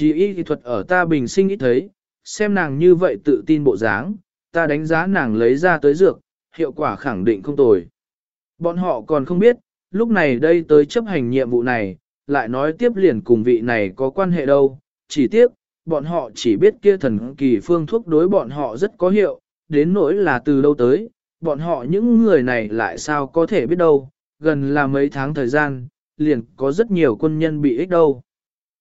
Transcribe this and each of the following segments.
Chỉ y kỹ thuật ở ta bình sinh ít thấy, xem nàng như vậy tự tin bộ dáng, ta đánh giá nàng lấy ra tới dược, hiệu quả khẳng định không tồi. Bọn họ còn không biết, lúc này đây tới chấp hành nhiệm vụ này, lại nói tiếp liền cùng vị này có quan hệ đâu, chỉ tiếp, bọn họ chỉ biết kia thần kỳ phương thuốc đối bọn họ rất có hiệu, đến nỗi là từ đâu tới, bọn họ những người này lại sao có thể biết đâu, gần là mấy tháng thời gian, liền có rất nhiều quân nhân bị ích đâu.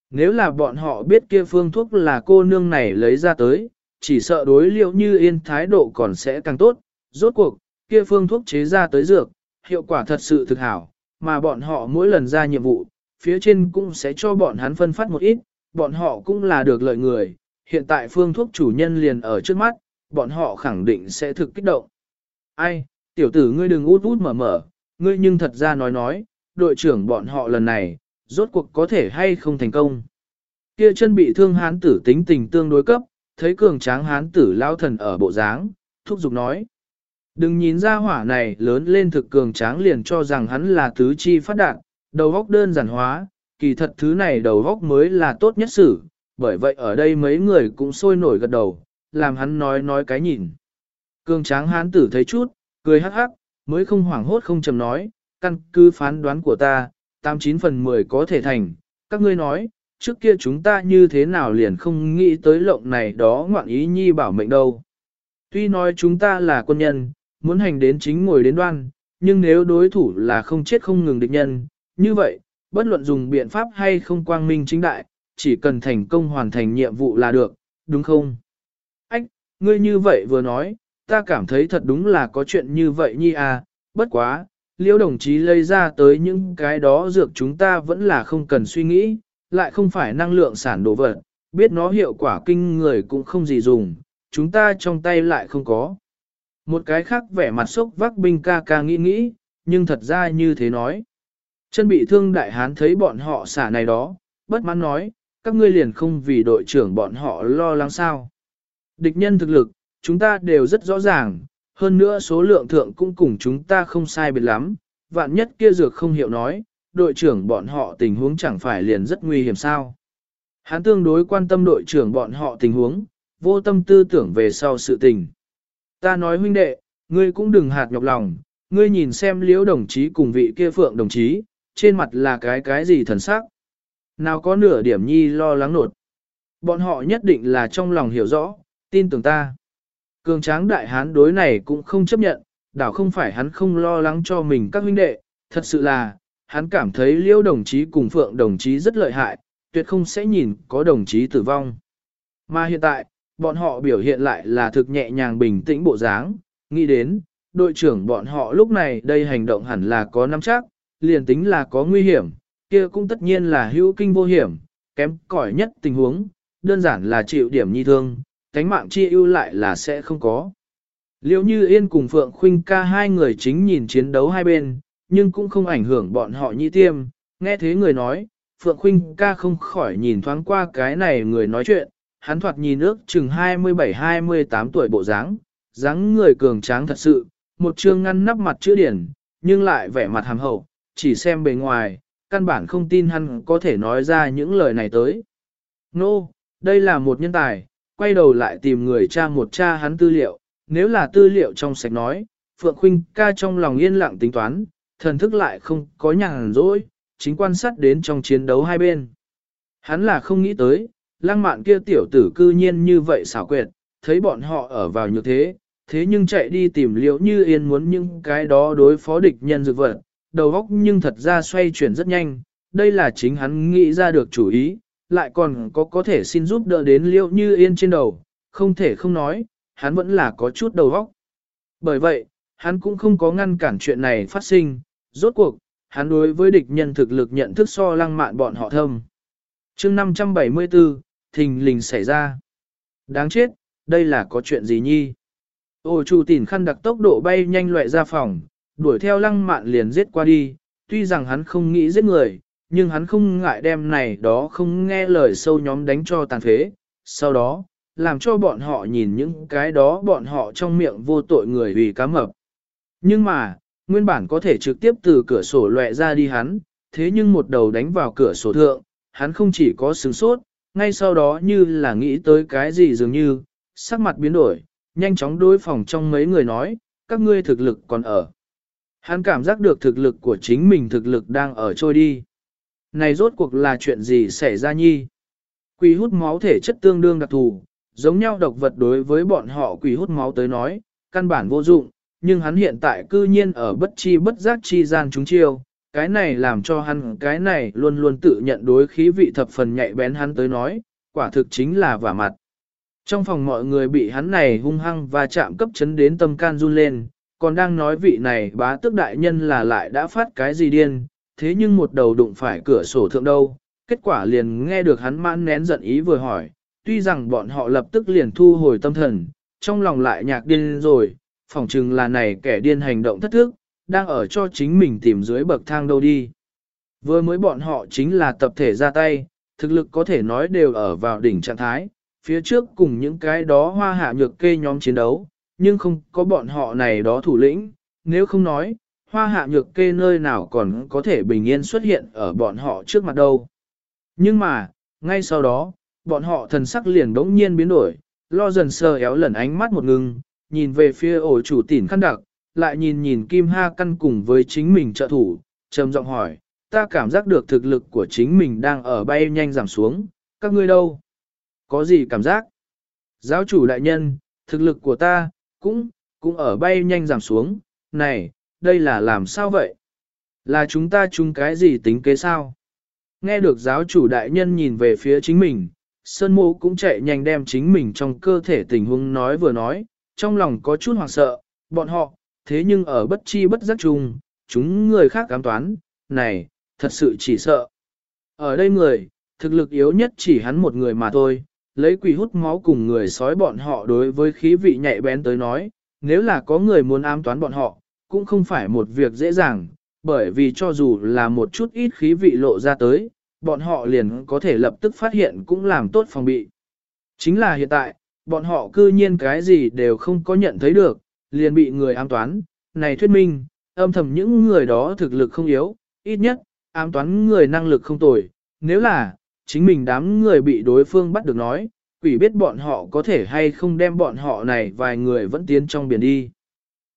Nếu là bọn họ biết kia phương thuốc là cô nương này lấy ra tới, chỉ sợ đối liệu như yên thái độ còn sẽ càng tốt, rốt cuộc, kia phương thuốc chế ra tới dược, hiệu quả thật sự thực hảo, mà bọn họ mỗi lần ra nhiệm vụ, phía trên cũng sẽ cho bọn hắn phân phát một ít, bọn họ cũng là được lợi người, hiện tại phương thuốc chủ nhân liền ở trước mắt, bọn họ khẳng định sẽ thực kích động. Ai, tiểu tử ngươi đừng út út mở mở, ngươi nhưng thật ra nói nói, đội trưởng bọn họ lần này, rốt cuộc có thể hay không thành công. Kia chân bị thương hán tử tính tình tương đối cấp, thấy cường tráng hán tử lao thần ở bộ dáng, thúc giục nói. Đừng nhìn ra hỏa này lớn lên thực cường tráng liền cho rằng hắn là tứ chi phát đạn, đầu góc đơn giản hóa, kỳ thật thứ này đầu góc mới là tốt nhất xử, bởi vậy ở đây mấy người cũng sôi nổi gật đầu, làm hắn nói nói cái nhìn. Cường tráng hán tử thấy chút, cười hắc hắc, mới không hoảng hốt không chầm nói, căn cứ phán đoán của ta, 89 phần 10 có thể thành, các ngươi nói, trước kia chúng ta như thế nào liền không nghĩ tới lộng này đó ngoạn ý nhi bảo mệnh đâu. Tuy nói chúng ta là quân nhân, muốn hành đến chính ngồi đến đoan, nhưng nếu đối thủ là không chết không ngừng địch nhân, như vậy, bất luận dùng biện pháp hay không quang minh chính đại, chỉ cần thành công hoàn thành nhiệm vụ là được, đúng không? Ách, ngươi như vậy vừa nói, ta cảm thấy thật đúng là có chuyện như vậy nhi à, bất quá, liễu đồng chí lấy ra tới những cái đó dược chúng ta vẫn là không cần suy nghĩ, lại không phải năng lượng sản đồ vật, biết nó hiệu quả kinh người cũng không gì dùng, chúng ta trong tay lại không có. Một cái khác vẻ mặt sốc vác binh ca ca nghĩ nghĩ, nhưng thật ra như thế nói. Chân bị thương đại hán thấy bọn họ xả này đó, bất mãn nói, các ngươi liền không vì đội trưởng bọn họ lo lắng sao. Địch nhân thực lực, chúng ta đều rất rõ ràng, hơn nữa số lượng thượng cũng cùng chúng ta không sai biệt lắm, vạn nhất kia dược không hiểu nói, đội trưởng bọn họ tình huống chẳng phải liền rất nguy hiểm sao. Hắn tương đối quan tâm đội trưởng bọn họ tình huống, vô tâm tư tưởng về sau sự tình. Ta nói huynh đệ, ngươi cũng đừng hạt nhọc lòng, ngươi nhìn xem liễu đồng chí cùng vị kia phượng đồng chí, trên mặt là cái cái gì thần sắc. Nào có nửa điểm nhi lo lắng nột. Bọn họ nhất định là trong lòng hiểu rõ, tin tưởng ta. Cường tráng đại hán đối này cũng không chấp nhận, đảo không phải hắn không lo lắng cho mình các huynh đệ, thật sự là, hắn cảm thấy liêu đồng chí cùng phượng đồng chí rất lợi hại, tuyệt không sẽ nhìn có đồng chí tử vong. Mà hiện tại, bọn họ biểu hiện lại là thực nhẹ nhàng bình tĩnh bộ dáng, nghĩ đến, đội trưởng bọn họ lúc này đây hành động hẳn là có nắm chắc, liền tính là có nguy hiểm, kia cũng tất nhiên là hữu kinh vô hiểm, kém cỏi nhất tình huống, đơn giản là chịu điểm nhi thương, tánh mạng chi ưu lại là sẽ không có. Liệu như yên cùng Phượng Khuynh ca hai người chính nhìn chiến đấu hai bên, nhưng cũng không ảnh hưởng bọn họ nhi tiêm, nghe thế người nói, Phượng Khuynh ca không khỏi nhìn thoáng qua cái này người nói chuyện, hắn thoạt nhìn ước chừng 27-28 tuổi bộ dáng, dáng người cường tráng thật sự, một trương ngăn nắp mặt chữ điển, nhưng lại vẻ mặt hàm hậu, chỉ xem bề ngoài, căn bản không tin hắn có thể nói ra những lời này tới. Nô, no, đây là một nhân tài, quay đầu lại tìm người cha một cha hắn tư liệu, nếu là tư liệu trong sạch nói, Phượng Khuynh ca trong lòng yên lặng tính toán, thần thức lại không có nhàn rỗi, chính quan sát đến trong chiến đấu hai bên. Hắn là không nghĩ tới, lăng mạn kia tiểu tử cư nhiên như vậy xảo quyệt, thấy bọn họ ở vào như thế, thế nhưng chạy đi tìm liệu như yên muốn những cái đó đối phó địch nhân dược vật, đầu óc nhưng thật ra xoay chuyển rất nhanh, đây là chính hắn nghĩ ra được chủ ý, lại còn có có thể xin giúp đỡ đến liễu như yên trên đầu, không thể không nói, hắn vẫn là có chút đầu óc. Bởi vậy, hắn cũng không có ngăn cản chuyện này phát sinh, rốt cuộc, hắn đối với địch nhân thực lực nhận thức so lăng mạn bọn họ thâm. chương 574, thình lình xảy ra. Đáng chết, đây là có chuyện gì nhi? Ô chủ tỉn khăn đặc tốc độ bay nhanh loại ra phòng, đuổi theo lăng mạn liền giết qua đi, tuy rằng hắn không nghĩ giết người, nhưng hắn không ngại đem này đó không nghe lời sâu nhóm đánh cho tàn phế. Sau đó, làm cho bọn họ nhìn những cái đó bọn họ trong miệng vô tội người vì cá mập. Nhưng mà, nguyên bản có thể trực tiếp từ cửa sổ lệ ra đi hắn, thế nhưng một đầu đánh vào cửa sổ thượng, hắn không chỉ có sướng sốt, ngay sau đó như là nghĩ tới cái gì dường như, sắc mặt biến đổi, nhanh chóng đối phòng trong mấy người nói, các ngươi thực lực còn ở. Hắn cảm giác được thực lực của chính mình thực lực đang ở trôi đi. Này rốt cuộc là chuyện gì xảy ra nhi? Quỷ hút máu thể chất tương đương đặc thù, giống nhau độc vật đối với bọn họ quỷ hút máu tới nói, căn bản vô dụng, nhưng hắn hiện tại cư nhiên ở bất chi bất giác chi gian chúng chiêu, cái này làm cho hắn cái này luôn luôn tự nhận đối khí vị thập phần nhạy bén hắn tới nói, quả thực chính là vả mặt. Trong phòng mọi người bị hắn này hung hăng và chạm cấp chấn đến tâm can run lên, còn đang nói vị này bá tước đại nhân là lại đã phát cái gì điên, thế nhưng một đầu đụng phải cửa sổ thượng đâu, kết quả liền nghe được hắn mãn nén giận ý vừa hỏi, tuy rằng bọn họ lập tức liền thu hồi tâm thần, trong lòng lại nhạc điên rồi, phỏng chừng là này kẻ điên hành động thất thức, đang ở cho chính mình tìm dưới bậc thang đâu đi. Vừa mới bọn họ chính là tập thể ra tay, thực lực có thể nói đều ở vào đỉnh trạng thái, phía trước cùng những cái đó hoa hạ nhược kê nhóm chiến đấu, nhưng không có bọn họ này đó thủ lĩnh, nếu không nói, hoa hạ nhược kê nơi nào còn có thể bình yên xuất hiện ở bọn họ trước mặt đâu. Nhưng mà, ngay sau đó, bọn họ thần sắc liền đống nhiên biến đổi, lo dần sờ éo lần ánh mắt một ngừng, nhìn về phía ổ chủ tỉn khăn đặc, lại nhìn nhìn Kim Ha căn cùng với chính mình trợ thủ, trầm giọng hỏi, ta cảm giác được thực lực của chính mình đang ở bay nhanh giảm xuống, các ngươi đâu? Có gì cảm giác? Giáo chủ đại nhân, thực lực của ta, cũng, cũng ở bay nhanh giảm xuống, này, đây là làm sao vậy? Là chúng ta chung cái gì tính kế sao? Nghe được giáo chủ đại nhân nhìn về phía chính mình, Sơn Mộ cũng chạy nhanh đem chính mình trong cơ thể tình huống nói vừa nói, trong lòng có chút hoảng sợ, bọn họ, thế nhưng ở bất chi bất giác chung, chúng người khác cám toán, này, thật sự chỉ sợ. Ở đây người, thực lực yếu nhất chỉ hắn một người mà thôi, lấy quỷ hút máu cùng người sói bọn họ đối với khí vị nhạy bén tới nói, nếu là có người muốn ám toán bọn họ, cũng không phải một việc dễ dàng, bởi vì cho dù là một chút ít khí vị lộ ra tới, bọn họ liền có thể lập tức phát hiện cũng làm tốt phòng bị. Chính là hiện tại, bọn họ cư nhiên cái gì đều không có nhận thấy được, liền bị người ám toán, này thuyết minh, âm thầm những người đó thực lực không yếu, ít nhất, ám toán người năng lực không tồi, nếu là, chính mình đám người bị đối phương bắt được nói, quỷ biết bọn họ có thể hay không đem bọn họ này vài người vẫn tiến trong biển đi.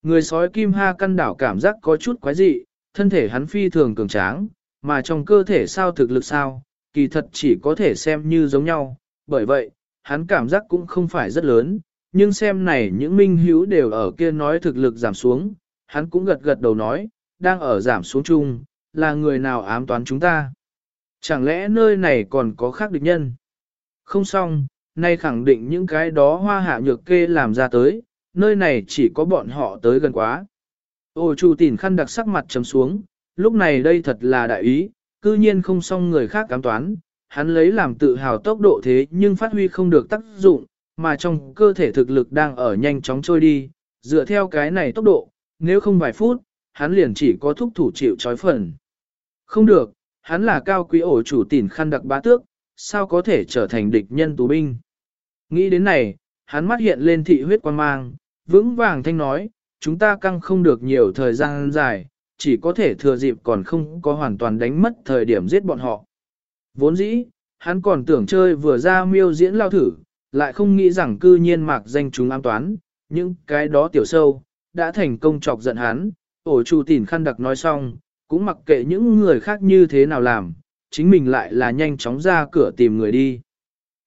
Người sói kim ha căn đảo cảm giác có chút quái dị, thân thể hắn phi thường cường tráng, mà trong cơ thể sao thực lực sao, kỳ thật chỉ có thể xem như giống nhau, bởi vậy, hắn cảm giác cũng không phải rất lớn, nhưng xem này những minh hữu đều ở kia nói thực lực giảm xuống, hắn cũng gật gật đầu nói, đang ở giảm xuống chung, là người nào ám toán chúng ta. Chẳng lẽ nơi này còn có khác địch nhân? Không xong, nay khẳng định những cái đó hoa hạ nhược kê làm ra tới, nơi này chỉ có bọn họ tới gần quá. Ô chủ tỉn khăn đặc sắc mặt chấm xuống, lúc này đây thật là đại ý, cư nhiên không xong người khác cám toán, hắn lấy làm tự hào tốc độ thế nhưng phát huy không được tác dụng, mà trong cơ thể thực lực đang ở nhanh chóng trôi đi, dựa theo cái này tốc độ, nếu không vài phút, hắn liền chỉ có thúc thủ chịu trói phần. Không được, hắn là cao quý ổ chủ tỉn khăn đặc bá tước, sao có thể trở thành địch nhân tù binh. Nghĩ đến này, hắn mắt hiện lên thị huyết quan mang, vững vàng thanh nói, chúng ta căng không được nhiều thời gian dài, chỉ có thể thừa dịp còn không có hoàn toàn đánh mất thời điểm giết bọn họ. Vốn dĩ, hắn còn tưởng chơi vừa ra miêu diễn lao thử, lại không nghĩ rằng cư nhiên mạc danh chúng an toán, những cái đó tiểu sâu, đã thành công chọc giận hắn, ổ chủ tỉn khăn đặc nói xong, cũng mặc kệ những người khác như thế nào làm, chính mình lại là nhanh chóng ra cửa tìm người đi.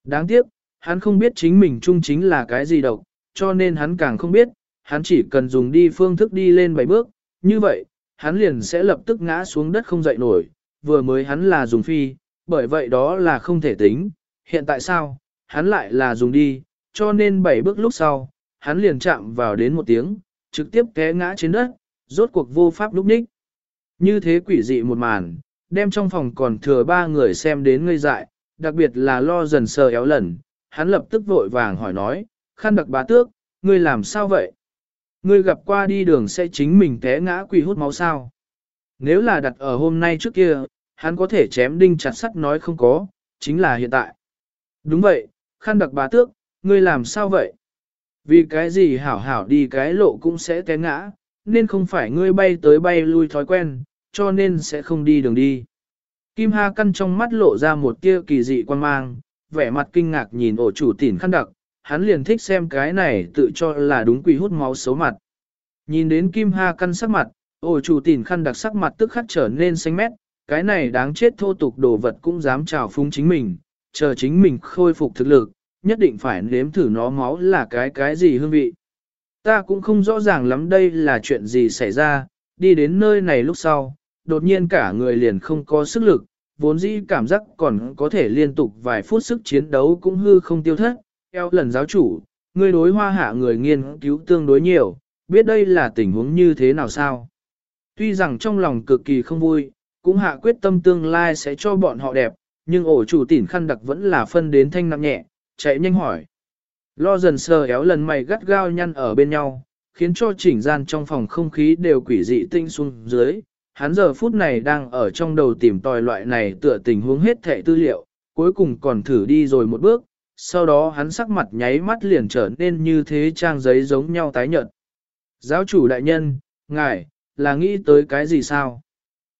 Đáng tiếc, hắn không biết chính mình chung chính là cái gì độc, cho nên hắn càng không biết, hắn chỉ cần dùng đi phương thức đi lên bảy bước, như vậy, hắn liền sẽ lập tức ngã xuống đất không dậy nổi, vừa mới hắn là dùng phi, bởi vậy đó là không thể tính, hiện tại sao, hắn lại là dùng đi, cho nên bảy bước lúc sau, hắn liền chạm vào đến một tiếng, trực tiếp té ngã trên đất, rốt cuộc vô pháp lúc ních. Như thế quỷ dị một màn, đem trong phòng còn thừa ba người xem đến ngây dại, đặc biệt là lo dần sờ éo lần, hắn lập tức vội vàng hỏi nói, khăn đặc bá tước, ngươi làm sao vậy? Ngươi gặp qua đi đường sẽ chính mình té ngã quỳ hút máu sao? Nếu là đặt ở hôm nay trước kia, hắn có thể chém đinh chặt sắt nói không có, chính là hiện tại. Đúng vậy, khăn đặc bá tước, ngươi làm sao vậy? Vì cái gì hảo hảo đi cái lộ cũng sẽ té ngã, nên không phải ngươi bay tới bay lui thói quen, cho nên sẽ không đi đường đi. Kim Ha căn trong mắt lộ ra một tia kỳ dị quan mang, vẻ mặt kinh ngạc nhìn ổ chủ tỉn khăn đặc, hắn liền thích xem cái này tự cho là đúng quỷ hút máu xấu mặt. Nhìn đến Kim Ha căn sắc mặt, ổ chủ tỉn khăn đặc sắc mặt tức khắc trở nên xanh mét, cái này đáng chết thô tục đồ vật cũng dám trào phúng chính mình, chờ chính mình khôi phục thực lực, nhất định phải nếm thử nó máu là cái cái gì hương vị. Ta cũng không rõ ràng lắm đây là chuyện gì xảy ra, đi đến nơi này lúc sau, đột nhiên cả người liền không có sức lực, vốn dĩ cảm giác còn có thể liên tục vài phút sức chiến đấu cũng hư không tiêu thất. Eo lần giáo chủ, ngươi đối hoa hạ người nghiên cứu tương đối nhiều, biết đây là tình huống như thế nào sao? Tuy rằng trong lòng cực kỳ không vui, cũng hạ quyết tâm tương lai sẽ cho bọn họ đẹp, nhưng ổ chủ tỉn khăn đặc vẫn là phân đến thanh nặng nhẹ, chạy nhanh hỏi. Lo dần sờ éo lần mày gắt gao nhăn ở bên nhau, khiến cho chỉnh gian trong phòng không khí đều quỷ dị tinh xuống dưới. Hắn giờ phút này đang ở trong đầu tìm tòi loại này tựa tình huống hết thẻ tư liệu, cuối cùng còn thử đi rồi một bước, sau đó hắn sắc mặt nháy mắt liền trở nên như thế trang giấy giống nhau tái nhợt. Giáo chủ đại nhân, ngài, là nghĩ tới cái gì sao?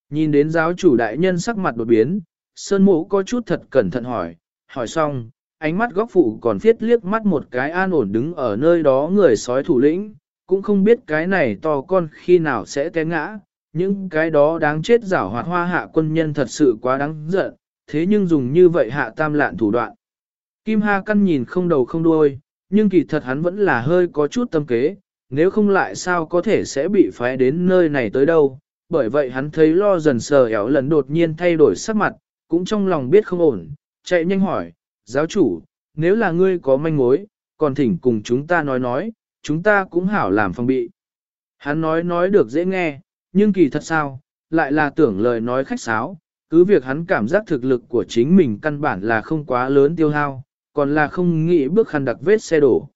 Nhìn đến giáo chủ đại nhân sắc mặt đột biến, Sơn Mộ có chút thật cẩn thận hỏi, hỏi xong, ánh mắt góc phụ còn viết liếc mắt một cái an ổn đứng ở nơi đó người sói thủ lĩnh, cũng không biết cái này to con khi nào sẽ té ngã, những cái đó đáng chết giảo hoạt hoa hạ quân nhân thật sự quá đáng giận, thế nhưng dùng như vậy hạ tam lạn thủ đoạn. Kim Ha căn nhìn không đầu không đuôi, nhưng kỳ thật hắn vẫn là hơi có chút tâm kế, nếu không lại sao có thể sẽ bị phái đến nơi này tới đâu, bởi vậy hắn thấy lo dần sờ éo lần đột nhiên thay đổi sắc mặt, cũng trong lòng biết không ổn, chạy nhanh hỏi, giáo chủ, nếu là ngươi có manh mối, còn thỉnh cùng chúng ta nói nói, chúng ta cũng hảo làm phòng bị. Hắn nói nói được dễ nghe, nhưng kỳ thật sao, lại là tưởng lời nói khách sáo, cứ việc hắn cảm giác thực lực của chính mình căn bản là không quá lớn tiêu hao, còn là không nghĩ bước khăn đặc vết xe đổ.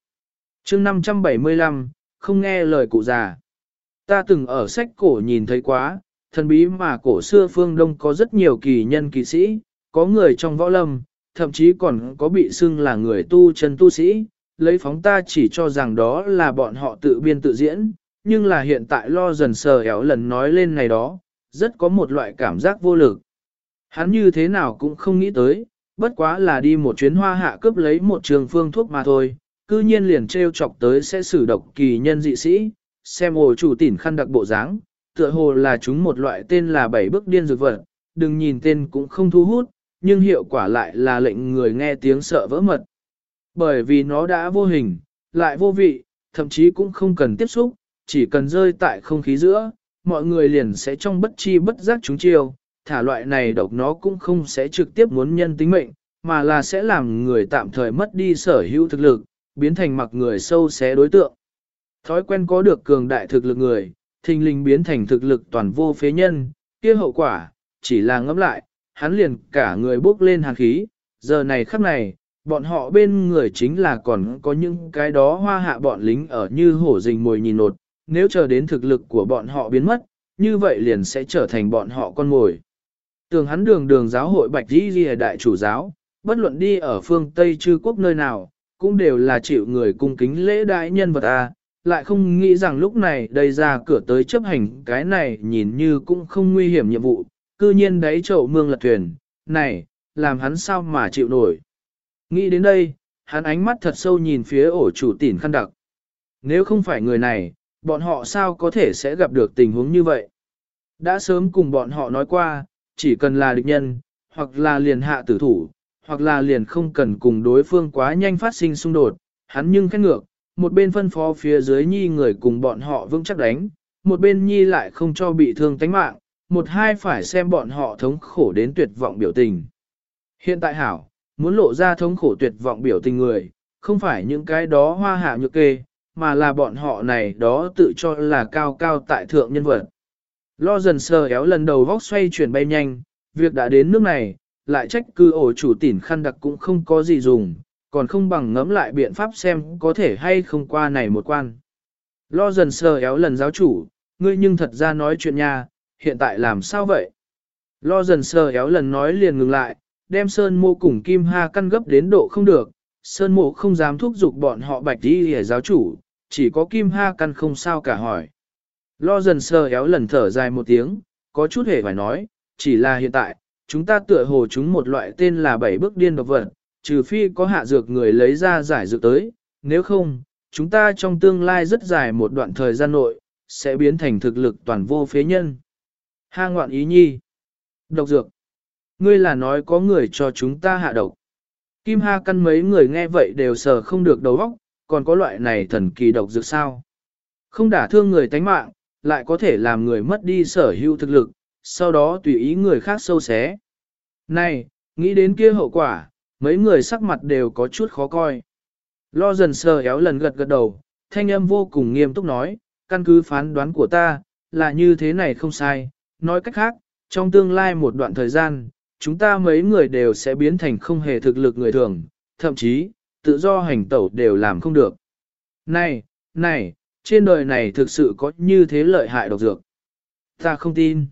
chương 575, không nghe lời cụ già. Ta từng ở sách cổ nhìn thấy quá, thần bí mà cổ xưa phương Đông có rất nhiều kỳ nhân kỳ sĩ, có người trong võ lâm, thậm chí còn có bị xưng là người tu chân tu sĩ, lấy phóng ta chỉ cho rằng đó là bọn họ tự biên tự diễn, nhưng là hiện tại lo dần sờ éo lần nói lên này đó, rất có một loại cảm giác vô lực. Hắn như thế nào cũng không nghĩ tới, bất quá là đi một chuyến hoa hạ cướp lấy một trường phương thuốc mà thôi, cư nhiên liền treo chọc tới sẽ xử độc kỳ nhân dị sĩ, xem ổ chủ tỉn khăn đặc bộ dáng, tựa hồ là chúng một loại tên là bảy bước điên dược vật, đừng nhìn tên cũng không thu hút, nhưng hiệu quả lại là lệnh người nghe tiếng sợ vỡ mật. Bởi vì nó đã vô hình, lại vô vị, thậm chí cũng không cần tiếp xúc, chỉ cần rơi tại không khí giữa, mọi người liền sẽ trong bất chi bất giác chúng chiêu, thả loại này độc nó cũng không sẽ trực tiếp muốn nhân tính mệnh, mà là sẽ làm người tạm thời mất đi sở hữu thực lực, biến thành mặc người sâu xé đối tượng. Thói quen có được cường đại thực lực người, thình lình biến thành thực lực toàn vô phế nhân, kia hậu quả, chỉ là ngẫm lại, hắn liền cả người bốc lên hàn khí, giờ này khắc này, bọn họ bên người chính là còn có những cái đó hoa hạ bọn lính ở như hổ rình mồi nhìn nột, nếu chờ đến thực lực của bọn họ biến mất, như vậy liền sẽ trở thành bọn họ con mồi. Tường hắn đường đường giáo hội Bạch Di Ghi đại chủ giáo, bất luận đi ở phương Tây chư quốc nơi nào, cũng đều là chịu người cung kính lễ đại nhân vật A, lại không nghĩ rằng lúc này đây ra cửa tới chấp hành cái này nhìn như cũng không nguy hiểm nhiệm vụ, cư nhiên đáy chậu mương lật thuyền, này, làm hắn sao mà chịu nổi. Nghĩ đến đây, hắn ánh mắt thật sâu nhìn phía ổ chủ tỉn khăn đặc. Nếu không phải người này, bọn họ sao có thể sẽ gặp được tình huống như vậy? Đã sớm cùng bọn họ nói qua, chỉ cần là địch nhân, hoặc là liền hạ tử thủ, hoặc là liền không cần cùng đối phương quá nhanh phát sinh xung đột, hắn nhưng khét ngược, một bên phân phó phía dưới nhi người cùng bọn họ vững chắc đánh, một bên nhi lại không cho bị thương tánh mạng, một hai phải xem bọn họ thống khổ đến tuyệt vọng biểu tình. Hiện tại hảo, muốn lộ ra thống khổ tuyệt vọng biểu tình người, không phải những cái đó hoa hạ nhược kê, mà là bọn họ này đó tự cho là cao cao tại thượng nhân vật. Lo dần sờ éo lần đầu vóc xoay chuyển bay nhanh, việc đã đến nước này, lại trách cư ổ chủ tỉn khăn đặc cũng không có gì dùng, còn không bằng ngẫm lại biện pháp xem có thể hay không qua này một quan. Lo dần sờ éo lần giáo chủ, ngươi nhưng thật ra nói chuyện nha, hiện tại làm sao vậy? Lo dần sờ éo lần nói liền ngừng lại, đem Sơn Mộ cùng Kim Ha căn gấp đến độ không được, Sơn Mộ không dám thúc giục bọn họ bạch đi hề giáo chủ, chỉ có Kim Ha căn không sao cả hỏi. Lo dần sờ éo lần thở dài một tiếng, có chút hề phải nói, chỉ là hiện tại, chúng ta tựa hồ chúng một loại tên là bảy bước điên độc vật, trừ phi có hạ dược người lấy ra giải dược tới, nếu không, chúng ta trong tương lai rất dài một đoạn thời gian nội, sẽ biến thành thực lực toàn vô phế nhân. Ha ngoạn ý nhi. Độc dược. Ngươi là nói có người cho chúng ta hạ độc. Kim Ha căn mấy người nghe vậy đều sờ không được đầu óc, còn có loại này thần kỳ độc dược sao. Không đả thương người tánh mạng, lại có thể làm người mất đi sở hữu thực lực, sau đó tùy ý người khác sâu xé. Này, nghĩ đến kia hậu quả, mấy người sắc mặt đều có chút khó coi. Lo dần sờ éo lần gật gật đầu, thanh âm vô cùng nghiêm túc nói, căn cứ phán đoán của ta, là như thế này không sai, nói cách khác, trong tương lai một đoạn thời gian, chúng ta mấy người đều sẽ biến thành không hề thực lực người thường, thậm chí, tự do hành tẩu đều làm không được. Này, này, trên đời này thực sự có như thế lợi hại độc dược. Ta không tin.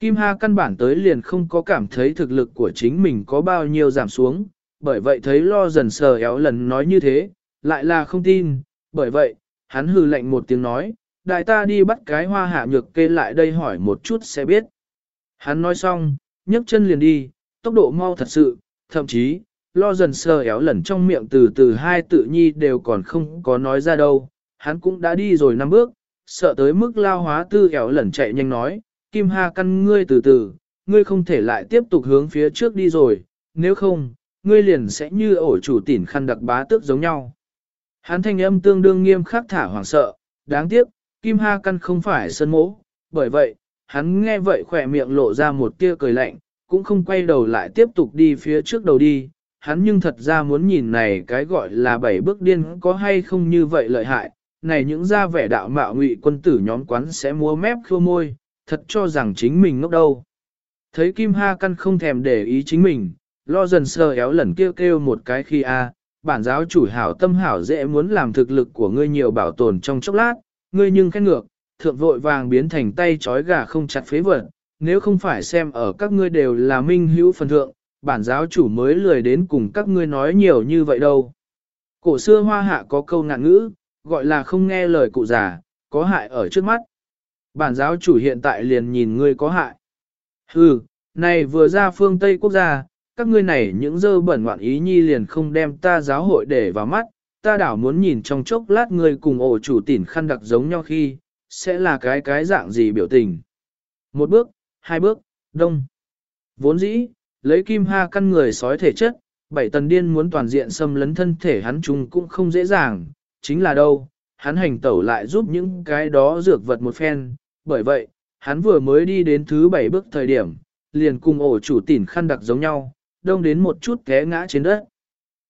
Kim Ha căn bản tới liền không có cảm thấy thực lực của chính mình có bao nhiêu giảm xuống, bởi vậy thấy lo dần sờ éo lần nói như thế, lại là không tin, bởi vậy, hắn hừ lạnh một tiếng nói, đại ta đi bắt cái hoa hạ nhược kê lại đây hỏi một chút sẽ biết. Hắn nói xong, nhấc chân liền đi, tốc độ mau thật sự, thậm chí, lo dần sờ éo lần trong miệng từ từ hai tự nhi đều còn không có nói ra đâu, hắn cũng đã đi rồi năm bước, sợ tới mức lao hóa tư kéo lẩn chạy nhanh nói, Kim Ha căn ngươi từ từ, ngươi không thể lại tiếp tục hướng phía trước đi rồi, nếu không, ngươi liền sẽ như ổ chủ tỉn khăn đặc bá tước giống nhau. Hắn thanh âm tương đương nghiêm khắc thả hoàng sợ, đáng tiếc, Kim Ha căn không phải sân mỗ, bởi vậy, hắn nghe vậy khỏe miệng lộ ra một tia cười lạnh, cũng không quay đầu lại tiếp tục đi phía trước đầu đi, hắn nhưng thật ra muốn nhìn này cái gọi là bảy bước điên có hay không như vậy lợi hại, này những ra vẻ đạo mạo ngụy quân tử nhóm quán sẽ múa mép khua môi, thật cho rằng chính mình ngốc đâu. Thấy Kim Ha Căn không thèm để ý chính mình, lo dần sờ éo lần kêu kêu một cái khi a bản giáo chủ hảo tâm hảo dễ muốn làm thực lực của ngươi nhiều bảo tồn trong chốc lát, ngươi nhưng khét ngược, thượng vội vàng biến thành tay trói gà không chặt phế vật, nếu không phải xem ở các ngươi đều là minh hữu phần thượng, bản giáo chủ mới lười đến cùng các ngươi nói nhiều như vậy đâu. Cổ xưa hoa hạ có câu ngạn ngữ, gọi là không nghe lời cụ già, có hại ở trước mắt. Bản giáo chủ hiện tại liền nhìn ngươi có hại. Hừ, này vừa ra phương Tây quốc gia, các ngươi này những dơ bẩn ngoạn ý nhi liền không đem ta giáo hội để vào mắt, ta đảo muốn nhìn trong chốc lát ngươi cùng ổ chủ tỉn khăn đặc giống nhau khi, sẽ là cái cái dạng gì biểu tình. Một bước, hai bước, đông. Vốn dĩ, lấy kim ha căn người sói thể chất, bảy tần điên muốn toàn diện xâm lấn thân thể hắn chung cũng không dễ dàng, chính là đâu, hắn hành tẩu lại giúp những cái đó dược vật một phen, bởi vậy, hắn vừa mới đi đến thứ bảy bước thời điểm, liền cùng ổ chủ tỉn khăn đặc giống nhau, đông đến một chút té ngã trên đất.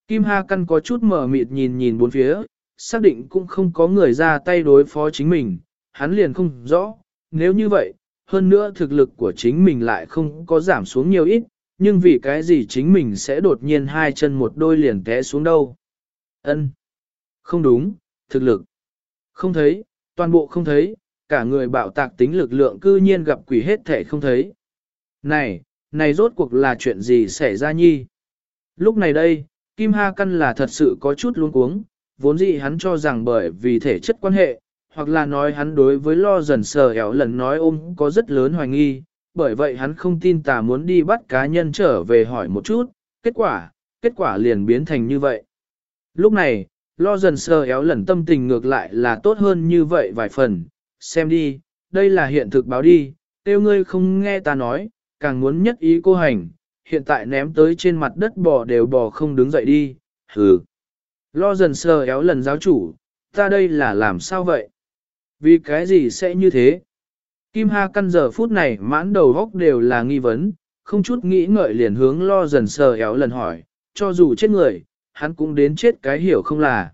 Kim Ha Căn có chút mở mịt nhìn nhìn bốn phía, xác định cũng không có người ra tay đối phó chính mình, hắn liền không rõ, nếu như vậy, hơn nữa thực lực của chính mình lại không có giảm xuống nhiều ít, nhưng vì cái gì chính mình sẽ đột nhiên hai chân một đôi liền té xuống đâu. Ân, không đúng, thực lực. Không thấy, toàn bộ không thấy, cả người bạo tạc tính lực lượng cư nhiên gặp quỷ hết thể không thấy. Này, này rốt cuộc là chuyện gì xảy ra nhi? Lúc này đây, Kim Ha Căn là thật sự có chút luống cuống, vốn dĩ hắn cho rằng bởi vì thể chất quan hệ, hoặc là nói hắn đối với lo dần sờ éo lần nói ôm có rất lớn hoài nghi, bởi vậy hắn không tin tà muốn đi bắt cá nhân trở về hỏi một chút, kết quả, kết quả liền biến thành như vậy. Lúc này, lo dần sờ éo lần tâm tình ngược lại là tốt hơn như vậy vài phần, xem đi, đây là hiện thực báo đi, tiêu ngươi không nghe ta nói, càng muốn nhất ý cô hành, hiện tại ném tới trên mặt đất bò đều bò không đứng dậy đi, hừ. Lo dần sờ éo lần giáo chủ, ta đây là làm sao vậy? Vì cái gì sẽ như thế? Kim Ha căn giờ phút này mãn đầu góc đều là nghi vấn, không chút nghĩ ngợi liền hướng lo dần sờ éo lần hỏi, cho dù chết người, hắn cũng đến chết cái hiểu không là.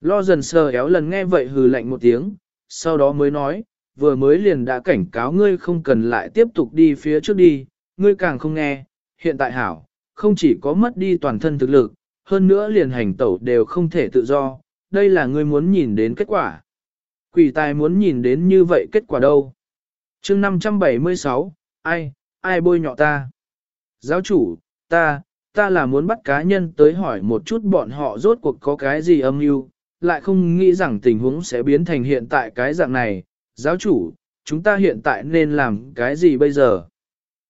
Lo dần sờ éo lần nghe vậy hừ lạnh một tiếng, sau đó mới nói, vừa mới liền đã cảnh cáo ngươi không cần lại tiếp tục đi phía trước đi, ngươi càng không nghe, hiện tại hảo, không chỉ có mất đi toàn thân thực lực, hơn nữa liền hành tẩu đều không thể tự do, đây là ngươi muốn nhìn đến kết quả. Quỷ tài muốn nhìn đến như vậy kết quả đâu? chương 576, ai, ai bôi nhọ ta? Giáo chủ, ta, ta là muốn bắt cá nhân tới hỏi một chút bọn họ rốt cuộc có cái gì âm mưu, lại không nghĩ rằng tình huống sẽ biến thành hiện tại cái dạng này. Giáo chủ, chúng ta hiện tại nên làm cái gì bây giờ?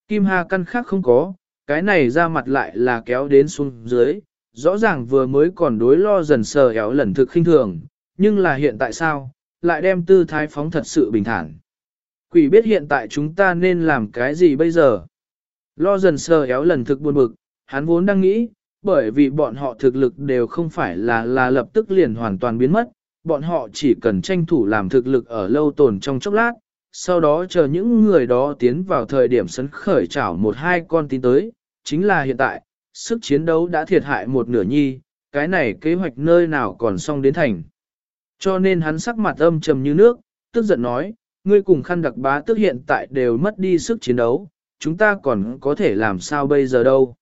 Kim Hà căn khác không có, cái này ra mặt lại là kéo đến xuống dưới, rõ ràng vừa mới còn đối lo dần sờ éo lần thực khinh thường, nhưng là hiện tại sao, lại đem tư thái phóng thật sự bình thản. Quỷ biết hiện tại chúng ta nên làm cái gì bây giờ? Lo dần sờ éo lần thực buồn bực, hắn vốn đang nghĩ, bởi vì bọn họ thực lực đều không phải là là lập tức liền hoàn toàn biến mất, bọn họ chỉ cần tranh thủ làm thực lực ở lâu tồn trong chốc lát, sau đó chờ những người đó tiến vào thời điểm sấn khởi chảo một hai con tin tới, chính là hiện tại, sức chiến đấu đã thiệt hại một nửa nhi, cái này kế hoạch nơi nào còn xong đến thành. Cho nên hắn sắc mặt âm trầm như nước, tức giận nói, ngươi cùng khăn đặc bá tức hiện tại đều mất đi sức chiến đấu, chúng ta còn có thể làm sao bây giờ đâu.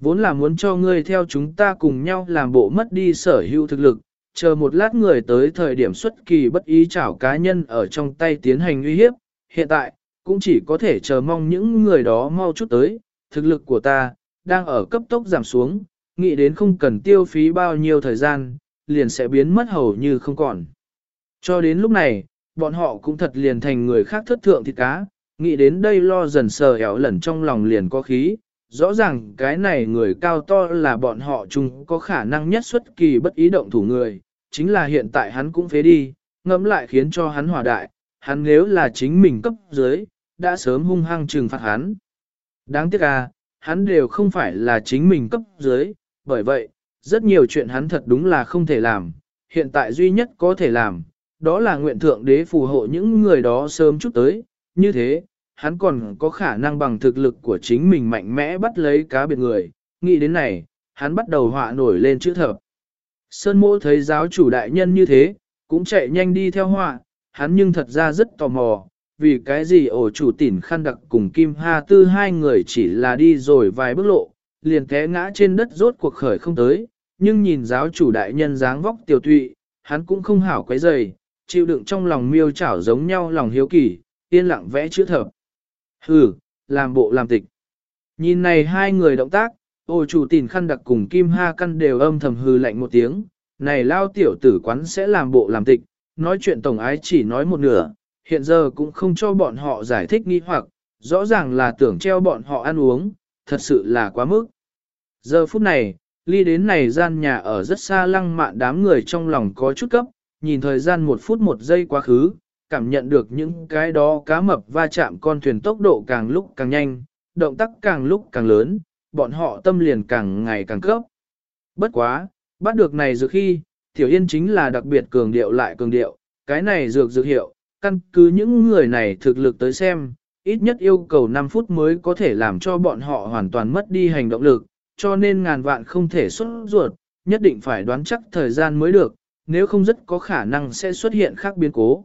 Vốn là muốn cho ngươi theo chúng ta cùng nhau làm bộ mất đi sở hữu thực lực, chờ một lát người tới thời điểm xuất kỳ bất ý chảo cá nhân ở trong tay tiến hành uy hiếp, hiện tại, cũng chỉ có thể chờ mong những người đó mau chút tới, thực lực của ta, đang ở cấp tốc giảm xuống, nghĩ đến không cần tiêu phí bao nhiêu thời gian, liền sẽ biến mất hầu như không còn. Cho đến lúc này, bọn họ cũng thật liền thành người khác thất thượng thịt cá, nghĩ đến đây lo dần sờ éo lẩn trong lòng liền có khí, rõ ràng cái này người cao to là bọn họ chung có khả năng nhất xuất kỳ bất ý động thủ người, chính là hiện tại hắn cũng phế đi, ngẫm lại khiến cho hắn hòa đại, hắn nếu là chính mình cấp dưới, đã sớm hung hăng trừng phạt hắn. Đáng tiếc à, hắn đều không phải là chính mình cấp dưới, bởi vậy, rất nhiều chuyện hắn thật đúng là không thể làm, hiện tại duy nhất có thể làm, đó là nguyện thượng đế phù hộ những người đó sớm chút tới, như thế, hắn còn có khả năng bằng thực lực của chính mình mạnh mẽ bắt lấy cá biệt người, nghĩ đến này, hắn bắt đầu họa nổi lên chữ thập. Sơn mỗ thấy giáo chủ đại nhân như thế, cũng chạy nhanh đi theo họa, hắn nhưng thật ra rất tò mò, vì cái gì ổ chủ tỉn khăn đặc cùng Kim Ha Tư hai người chỉ là đi rồi vài bước lộ, liền té ngã trên đất rốt cuộc khởi không tới, nhưng nhìn giáo chủ đại nhân dáng vóc tiểu tụy, hắn cũng không hảo quấy dày, chịu đựng trong lòng miêu chảo giống nhau lòng hiếu kỳ, yên lặng vẽ chữ thập. Hừ, làm bộ làm tịch. Nhìn này hai người động tác, ô chủ tỉn khăn đặc cùng Kim Ha căn đều âm thầm hừ lạnh một tiếng, này lao tiểu tử quán sẽ làm bộ làm tịch, nói chuyện tổng ái chỉ nói một nửa, hiện giờ cũng không cho bọn họ giải thích nghi hoặc, rõ ràng là tưởng treo bọn họ ăn uống, thật sự là quá mức. Giờ phút này, ly đến này gian nhà ở rất xa lăng mạn đám người trong lòng có chút cấp, nhìn thời gian một phút một giây quá khứ, cảm nhận được những cái đó cá mập va chạm con thuyền tốc độ càng lúc càng nhanh, động tác càng lúc càng lớn, bọn họ tâm liền càng ngày càng cấp. Bất quá, bắt được này dược khi, Tiểu Yên chính là đặc biệt cường điệu lại cường điệu, cái này dược dược hiệu, căn cứ những người này thực lực tới xem, ít nhất yêu cầu 5 phút mới có thể làm cho bọn họ hoàn toàn mất đi hành động lực, cho nên ngàn vạn không thể xuất ruột, nhất định phải đoán chắc thời gian mới được, nếu không rất có khả năng sẽ xuất hiện khác biến cố.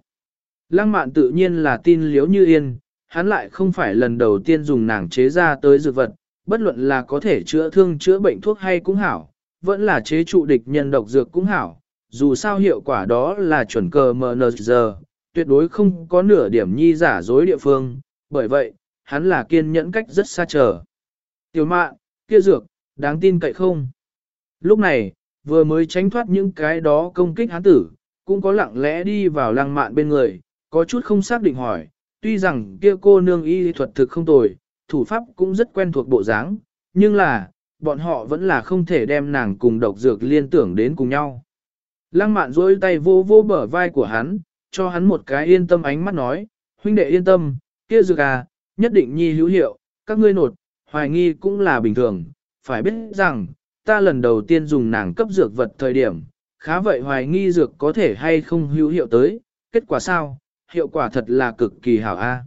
Lăng mạn tự nhiên là tin liếu như yên, hắn lại không phải lần đầu tiên dùng nàng chế ra tới dược vật, bất luận là có thể chữa thương chữa bệnh thuốc hay cũng hảo, vẫn là chế trụ địch nhân độc dược cũng hảo, dù sao hiệu quả đó là chuẩn cờ MNZ, tuyệt đối không có nửa điểm nhi giả dối địa phương, bởi vậy, hắn là kiên nhẫn cách rất xa chờ. Tiểu mạn, kia dược, đáng tin cậy không? Lúc này, vừa mới tránh thoát những cái đó công kích hắn tử, cũng có lặng lẽ đi vào lăng mạn bên người, có chút không xác định hỏi, tuy rằng kia cô nương y thuật thực không tồi, thủ pháp cũng rất quen thuộc bộ dáng, nhưng là, bọn họ vẫn là không thể đem nàng cùng độc dược liên tưởng đến cùng nhau. Lăng mạn duỗi tay vô vô bờ vai của hắn, cho hắn một cái yên tâm ánh mắt nói, huynh đệ yên tâm, kia dược à, nhất định nhi hữu hiệu, các ngươi nột, hoài nghi cũng là bình thường, phải biết rằng, ta lần đầu tiên dùng nàng cấp dược vật thời điểm, khá vậy hoài nghi dược có thể hay không hữu hiệu tới, kết quả sao, hiệu quả thật là cực kỳ hảo a.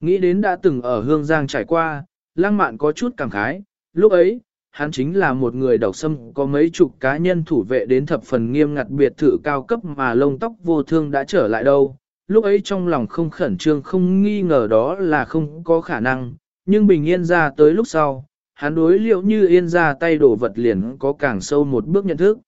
Nghĩ đến đã từng ở Hương Giang trải qua, lang mạn có chút cảm khái, lúc ấy, hắn chính là một người độc xâm có mấy chục cá nhân thủ vệ đến thập phần nghiêm ngặt biệt thự cao cấp mà lông tóc vô thương đã trở lại đâu. Lúc ấy trong lòng không khẩn trương không nghi ngờ đó là không có khả năng, nhưng bình yên ra tới lúc sau, hắn đối liệu như yên ra tay đổ vật liền có càng sâu một bước nhận thức.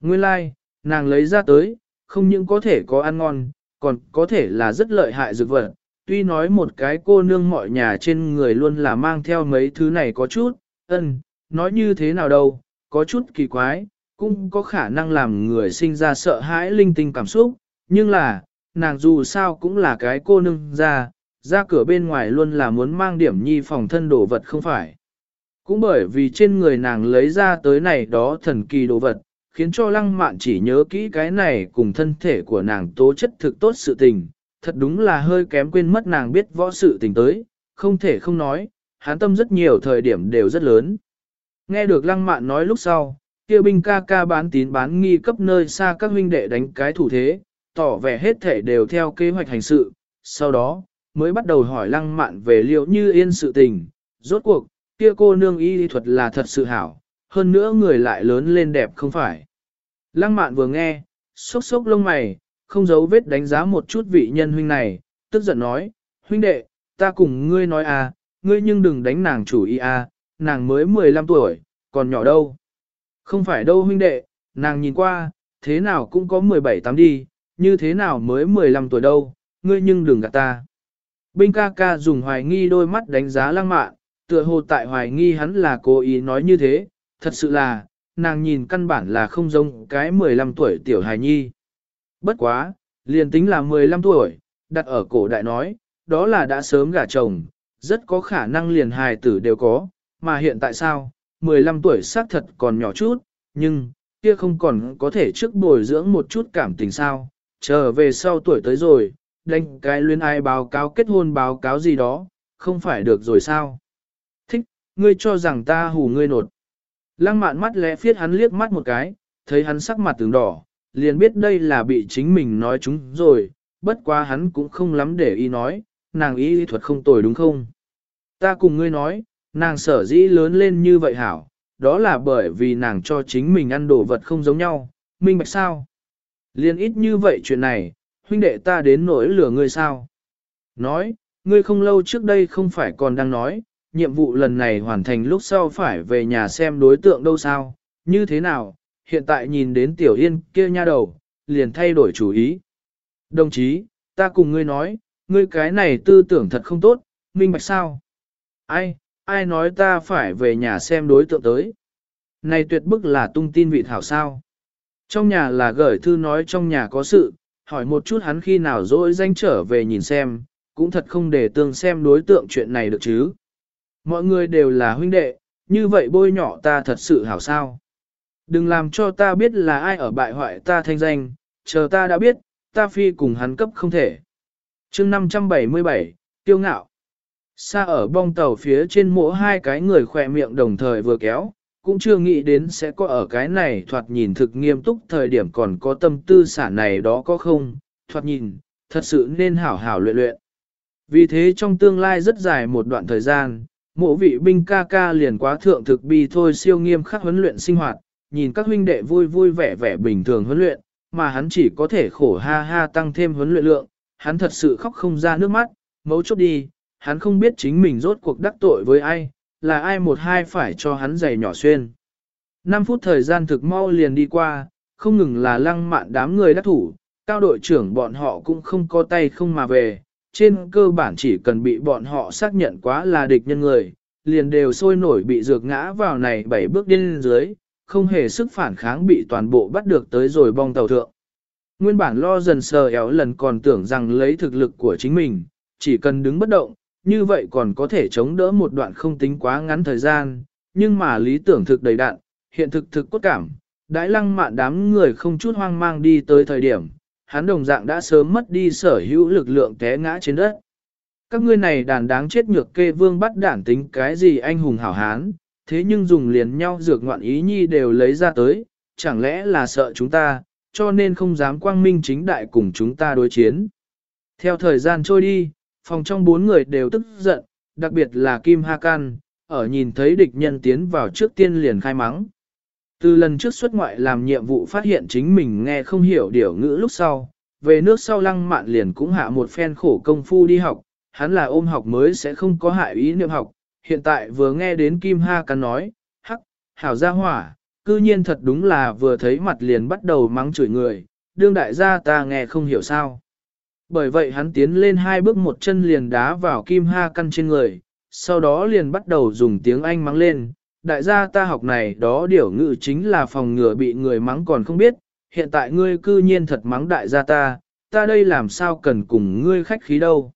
Nguyên lai, like, nàng lấy ra tới, không những có thể có ăn ngon, còn có thể là rất lợi hại dược vật. Tuy nói một cái cô nương mọi nhà trên người luôn là mang theo mấy thứ này có chút, ân, nói như thế nào đâu, có chút kỳ quái, cũng có khả năng làm người sinh ra sợ hãi linh tinh cảm xúc, nhưng là, nàng dù sao cũng là cái cô nương ra, ra cửa bên ngoài luôn là muốn mang điểm nhi phòng thân đồ vật không phải. Cũng bởi vì trên người nàng lấy ra tới này đó thần kỳ đồ vật, khiến cho lăng mạn chỉ nhớ kỹ cái này cùng thân thể của nàng tố chất thực tốt sự tình, thật đúng là hơi kém quên mất nàng biết võ sự tình tới, không thể không nói, hán tâm rất nhiều thời điểm đều rất lớn. Nghe được lăng mạn nói lúc sau, kia binh ca ca bán tín bán nghi cấp nơi xa các huynh đệ đánh cái thủ thế, tỏ vẻ hết thể đều theo kế hoạch hành sự, sau đó, mới bắt đầu hỏi lăng mạn về liệu như yên sự tình, rốt cuộc, kia cô nương y thuật là thật sự hảo, hơn nữa người lại lớn lên đẹp không phải. Lăng mạn vừa nghe, sốc sốc lông mày, không giấu vết đánh giá một chút vị nhân huynh này, tức giận nói, huynh đệ, ta cùng ngươi nói à, ngươi nhưng đừng đánh nàng chủ ý à, nàng mới 15 tuổi, còn nhỏ đâu. Không phải đâu huynh đệ, nàng nhìn qua, thế nào cũng có 17 tám đi, như thế nào mới 15 tuổi đâu, ngươi nhưng đừng gạt ta. Binh ca ca dùng hoài nghi đôi mắt đánh giá lăng mạn, tựa hồ tại hoài nghi hắn là cố ý nói như thế, thật sự là, nàng nhìn căn bản là không giống cái 15 tuổi tiểu hài nhi. Bất quá, liền tính là 15 tuổi, đặt ở cổ đại nói, đó là đã sớm gả chồng, rất có khả năng liền hài tử đều có, mà hiện tại sao, 15 tuổi xác thật còn nhỏ chút, nhưng, kia không còn có thể trước bồi dưỡng một chút cảm tình sao, trở về sau tuổi tới rồi, đánh cái luyến ai báo cáo kết hôn báo cáo gì đó, không phải được rồi sao. Thích, ngươi cho rằng ta hù ngươi nột. Lăng mạn mắt lẽ phiết hắn liếc mắt một cái, thấy hắn sắc mặt tướng đỏ, liền biết đây là bị chính mình nói chúng rồi, bất quá hắn cũng không lắm để ý nói, nàng ý thuật không tồi đúng không? Ta cùng ngươi nói, nàng sở dĩ lớn lên như vậy hảo, đó là bởi vì nàng cho chính mình ăn đồ vật không giống nhau, minh bạch sao? Liên ít như vậy chuyện này, huynh đệ ta đến nỗi lửa ngươi sao? Nói, ngươi không lâu trước đây không phải còn đang nói, nhiệm vụ lần này hoàn thành lúc sau phải về nhà xem đối tượng đâu sao, như thế nào, hiện tại nhìn đến tiểu yên kia nha đầu, liền thay đổi chủ ý. Đồng chí, ta cùng ngươi nói, ngươi cái này tư tưởng thật không tốt, minh bạch sao? Ai, ai nói ta phải về nhà xem đối tượng tới? Này tuyệt bức là tung tin vị thảo sao? Trong nhà là gửi thư nói trong nhà có sự, hỏi một chút hắn khi nào dỗi danh trở về nhìn xem, cũng thật không để tương xem đối tượng chuyện này được chứ. Mọi người đều là huynh đệ, như vậy bôi nhỏ ta thật sự hảo sao. Đừng làm cho ta biết là ai ở bại hoại ta thanh danh, chờ ta đã biết, ta phi cùng hắn cấp không thể. chương 577, tiêu ngạo. Xa ở bong tàu phía trên mỗi hai cái người khỏe miệng đồng thời vừa kéo, cũng chưa nghĩ đến sẽ có ở cái này thoạt nhìn thực nghiêm túc thời điểm còn có tâm tư sản này đó có không, thoạt nhìn, thật sự nên hảo hảo luyện luyện. Vì thế trong tương lai rất dài một đoạn thời gian, mộ vị binh ca ca liền quá thượng thực bi thôi siêu nghiêm khắc huấn luyện sinh hoạt, nhìn các huynh đệ vui vui vẻ vẻ bình thường huấn luyện, mà hắn chỉ có thể khổ ha ha tăng thêm huấn luyện lượng, hắn thật sự khóc không ra nước mắt, mấu chốt đi, hắn không biết chính mình rốt cuộc đắc tội với ai, là ai một hai phải cho hắn giày nhỏ xuyên. 5 phút thời gian thực mau liền đi qua, không ngừng là lăng mạn đám người đắc thủ, cao đội trưởng bọn họ cũng không có tay không mà về, trên cơ bản chỉ cần bị bọn họ xác nhận quá là địch nhân người, liền đều sôi nổi bị dược ngã vào này bảy bước điên dưới, không hề sức phản kháng bị toàn bộ bắt được tới rồi bong tàu thượng. Nguyên bản lo dần sờ éo lần còn tưởng rằng lấy thực lực của chính mình, chỉ cần đứng bất động, như vậy còn có thể chống đỡ một đoạn không tính quá ngắn thời gian, nhưng mà lý tưởng thực đầy đạn, hiện thực thực cốt cảm, đãi lăng mạn đám người không chút hoang mang đi tới thời điểm, hắn đồng dạng đã sớm mất đi sở hữu lực lượng té ngã trên đất. Các ngươi này đàn đáng chết nhược kê vương bắt đản tính cái gì anh hùng hảo hán, thế nhưng dùng liền nhau dược ngoạn ý nhi đều lấy ra tới, chẳng lẽ là sợ chúng ta, cho nên không dám quang minh chính đại cùng chúng ta đối chiến. Theo thời gian trôi đi, phòng trong bốn người đều tức giận, đặc biệt là Kim Ha Can, ở nhìn thấy địch nhân tiến vào trước tiên liền khai mắng. Từ lần trước xuất ngoại làm nhiệm vụ phát hiện chính mình nghe không hiểu điều ngữ lúc sau, về nước sau lăng mạn liền cũng hạ một phen khổ công phu đi học, hắn là ôm học mới sẽ không có hại ý niệm học, hiện tại vừa nghe đến Kim Ha Cắn nói, hắc, hảo gia hỏa, cư nhiên thật đúng là vừa thấy mặt liền bắt đầu mắng chửi người, đương đại gia ta nghe không hiểu sao. Bởi vậy hắn tiến lên hai bước một chân liền đá vào Kim Ha Căn trên người, sau đó liền bắt đầu dùng tiếng Anh mắng lên, đại gia ta học này đó điều ngữ chính là phòng ngừa bị người mắng còn không biết, hiện tại ngươi cư nhiên thật mắng đại gia ta, ta đây làm sao cần cùng ngươi khách khí đâu.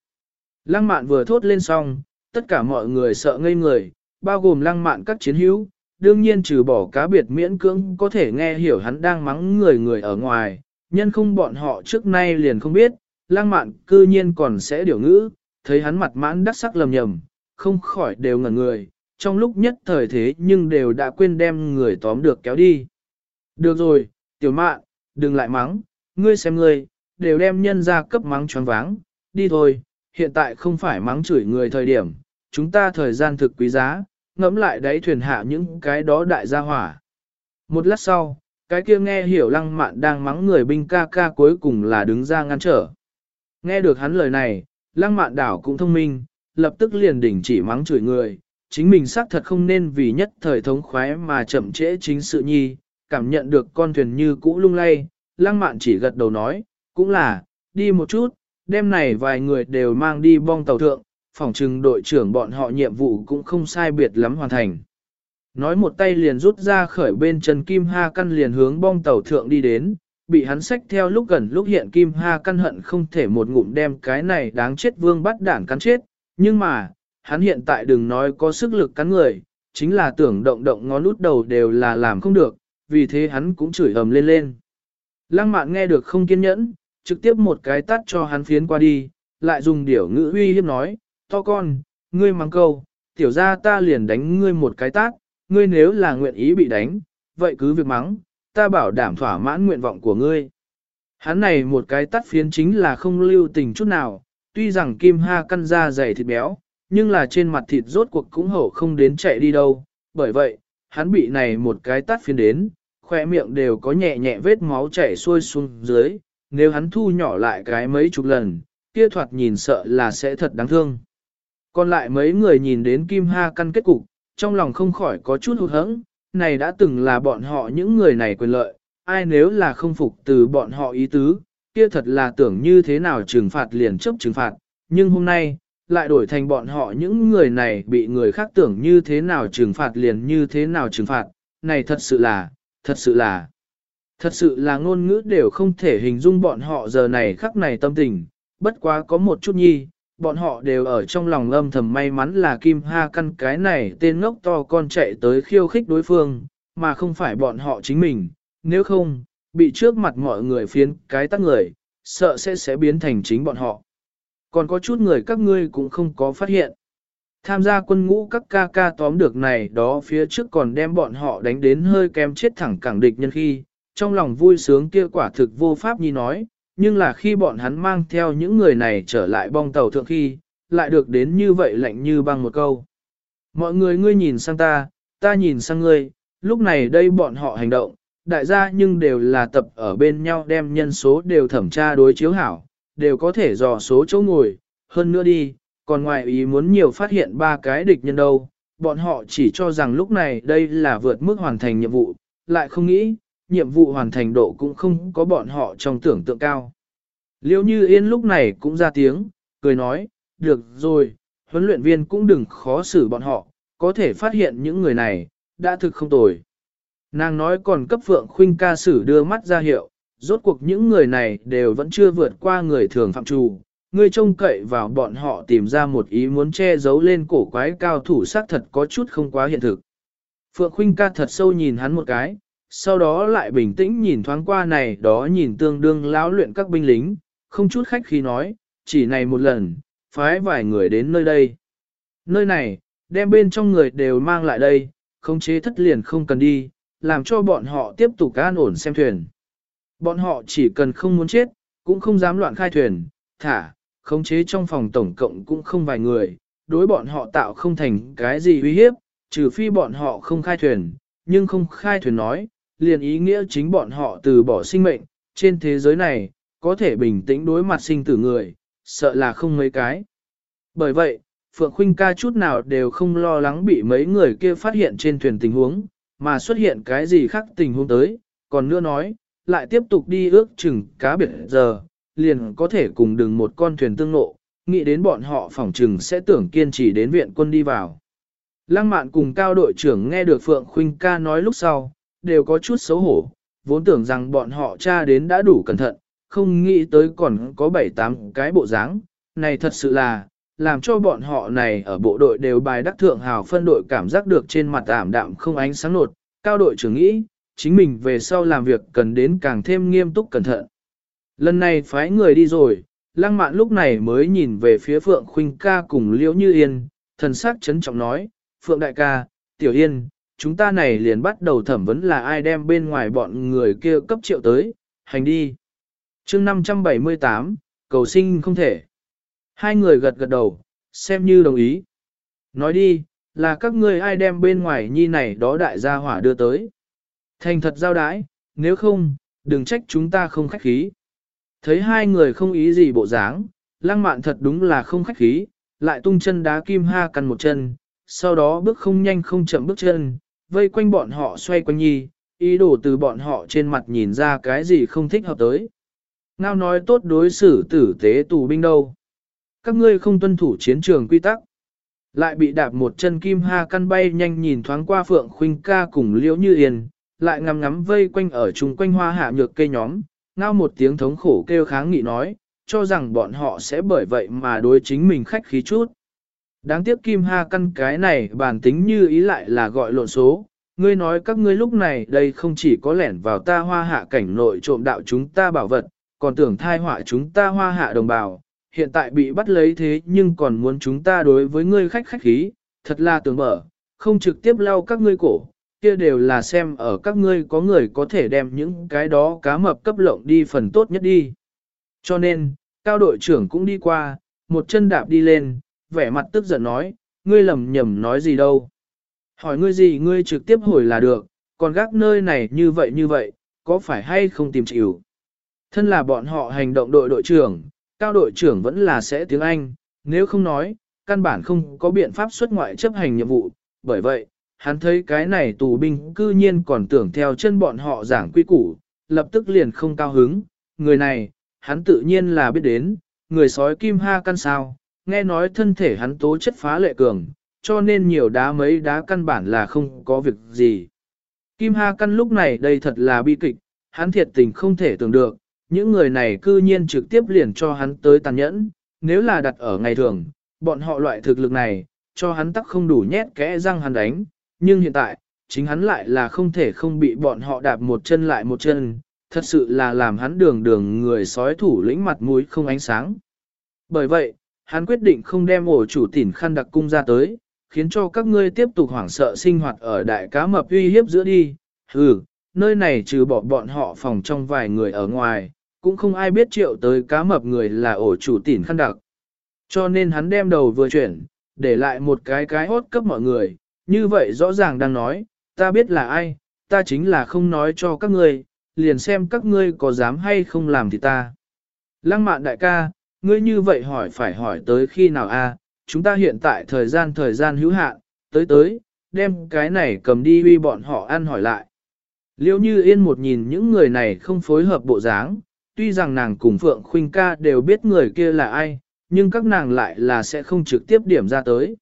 Lăng mạn vừa thốt lên xong, tất cả mọi người sợ ngây người, bao gồm lăng mạn các chiến hữu, đương nhiên trừ bỏ cá biệt miễn cưỡng có thể nghe hiểu hắn đang mắng người người ở ngoài, nhân không bọn họ trước nay liền không biết, lăng mạn cư nhiên còn sẽ điều ngữ, thấy hắn mặt mãn đắc sắc lầm nhầm, không khỏi đều ngẩn người, trong lúc nhất thời thế nhưng đều đã quên đem người tóm được kéo đi. Được rồi, tiểu mạn, đừng lại mắng, ngươi xem ngươi, đều đem nhân ra cấp mắng choáng váng, đi thôi, hiện tại không phải mắng chửi người thời điểm, chúng ta thời gian thực quý giá, ngẫm lại đáy thuyền hạ những cái đó đại gia hỏa. Một lát sau, cái kia nghe hiểu lăng mạn đang mắng người binh ca ca cuối cùng là đứng ra ngăn trở. Nghe được hắn lời này, lăng mạn đảo cũng thông minh, lập tức liền đỉnh chỉ mắng chửi người, chính mình xác thật không nên vì nhất thời thống khoái mà chậm trễ chính sự nhi, cảm nhận được con thuyền như cũ lung lay, lăng mạn chỉ gật đầu nói, cũng là, đi một chút, đêm này vài người đều mang đi bong tàu thượng, phỏng trừng đội trưởng bọn họ nhiệm vụ cũng không sai biệt lắm hoàn thành. Nói một tay liền rút ra khởi bên chân Kim Ha Căn liền hướng bong tàu thượng đi đến, bị hắn xách theo lúc gần lúc hiện Kim Ha Căn hận không thể một ngụm đem cái này đáng chết vương bắt đảng cắn chết, nhưng mà, hắn hiện tại đừng nói có sức lực cắn người, chính là tưởng động động ngón út đầu đều là làm không được, vì thế hắn cũng chửi ầm lên lên. Lăng mạn nghe được không kiên nhẫn, trực tiếp một cái tắt cho hắn phiến qua đi, lại dùng điểu ngữ uy hiếp nói, to con, ngươi mắng câu, tiểu ra ta liền đánh ngươi một cái tát, ngươi nếu là nguyện ý bị đánh, vậy cứ việc mắng, ta bảo đảm thỏa mãn nguyện vọng của ngươi. Hắn này một cái tắt phiến chính là không lưu tình chút nào, tuy rằng kim ha căn da dày thịt béo, nhưng là trên mặt thịt rốt cuộc cũng hổ không đến chạy đi đâu, bởi vậy, hắn bị này một cái tát phiến đến, khoe miệng đều có nhẹ nhẹ vết máu chảy xuôi xuống dưới, nếu hắn thu nhỏ lại cái mấy chục lần, kia thoạt nhìn sợ là sẽ thật đáng thương. Còn lại mấy người nhìn đến Kim Ha căn kết cục, trong lòng không khỏi có chút hụt hẫng, này đã từng là bọn họ những người này quyền lợi, ai nếu là không phục từ bọn họ ý tứ, kia thật là tưởng như thế nào trừng phạt liền chấp trừng phạt, nhưng hôm nay, lại đổi thành bọn họ những người này bị người khác tưởng như thế nào trừng phạt liền như thế nào trừng phạt, này thật sự là, thật sự là, thật sự là ngôn ngữ đều không thể hình dung bọn họ giờ này khắc này tâm tình, bất quá có một chút nhi, bọn họ đều ở trong lòng âm thầm may mắn là Kim Ha căn cái này tên ngốc to con chạy tới khiêu khích đối phương, mà không phải bọn họ chính mình, nếu không, bị trước mặt mọi người phiến cái tắc người, sợ sẽ sẽ biến thành chính bọn họ. Còn có chút người các ngươi cũng không có phát hiện. Tham gia quân ngũ các ca ca tóm được này đó phía trước còn đem bọn họ đánh đến hơi kém chết thẳng cẳng địch nhân khi, trong lòng vui sướng kia quả thực vô pháp như nói, nhưng là khi bọn hắn mang theo những người này trở lại bong tàu thượng khi, lại được đến như vậy lạnh như băng một câu. Mọi người ngươi nhìn sang ta, ta nhìn sang ngươi, lúc này đây bọn họ hành động, đại gia nhưng đều là tập ở bên nhau đem nhân số đều thẩm tra đối chiếu hảo, đều có thể dò số chỗ ngồi, hơn nữa đi, còn ngoài ý muốn nhiều phát hiện ba cái địch nhân đâu, bọn họ chỉ cho rằng lúc này đây là vượt mức hoàn thành nhiệm vụ, lại không nghĩ, nhiệm vụ hoàn thành độ cũng không có bọn họ trong tưởng tượng cao. Liêu như yên lúc này cũng ra tiếng, cười nói, được rồi, huấn luyện viên cũng đừng khó xử bọn họ, có thể phát hiện những người này, đã thực không tồi. Nàng nói còn cấp phượng khuynh ca sử đưa mắt ra hiệu, rốt cuộc những người này đều vẫn chưa vượt qua người thường phạm trù. Ngươi trông cậy vào bọn họ tìm ra một ý muốn che giấu lên cổ quái cao thủ xác thật có chút không quá hiện thực. Phượng Khuynh ca thật sâu nhìn hắn một cái, sau đó lại bình tĩnh nhìn thoáng qua này đó nhìn tương đương lão luyện các binh lính, không chút khách khí nói, chỉ này một lần, phái vài người đến nơi đây. Nơi này, đem bên trong người đều mang lại đây, không chế thất liền không cần đi, làm cho bọn họ tiếp tục an ổn xem thuyền. Bọn họ chỉ cần không muốn chết, cũng không dám loạn khai thuyền, thả, khống chế trong phòng tổng cộng cũng không vài người, đối bọn họ tạo không thành cái gì uy hiếp, trừ phi bọn họ không khai thuyền, nhưng không khai thuyền nói, liền ý nghĩa chính bọn họ từ bỏ sinh mệnh, trên thế giới này, có thể bình tĩnh đối mặt sinh tử người, sợ là không mấy cái. Bởi vậy, Phượng Khuynh ca chút nào đều không lo lắng bị mấy người kia phát hiện trên thuyền tình huống, mà xuất hiện cái gì khác tình huống tới, còn nữa nói, lại tiếp tục đi ước chừng cá biệt giờ, liền có thể cùng đường một con thuyền tương nộ, nghĩ đến bọn họ phỏng chừng sẽ tưởng kiên trì đến viện quân đi vào. Lăng mạn cùng cao đội trưởng nghe được Phượng Khuynh ca nói lúc sau, đều có chút xấu hổ, vốn tưởng rằng bọn họ tra đến đã đủ cẩn thận, không nghĩ tới còn có 7-8 cái bộ dáng, này thật sự là, làm cho bọn họ này ở bộ đội đều bài đắc thượng hào phân đội cảm giác được trên mặt ảm đạm không ánh sáng nột, cao đội trưởng nghĩ, chính mình về sau làm việc cần đến càng thêm nghiêm túc cẩn thận. Lần này phái người đi rồi, lăng mạn lúc này mới nhìn về phía Phượng Khuynh ca cùng Liễu Như Yên, thần sắc chấn trọng nói, Phượng đại ca, Tiểu Yên, chúng ta này liền bắt đầu thẩm vấn là ai đem bên ngoài bọn người kia cấp triệu tới, hành đi. chương 578, cầu sinh không thể. Hai người gật gật đầu, xem như đồng ý. Nói đi, là các ngươi ai đem bên ngoài nhi này đó đại gia hỏa đưa tới. Thành thật giao đái, nếu không, đừng trách chúng ta không khách khí. Thấy hai người không ý gì bộ dáng, lăng mạn thật đúng là không khách khí, lại tung chân đá kim ha căn một chân, sau đó bước không nhanh không chậm bước chân, vây quanh bọn họ xoay quanh nhi, ý đồ từ bọn họ trên mặt nhìn ra cái gì không thích hợp tới. Ngao nói tốt đối xử tử tế tù binh đâu. Các ngươi không tuân thủ chiến trường quy tắc. Lại bị đạp một chân kim ha căn bay nhanh nhìn thoáng qua phượng khuynh ca cùng liễu như yên, lại ngắm ngắm vây quanh ở chung quanh hoa hạ nhược cây nhóm, ngao một tiếng thống khổ kêu kháng nghị nói, cho rằng bọn họ sẽ bởi vậy mà đối chính mình khách khí chút. Đáng tiếc Kim Ha căn cái này bản tính như ý lại là gọi lộn số. Ngươi nói các ngươi lúc này đây không chỉ có lẻn vào ta hoa hạ cảnh nội trộm đạo chúng ta bảo vật, còn tưởng thai họa chúng ta hoa hạ đồng bào, hiện tại bị bắt lấy thế nhưng còn muốn chúng ta đối với ngươi khách khách khí, thật là tưởng mở, không trực tiếp lau các ngươi cổ, kia đều là xem ở các ngươi có người có thể đem những cái đó cá mập cấp lộng đi phần tốt nhất đi. Cho nên, cao đội trưởng cũng đi qua, một chân đạp đi lên, vẻ mặt tức giận nói, ngươi lầm nhầm nói gì đâu. Hỏi ngươi gì ngươi trực tiếp hồi là được, còn gác nơi này như vậy như vậy, có phải hay không tìm chịu. Thân là bọn họ hành động đội đội trưởng, cao đội trưởng vẫn là sẽ tiếng Anh, nếu không nói, căn bản không có biện pháp xuất ngoại chấp hành nhiệm vụ, bởi vậy, hắn thấy cái này tù binh cư nhiên còn tưởng theo chân bọn họ giảng quy củ, lập tức liền không cao hứng, người này, hắn tự nhiên là biết đến, người sói kim ha căn sao, nghe nói thân thể hắn tố chất phá lệ cường, cho nên nhiều đá mấy đá căn bản là không có việc gì. Kim ha căn lúc này đây thật là bi kịch, hắn thiệt tình không thể tưởng được, những người này cư nhiên trực tiếp liền cho hắn tới tàn nhẫn, nếu là đặt ở ngày thường, bọn họ loại thực lực này, cho hắn tắc không đủ nhét kẽ răng hắn đánh, nhưng hiện tại, chính hắn lại là không thể không bị bọn họ đạp một chân lại một chân, thật sự là làm hắn đường đường người sói thủ lĩnh mặt mũi không ánh sáng. Bởi vậy, hắn quyết định không đem ổ chủ tỉn khăn đặc cung ra tới, khiến cho các ngươi tiếp tục hoảng sợ sinh hoạt ở đại cá mập uy hiếp giữa đi. Ừ, nơi này trừ bỏ bọn họ phòng trong vài người ở ngoài, cũng không ai biết triệu tới cá mập người là ổ chủ tỉn khăn đặc. Cho nên hắn đem đầu vừa chuyển, để lại một cái cái hốt cấp mọi người, như vậy rõ ràng đang nói, ta biết là ai, ta chính là không nói cho các ngươi, liền xem các ngươi có dám hay không làm thì ta. Lăng mạn đại ca, ngươi như vậy hỏi phải hỏi tới khi nào a? chúng ta hiện tại thời gian thời gian hữu hạn, tới tới, đem cái này cầm đi uy bọn họ ăn hỏi lại. Liêu như yên một nhìn những người này không phối hợp bộ dáng, tuy rằng nàng cùng Phượng Khuynh ca đều biết người kia là ai, nhưng các nàng lại là sẽ không trực tiếp điểm ra tới.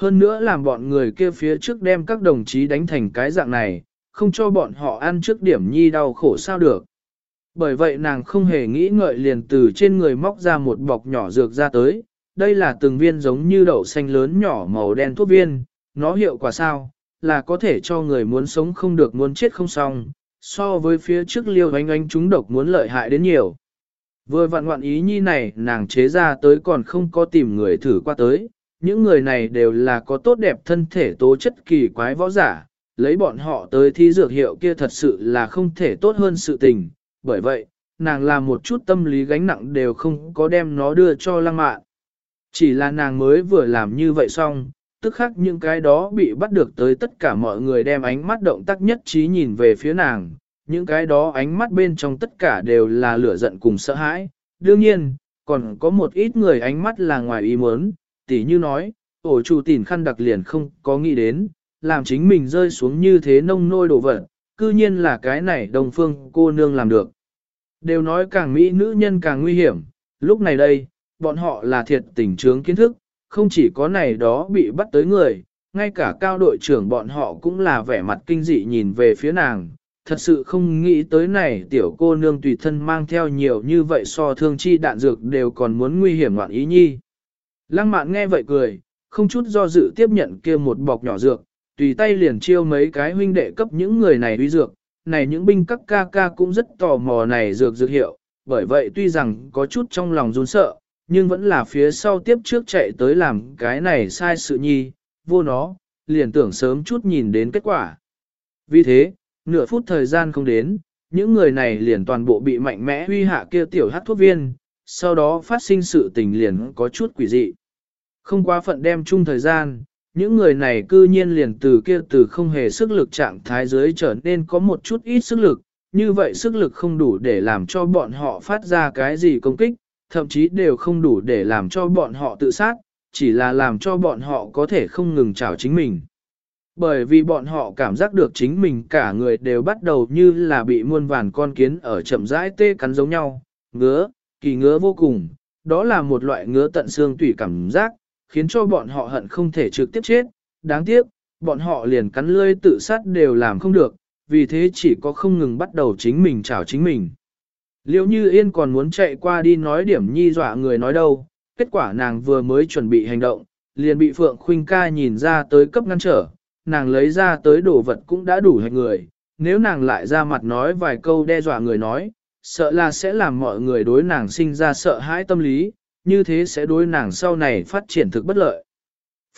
Hơn nữa làm bọn người kia phía trước đem các đồng chí đánh thành cái dạng này, không cho bọn họ ăn trước điểm nhi đau khổ sao được. Bởi vậy nàng không hề nghĩ ngợi liền từ trên người móc ra một bọc nhỏ dược ra tới, đây là từng viên giống như đậu xanh lớn nhỏ màu đen thuốc viên, nó hiệu quả sao, là có thể cho người muốn sống không được muốn chết không xong, so với phía trước liêu ánh ánh chúng độc muốn lợi hại đến nhiều. Vừa vặn ngoạn ý nhi này nàng chế ra tới còn không có tìm người thử qua tới, những người này đều là có tốt đẹp thân thể tố chất kỳ quái võ giả, lấy bọn họ tới thi dược hiệu kia thật sự là không thể tốt hơn sự tình, bởi vậy, nàng làm một chút tâm lý gánh nặng đều không có đem nó đưa cho lăng mạn. Chỉ là nàng mới vừa làm như vậy xong, tức khắc những cái đó bị bắt được tới tất cả mọi người đem ánh mắt động tác nhất trí nhìn về phía nàng, những cái đó ánh mắt bên trong tất cả đều là lửa giận cùng sợ hãi. Đương nhiên, còn có một ít người ánh mắt là ngoài ý muốn, tỉ như nói, ổ chủ tỉn khăn đặc liền không có nghĩ đến, làm chính mình rơi xuống như thế nông nôi đổ vật, cư nhiên là cái này đồng phương cô nương làm được. Đều nói càng mỹ nữ nhân càng nguy hiểm, lúc này đây, bọn họ là thiệt tình trướng kiến thức, không chỉ có này đó bị bắt tới người, ngay cả cao đội trưởng bọn họ cũng là vẻ mặt kinh dị nhìn về phía nàng, thật sự không nghĩ tới này tiểu cô nương tùy thân mang theo nhiều như vậy so thương chi đạn dược đều còn muốn nguy hiểm loạn ý nhi. Lăng mạn nghe vậy cười, không chút do dự tiếp nhận kia một bọc nhỏ dược, tùy tay liền chiêu mấy cái huynh đệ cấp những người này uy dược, này những binh các ca ca cũng rất tò mò này dược dược hiệu, bởi vậy tuy rằng có chút trong lòng run sợ, nhưng vẫn là phía sau tiếp trước chạy tới làm cái này sai sự nhi, vô nó, liền tưởng sớm chút nhìn đến kết quả. Vì thế, nửa phút thời gian không đến, những người này liền toàn bộ bị mạnh mẽ huy hạ kia tiểu hát thuốc viên, sau đó phát sinh sự tình liền có chút quỷ dị. Không quá phận đem chung thời gian, những người này cư nhiên liền từ kia từ không hề sức lực trạng thái dưới trở nên có một chút ít sức lực, như vậy sức lực không đủ để làm cho bọn họ phát ra cái gì công kích, thậm chí đều không đủ để làm cho bọn họ tự sát, chỉ là làm cho bọn họ có thể không ngừng chảo chính mình. Bởi vì bọn họ cảm giác được chính mình cả người đều bắt đầu như là bị muôn vàn con kiến ở chậm rãi tê cắn giống nhau, ngứa, kỳ ngứa vô cùng, đó là một loại ngứa tận xương tủy cảm giác, khiến cho bọn họ hận không thể trực tiếp chết, đáng tiếc, bọn họ liền cắn lươi tự sát đều làm không được, vì thế chỉ có không ngừng bắt đầu chính mình chảo chính mình. Liệu như yên còn muốn chạy qua đi nói điểm nhi dọa người nói đâu, kết quả nàng vừa mới chuẩn bị hành động, liền bị Phượng Khuynh ca nhìn ra tới cấp ngăn trở, nàng lấy ra tới đồ vật cũng đã đủ hành người, nếu nàng lại ra mặt nói vài câu đe dọa người nói, sợ là sẽ làm mọi người đối nàng sinh ra sợ hãi tâm lý, như thế sẽ đối nàng sau này phát triển thực bất lợi.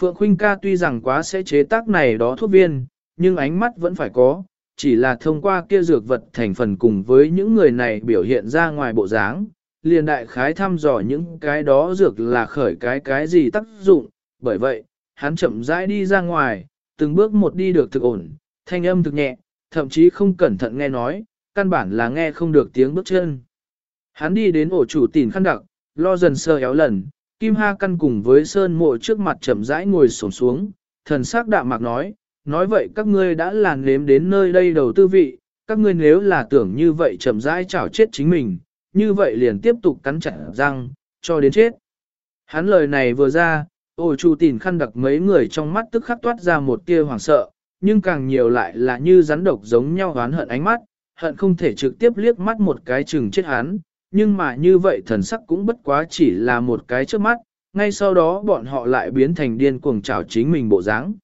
Phượng Khuynh ca tuy rằng quá sẽ chế tác này đó thuốc viên, nhưng ánh mắt vẫn phải có, chỉ là thông qua kia dược vật thành phần cùng với những người này biểu hiện ra ngoài bộ dáng, liền đại khái thăm dò những cái đó dược là khởi cái cái gì tác dụng, bởi vậy, hắn chậm rãi đi ra ngoài, từng bước một đi được thực ổn, thanh âm thực nhẹ, thậm chí không cẩn thận nghe nói, căn bản là nghe không được tiếng bước chân. Hắn đi đến ổ chủ tỉnh khăn đặc, lo dần sơ éo lần, Kim Ha căn cùng với Sơn mộ trước mặt chậm rãi ngồi xổm xuống, thần sắc đạm mạc nói, nói vậy các ngươi đã làn nếm đến nơi đây đầu tư vị, các ngươi nếu là tưởng như vậy chậm rãi chảo chết chính mình, như vậy liền tiếp tục cắn chặt răng, cho đến chết. Hắn lời này vừa ra, ổ chủ tỉnh khăn đặc mấy người trong mắt tức khắc toát ra một tia hoảng sợ, nhưng càng nhiều lại là như rắn độc giống nhau oán hận ánh mắt, hận không thể trực tiếp liếc mắt một cái chừng chết hắn, nhưng mà như vậy thần sắc cũng bất quá chỉ là một cái trước mắt, ngay sau đó bọn họ lại biến thành điên cuồng trào chính mình bộ dáng.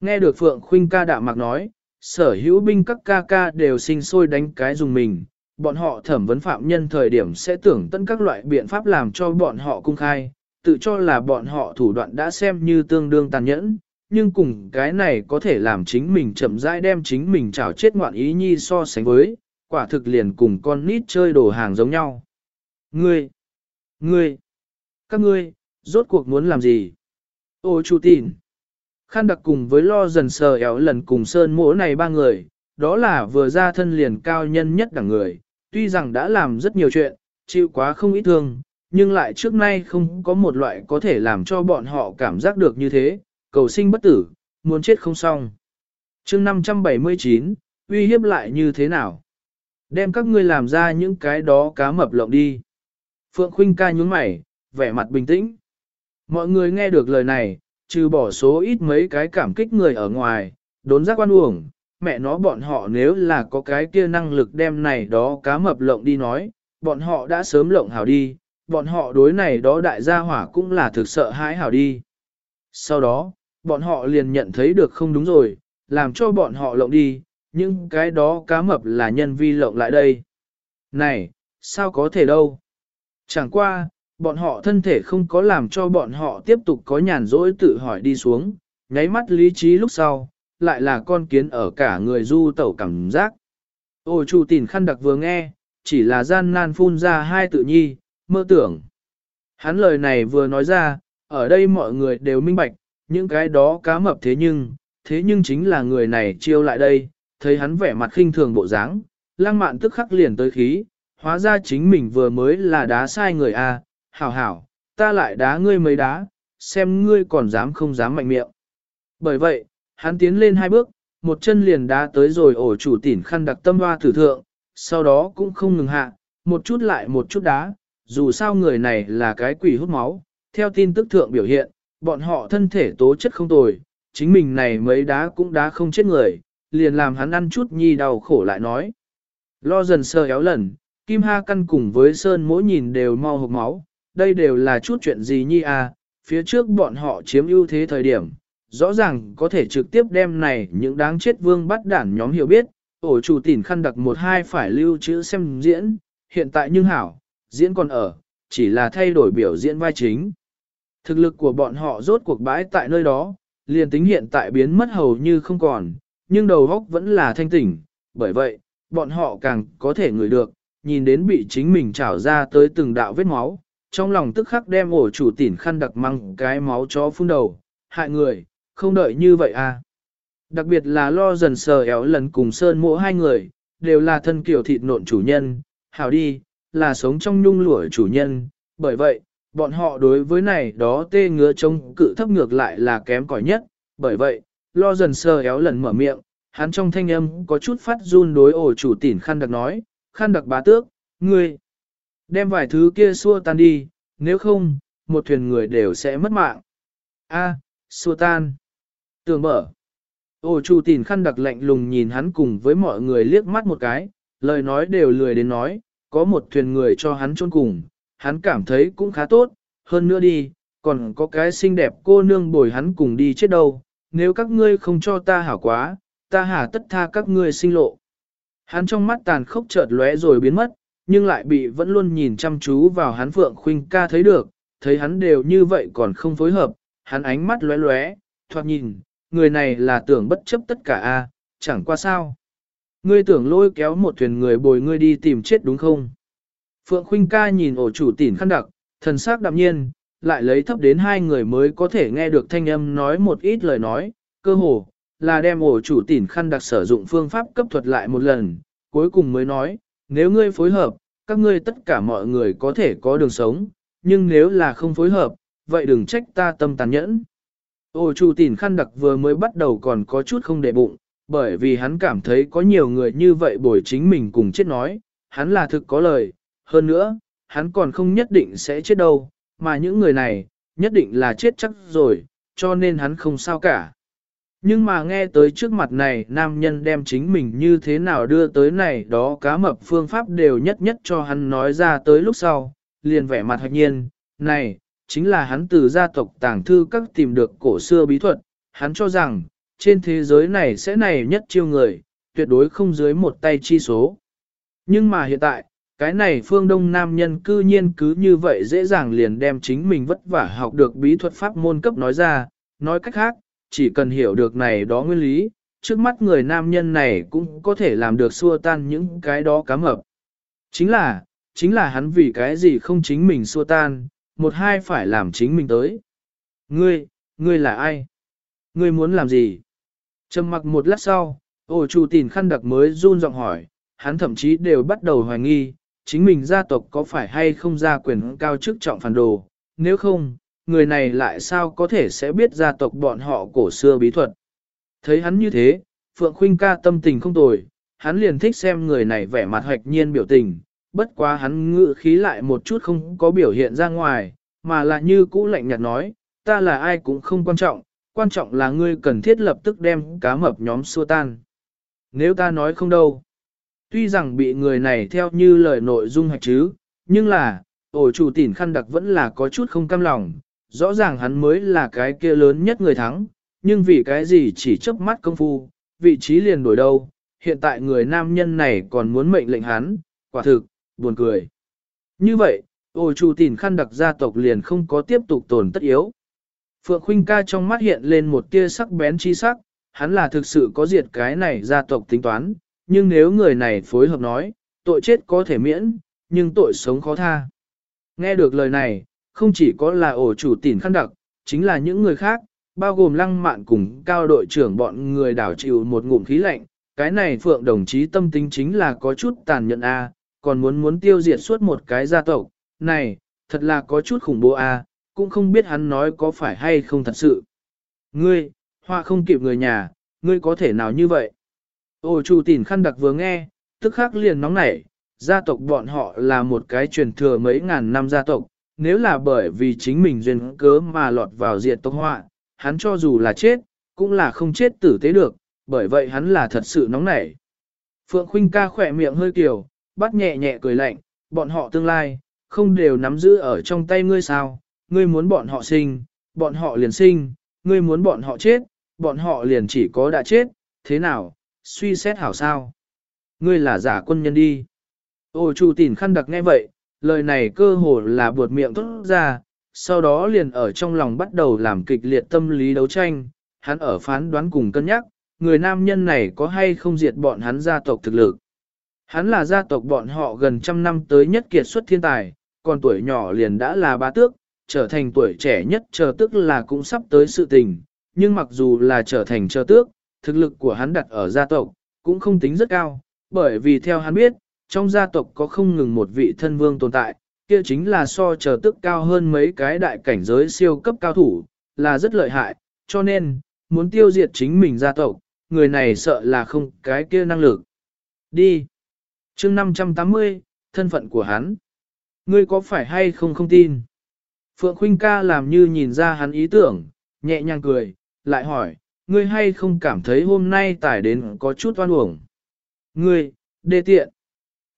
Nghe được Phượng Khuynh ca đạm mạc nói, sở hữu binh các ca ca đều sinh sôi đánh cái dùng mình, bọn họ thẩm vấn phạm nhân thời điểm sẽ tưởng tận các loại biện pháp làm cho bọn họ cung khai, tự cho là bọn họ thủ đoạn đã xem như tương đương tàn nhẫn, nhưng cùng cái này có thể làm chính mình chậm rãi đem chính mình chảo chết ngoạn ý nhi so sánh với, quả thực liền cùng con nít chơi đồ hàng giống nhau. Ngươi, ngươi, các ngươi, rốt cuộc muốn làm gì? Ô chủ tin. Khăn đặc cùng với lo dần sờ éo lần cùng sơn mỗ này ba người, đó là vừa ra thân liền cao nhân nhất đẳng người, tuy rằng đã làm rất nhiều chuyện, chịu quá không ít thương, nhưng lại trước nay không có một loại có thể làm cho bọn họ cảm giác được như thế, cầu sinh bất tử, muốn chết không xong. chương 579, uy hiếp lại như thế nào? Đem các ngươi làm ra những cái đó cá mập lộng đi. Phượng Khuynh ca nhún mày, vẻ mặt bình tĩnh. Mọi người nghe được lời này, trừ bỏ số ít mấy cái cảm kích người ở ngoài, đốn giác quan uổng, mẹ nó bọn họ nếu là có cái kia năng lực đem này đó cá mập lộng đi nói, bọn họ đã sớm lộng hảo đi, bọn họ đối này đó đại gia hỏa cũng là thực sợ hãi hảo đi. Sau đó, bọn họ liền nhận thấy được không đúng rồi, làm cho bọn họ lộng đi, nhưng cái đó cá mập là nhân vi lộng lại đây. Này, sao có thể đâu? Chẳng qua, bọn họ thân thể không có làm cho bọn họ tiếp tục có nhàn rỗi tự hỏi đi xuống, nháy mắt lý trí lúc sau, lại là con kiến ở cả người du tẩu cảm giác. Ôi chủ tìn khăn đặc vừa nghe, chỉ là gian nan phun ra hai tự nhi, mơ tưởng. Hắn lời này vừa nói ra, ở đây mọi người đều minh bạch, những cái đó cá mập thế nhưng, thế nhưng chính là người này chiêu lại đây, thấy hắn vẻ mặt khinh thường bộ dáng, lang mạn tức khắc liền tới khí, hóa ra chính mình vừa mới là đá sai người a, à. hảo hảo, ta lại đá ngươi mấy đá, xem ngươi còn dám không dám mạnh miệng. Bởi vậy, hắn tiến lên hai bước, một chân liền đá tới rồi ổ chủ tỉn khăn đặc tâm hoa thử thượng, sau đó cũng không ngừng hạ, một chút lại một chút đá, dù sao người này là cái quỷ hút máu, theo tin tức thượng biểu hiện, bọn họ thân thể tố chất không tồi, chính mình này mấy đá cũng đá không chết người, liền làm hắn ăn chút nhi đau khổ lại nói. Lo dần sơ éo lần, Kim Ha căn cùng với Sơn mỗi nhìn đều mau hộp máu, đây đều là chút chuyện gì nhi à, phía trước bọn họ chiếm ưu thế thời điểm, rõ ràng có thể trực tiếp đem này những đáng chết vương bắt đản nhóm hiểu biết, ổ chủ tỉn khăn đặc một hai phải lưu trữ xem diễn, hiện tại nhưng hảo, diễn còn ở, chỉ là thay đổi biểu diễn vai chính. Thực lực của bọn họ rốt cuộc bãi tại nơi đó, liền tính hiện tại biến mất hầu như không còn, nhưng đầu óc vẫn là thanh tỉnh, bởi vậy, bọn họ càng có thể ngửi được, nhìn đến bị chính mình trảo ra tới từng đạo vết máu, trong lòng tức khắc đem ổ chủ tỉn khăn đặc măng cái máu chó phun đầu, hại người, không đợi như vậy à. Đặc biệt là lo dần sờ éo lần cùng sơn mỗ hai người, đều là thân kiểu thịt nộn chủ nhân, hảo đi, là sống trong nhung lụa chủ nhân, bởi vậy, bọn họ đối với này đó tê ngứa trông cự thấp ngược lại là kém cỏi nhất, bởi vậy, lo dần sờ éo lần mở miệng, hắn trong thanh âm có chút phát run đối ổ chủ tỉn khăn đặc nói, khăn đặc bá tước, ngươi, đem vài thứ kia xua tan đi, nếu không, một thuyền người đều sẽ mất mạng. A, xua tan. Tường mở. Ổ chủ tỉn khăn đặc lạnh lùng nhìn hắn cùng với mọi người liếc mắt một cái, lời nói đều lười đến nói, có một thuyền người cho hắn chôn cùng, hắn cảm thấy cũng khá tốt, hơn nữa đi, còn có cái xinh đẹp cô nương bồi hắn cùng đi chết đâu, nếu các ngươi không cho ta hảo quá, ta hà tất tha các ngươi sinh lộ. Hắn trong mắt tàn khốc chợt lóe rồi biến mất, nhưng lại bị vẫn luôn nhìn chăm chú vào hắn Phượng Khuynh ca thấy được, thấy hắn đều như vậy còn không phối hợp, hắn ánh mắt lóe lóe, thoạt nhìn, người này là tưởng bất chấp tất cả a, chẳng qua sao. Ngươi tưởng lôi kéo một thuyền người bồi ngươi đi tìm chết đúng không? Phượng Khuynh ca nhìn ổ chủ tỉn khăn đặc, thần sắc đạm nhiên, lại lấy thấp đến hai người mới có thể nghe được thanh âm nói một ít lời nói, cơ hồ là đem ổ chủ tỉn khăn đặc sử dụng phương pháp cấp thuật lại một lần, cuối cùng mới nói, nếu ngươi phối hợp, các ngươi tất cả mọi người có thể có đường sống, nhưng nếu là không phối hợp, vậy đừng trách ta tâm tàn nhẫn. Ổ chủ tỉn khăn đặc vừa mới bắt đầu còn có chút không để bụng, bởi vì hắn cảm thấy có nhiều người như vậy bồi chính mình cùng chết nói, hắn là thực có lời, hơn nữa, hắn còn không nhất định sẽ chết đâu, mà những người này, nhất định là chết chắc rồi, cho nên hắn không sao cả. Nhưng mà nghe tới trước mặt này nam nhân đem chính mình như thế nào đưa tới này đó cá mập phương pháp đều nhất nhất cho hắn nói ra tới lúc sau, liền vẻ mặt hạch nhiên, này, chính là hắn từ gia tộc tàng thư các tìm được cổ xưa bí thuật, hắn cho rằng, trên thế giới này sẽ này nhất chiêu người, tuyệt đối không dưới một tay chi số. Nhưng mà hiện tại, cái này phương đông nam nhân cư nhiên cứ như vậy dễ dàng liền đem chính mình vất vả học được bí thuật pháp môn cấp nói ra, nói cách khác, chỉ cần hiểu được này đó nguyên lý, trước mắt người nam nhân này cũng có thể làm được xua tan những cái đó cám hợp. Chính là, chính là hắn vì cái gì không chính mình xua tan, một hai phải làm chính mình tới. Ngươi, ngươi là ai? Ngươi muốn làm gì? Trầm mặc một lát sau, ổ chủ tìn khăn đặc mới run giọng hỏi, hắn thậm chí đều bắt đầu hoài nghi, chính mình gia tộc có phải hay không ra quyền cao chức trọng phản đồ, nếu không, người này lại sao có thể sẽ biết gia tộc bọn họ cổ xưa bí thuật. Thấy hắn như thế, Phượng Khuynh ca tâm tình không tồi, hắn liền thích xem người này vẻ mặt hoạch nhiên biểu tình, bất quá hắn ngự khí lại một chút không có biểu hiện ra ngoài, mà là như cũ lạnh nhạt nói, ta là ai cũng không quan trọng, quan trọng là ngươi cần thiết lập tức đem cá mập nhóm xua tan. Nếu ta nói không đâu, tuy rằng bị người này theo như lời nội dung hạch chứ, nhưng là, ổ chủ Tỉnh khăn đặc vẫn là có chút không cam lòng, rõ ràng hắn mới là cái kia lớn nhất người thắng, nhưng vì cái gì chỉ chớp mắt công phu, vị trí liền đổi đâu, hiện tại người nam nhân này còn muốn mệnh lệnh hắn, quả thực, buồn cười. Như vậy, ổ chủ Tỉnh khăn đặc gia tộc liền không có tiếp tục tồn tất yếu. Phượng Khuynh ca trong mắt hiện lên một tia sắc bén chi sắc, hắn là thực sự có diệt cái này gia tộc tính toán, nhưng nếu người này phối hợp nói, tội chết có thể miễn, nhưng tội sống khó tha. Nghe được lời này, không chỉ có là ổ chủ tỉn khăn đặc, chính là những người khác, bao gồm lăng mạn cùng cao đội trưởng bọn người đảo chịu một ngụm khí lạnh, cái này phượng đồng chí tâm tính chính là có chút tàn nhẫn a, còn muốn muốn tiêu diệt suốt một cái gia tộc, này, thật là có chút khủng bố a, cũng không biết hắn nói có phải hay không thật sự. Ngươi, hoa không kịp người nhà, ngươi có thể nào như vậy? Ô chủ tỉn khăn đặc vừa nghe, tức khắc liền nóng nảy, gia tộc bọn họ là một cái truyền thừa mấy ngàn năm gia tộc, nếu là bởi vì chính mình duyên cớ mà lọt vào diệt tộc họa, hắn cho dù là chết, cũng là không chết tử tế được, bởi vậy hắn là thật sự nóng nảy. Phượng Khuynh ca khỏe miệng hơi kiều, bắt nhẹ nhẹ cười lạnh, bọn họ tương lai, không đều nắm giữ ở trong tay ngươi sao, ngươi muốn bọn họ sinh, bọn họ liền sinh, ngươi muốn bọn họ chết, bọn họ liền chỉ có đã chết, thế nào, suy xét hảo sao. Ngươi là giả quân nhân đi. Ô chủ tỉn khăn đặc nghe vậy, lời này cơ hồ là buột miệng tốt ra, sau đó liền ở trong lòng bắt đầu làm kịch liệt tâm lý đấu tranh, hắn ở phán đoán cùng cân nhắc, người nam nhân này có hay không diệt bọn hắn gia tộc thực lực. Hắn là gia tộc bọn họ gần trăm năm tới nhất kiệt xuất thiên tài, còn tuổi nhỏ liền đã là ba tước, trở thành tuổi trẻ nhất chờ tức là cũng sắp tới sự tình, nhưng mặc dù là trở thành chờ tước, thực lực của hắn đặt ở gia tộc, cũng không tính rất cao, bởi vì theo hắn biết, trong gia tộc có không ngừng một vị thân vương tồn tại, kia chính là so chờ tức cao hơn mấy cái đại cảnh giới siêu cấp cao thủ, là rất lợi hại, cho nên, muốn tiêu diệt chính mình gia tộc, người này sợ là không cái kia năng lực. Đi. chương 580, thân phận của hắn. Ngươi có phải hay không không tin? Phượng Khuynh ca làm như nhìn ra hắn ý tưởng, nhẹ nhàng cười, lại hỏi, ngươi hay không cảm thấy hôm nay tải đến có chút oan uổng? Ngươi, đê tiện.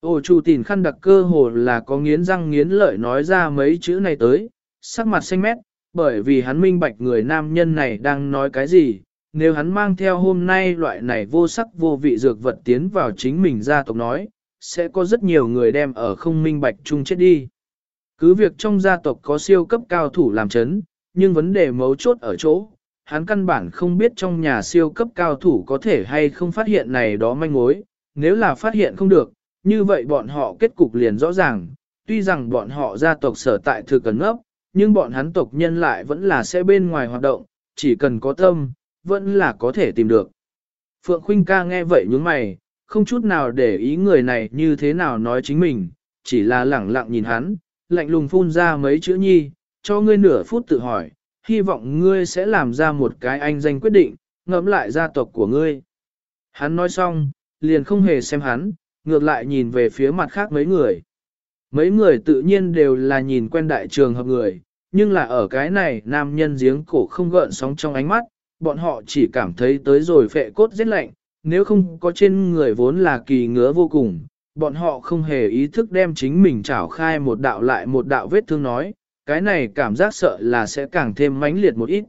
Ô chủ tìn khăn đặc cơ hồ là có nghiến răng nghiến lợi nói ra mấy chữ này tới, sắc mặt xanh mét, bởi vì hắn minh bạch người nam nhân này đang nói cái gì, nếu hắn mang theo hôm nay loại này vô sắc vô vị dược vật tiến vào chính mình gia tộc nói, sẽ có rất nhiều người đem ở không minh bạch chung chết đi. Cứ việc trong gia tộc có siêu cấp cao thủ làm chấn, nhưng vấn đề mấu chốt ở chỗ, hắn căn bản không biết trong nhà siêu cấp cao thủ có thể hay không phát hiện này đó manh mối, nếu là phát hiện không được, như vậy bọn họ kết cục liền rõ ràng, tuy rằng bọn họ gia tộc sở tại thừa cần ngốc, nhưng bọn hắn tộc nhân lại vẫn là sẽ bên ngoài hoạt động, chỉ cần có tâm, vẫn là có thể tìm được. Phượng Khuynh ca nghe vậy nhướng mày, không chút nào để ý người này như thế nào nói chính mình, chỉ là lẳng lặng nhìn hắn, lạnh lùng phun ra mấy chữ nhi, cho ngươi nửa phút tự hỏi, hy vọng ngươi sẽ làm ra một cái anh danh quyết định, ngẫm lại gia tộc của ngươi. Hắn nói xong, liền không hề xem hắn, ngược lại nhìn về phía mặt khác mấy người. Mấy người tự nhiên đều là nhìn quen đại trường hợp người, nhưng là ở cái này nam nhân giếng cổ không gợn sóng trong ánh mắt, bọn họ chỉ cảm thấy tới rồi phệ cốt rất lạnh, nếu không có trên người vốn là kỳ ngứa vô cùng, bọn họ không hề ý thức đem chính mình trảo khai một đạo lại một đạo vết thương nói, cái này cảm giác sợ là sẽ càng thêm mãnh liệt một ít.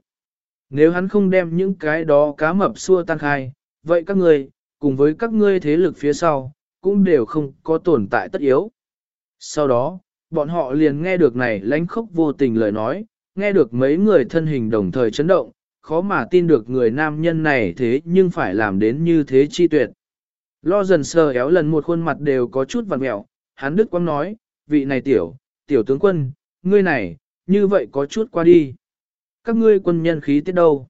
Nếu hắn không đem những cái đó cá mập xua tan khai, vậy các ngươi, cùng với các ngươi thế lực phía sau, cũng đều không có tồn tại tất yếu. Sau đó, bọn họ liền nghe được này lánh khốc vô tình lời nói, nghe được mấy người thân hình đồng thời chấn động, khó mà tin được người nam nhân này thế nhưng phải làm đến như thế chi tuyệt. Lo dần sờ éo lần một khuôn mặt đều có chút vằn mẹo, hắn đức quang nói, vị này tiểu, tiểu tướng quân, ngươi này, như vậy có chút qua đi. Các ngươi quân nhân khí tiết đâu?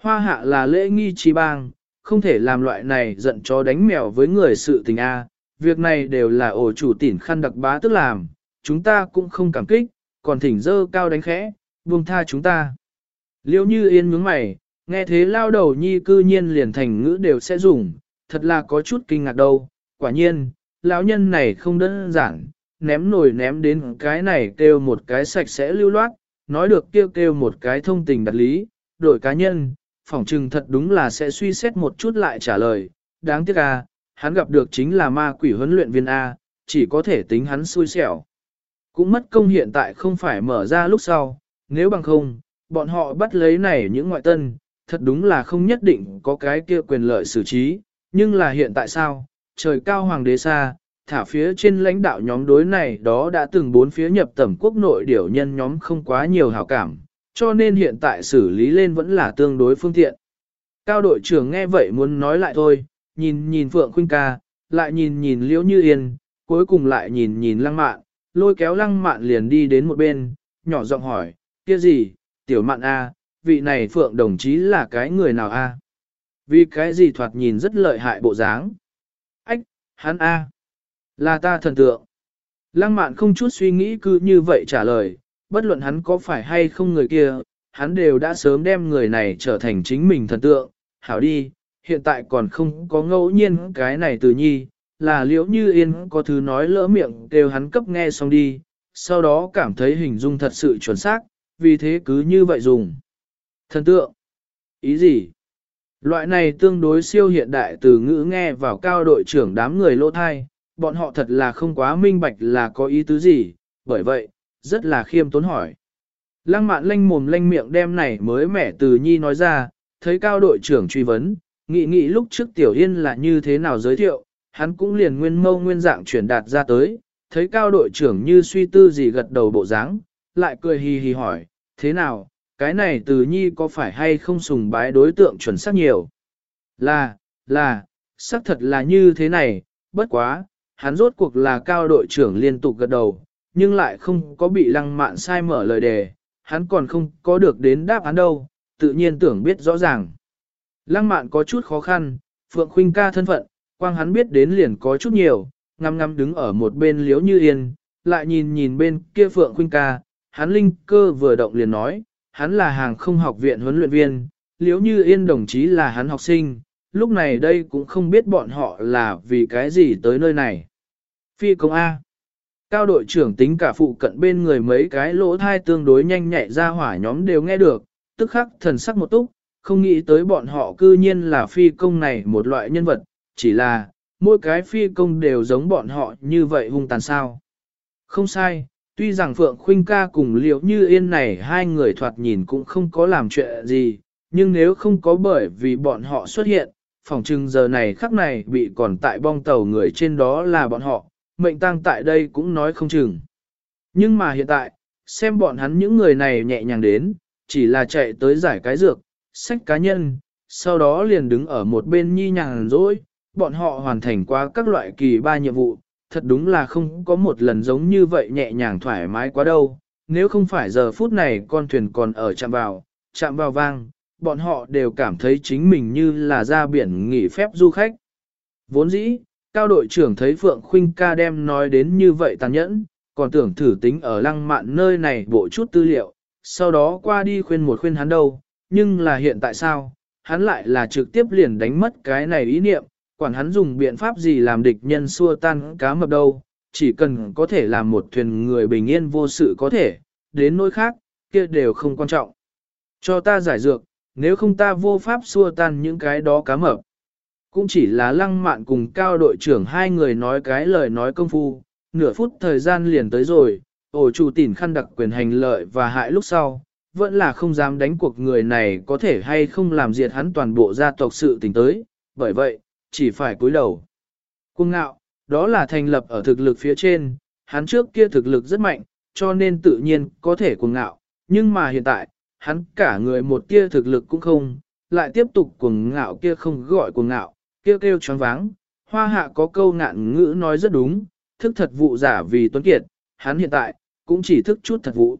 Hoa hạ là lễ nghi trí bang, không thể làm loại này giận chó đánh mèo với người sự tình A, việc này đều là ổ chủ tỉn khăn đặc bá tức làm, chúng ta cũng không cảm kích, còn thỉnh dơ cao đánh khẽ, buông tha chúng ta. Liêu như yên nhướng mày, nghe thế lao đầu nhi cư nhiên liền thành ngữ đều sẽ dùng, thật là có chút kinh ngạc đâu, quả nhiên, lão nhân này không đơn giản, ném nồi ném đến cái này kêu một cái sạch sẽ lưu loát, nói được kêu kêu một cái thông tình đặt lý, đổi cá nhân, phỏng chừng thật đúng là sẽ suy xét một chút lại trả lời, đáng tiếc à, hắn gặp được chính là ma quỷ huấn luyện viên A, chỉ có thể tính hắn xui xẻo. Cũng mất công hiện tại không phải mở ra lúc sau, nếu bằng không, bọn họ bắt lấy này những ngoại tân, thật đúng là không nhất định có cái kia quyền lợi xử trí, nhưng là hiện tại sao, trời cao hoàng đế xa, thả phía trên lãnh đạo nhóm đối này đó đã từng bốn phía nhập tẩm quốc nội điều nhân nhóm không quá nhiều hảo cảm, cho nên hiện tại xử lý lên vẫn là tương đối phương tiện. Cao đội trưởng nghe vậy muốn nói lại thôi, nhìn nhìn Phượng Khuynh ca, lại nhìn nhìn Liễu Như Yên, cuối cùng lại nhìn nhìn lăng mạn, lôi kéo lăng mạn liền đi đến một bên, nhỏ giọng hỏi, kia gì, tiểu mạn A, vị này Phượng đồng chí là cái người nào A? Vì cái gì thoạt nhìn rất lợi hại bộ dáng? Ách, hắn A. Là ta thần tượng. Lăng mạn không chút suy nghĩ cứ như vậy trả lời, bất luận hắn có phải hay không người kia, hắn đều đã sớm đem người này trở thành chính mình thần tượng. Hảo đi, hiện tại còn không có ngẫu nhiên cái này từ nhi, là liễu như yên có thứ nói lỡ miệng đều hắn cấp nghe xong đi, sau đó cảm thấy hình dung thật sự chuẩn xác, vì thế cứ như vậy dùng. Thần tượng, ý gì? Loại này tương đối siêu hiện đại từ ngữ nghe vào cao đội trưởng đám người lô thai, bọn họ thật là không quá minh bạch là có ý tứ gì, bởi vậy, rất là khiêm tốn hỏi. Lăng mạn lanh mồm lanh miệng đem này mới mẻ từ nhi nói ra, thấy cao đội trưởng truy vấn, nghĩ nghĩ lúc trước tiểu yên là như thế nào giới thiệu, hắn cũng liền nguyên mâu nguyên dạng truyền đạt ra tới, thấy cao đội trưởng như suy tư gì gật đầu bộ dáng, lại cười hì hì hỏi, thế nào, cái này từ nhi có phải hay không sùng bái đối tượng chuẩn xác nhiều? Là, là, xác thật là như thế này, bất quá, hắn rốt cuộc là cao đội trưởng liên tục gật đầu, nhưng lại không có bị lăng mạn sai mở lời đề, hắn còn không có được đến đáp án đâu, tự nhiên tưởng biết rõ ràng. Lăng mạn có chút khó khăn, Phượng Khuynh ca thân phận, quang hắn biết đến liền có chút nhiều, ngăm ngăm đứng ở một bên liếu như yên, lại nhìn nhìn bên kia Phượng Khuynh ca, hắn linh cơ vừa động liền nói, hắn là hàng không học viện huấn luyện viên, liếu như yên đồng chí là hắn học sinh, lúc này đây cũng không biết bọn họ là vì cái gì tới nơi này. Phi công A. Cao đội trưởng tính cả phụ cận bên người mấy cái lỗ thai tương đối nhanh nhạy ra hỏa nhóm đều nghe được, tức khắc thần sắc một túc, không nghĩ tới bọn họ cư nhiên là phi công này một loại nhân vật, chỉ là, mỗi cái phi công đều giống bọn họ như vậy hung tàn sao. Không sai, tuy rằng Phượng Khuynh ca cùng Liễu Như Yên này hai người thoạt nhìn cũng không có làm chuyện gì, nhưng nếu không có bởi vì bọn họ xuất hiện, phòng trưng giờ này khắc này bị còn tại bong tàu người trên đó là bọn họ, mệnh tang tại đây cũng nói không chừng. Nhưng mà hiện tại, xem bọn hắn những người này nhẹ nhàng đến, chỉ là chạy tới giải cái dược, sách cá nhân, sau đó liền đứng ở một bên nhi nhàng rỗi, bọn họ hoàn thành qua các loại kỳ ba nhiệm vụ, thật đúng là không có một lần giống như vậy nhẹ nhàng thoải mái quá đâu, nếu không phải giờ phút này con thuyền còn ở chạm vào, chạm vào vang, bọn họ đều cảm thấy chính mình như là ra biển nghỉ phép du khách. Vốn dĩ, cao đội trưởng thấy Phượng Khuynh ca đem nói đến như vậy tàn nhẫn, còn tưởng thử tính ở lăng mạn nơi này bộ chút tư liệu, sau đó qua đi khuyên một khuyên hắn đâu, nhưng là hiện tại sao, hắn lại là trực tiếp liền đánh mất cái này ý niệm, quản hắn dùng biện pháp gì làm địch nhân xua tan cá mập đâu, chỉ cần có thể làm một thuyền người bình yên vô sự có thể, đến nỗi khác, kia đều không quan trọng. Cho ta giải dược, nếu không ta vô pháp xua tan những cái đó cá mập. Cũng chỉ là lăng mạn cùng cao đội trưởng hai người nói cái lời nói công phu, nửa phút thời gian liền tới rồi, ổ chủ tỉn khăn đặc quyền hành lợi và hại lúc sau, vẫn là không dám đánh cuộc người này có thể hay không làm diệt hắn toàn bộ gia tộc sự tình tới, bởi vậy, chỉ phải cúi đầu. Cuồng ngạo, đó là thành lập ở thực lực phía trên, hắn trước kia thực lực rất mạnh, cho nên tự nhiên có thể cuồng ngạo, nhưng mà hiện tại, hắn cả người một tia thực lực cũng không, lại tiếp tục cuồng ngạo kia không gọi cuồng ngạo, kia kêu choáng váng. Hoa hạ có câu ngạn ngữ nói rất đúng, thức thật vụ giả vì tuấn kiệt, hắn hiện tại, cũng chỉ thức chút thật vụ.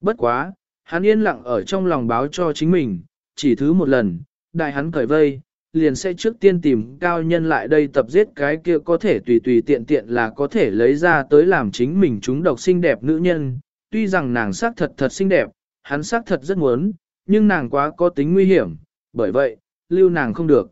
Bất quá, hắn yên lặng ở trong lòng báo cho chính mình, chỉ thứ một lần, đại hắn cởi vây, liền sẽ trước tiên tìm cao nhân lại đây tập giết cái kia có thể tùy tùy tiện tiện là có thể lấy ra tới làm chính mình chúng độc xinh đẹp nữ nhân. Tuy rằng nàng sắc thật thật xinh đẹp, hắn xác thật rất muốn, nhưng nàng quá có tính nguy hiểm, bởi vậy, lưu nàng không được.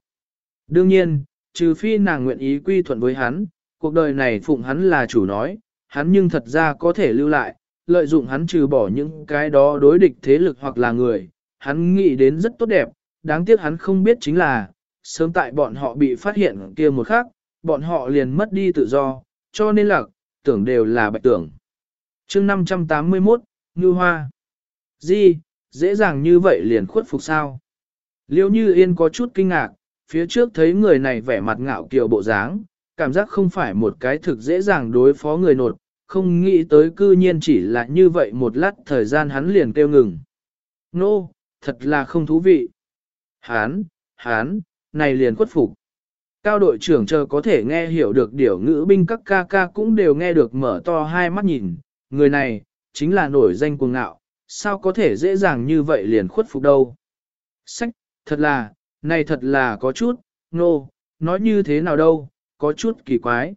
Đương nhiên, trừ phi nàng nguyện ý quy thuận với hắn, cuộc đời này phụng hắn là chủ nói, hắn nhưng thật ra có thể lưu lại, lợi dụng hắn trừ bỏ những cái đó đối địch thế lực hoặc là người, hắn nghĩ đến rất tốt đẹp, đáng tiếc hắn không biết chính là, sớm tại bọn họ bị phát hiện kia một khắc, bọn họ liền mất đi tự do, cho nên là, tưởng đều là bạch tưởng. chương 581, Ngư Hoa. Di, dễ dàng như vậy liền khuất phục sao? Liêu như yên có chút kinh ngạc, phía trước thấy người này vẻ mặt ngạo kiều bộ dáng, cảm giác không phải một cái thực dễ dàng đối phó người nột, không nghĩ tới cư nhiên chỉ là như vậy một lát thời gian hắn liền kêu ngừng. Nô, no, thật là không thú vị. Hán, hán, này liền khuất phục. Cao đội trưởng chờ có thể nghe hiểu được điều ngữ binh các ca ca cũng đều nghe được mở to hai mắt nhìn, người này, chính là nổi danh cuồng ngạo, sao có thể dễ dàng như vậy liền khuất phục đâu. Sách, thật là, này thật là có chút, nô, no, nói như thế nào đâu, có chút kỳ quái.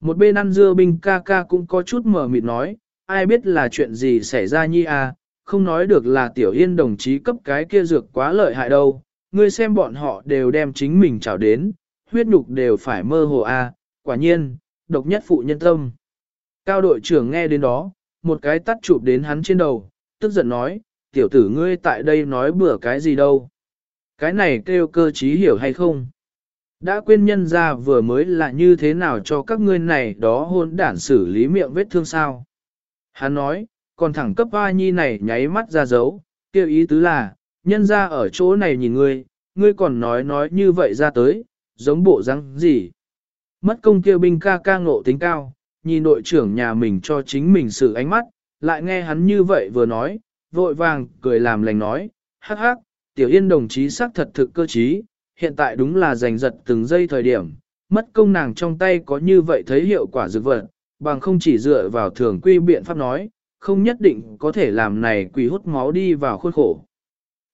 Một bên ăn dưa binh ca ca cũng có chút mở mịt nói, ai biết là chuyện gì xảy ra nhi à, không nói được là tiểu yên đồng chí cấp cái kia dược quá lợi hại đâu, ngươi xem bọn họ đều đem chính mình chào đến, huyết nhục đều phải mơ hồ a, à, quả nhiên, độc nhất phụ nhân tâm. Cao đội trưởng nghe đến đó, một cái tắt chụp đến hắn trên đầu, tức giận nói, tiểu tử ngươi tại đây nói bừa cái gì đâu. Cái này kêu cơ trí hiểu hay không? Đã quên nhân ra vừa mới là như thế nào cho các ngươi này đó hôn đản xử lý miệng vết thương sao? Hắn nói, còn thẳng cấp A nhi này nháy mắt ra dấu, kêu ý tứ là, nhân ra ở chỗ này nhìn ngươi, ngươi còn nói nói như vậy ra tới, giống bộ răng gì. Mất công kêu binh ca ca ngộ tính cao, nhìn đội trưởng nhà mình cho chính mình sự ánh mắt, lại nghe hắn như vậy vừa nói, vội vàng, cười làm lành nói, hắc hắc, tiểu yên đồng chí xác thật thực cơ trí, hiện tại đúng là giành giật từng giây thời điểm, mất công nàng trong tay có như vậy thấy hiệu quả dược vật, bằng không chỉ dựa vào thường quy biện pháp nói, không nhất định có thể làm này quỷ hút máu đi vào khuôn khổ.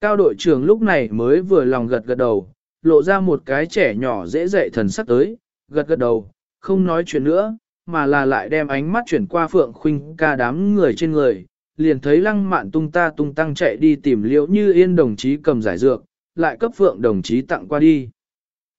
Cao đội trưởng lúc này mới vừa lòng gật gật đầu, lộ ra một cái trẻ nhỏ dễ dậy thần sắc tới, gật gật đầu, không nói chuyện nữa, mà là lại đem ánh mắt chuyển qua Phượng Khuynh ca đám người trên người, liền thấy lăng mạn tung ta tung tăng chạy đi tìm liễu như yên đồng chí cầm giải dược, lại cấp Phượng đồng chí tặng qua đi.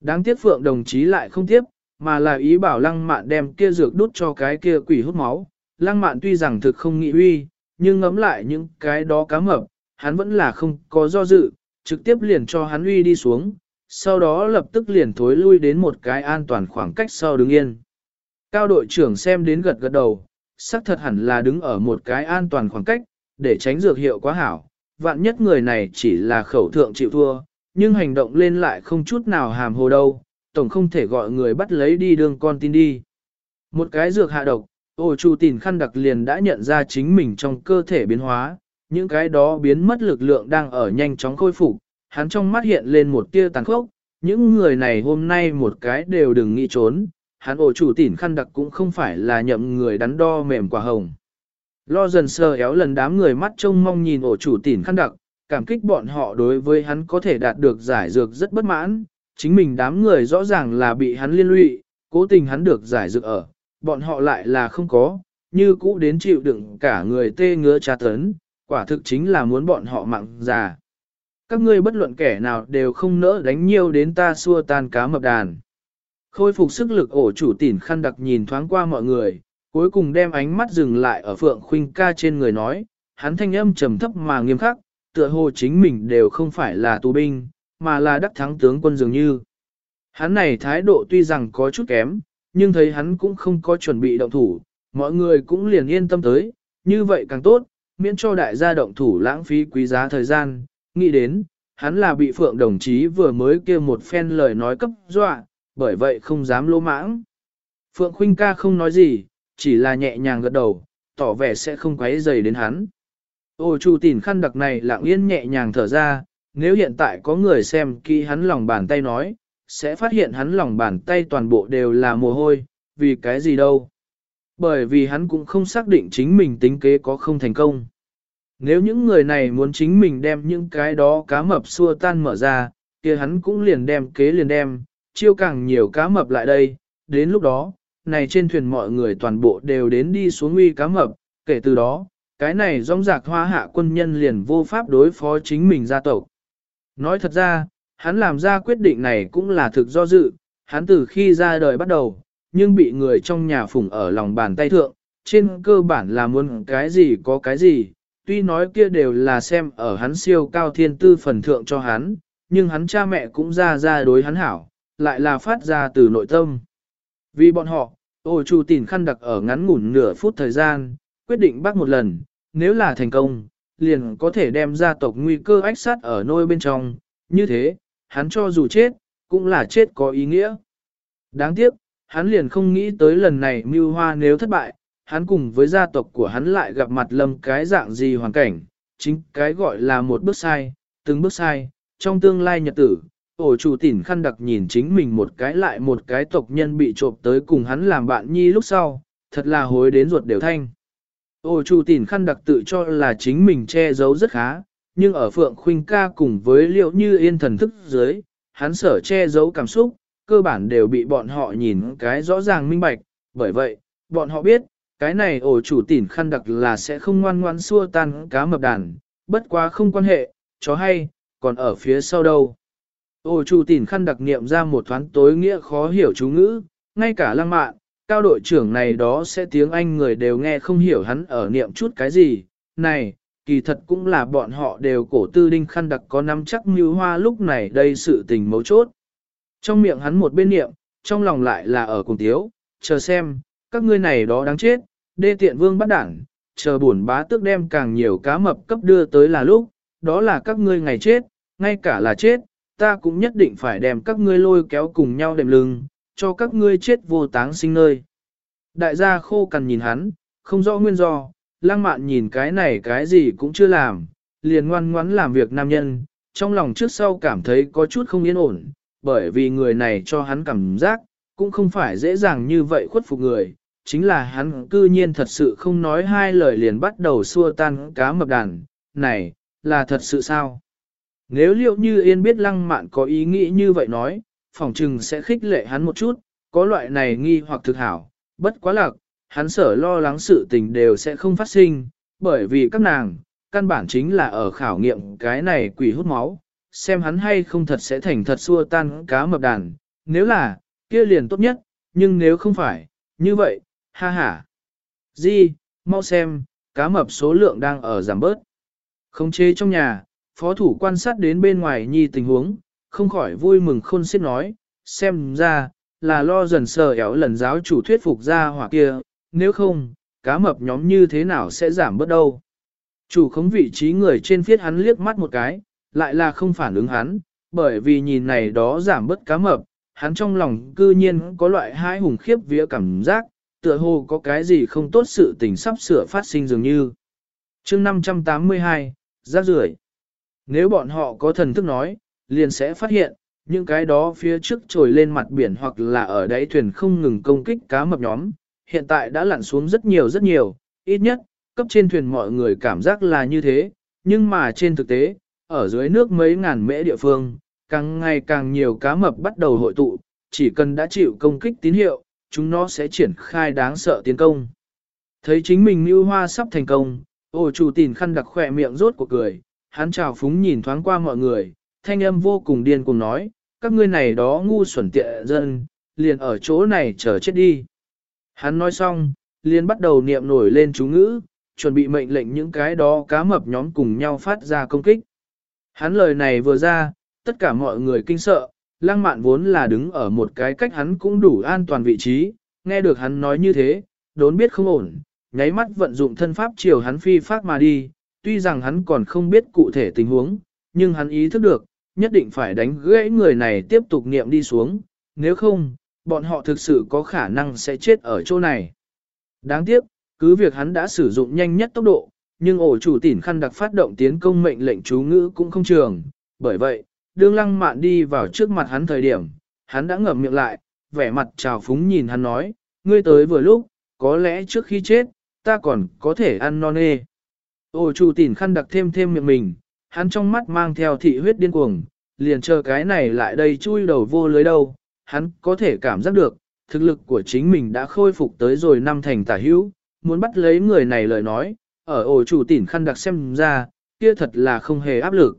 Đáng tiếc Phượng đồng chí lại không tiếp, mà là ý bảo lăng mạn đem kia dược đút cho cái kia quỷ hút máu. Lăng mạn tuy rằng thực không nghĩ uy, nhưng ngấm lại những cái đó cá mập, hắn vẫn là không có do dự, trực tiếp liền cho hắn uy đi xuống, sau đó lập tức liền thối lui đến một cái an toàn khoảng cách sau đứng yên. Cao đội trưởng xem đến gật gật đầu, xác thật hẳn là đứng ở một cái an toàn khoảng cách, để tránh dược hiệu quá hảo. Vạn nhất người này chỉ là khẩu thượng chịu thua, nhưng hành động lên lại không chút nào hàm hồ đâu, tổng không thể gọi người bắt lấy đi đường con tin đi. Một cái dược hạ độc, ô chủ tìn khăn đặc liền đã nhận ra chính mình trong cơ thể biến hóa, những cái đó biến mất lực lượng đang ở nhanh chóng khôi phục, hắn trong mắt hiện lên một tia tàn khốc, những người này hôm nay một cái đều đừng nghĩ trốn, hắn ổ chủ tỉn khăn đặc cũng không phải là nhậm người đắn đo mềm quả hồng. Lo dần sờ éo lần đám người mắt trông mong nhìn ổ chủ tỉn khăn đặc, cảm kích bọn họ đối với hắn có thể đạt được giải dược rất bất mãn, chính mình đám người rõ ràng là bị hắn liên lụy, cố tình hắn được giải dược ở, bọn họ lại là không có, như cũ đến chịu đựng cả người tê ngứa tra tấn, quả thực chính là muốn bọn họ mạng già. Các ngươi bất luận kẻ nào đều không nỡ đánh nhiều đến ta xua tan cá mập đàn. Khôi phục sức lực ổ chủ tỉn khăn đặc nhìn thoáng qua mọi người, cuối cùng đem ánh mắt dừng lại ở Phượng Khuynh ca trên người nói, hắn thanh âm trầm thấp mà nghiêm khắc, tựa hồ chính mình đều không phải là tù binh, mà là đắc thắng tướng quân dường như. Hắn này thái độ tuy rằng có chút kém, nhưng thấy hắn cũng không có chuẩn bị động thủ, mọi người cũng liền yên tâm tới, như vậy càng tốt, miễn cho đại gia động thủ lãng phí quý giá thời gian, nghĩ đến, hắn là bị Phượng đồng chí vừa mới kêu một phen lời nói cấp dọa, bởi vậy không dám lỗ mãng. Phượng Khuynh ca không nói gì, chỉ là nhẹ nhàng gật đầu, tỏ vẻ sẽ không quấy dày đến hắn. Ô chu tỉn khăn đặc này lặng yên nhẹ nhàng thở ra, nếu hiện tại có người xem kỹ hắn lòng bàn tay nói, sẽ phát hiện hắn lòng bàn tay toàn bộ đều là mồ hôi, vì cái gì đâu. Bởi vì hắn cũng không xác định chính mình tính kế có không thành công. Nếu những người này muốn chính mình đem những cái đó cá mập xua tan mở ra, kia hắn cũng liền đem kế liền đem, chiêu càng nhiều cá mập lại đây, đến lúc đó, này trên thuyền mọi người toàn bộ đều đến đi xuống uy cá mập, kể từ đó, cái này rong rạc hoa hạ quân nhân liền vô pháp đối phó chính mình gia tộc. Nói thật ra, hắn làm ra quyết định này cũng là thực do dự, hắn từ khi ra đời bắt đầu, nhưng bị người trong nhà phủng ở lòng bàn tay thượng, trên cơ bản là muốn cái gì có cái gì, tuy nói kia đều là xem ở hắn siêu cao thiên tư phần thượng cho hắn, nhưng hắn cha mẹ cũng ra ra đối hắn hảo, lại là phát ra từ nội tâm. Vì bọn họ, ô chủ tỉnh khăn đặc ở ngắn ngủn nửa phút thời gian, quyết định bắt một lần, nếu là thành công, liền có thể đem gia tộc nguy cơ ách sát ở nôi bên trong, như thế, hắn cho dù chết, cũng là chết có ý nghĩa. Đáng tiếc, hắn liền không nghĩ tới lần này mưu hoa nếu thất bại, hắn cùng với gia tộc của hắn lại gặp mặt lâm cái dạng gì hoàn cảnh, chính cái gọi là một bước sai, từng bước sai, trong tương lai nhật tử, ổ chủ tỉn khăn đặc nhìn chính mình một cái lại một cái tộc nhân bị trộm tới cùng hắn làm bạn nhi lúc sau, thật là hối đến ruột đều thanh. Ổ chủ tỉn khăn đặc tự cho là chính mình che giấu rất khá, nhưng ở phượng khuynh ca cùng với liệu như yên thần thức dưới, hắn sở che giấu cảm xúc, cơ bản đều bị bọn họ nhìn cái rõ ràng minh bạch, bởi vậy, bọn họ biết, cái này ổ chủ tỉn khăn đặc là sẽ không ngoan ngoan xua tan cá mập đàn, bất quá không quan hệ, chó hay, còn ở phía sau đâu. Ô chủ tỉn khăn đặc niệm ra một thoáng tối nghĩa khó hiểu chú ngữ, ngay cả lăng mạn, cao đội trưởng này đó sẽ tiếng Anh người đều nghe không hiểu hắn ở niệm chút cái gì, này, kỳ thật cũng là bọn họ đều cổ tư đinh khăn đặc có nắm chắc mưu hoa lúc này đây sự tình mấu chốt. Trong miệng hắn một bên niệm, trong lòng lại là ở cùng tiếu, chờ xem, các ngươi này đó đáng chết, đê tiện vương bắt đảng, chờ buồn bá tước đem càng nhiều cá mập cấp đưa tới là lúc, đó là các ngươi ngày chết, ngay cả là chết, ta cũng nhất định phải đem các ngươi lôi kéo cùng nhau đệm lưng, cho các ngươi chết vô táng sinh nơi. Đại gia khô cằn nhìn hắn, không rõ nguyên do, lang mạn nhìn cái này cái gì cũng chưa làm, liền ngoan ngoãn làm việc nam nhân, trong lòng trước sau cảm thấy có chút không yên ổn, bởi vì người này cho hắn cảm giác, cũng không phải dễ dàng như vậy khuất phục người, chính là hắn cư nhiên thật sự không nói hai lời liền bắt đầu xua tan cá mập đàn, này, là thật sự sao? Nếu liệu như yên biết lăng mạn có ý nghĩ như vậy nói, phỏng trừng sẽ khích lệ hắn một chút, có loại này nghi hoặc thực hảo, bất quá lạc, hắn sở lo lắng sự tình đều sẽ không phát sinh, bởi vì các nàng, căn bản chính là ở khảo nghiệm cái này quỷ hút máu, xem hắn hay không thật sẽ thành thật xua tan cá mập đàn, nếu là, kia liền tốt nhất, nhưng nếu không phải, như vậy, ha ha. Di, mau xem, cá mập số lượng đang ở giảm bớt. Không chế trong nhà, phó thủ quan sát đến bên ngoài nhi tình huống, không khỏi vui mừng khôn xiết nói, xem ra, là lo dần sờ éo lần giáo chủ thuyết phục ra hỏa kia, nếu không, cá mập nhóm như thế nào sẽ giảm bớt đâu. Chủ khống vị trí người trên phiết hắn liếc mắt một cái, lại là không phản ứng hắn, bởi vì nhìn này đó giảm bớt cá mập, hắn trong lòng cư nhiên có loại hai hùng khiếp vía cảm giác, tựa hồ có cái gì không tốt sự tình sắp sửa phát sinh dường như. chương 582, Giác rưởi nếu bọn họ có thần thức nói, liền sẽ phát hiện, những cái đó phía trước trồi lên mặt biển hoặc là ở đáy thuyền không ngừng công kích cá mập nhóm, hiện tại đã lặn xuống rất nhiều rất nhiều, ít nhất, cấp trên thuyền mọi người cảm giác là như thế, nhưng mà trên thực tế, ở dưới nước mấy ngàn mễ địa phương, càng ngày càng nhiều cá mập bắt đầu hội tụ, chỉ cần đã chịu công kích tín hiệu, chúng nó sẽ triển khai đáng sợ tiến công. Thấy chính mình như hoa sắp thành công, ô chủ tìn khăn đặc khỏe miệng rốt của cười, hắn chào phúng nhìn thoáng qua mọi người, thanh âm vô cùng điên cùng nói, các ngươi này đó ngu xuẩn tiện dân, liền ở chỗ này chờ chết đi. Hắn nói xong, liền bắt đầu niệm nổi lên chú ngữ, chuẩn bị mệnh lệnh những cái đó cá mập nhóm cùng nhau phát ra công kích. Hắn lời này vừa ra, tất cả mọi người kinh sợ, lăng mạn vốn là đứng ở một cái cách hắn cũng đủ an toàn vị trí, nghe được hắn nói như thế, đốn biết không ổn, nháy mắt vận dụng thân pháp chiều hắn phi phát mà đi, tuy rằng hắn còn không biết cụ thể tình huống, nhưng hắn ý thức được, nhất định phải đánh gãy người này tiếp tục niệm đi xuống, nếu không, bọn họ thực sự có khả năng sẽ chết ở chỗ này. Đáng tiếc, cứ việc hắn đã sử dụng nhanh nhất tốc độ, nhưng ổ chủ tỉn khăn đặc phát động tiến công mệnh lệnh chú ngữ cũng không trường, bởi vậy, đương lăng mạn đi vào trước mặt hắn thời điểm, hắn đã ngậm miệng lại, vẻ mặt trào phúng nhìn hắn nói, ngươi tới vừa lúc, có lẽ trước khi chết, ta còn có thể ăn non nê. Ô chủ tỉn khăn đặc thêm thêm miệng mình, hắn trong mắt mang theo thị huyết điên cuồng, liền chờ cái này lại đây chui đầu vô lưới đâu, hắn có thể cảm giác được, thực lực của chính mình đã khôi phục tới rồi năm thành tả hữu, muốn bắt lấy người này lời nói, ở ổ chủ tỉn khăn đặc xem ra, kia thật là không hề áp lực.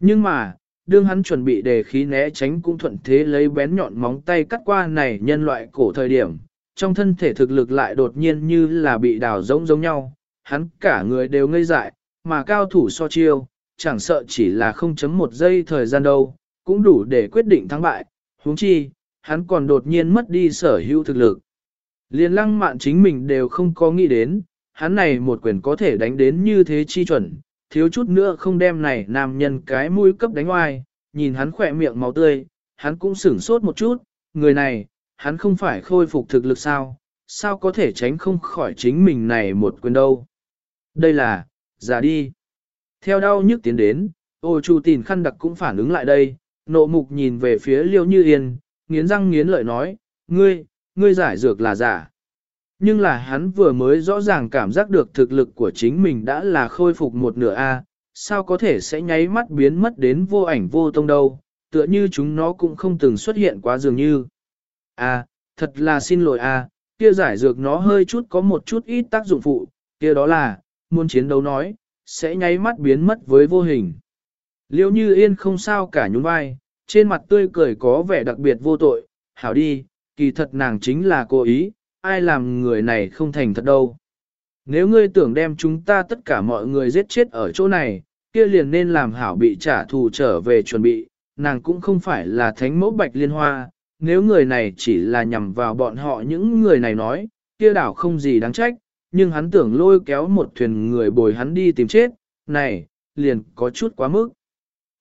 Nhưng mà, đương hắn chuẩn bị đề khí né tránh cũng thuận thế lấy bén nhọn móng tay cắt qua này nhân loại cổ thời điểm, trong thân thể thực lực lại đột nhiên như là bị đào giống giống nhau, hắn cả người đều ngây dại, mà cao thủ so chiêu, chẳng sợ chỉ là 0.1 giây thời gian đâu, cũng đủ để quyết định thắng bại, huống chi, hắn còn đột nhiên mất đi sở hữu thực lực. Liên lăng mạn chính mình đều không có nghĩ đến, hắn này một quyền có thể đánh đến như thế chi chuẩn, thiếu chút nữa không đem này nam nhân cái mũi cấp đánh oai, nhìn hắn khỏe miệng máu tươi, hắn cũng sửng sốt một chút, người này, hắn không phải khôi phục thực lực sao, sao có thể tránh không khỏi chính mình này một quyền đâu. Đây là, giả đi. Theo đau nhức tiến đến, ô chu tìn khăn đặc cũng phản ứng lại đây, nộ mục nhìn về phía liêu như yên, nghiến răng nghiến lợi nói, ngươi, ngươi giải dược là giả. Nhưng là hắn vừa mới rõ ràng cảm giác được thực lực của chính mình đã là khôi phục một nửa A, sao có thể sẽ nháy mắt biến mất đến vô ảnh vô tông đâu, tựa như chúng nó cũng không từng xuất hiện quá dường như. A, thật là xin lỗi A, kia giải dược nó hơi chút có một chút ít tác dụng phụ, kia đó là, muốn chiến đấu nói, sẽ nháy mắt biến mất với vô hình. Liêu như yên không sao cả nhún vai, trên mặt tươi cười có vẻ đặc biệt vô tội, hảo đi, kỳ thật nàng chính là cố ý, ai làm người này không thành thật đâu. Nếu ngươi tưởng đem chúng ta tất cả mọi người giết chết ở chỗ này, kia liền nên làm hảo bị trả thù trở về chuẩn bị, nàng cũng không phải là thánh mẫu bạch liên hoa, nếu người này chỉ là nhằm vào bọn họ những người này nói, kia đảo không gì đáng trách, nhưng hắn tưởng lôi kéo một thuyền người bồi hắn đi tìm chết, này, liền có chút quá mức.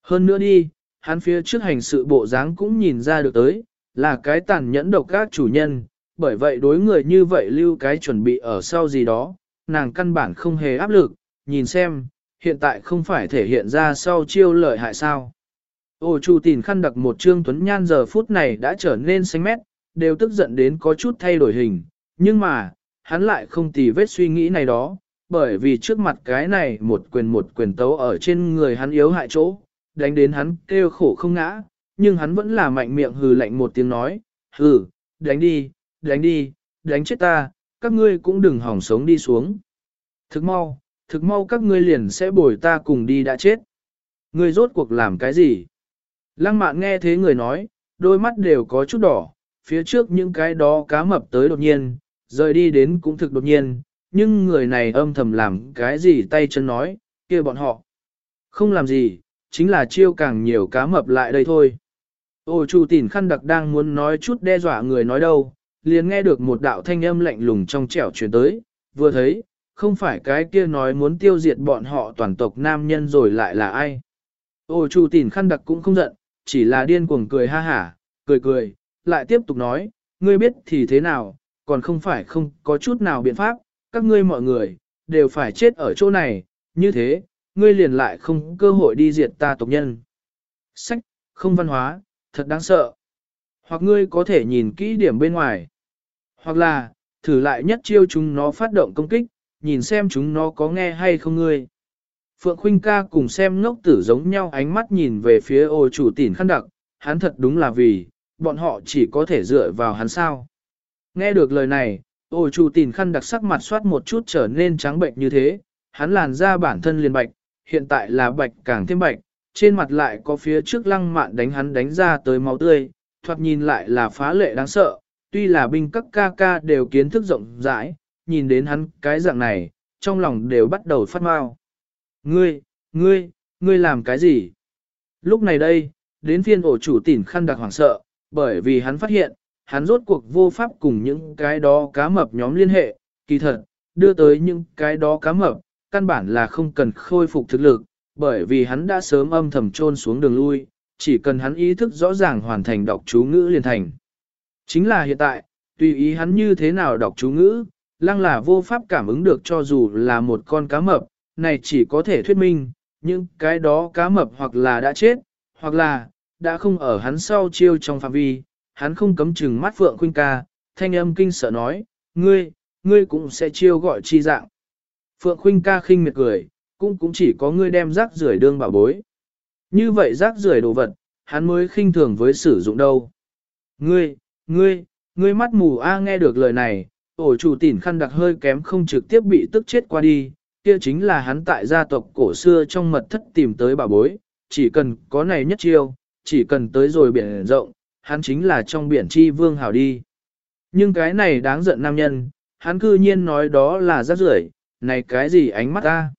Hơn nữa đi, hắn phía trước hành sự bộ dáng cũng nhìn ra được tới, là cái tàn nhẫn độc các chủ nhân, bởi vậy đối người như vậy lưu cái chuẩn bị ở sau gì đó, nàng căn bản không hề áp lực, nhìn xem, hiện tại không phải thể hiện ra sau chiêu lợi hại sao. Ô chủ tìm khăn đặc một trương tuấn nhan giờ phút này đã trở nên xanh mét, đều tức giận đến có chút thay đổi hình, nhưng mà, hắn lại không tì vết suy nghĩ này đó, bởi vì trước mặt cái này một quyền một quyền tấu ở trên người hắn yếu hại chỗ, đánh đến hắn kêu khổ không ngã, nhưng hắn vẫn là mạnh miệng hừ lạnh một tiếng nói, hừ, đánh đi, đánh đi, đánh chết ta, các ngươi cũng đừng hỏng sống đi xuống. Thực mau, thực mau các ngươi liền sẽ bồi ta cùng đi đã chết. Ngươi rốt cuộc làm cái gì? Lăng mạn nghe thế người nói, đôi mắt đều có chút đỏ, phía trước những cái đó cá mập tới đột nhiên, rời đi đến cũng thực đột nhiên, nhưng người này âm thầm làm cái gì tay chân nói, kia bọn họ. Không làm gì, chính là chiêu càng nhiều cá mập lại đây thôi. Ô chủ tỉn khăn đặc đang muốn nói chút đe dọa người nói đâu, liền nghe được một đạo thanh âm lạnh lùng trong trẻo truyền tới, vừa thấy, không phải cái kia nói muốn tiêu diệt bọn họ toàn tộc nam nhân rồi lại là ai. Ô chủ tỉn khăn đặc cũng không giận, chỉ là điên cuồng cười ha hả, cười cười, lại tiếp tục nói, ngươi biết thì thế nào, còn không phải không có chút nào biện pháp, các ngươi mọi người, đều phải chết ở chỗ này, như thế, ngươi liền lại không cơ hội đi diệt ta tộc nhân. Sách, không văn hóa, thật đáng sợ. Hoặc ngươi có thể nhìn kỹ điểm bên ngoài. Hoặc là, thử lại nhất chiêu chúng nó phát động công kích, nhìn xem chúng nó có nghe hay không ngươi. Phượng Khuynh ca cùng xem ngốc tử giống nhau ánh mắt nhìn về phía ô chủ tỉn khăn đặc, hắn thật đúng là vì, bọn họ chỉ có thể dựa vào hắn sao. Nghe được lời này, ô chủ tỉn khăn đặc sắc mặt soát một chút trở nên trắng bệnh như thế, hắn làn ra bản thân liền bạch, hiện tại là bạch càng thêm bạch, trên mặt lại có phía trước lăng mạn đánh hắn đánh ra tới máu tươi, thoạt nhìn lại là phá lệ đáng sợ, tuy là binh các ca ca đều kiến thức rộng rãi, nhìn đến hắn cái dạng này, trong lòng đều bắt đầu phát mau. Ngươi, ngươi, ngươi làm cái gì? Lúc này đây, đến phiên ổ chủ tỉn khăn đặc hoảng sợ, bởi vì hắn phát hiện, hắn rốt cuộc vô pháp cùng những cái đó cá mập nhóm liên hệ, kỳ thật, đưa tới những cái đó cá mập, căn bản là không cần khôi phục thực lực, bởi vì hắn đã sớm âm thầm trôn xuống đường lui, chỉ cần hắn ý thức rõ ràng hoàn thành đọc chú ngữ liền thành. Chính là hiện tại, tùy ý hắn như thế nào đọc chú ngữ, lăng là vô pháp cảm ứng được cho dù là một con cá mập, này chỉ có thể thuyết minh, những cái đó cá mập hoặc là đã chết, hoặc là, đã không ở hắn sau chiêu trong phạm vi, hắn không cấm chừng mắt Phượng Khuynh ca, thanh âm kinh sợ nói, ngươi, ngươi cũng sẽ chiêu gọi chi dạng. Phượng Khuynh ca khinh miệt cười, cũng cũng chỉ có ngươi đem rác rưởi đương bảo bối. Như vậy rác rưởi đồ vật, hắn mới khinh thường với sử dụng đâu. Ngươi, ngươi, ngươi mắt mù a nghe được lời này, ổ chủ tỉn khăn đặc hơi kém không trực tiếp bị tức chết qua đi, kia chính là hắn tại gia tộc cổ xưa trong mật thất tìm tới bảo bối, chỉ cần có này nhất chiêu, chỉ cần tới rồi biển rộng, hắn chính là trong biển chi vương hảo đi. Nhưng cái này đáng giận nam nhân, hắn cư nhiên nói đó là rác rưởi, này cái gì ánh mắt ta.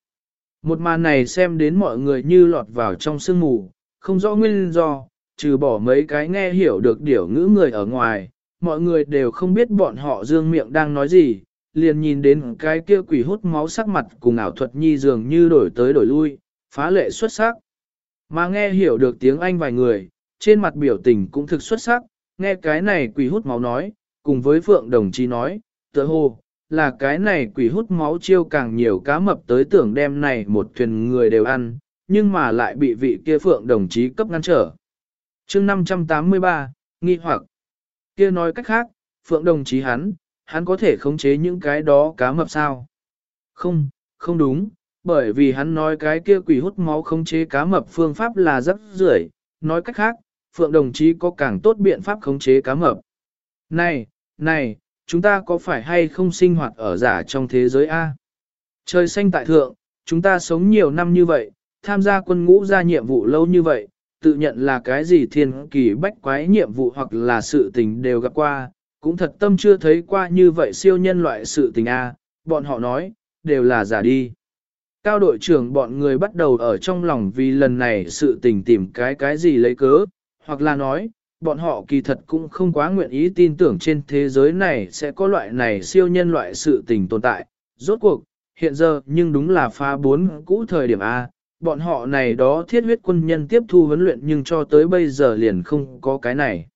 Một màn này xem đến mọi người như lọt vào trong sương mù, không rõ nguyên do, trừ bỏ mấy cái nghe hiểu được điểu ngữ người ở ngoài, mọi người đều không biết bọn họ dương miệng đang nói gì, liền nhìn đến cái kia quỷ hút máu sắc mặt cùng ảo thuật nhi dường như đổi tới đổi lui, phá lệ xuất sắc. Mà nghe hiểu được tiếng Anh vài người, trên mặt biểu tình cũng thực xuất sắc, nghe cái này quỷ hút máu nói, cùng với Phượng đồng chí nói, tựa hồ, là cái này quỷ hút máu chiêu càng nhiều cá mập tới tưởng đem này một thuyền người đều ăn, nhưng mà lại bị vị kia Phượng đồng chí cấp ngăn trở. chương 583, nghi hoặc, kia nói cách khác, Phượng đồng chí hắn, hắn có thể khống chế những cái đó cá mập sao? Không, không đúng, bởi vì hắn nói cái kia quỷ hút máu khống chế cá mập phương pháp là rất rưởi, nói cách khác, Phượng đồng chí có càng tốt biện pháp khống chế cá mập. Này, này, chúng ta có phải hay không sinh hoạt ở giả trong thế giới A? Trời xanh tại thượng, chúng ta sống nhiều năm như vậy, tham gia quân ngũ ra nhiệm vụ lâu như vậy, tự nhận là cái gì thiên kỳ bách quái nhiệm vụ hoặc là sự tình đều gặp qua, cũng thật tâm chưa thấy qua như vậy siêu nhân loại sự tình A, bọn họ nói, đều là giả đi. Cao đội trưởng bọn người bắt đầu ở trong lòng vì lần này sự tình tìm cái cái gì lấy cớ, hoặc là nói, bọn họ kỳ thật cũng không quá nguyện ý tin tưởng trên thế giới này sẽ có loại này siêu nhân loại sự tình tồn tại, Rốt cuộc, hiện giờ nhưng đúng là phá bốn cũ thời điểm A, bọn họ này đó thiết huyết quân nhân tiếp thu huấn luyện nhưng cho tới bây giờ liền không có cái này.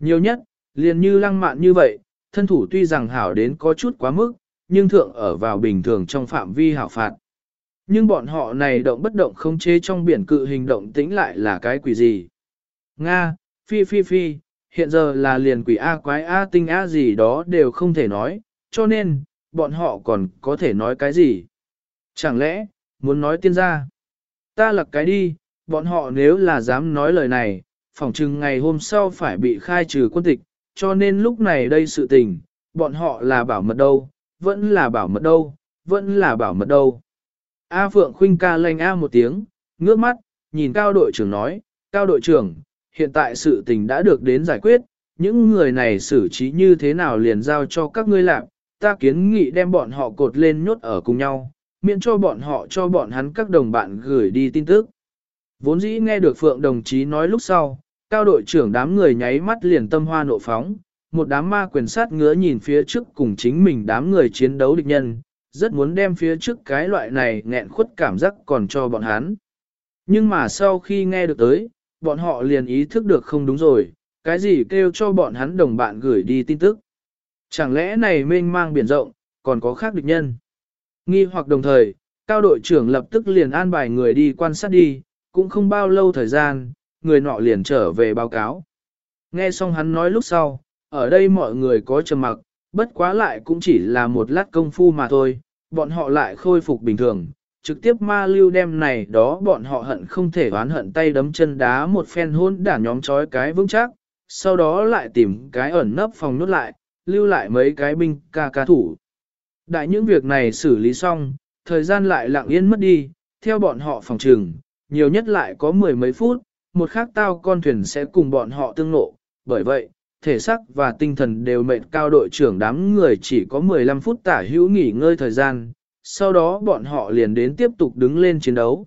Nhiều nhất, liền như lăng mạn như vậy, thân thủ tuy rằng hảo đến có chút quá mức, nhưng thượng ở vào bình thường trong phạm vi hảo phạt. Nhưng bọn họ này động bất động không chế trong biển cự hình động tĩnh lại là cái quỷ gì? Nga, phi phi phi, hiện giờ là liền quỷ A quái A tinh A gì đó đều không thể nói, cho nên, bọn họ còn có thể nói cái gì? Chẳng lẽ, muốn nói tiên gia? Ta lật cái đi, bọn họ nếu là dám nói lời này, phỏng chừng ngày hôm sau phải bị khai trừ quân tịch, cho nên lúc này đây sự tình, bọn họ là bảo mật đâu, vẫn là bảo mật đâu, vẫn là bảo mật đâu. A Phượng Khuynh ca lanh A một tiếng, ngước mắt, nhìn cao đội trưởng nói, cao đội trưởng, hiện tại sự tình đã được đến giải quyết, những người này xử trí như thế nào liền giao cho các ngươi làm, ta kiến nghị đem bọn họ cột lên nhốt ở cùng nhau, miễn cho bọn họ cho bọn hắn các đồng bạn gửi đi tin tức. Vốn dĩ nghe được Phượng đồng chí nói lúc sau, cao đội trưởng đám người nháy mắt liền tâm hoa nộ phóng, một đám ma quyền sát ngứa nhìn phía trước cùng chính mình đám người chiến đấu địch nhân, rất muốn đem phía trước cái loại này nghẹn khuất cảm giác còn cho bọn hắn. Nhưng mà sau khi nghe được tới, bọn họ liền ý thức được không đúng rồi, cái gì kêu cho bọn hắn đồng bạn gửi đi tin tức. Chẳng lẽ này mênh mang biển rộng, còn có khác địch nhân. Nghi hoặc đồng thời, cao đội trưởng lập tức liền an bài người đi quan sát đi, cũng không bao lâu thời gian, người nọ liền trở về báo cáo. Nghe xong hắn nói lúc sau, ở đây mọi người có trầm mặc, bất quá lại cũng chỉ là một lát công phu mà thôi, bọn họ lại khôi phục bình thường, trực tiếp ma lưu đem này đó bọn họ hận không thể oán hận tay đấm chân đá một phen hôn đả nhóm chói cái vững chắc, sau đó lại tìm cái ẩn nấp phòng nốt lại, lưu lại mấy cái binh ca ca thủ. Đại những việc này xử lý xong, thời gian lại lặng yên mất đi, theo bọn họ phòng trừng, nhiều nhất lại có mười mấy phút, một khác tao con thuyền sẽ cùng bọn họ tương nộ, bởi vậy, thể xác và tinh thần đều mệt cao đội trưởng đám người chỉ có 15 phút tả hữu nghỉ ngơi thời gian, sau đó bọn họ liền đến tiếp tục đứng lên chiến đấu.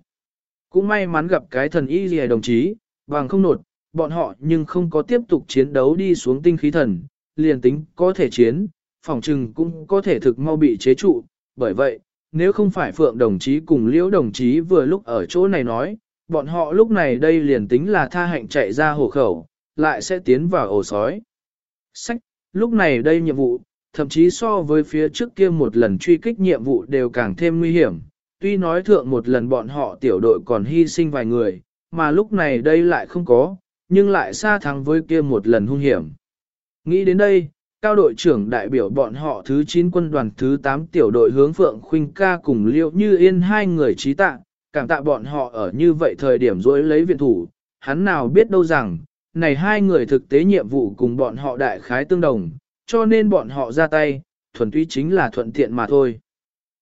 Cũng may mắn gặp cái thần y gì đồng chí, bằng không nột, bọn họ nhưng không có tiếp tục chiến đấu đi xuống tinh khí thần, liền tính có thể chiến, phòng trừng cũng có thể thực mau bị chế trụ, bởi vậy, nếu không phải Phượng đồng chí cùng Liễu đồng chí vừa lúc ở chỗ này nói, bọn họ lúc này đây liền tính là tha hạnh chạy ra hồ khẩu, lại sẽ tiến vào ổ sói. Sách, lúc này đây nhiệm vụ, thậm chí so với phía trước kia một lần truy kích nhiệm vụ đều càng thêm nguy hiểm. Tuy nói thượng một lần bọn họ tiểu đội còn hy sinh vài người, mà lúc này đây lại không có, nhưng lại xa thắng với kia một lần hung hiểm. Nghĩ đến đây, cao đội trưởng đại biểu bọn họ thứ 9 quân đoàn thứ 8 tiểu đội hướng Phượng Khuynh ca cùng Liễu Như Yên hai người trí tạ, cảm tạ bọn họ ở như vậy thời điểm dối lấy viện thủ, hắn nào biết đâu rằng, này hai người thực tế nhiệm vụ cùng bọn họ đại khái tương đồng, cho nên bọn họ ra tay, thuần túy chính là thuận tiện mà thôi.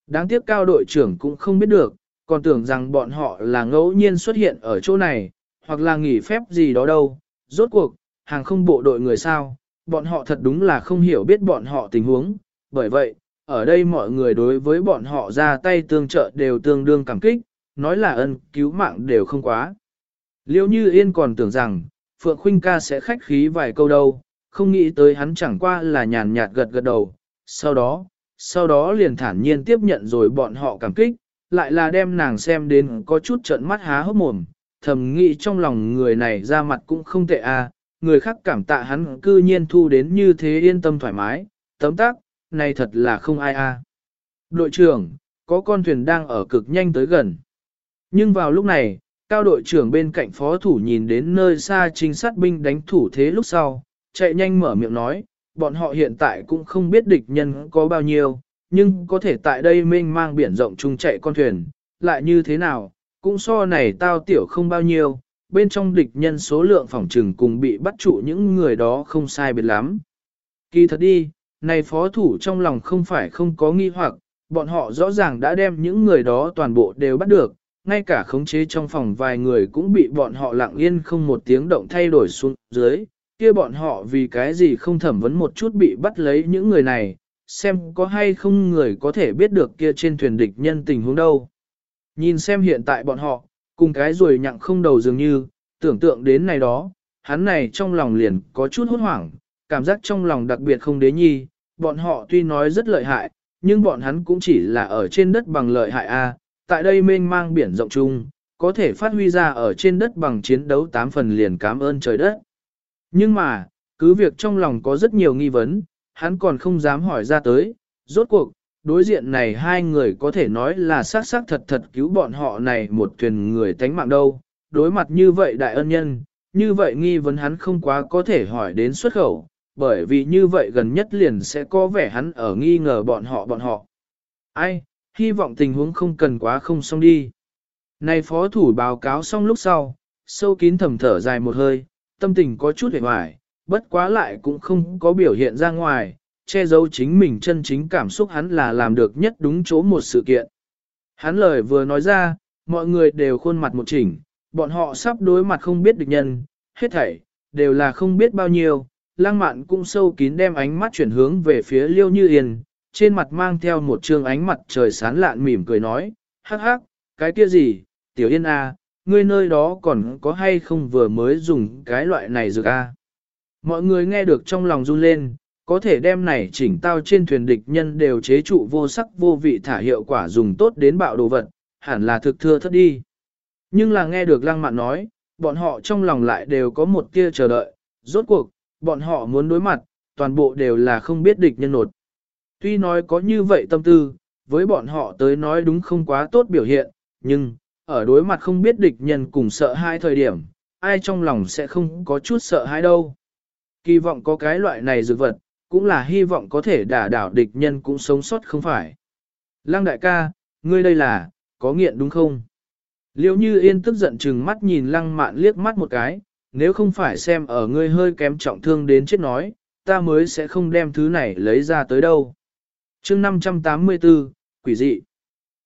Đáng tiếc cao đội trưởng cũng không biết được, còn tưởng rằng bọn họ là ngẫu nhiên xuất hiện ở chỗ này, hoặc là nghỉ phép gì đó đâu. Rốt cuộc, hàng không bộ đội người sao, bọn họ thật đúng là không hiểu biết bọn họ tình huống. Bởi vậy, ở đây mọi người đối với bọn họ ra tay tương trợ đều tương đương cảm kích, nói là ân cứu mạng đều không quá. Liêu như yên còn tưởng rằng, Phượng Khuynh ca sẽ khách khí vài câu đâu, không nghĩ tới hắn chẳng qua là nhàn nhạt gật gật đầu, sau đó, sau đó liền thản nhiên tiếp nhận rồi bọn họ cảm kích, lại là đem nàng xem đến có chút trợn mắt há hốc mồm, thầm nghĩ trong lòng người này ra mặt cũng không tệ à, người khác cảm tạ hắn cư nhiên thu đến như thế yên tâm thoải mái, tấm tác, này thật là không ai à. Đội trưởng, có con thuyền đang ở cực nhanh tới gần. Nhưng vào lúc này, cao đội trưởng bên cạnh phó thủ nhìn đến nơi xa trinh sát binh đánh thủ thế lúc sau, chạy nhanh mở miệng nói, bọn họ hiện tại cũng không biết địch nhân có bao nhiêu, nhưng có thể tại đây mênh mang biển rộng chung chạy con thuyền, lại như thế nào, cũng so này tao tiểu không bao nhiêu, bên trong địch nhân số lượng phòng trừng cùng bị bắt trụ những người đó không sai biệt lắm. Kỳ thật đi, này phó thủ trong lòng không phải không có nghi hoặc, bọn họ rõ ràng đã đem những người đó toàn bộ đều bắt được, ngay cả khống chế trong phòng vài người cũng bị bọn họ lặng yên không một tiếng động thay đổi xuống dưới, kia bọn họ vì cái gì không thẩm vấn một chút bị bắt lấy những người này, xem có hay không người có thể biết được kia trên thuyền địch nhân tình huống đâu. Nhìn xem hiện tại bọn họ, cùng cái rồi nhặng không đầu dường như, tưởng tượng đến này đó, hắn này trong lòng liền có chút hốt hoảng, cảm giác trong lòng đặc biệt không đế nhi, bọn họ tuy nói rất lợi hại, nhưng bọn hắn cũng chỉ là ở trên đất bằng lợi hại A, tại đây mênh mang biển rộng chung, có thể phát huy ra ở trên đất bằng chiến đấu tám phần liền cảm ơn trời đất. Nhưng mà, cứ việc trong lòng có rất nhiều nghi vấn, hắn còn không dám hỏi ra tới, rốt cuộc, đối diện này hai người có thể nói là sát sát thật thật cứu bọn họ này một thuyền người tánh mạng đâu, đối mặt như vậy đại ân nhân, như vậy nghi vấn hắn không quá có thể hỏi đến xuất khẩu, bởi vì như vậy gần nhất liền sẽ có vẻ hắn ở nghi ngờ bọn họ bọn họ. Ai, hy vọng tình huống không cần quá không xong đi. Này phó thủ báo cáo xong lúc sau, sâu kín thầm thở dài một hơi, tâm tình có chút hề hoài, bất quá lại cũng không có biểu hiện ra ngoài, che giấu chính mình chân chính cảm xúc hắn là làm được nhất đúng chỗ một sự kiện. Hắn lời vừa nói ra, mọi người đều khuôn mặt một chỉnh, bọn họ sắp đối mặt không biết địch nhân, hết thảy, đều là không biết bao nhiêu, lang mạn cũng sâu kín đem ánh mắt chuyển hướng về phía liêu như yên, trên mặt mang theo một trương ánh mặt trời sán lạn mỉm cười nói, hắc hắc, cái kia gì, tiểu yên a, à, ngươi nơi đó còn có hay không vừa mới dùng cái loại này dược a? À? Mọi người nghe được trong lòng run lên, có thể đem này chỉnh tao trên thuyền địch nhân đều chế trụ vô sắc vô vị thả hiệu quả dùng tốt đến bạo đồ vật, hẳn là thực thưa thất đi. Nhưng là nghe được lăng mạn nói, bọn họ trong lòng lại đều có một tia chờ đợi, rốt cuộc, bọn họ muốn đối mặt, toàn bộ đều là không biết địch nhân nột. Tuy nói có như vậy tâm tư, với bọn họ tới nói đúng không quá tốt biểu hiện, nhưng, ở đối mặt không biết địch nhân cùng sợ hai thời điểm, ai trong lòng sẽ không có chút sợ hãi đâu. Kỳ vọng có cái loại này dược vật, cũng là hy vọng có thể đả đảo địch nhân cũng sống sót không phải. Lăng đại ca, ngươi đây là, có nghiện đúng không? Liêu như yên tức giận chừng mắt nhìn lăng mạn liếc mắt một cái, nếu không phải xem ở ngươi hơi kém trọng thương đến chết nói, ta mới sẽ không đem thứ này lấy ra tới đâu. chương 584, quỷ dị.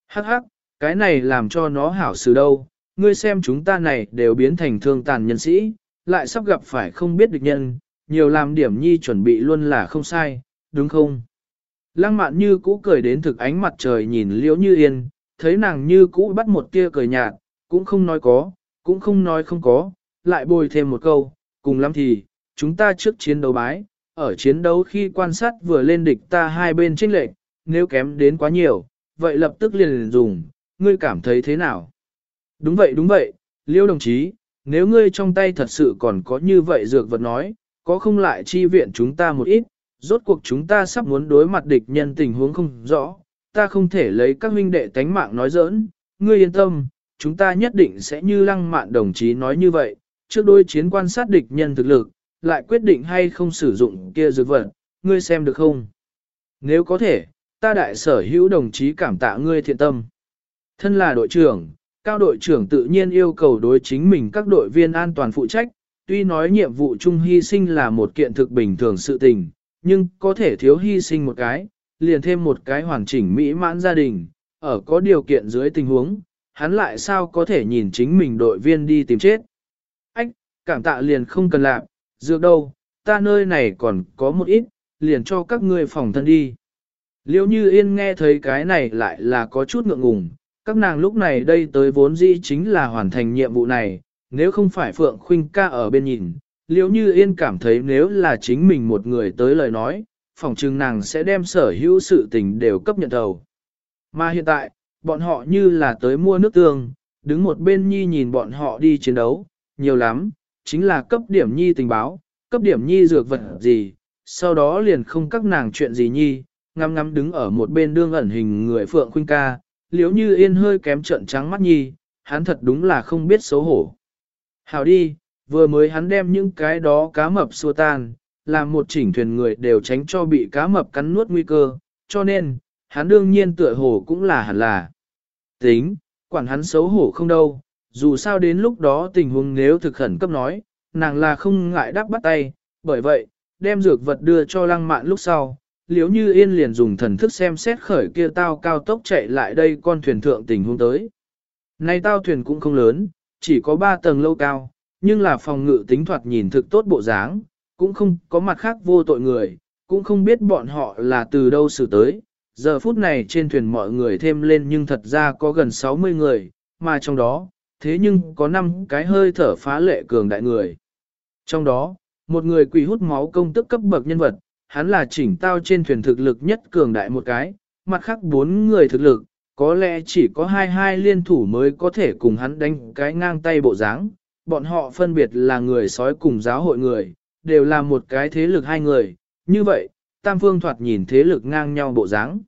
Hắc hắc, cái này làm cho nó hảo xử đâu, ngươi xem chúng ta này đều biến thành thương tàn nhân sĩ, lại sắp gặp phải không biết địch nhân, nhiều làm điểm nhi chuẩn bị luôn là không sai, đúng không? Lăng mạn như cũ cười đến thực ánh mặt trời nhìn liễu như yên, thấy nàng như cũ bắt một tia cười nhạt, cũng không nói có, cũng không nói không có, lại bồi thêm một câu, cùng lắm thì, chúng ta trước chiến đấu bái, ở chiến đấu khi quan sát vừa lên địch ta hai bên chênh lệch, nếu kém đến quá nhiều, vậy lập tức liền dùng, ngươi cảm thấy thế nào? Đúng vậy đúng vậy, liêu đồng chí, nếu ngươi trong tay thật sự còn có như vậy dược vật nói, có không lại chi viện chúng ta một ít, rốt cuộc chúng ta sắp muốn đối mặt địch nhân tình huống không rõ, ta không thể lấy các huynh đệ tánh mạng nói giỡn, ngươi yên tâm, chúng ta nhất định sẽ như lăng mạn đồng chí nói như vậy, trước đôi chiến quan sát địch nhân thực lực, lại quyết định hay không sử dụng kia dược vật, ngươi xem được không? Nếu có thể, ta đại sở hữu đồng chí cảm tạ ngươi thiện tâm. Thân là đội trưởng, cao đội trưởng tự nhiên yêu cầu đối chính mình các đội viên an toàn phụ trách, tuy nói nhiệm vụ chung hy sinh là một kiện thực bình thường sự tình, nhưng có thể thiếu hy sinh một cái, liền thêm một cái hoàn chỉnh mỹ mãn gia đình, ở có điều kiện dưới tình huống, hắn lại sao có thể nhìn chính mình đội viên đi tìm chết. Ách, cảm tạ liền không cần làm, dược đâu, ta nơi này còn có một ít, liền cho các ngươi phòng thân đi. Liêu như yên nghe thấy cái này lại là có chút ngượng ngùng, các nàng lúc này đây tới vốn dĩ chính là hoàn thành nhiệm vụ này, nếu không phải Phượng Khuynh ca ở bên nhìn, liễu như yên cảm thấy nếu là chính mình một người tới lời nói, phòng chừng nàng sẽ đem sở hữu sự tình đều cấp nhận đầu. Mà hiện tại, bọn họ như là tới mua nước tương, đứng một bên nhi nhìn bọn họ đi chiến đấu, nhiều lắm, chính là cấp điểm nhi tình báo, cấp điểm nhi dược vật gì, sau đó liền không các nàng chuyện gì nhi, ngắm ngắm đứng ở một bên đương ẩn hình người Phượng Khuynh ca, liếu như yên hơi kém trợn trắng mắt nhi, hắn thật đúng là không biết xấu hổ. Hảo đi, vừa mới hắn đem những cái đó cá mập xua tan, làm một chỉnh thuyền người đều tránh cho bị cá mập cắn nuốt nguy cơ, cho nên, hắn đương nhiên tựa hồ cũng là hẳn là. Tính, quản hắn xấu hổ không đâu, dù sao đến lúc đó tình huống nếu thực khẩn cấp nói, nàng là không ngại đắp bắt tay, bởi vậy, đem dược vật đưa cho lăng mạn lúc sau, liếu như yên liền dùng thần thức xem xét khởi kia tao cao tốc chạy lại đây con thuyền thượng tình huống tới. Này tao thuyền cũng không lớn, chỉ có 3 tầng lâu cao, nhưng là phòng ngự tính thoạt nhìn thực tốt bộ dáng, cũng không có mặt khác vô tội người, cũng không biết bọn họ là từ đâu xử tới. Giờ phút này trên thuyền mọi người thêm lên nhưng thật ra có gần 60 người, mà trong đó, thế nhưng có 5 cái hơi thở phá lệ cường đại người. Trong đó, một người quỷ hút máu công tức cấp bậc nhân vật, hắn là chỉnh tao trên thuyền thực lực nhất cường đại một cái, mặt khác bốn người thực lực, có lẽ chỉ có hai hai liên thủ mới có thể cùng hắn đánh cái ngang tay bộ dáng. Bọn họ phân biệt là người sói cùng giáo hội người, đều là một cái thế lực hai người, như vậy, tam phương thoạt nhìn thế lực ngang nhau bộ dáng.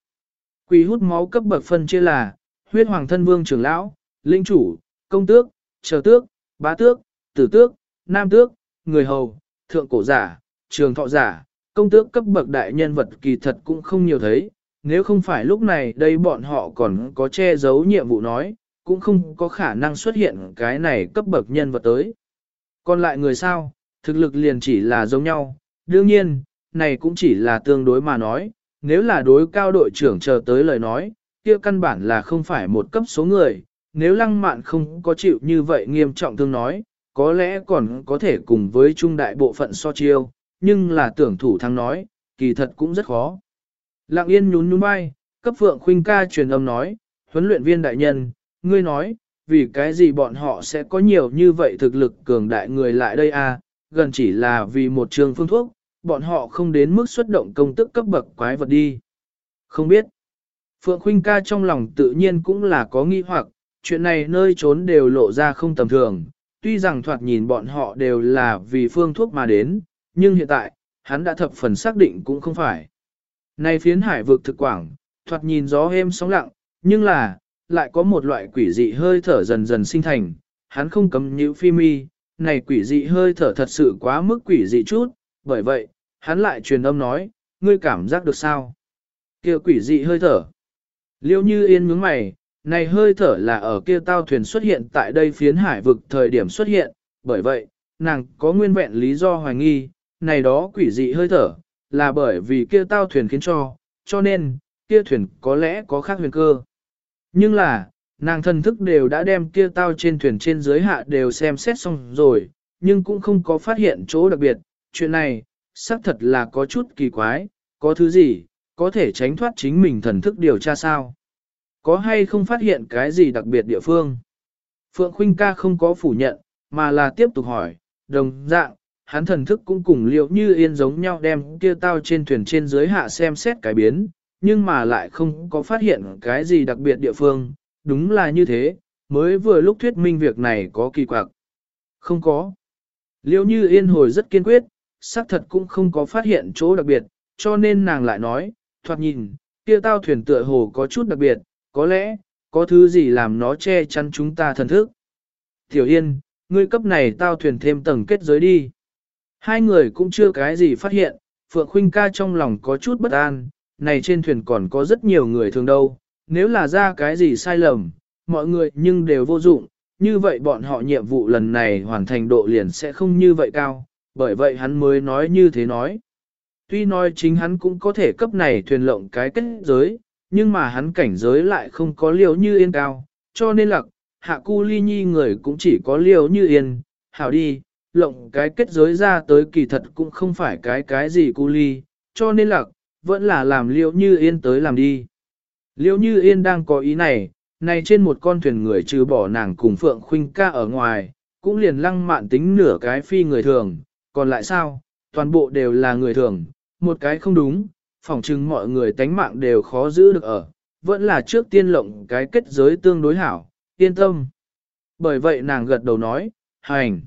Quỷ hút máu cấp bậc phân chia là, huyết hoàng thân vương trưởng lão, linh chủ, công tước, chờ tước, bá tước, tử tước, nam tước, người hầu, thượng cổ giả, trường thọ giả, công tước cấp bậc đại nhân vật kỳ thật cũng không nhiều thấy, nếu không phải lúc này đây bọn họ còn có che giấu nhiệm vụ nói, cũng không có khả năng xuất hiện cái này cấp bậc nhân vật tới. Còn lại người sao, thực lực liền chỉ là giống nhau, đương nhiên, này cũng chỉ là tương đối mà nói, nếu là đối cao đội trưởng chờ tới lời nói, kia căn bản là không phải một cấp số người, nếu lăng mạn không có chịu như vậy nghiêm trọng thương nói, có lẽ còn có thể cùng với trung đại bộ phận so chiêu, nhưng là tưởng thủ thắng nói, kỳ thật cũng rất khó. Lặng yên nhún nhún bay, cấp phượng khuynh ca truyền âm nói, huấn luyện viên đại nhân, ngươi nói, vì cái gì bọn họ sẽ có nhiều như vậy thực lực cường đại người lại đây à, gần chỉ là vì một trường phương thuốc, bọn họ không đến mức xuất động công tức cấp bậc quái vật đi. Không biết. Phượng Khuynh ca trong lòng tự nhiên cũng là có nghi hoặc, chuyện này nơi trốn đều lộ ra không tầm thường, tuy rằng thoạt nhìn bọn họ đều là vì phương thuốc mà đến, nhưng hiện tại, hắn đã thập phần xác định cũng không phải. Này phiến hải vực thực quảng, thoạt nhìn gió êm sóng lặng, nhưng là, lại có một loại quỷ dị hơi thở dần dần sinh thành, hắn không cấm nhíu phi mi, này quỷ dị hơi thở thật sự quá mức quỷ dị chút, bởi vậy, hắn lại truyền âm nói, ngươi cảm giác được sao? kia quỷ dị hơi thở. Liêu như yên nhướng mày, này hơi thở là ở kia tao thuyền xuất hiện tại đây phiến hải vực thời điểm xuất hiện, bởi vậy, nàng có nguyên vẹn lý do hoài nghi, này đó quỷ dị hơi thở, là bởi vì kia tao thuyền khiến cho, cho nên, kia thuyền có lẽ có khác huyền cơ. Nhưng là, nàng thần thức đều đã đem kia tao trên thuyền trên dưới hạ đều xem xét xong rồi, nhưng cũng không có phát hiện chỗ đặc biệt, chuyện này, xác thật là có chút kỳ quái, có thứ gì, có thể tránh thoát chính mình thần thức điều tra sao? Có hay không phát hiện cái gì đặc biệt địa phương? Phượng Khuynh ca không có phủ nhận, mà là tiếp tục hỏi, đồng dạng, hắn thần thức cũng cùng liệu như yên giống nhau đem kia tao trên thuyền trên dưới hạ xem xét cái biến, nhưng mà lại không có phát hiện cái gì đặc biệt địa phương, đúng là như thế, mới vừa lúc thuyết minh việc này có kỳ quặc. Không có. Liệu như yên hồi rất kiên quyết, xác thật cũng không có phát hiện chỗ đặc biệt, cho nên nàng lại nói, thoạt nhìn, kia tao thuyền tựa hồ có chút đặc biệt, có lẽ, có thứ gì làm nó che chắn chúng ta thần thức. Tiểu Yên, ngươi cấp này tao thuyền thêm tầng kết giới đi. Hai người cũng chưa cái gì phát hiện, Phượng Khuynh ca trong lòng có chút bất an, này trên thuyền còn có rất nhiều người thường đâu, nếu là ra cái gì sai lầm, mọi người nhưng đều vô dụng, như vậy bọn họ nhiệm vụ lần này hoàn thành độ liền sẽ không như vậy cao, bởi vậy hắn mới nói như thế nói. Tuy nói chính hắn cũng có thể cấp này thuyền lộng cái kết giới, nhưng mà hắn cảnh giới lại không có liều như yên cao, cho nên là hạ cu ly nhi người cũng chỉ có liều như yên, hảo đi, lộng cái kết giới ra tới kỳ thật cũng không phải cái cái gì cu ly, cho nên là vẫn là làm liễu như yên tới làm đi. Liễu như yên đang có ý này, này trên một con thuyền người trừ bỏ nàng cùng Phượng Khuynh ca ở ngoài, cũng liền lăng mạn tính nửa cái phi người thường, còn lại sao, toàn bộ đều là người thường, một cái không đúng, phỏng chừng mọi người tánh mạng đều khó giữ được ở, vẫn là trước tiên lộng cái kết giới tương đối hảo, yên tâm. Bởi vậy nàng gật đầu nói, hành.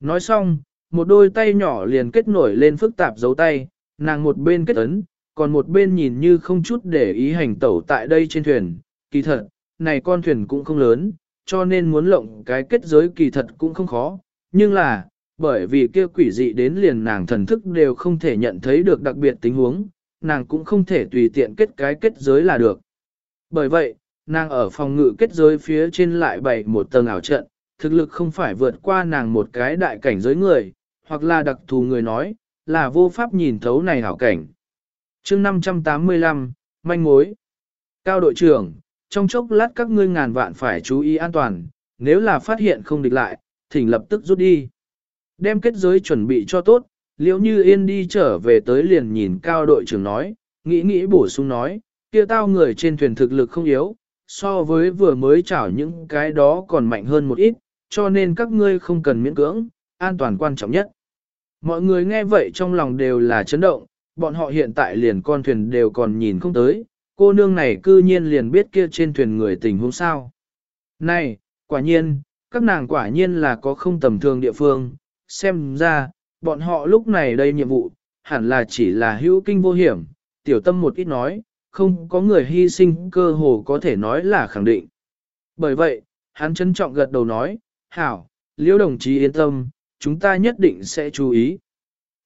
Nói xong, một đôi tay nhỏ liền kết nổi lên phức tạp dấu tay, nàng một bên kết ấn, còn một bên nhìn như không chút để ý hành tẩu tại đây trên thuyền. Kỳ thật, này con thuyền cũng không lớn, cho nên muốn lộng cái kết giới kỳ thật cũng không khó, nhưng là, bởi vì kia quỷ dị đến liền nàng thần thức đều không thể nhận thấy được đặc biệt tình huống, nàng cũng không thể tùy tiện kết cái kết giới là được. Bởi vậy, nàng ở phòng ngự kết giới phía trên lại bày một tầng ảo trận, thực lực không phải vượt qua nàng một cái đại cảnh giới người, hoặc là đặc thù người nói, là vô pháp nhìn thấu này hảo cảnh. chương 585, manh mối. Cao đội trưởng, trong chốc lát các ngươi ngàn vạn phải chú ý an toàn, nếu là phát hiện không địch lại, thỉnh lập tức rút đi. Đem kết giới chuẩn bị cho tốt, liễu như yên đi trở về tới liền nhìn cao đội trưởng nói, nghĩ nghĩ bổ sung nói, kia tao người trên thuyền thực lực không yếu, so với vừa mới chảo những cái đó còn mạnh hơn một ít, cho nên các ngươi không cần miễn cưỡng, an toàn quan trọng nhất. Mọi người nghe vậy trong lòng đều là chấn động, bọn họ hiện tại liền con thuyền đều còn nhìn không tới, cô nương này cư nhiên liền biết kia trên thuyền người tình huống sao. Này, quả nhiên, các nàng quả nhiên là có không tầm thường địa phương, xem ra, bọn họ lúc này đây nhiệm vụ, hẳn là chỉ là hữu kinh vô hiểm, tiểu tâm một ít nói, không có người hy sinh cơ hồ có thể nói là khẳng định. Bởi vậy, hắn trân trọng gật đầu nói, hảo, liễu đồng chí yên tâm, chúng ta nhất định sẽ chú ý.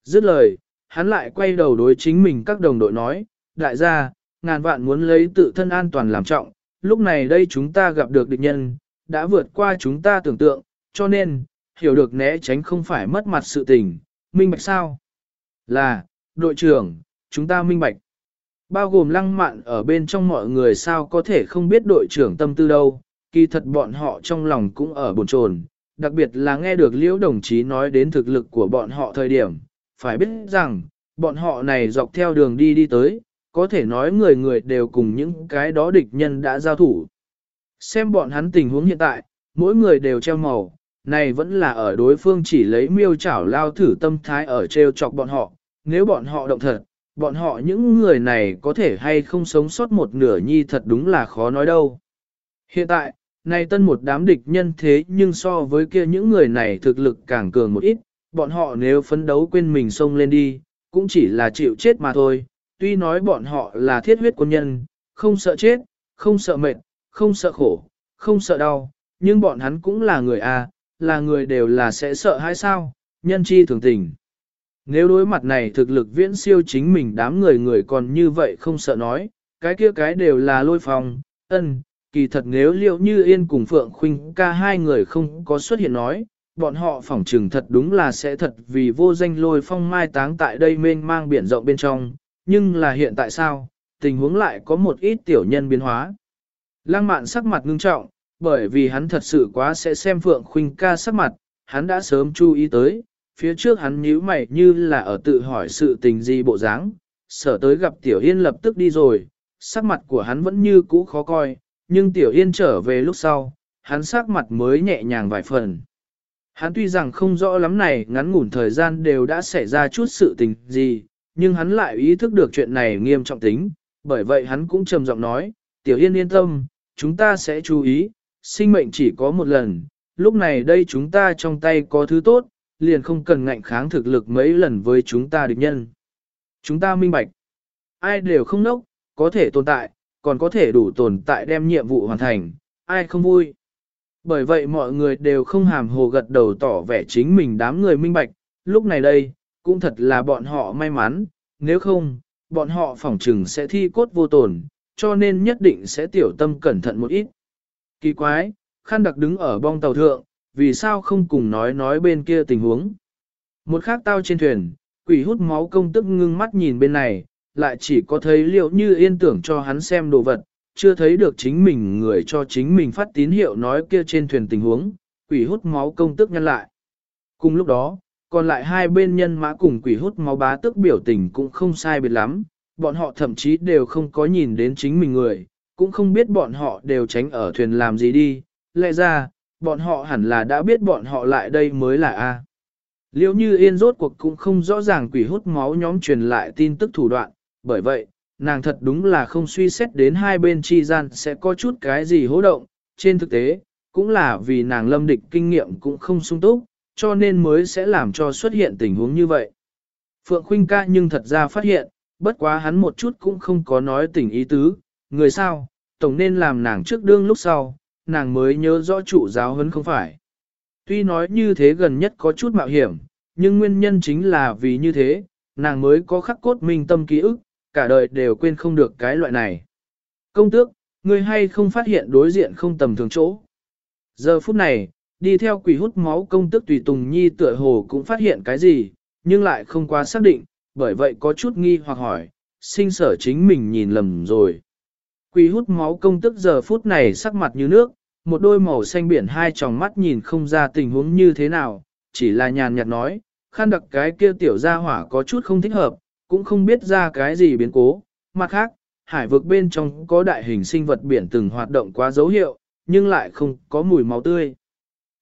Dứt lời, hắn lại quay đầu đối chính mình các đồng đội nói, đại gia, ngàn vạn muốn lấy tự thân an toàn làm trọng, lúc này đây chúng ta gặp được địch nhân, đã vượt qua chúng ta tưởng tượng, cho nên, hiểu được né tránh không phải mất mặt sự tình, minh bạch sao? Là, đội trưởng, chúng ta minh bạch. Bao gồm lăng mạn ở bên trong mọi người sao có thể không biết đội trưởng tâm tư đâu, kỳ thật bọn họ trong lòng cũng ở bồn chồn, đặc biệt là nghe được liễu đồng chí nói đến thực lực của bọn họ thời điểm, phải biết rằng, bọn họ này dọc theo đường đi đi tới, có thể nói người người đều cùng những cái đó địch nhân đã giao thủ. Xem bọn hắn tình huống hiện tại, mỗi người đều treo màu, này vẫn là ở đối phương chỉ lấy miêu chảo lao thử tâm thái ở treo chọc bọn họ, nếu bọn họ động thật, bọn họ những người này có thể hay không sống sót một nửa nhi thật đúng là khó nói đâu. Hiện tại, nay tân một đám địch nhân thế nhưng so với kia những người này thực lực càng cường một ít, bọn họ nếu phấn đấu quên mình xông lên đi, cũng chỉ là chịu chết mà thôi. Tuy nói bọn họ là thiết huyết quân nhân, không sợ chết, không sợ mệt, không sợ khổ, không sợ đau, nhưng bọn hắn cũng là người a, là người đều là sẽ sợ hay sao, nhân chi thường tình. Nếu đối mặt này thực lực viễn siêu chính mình đám người người còn như vậy không sợ nói, cái kia cái đều là lôi phòng, ân, kỳ thật nếu liệu như yên cùng Phượng Khuynh ca hai người không có xuất hiện nói, bọn họ phỏng trừng thật đúng là sẽ thật vì vô danh lôi phong mai táng tại đây mênh mang biển rộng bên trong, nhưng là hiện tại sao, tình huống lại có một ít tiểu nhân biến hóa. Lăng mạn sắc mặt ngưng trọng, bởi vì hắn thật sự quá sẽ xem Phượng Khuynh ca sắc mặt, hắn đã sớm chú ý tới, phía trước hắn nhíu mày như là ở tự hỏi sự tình gì bộ dáng, sở tới gặp Tiểu Yên lập tức đi rồi, sắc mặt của hắn vẫn như cũ khó coi, nhưng Tiểu Yên trở về lúc sau, hắn sắc mặt mới nhẹ nhàng vài phần. Hắn tuy rằng không rõ lắm này ngắn ngủn thời gian đều đã xảy ra chút sự tình gì, nhưng hắn lại ý thức được chuyện này nghiêm trọng tính, bởi vậy hắn cũng trầm giọng nói, Tiểu Yên yên tâm, chúng ta sẽ chú ý, sinh mệnh chỉ có một lần, lúc này đây chúng ta trong tay có thứ tốt, liền không cần ngạnh kháng thực lực mấy lần với chúng ta địch nhân. Chúng ta minh bạch, ai đều không nốc, có thể tồn tại, còn có thể đủ tồn tại đem nhiệm vụ hoàn thành, ai không vui. Bởi vậy mọi người đều không hàm hồ gật đầu tỏ vẻ chính mình đám người minh bạch, lúc này đây, cũng thật là bọn họ may mắn, nếu không, bọn họ phỏng trừng sẽ thi cốt vô tổn, cho nên nhất định sẽ tiểu tâm cẩn thận một ít. Kỳ quái, khăn đặc đứng ở bong tàu thượng, vì sao không cùng nói nói bên kia tình huống. Một khác tao trên thuyền, quỷ hút máu công tức ngưng mắt nhìn bên này, lại chỉ có thấy liệu như yên tưởng cho hắn xem đồ vật, chưa thấy được chính mình người cho chính mình phát tín hiệu nói kia trên thuyền tình huống, quỷ hút máu công tức nhân lại. Cùng lúc đó, còn lại hai bên nhân mã cùng quỷ hút máu bá tức biểu tình cũng không sai biệt lắm, bọn họ thậm chí đều không có nhìn đến chính mình người, cũng không biết bọn họ đều tránh ở thuyền làm gì đi, lẽ ra, bọn họ hẳn là đã biết bọn họ lại đây mới là A. Liêu như yên rốt cuộc cũng không rõ ràng quỷ hút máu nhóm truyền lại tin tức thủ đoạn, bởi vậy, nàng thật đúng là không suy xét đến hai bên chi gian sẽ có chút cái gì hỗ động, trên thực tế, cũng là vì nàng lâm địch kinh nghiệm cũng không sung túc, cho nên mới sẽ làm cho xuất hiện tình huống như vậy. Phượng Khuynh ca nhưng thật ra phát hiện, bất quá hắn một chút cũng không có nói tình ý tứ, người sao, tổng nên làm nàng trước đương lúc sau, nàng mới nhớ rõ trụ giáo huấn không phải. Tuy nói như thế gần nhất có chút mạo hiểm, nhưng nguyên nhân chính là vì như thế, nàng mới có khắc cốt minh tâm ký ức, cả đời đều quên không được cái loại này. Công tước, người hay không phát hiện đối diện không tầm thường chỗ. Giờ phút này, đi theo quỷ hút máu công tước tùy tùng nhi tựa hồ cũng phát hiện cái gì, nhưng lại không quá xác định, bởi vậy có chút nghi hoặc hỏi, sinh sở chính mình nhìn lầm rồi. Quỷ hút máu công tức giờ phút này sắc mặt như nước, một đôi màu xanh biển hai tròng mắt nhìn không ra tình huống như thế nào, chỉ là nhàn nhạt nói, khăn đặc cái kia tiểu gia hỏa có chút không thích hợp, cũng không biết ra cái gì biến cố. Mặt khác, hải vực bên trong có đại hình sinh vật biển từng hoạt động quá dấu hiệu, nhưng lại không có mùi máu tươi.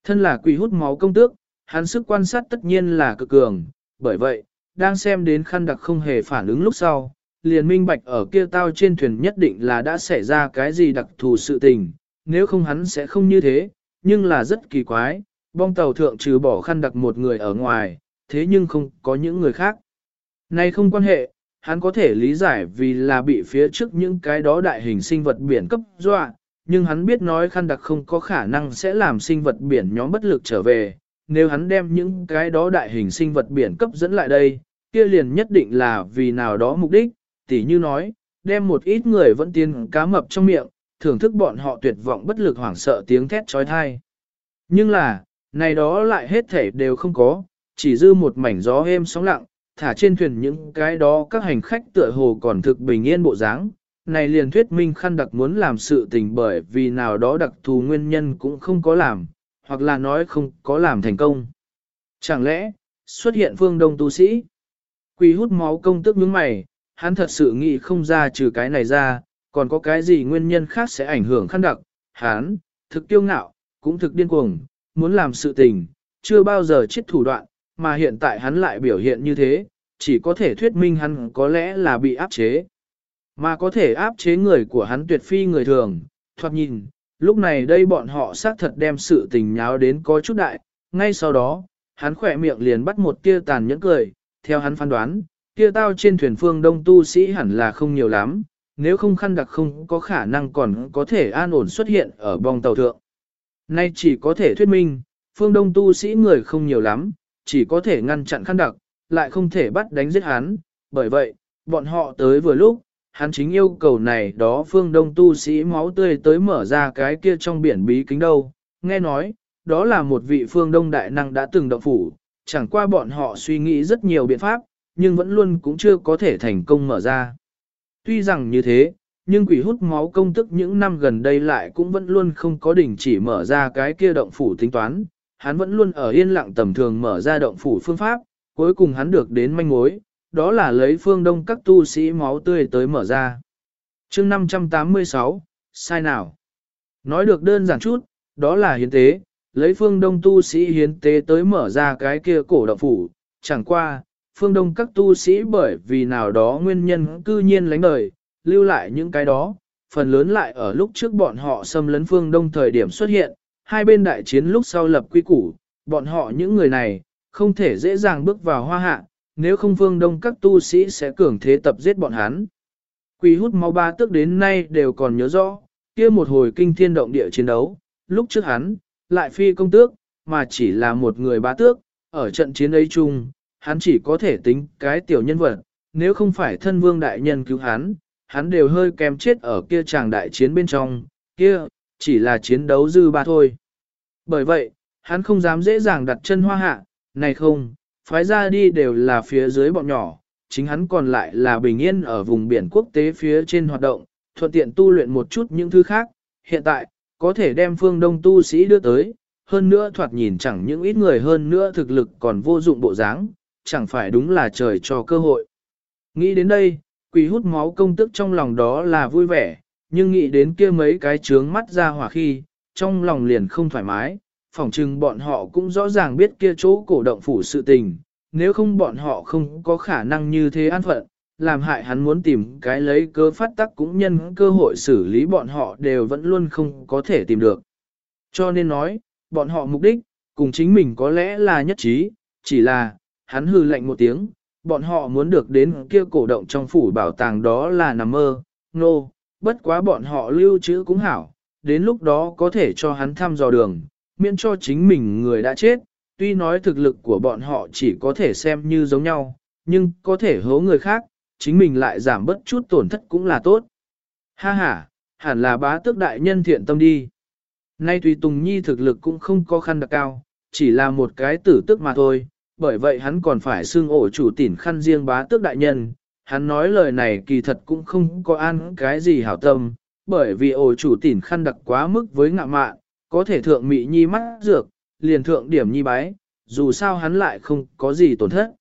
Thân là quỷ hút máu công tước, hắn sức quan sát tất nhiên là cực cường, bởi vậy, đang xem đến khăn đặc không hề phản ứng lúc sau, liền minh bạch ở kia tao trên thuyền nhất định là đã xảy ra cái gì đặc thù sự tình, nếu không hắn sẽ không như thế, nhưng là rất kỳ quái, bong tàu thượng trừ bỏ khăn đặc một người ở ngoài, thế nhưng không có những người khác. Này không quan hệ, hắn có thể lý giải vì là bị phía trước những cái đó đại hình sinh vật biển cấp dọa, nhưng hắn biết nói khăn đặc không có khả năng sẽ làm sinh vật biển nhóm bất lực trở về, nếu hắn đem những cái đó đại hình sinh vật biển cấp dẫn lại đây, kia liền nhất định là vì nào đó mục đích, tỉ như nói, đem một ít người vẫn tiên cá mập trong miệng, thưởng thức bọn họ tuyệt vọng bất lực hoảng sợ tiếng thét trói thai. Nhưng là, này đó lại hết thể đều không có, chỉ dư một mảnh gió êm sóng lặng, thả trên thuyền những cái đó các hành khách tựa hồ còn thực bình yên bộ dáng. Này liền thuyết minh khăn đặc muốn làm sự tình bởi vì nào đó đặc thù nguyên nhân cũng không có làm, hoặc là nói không có làm thành công. Chẳng lẽ, xuất hiện phương đông tu sĩ? Quỳ hút máu công tức nhướng mày, hắn thật sự nghĩ không ra trừ cái này ra, còn có cái gì nguyên nhân khác sẽ ảnh hưởng khăn đặc. Hắn, thực kiêu ngạo, cũng thực điên cuồng, muốn làm sự tình, chưa bao giờ chết thủ đoạn, mà hiện tại hắn lại biểu hiện như thế, chỉ có thể thuyết minh hắn có lẽ là bị áp chế. Mà có thể áp chế người của hắn tuyệt phi người thường, thoạt nhìn, lúc này đây bọn họ xác thật đem sự tình nháo đến có chút đại, ngay sau đó, hắn khỏe miệng liền bắt một tia tàn nhẫn cười, theo hắn phán đoán, kia tao trên thuyền phương đông tu sĩ hẳn là không nhiều lắm, nếu không khăn đặc không có khả năng còn có thể an ổn xuất hiện ở bong tàu thượng. Nay chỉ có thể thuyết minh, phương đông tu sĩ người không nhiều lắm, chỉ có thể ngăn chặn khăn đặc, lại không thể bắt đánh giết hắn, bởi vậy, bọn họ tới vừa lúc, hắn chính yêu cầu này đó phương đông tu sĩ máu tươi tới mở ra cái kia trong biển bí kính đâu, nghe nói, đó là một vị phương đông đại năng đã từng động phủ, chẳng qua bọn họ suy nghĩ rất nhiều biện pháp, nhưng vẫn luôn cũng chưa có thể thành công mở ra. Tuy rằng như thế, nhưng quỷ hút máu công tức những năm gần đây lại cũng vẫn luôn không có đỉnh chỉ mở ra cái kia động phủ tính toán, hắn vẫn luôn ở yên lặng tầm thường mở ra động phủ phương pháp, cuối cùng hắn được đến manh mối, đó là lấy phương đông các tu sĩ máu tươi tới mở ra. chương 586, sai nào? Nói được đơn giản chút, đó là hiến tế, lấy phương đông tu sĩ hiến tế tới mở ra cái kia cổ động phủ, chẳng qua, phương đông các tu sĩ bởi vì nào đó nguyên nhân cư nhiên lánh đời, lưu lại những cái đó, phần lớn lại ở lúc trước bọn họ xâm lấn phương đông thời điểm xuất hiện, hai bên đại chiến lúc sau lập quy củ, bọn họ những người này, không thể dễ dàng bước vào hoa hạ, nếu không phương đông các tu sĩ sẽ cường thế tập giết bọn hắn. Quỷ hút máu ba tức đến nay đều còn nhớ rõ, kia một hồi kinh thiên động địa chiến đấu, lúc trước hắn, lại phi công tước, mà chỉ là một người bá tước, ở trận chiến ấy chung, hắn chỉ có thể tính cái tiểu nhân vật, nếu không phải thân vương đại nhân cứu hắn, hắn đều hơi kém chết ở kia chàng đại chiến bên trong, kia, chỉ là chiến đấu dư ba thôi. Bởi vậy, hắn không dám dễ dàng đặt chân hoa hạ, này không, phái ra đi đều là phía dưới bọn nhỏ, chính hắn còn lại là bình yên ở vùng biển quốc tế phía trên hoạt động, thuận tiện tu luyện một chút những thứ khác, hiện tại, có thể đem phương đông tu sĩ đưa tới, hơn nữa thoạt nhìn chẳng những ít người hơn nữa thực lực còn vô dụng bộ dáng, chẳng phải đúng là trời cho cơ hội. Nghĩ đến đây, quỷ hút máu công tức trong lòng đó là vui vẻ, nhưng nghĩ đến kia mấy cái trướng mắt ra hỏa khi, trong lòng liền không thoải mái, phỏng chừng bọn họ cũng rõ ràng biết kia chỗ cổ động phủ sự tình, nếu không bọn họ không có khả năng như thế an phận, làm hại hắn muốn tìm cái lấy cơ phát tắc cũng nhân cơ hội xử lý bọn họ đều vẫn luôn không có thể tìm được. Cho nên nói, bọn họ mục đích, cùng chính mình có lẽ là nhất trí, chỉ là, hắn hư lệnh một tiếng, bọn họ muốn được đến kia cổ động trong phủ bảo tàng đó là nằm mơ, nô, no, bất quá bọn họ lưu trữ cũng hảo, đến lúc đó có thể cho hắn thăm dò đường, miễn cho chính mình người đã chết, tuy nói thực lực của bọn họ chỉ có thể xem như giống nhau, nhưng có thể hố người khác, chính mình lại giảm bất chút tổn thất cũng là tốt. Ha ha, hẳn là bá tước đại nhân thiện tâm đi. Nay Tùy Tùng Nhi thực lực cũng không có khăn đặc cao, chỉ là một cái tử tức mà thôi, bởi vậy hắn còn phải xưng ổ chủ tỉn khăn riêng bá tước đại nhân. Hắn nói lời này kỳ thật cũng không có ăn cái gì hảo tâm, bởi vì ổ chủ tỉn khăn đặc quá mức với ngạ mạn, có thể thượng mị nhi mắt dược, liền thượng điểm nhi bái, dù sao hắn lại không có gì tổn thất.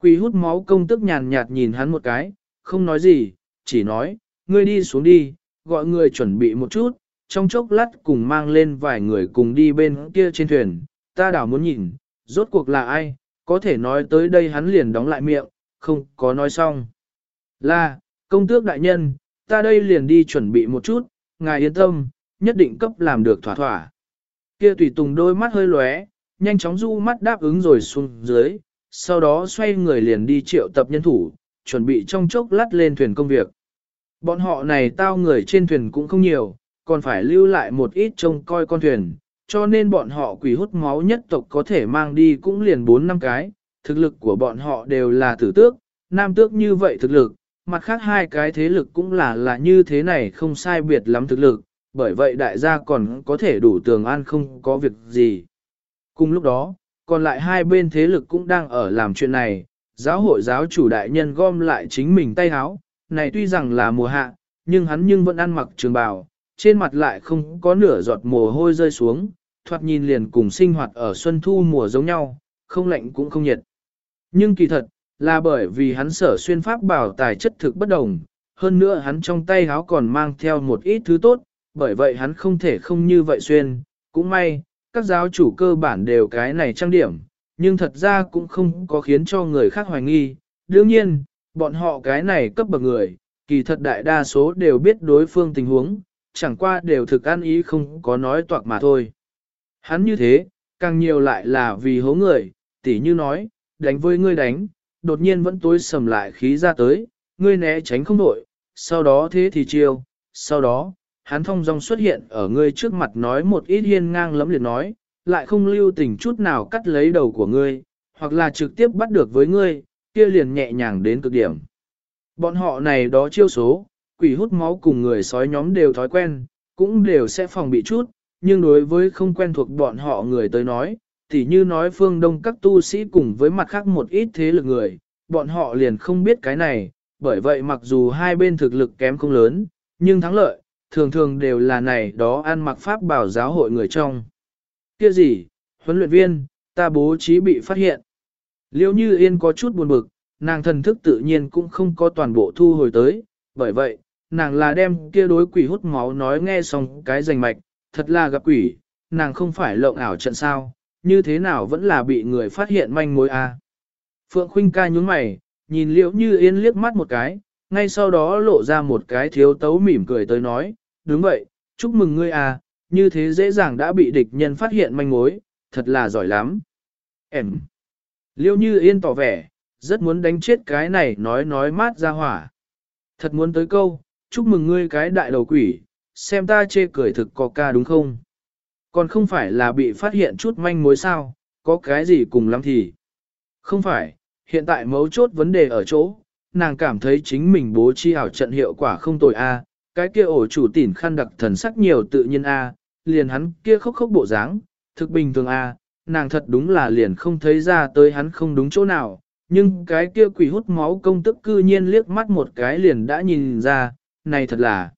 Quỳ hút máu công tức nhàn nhạt nhìn hắn một cái, không nói gì, chỉ nói, ngươi đi xuống đi, gọi người chuẩn bị một chút, trong chốc lát cùng mang lên vài người cùng đi bên kia trên thuyền, ta đảo muốn nhìn, rốt cuộc là ai, có thể nói tới đây hắn liền đóng lại miệng, không có nói xong. Là, Công tước đại nhân, ta đây liền đi chuẩn bị một chút, ngài yên tâm, nhất định cấp làm được thỏa thỏa. Kia tùy tùng đôi mắt hơi lóe, nhanh chóng du mắt đáp ứng rồi xuống dưới, sau đó xoay người liền đi triệu tập nhân thủ, chuẩn bị trong chốc lát lên thuyền công việc. Bọn họ này tao người trên thuyền cũng không nhiều, còn phải lưu lại một ít trông coi con thuyền, cho nên bọn họ quỷ hút máu nhất tộc có thể mang đi cũng liền 4 năm cái, thực lực của bọn họ đều là tử tước, nam tước như vậy thực lực, mặt khác hai cái thế lực cũng là là như thế này không sai biệt lắm thực lực, bởi vậy đại gia còn có thể đủ tường an không có việc gì. Cùng lúc đó, còn lại hai bên thế lực cũng đang ở làm chuyện này, giáo hội giáo chủ đại nhân gom lại chính mình tay háo, này tuy rằng là mùa hạ, nhưng hắn nhưng vẫn ăn mặc trường bào, trên mặt lại không có nửa giọt mồ hôi rơi xuống, thoạt nhìn liền cùng sinh hoạt ở xuân thu mùa giống nhau, không lạnh cũng không nhiệt. Nhưng kỳ thật, là bởi vì hắn sở xuyên pháp bảo tài chất thực bất đồng, hơn nữa hắn trong tay háo còn mang theo một ít thứ tốt, bởi vậy hắn không thể không như vậy xuyên, cũng may, các giáo chủ cơ bản đều cái này trang điểm, nhưng thật ra cũng không có khiến cho người khác hoài nghi. Đương nhiên, bọn họ cái này cấp bậc người, kỳ thật đại đa số đều biết đối phương tình huống, chẳng qua đều thực ăn ý không có nói toạc mà thôi. Hắn như thế, càng nhiều lại là vì hố người, tỉ như nói, đánh với ngươi đánh, đột nhiên vẫn tối sầm lại khí ra tới, ngươi né tránh không đội, sau đó thế thì chiêu, sau đó, hắn thông dong xuất hiện ở ngươi trước mặt nói một ít hiên ngang lẫm liệt nói, lại không lưu tình chút nào cắt lấy đầu của ngươi, hoặc là trực tiếp bắt được với ngươi, kia liền nhẹ nhàng đến cực điểm. Bọn họ này đó chiêu số, quỷ hút máu cùng người sói nhóm đều thói quen, cũng đều sẽ phòng bị chút, nhưng đối với không quen thuộc bọn họ người tới nói, thì như nói phương đông các tu sĩ cùng với mặt khác một ít thế lực người, bọn họ liền không biết cái này, bởi vậy mặc dù hai bên thực lực kém không lớn, nhưng thắng lợi, thường thường đều là này đó ăn mặc pháp bảo giáo hội người trong. Kia gì, huấn luyện viên, ta bố trí bị phát hiện. Liêu như yên có chút buồn bực, nàng thần thức tự nhiên cũng không có toàn bộ thu hồi tới, bởi vậy, nàng là đem kia đối quỷ hút máu nói nghe xong cái rành mạch, thật là gặp quỷ, nàng không phải lộng ảo trận sao, như thế nào vẫn là bị người phát hiện manh mối a. À. Phượng Khuynh ca nhún mày, nhìn liễu như yên liếc mắt một cái, ngay sau đó lộ ra một cái thiếu tấu mỉm cười tới nói, đúng vậy, chúc mừng ngươi à, như thế dễ dàng đã bị địch nhân phát hiện manh mối, thật là giỏi lắm. Em. Liêu như yên tỏ vẻ, rất muốn đánh chết cái này nói nói mát ra hỏa. Thật muốn tới câu, chúc mừng ngươi cái đại đầu quỷ, xem ta chê cười thực có ca đúng không? Còn không phải là bị phát hiện chút manh mối sao, có cái gì cùng lắm thì. Không phải, hiện tại mấu chốt vấn đề ở chỗ, nàng cảm thấy chính mình bố trí ảo trận hiệu quả không tồi a, cái kia ổ chủ tỉn khăn đặc thần sắc nhiều tự nhiên a, liền hắn kia khóc khóc bộ dáng, thực bình thường a, nàng thật đúng là liền không thấy ra tới hắn không đúng chỗ nào, nhưng cái kia quỷ hút máu công tức cư nhiên liếc mắt một cái liền đã nhìn ra, này thật là,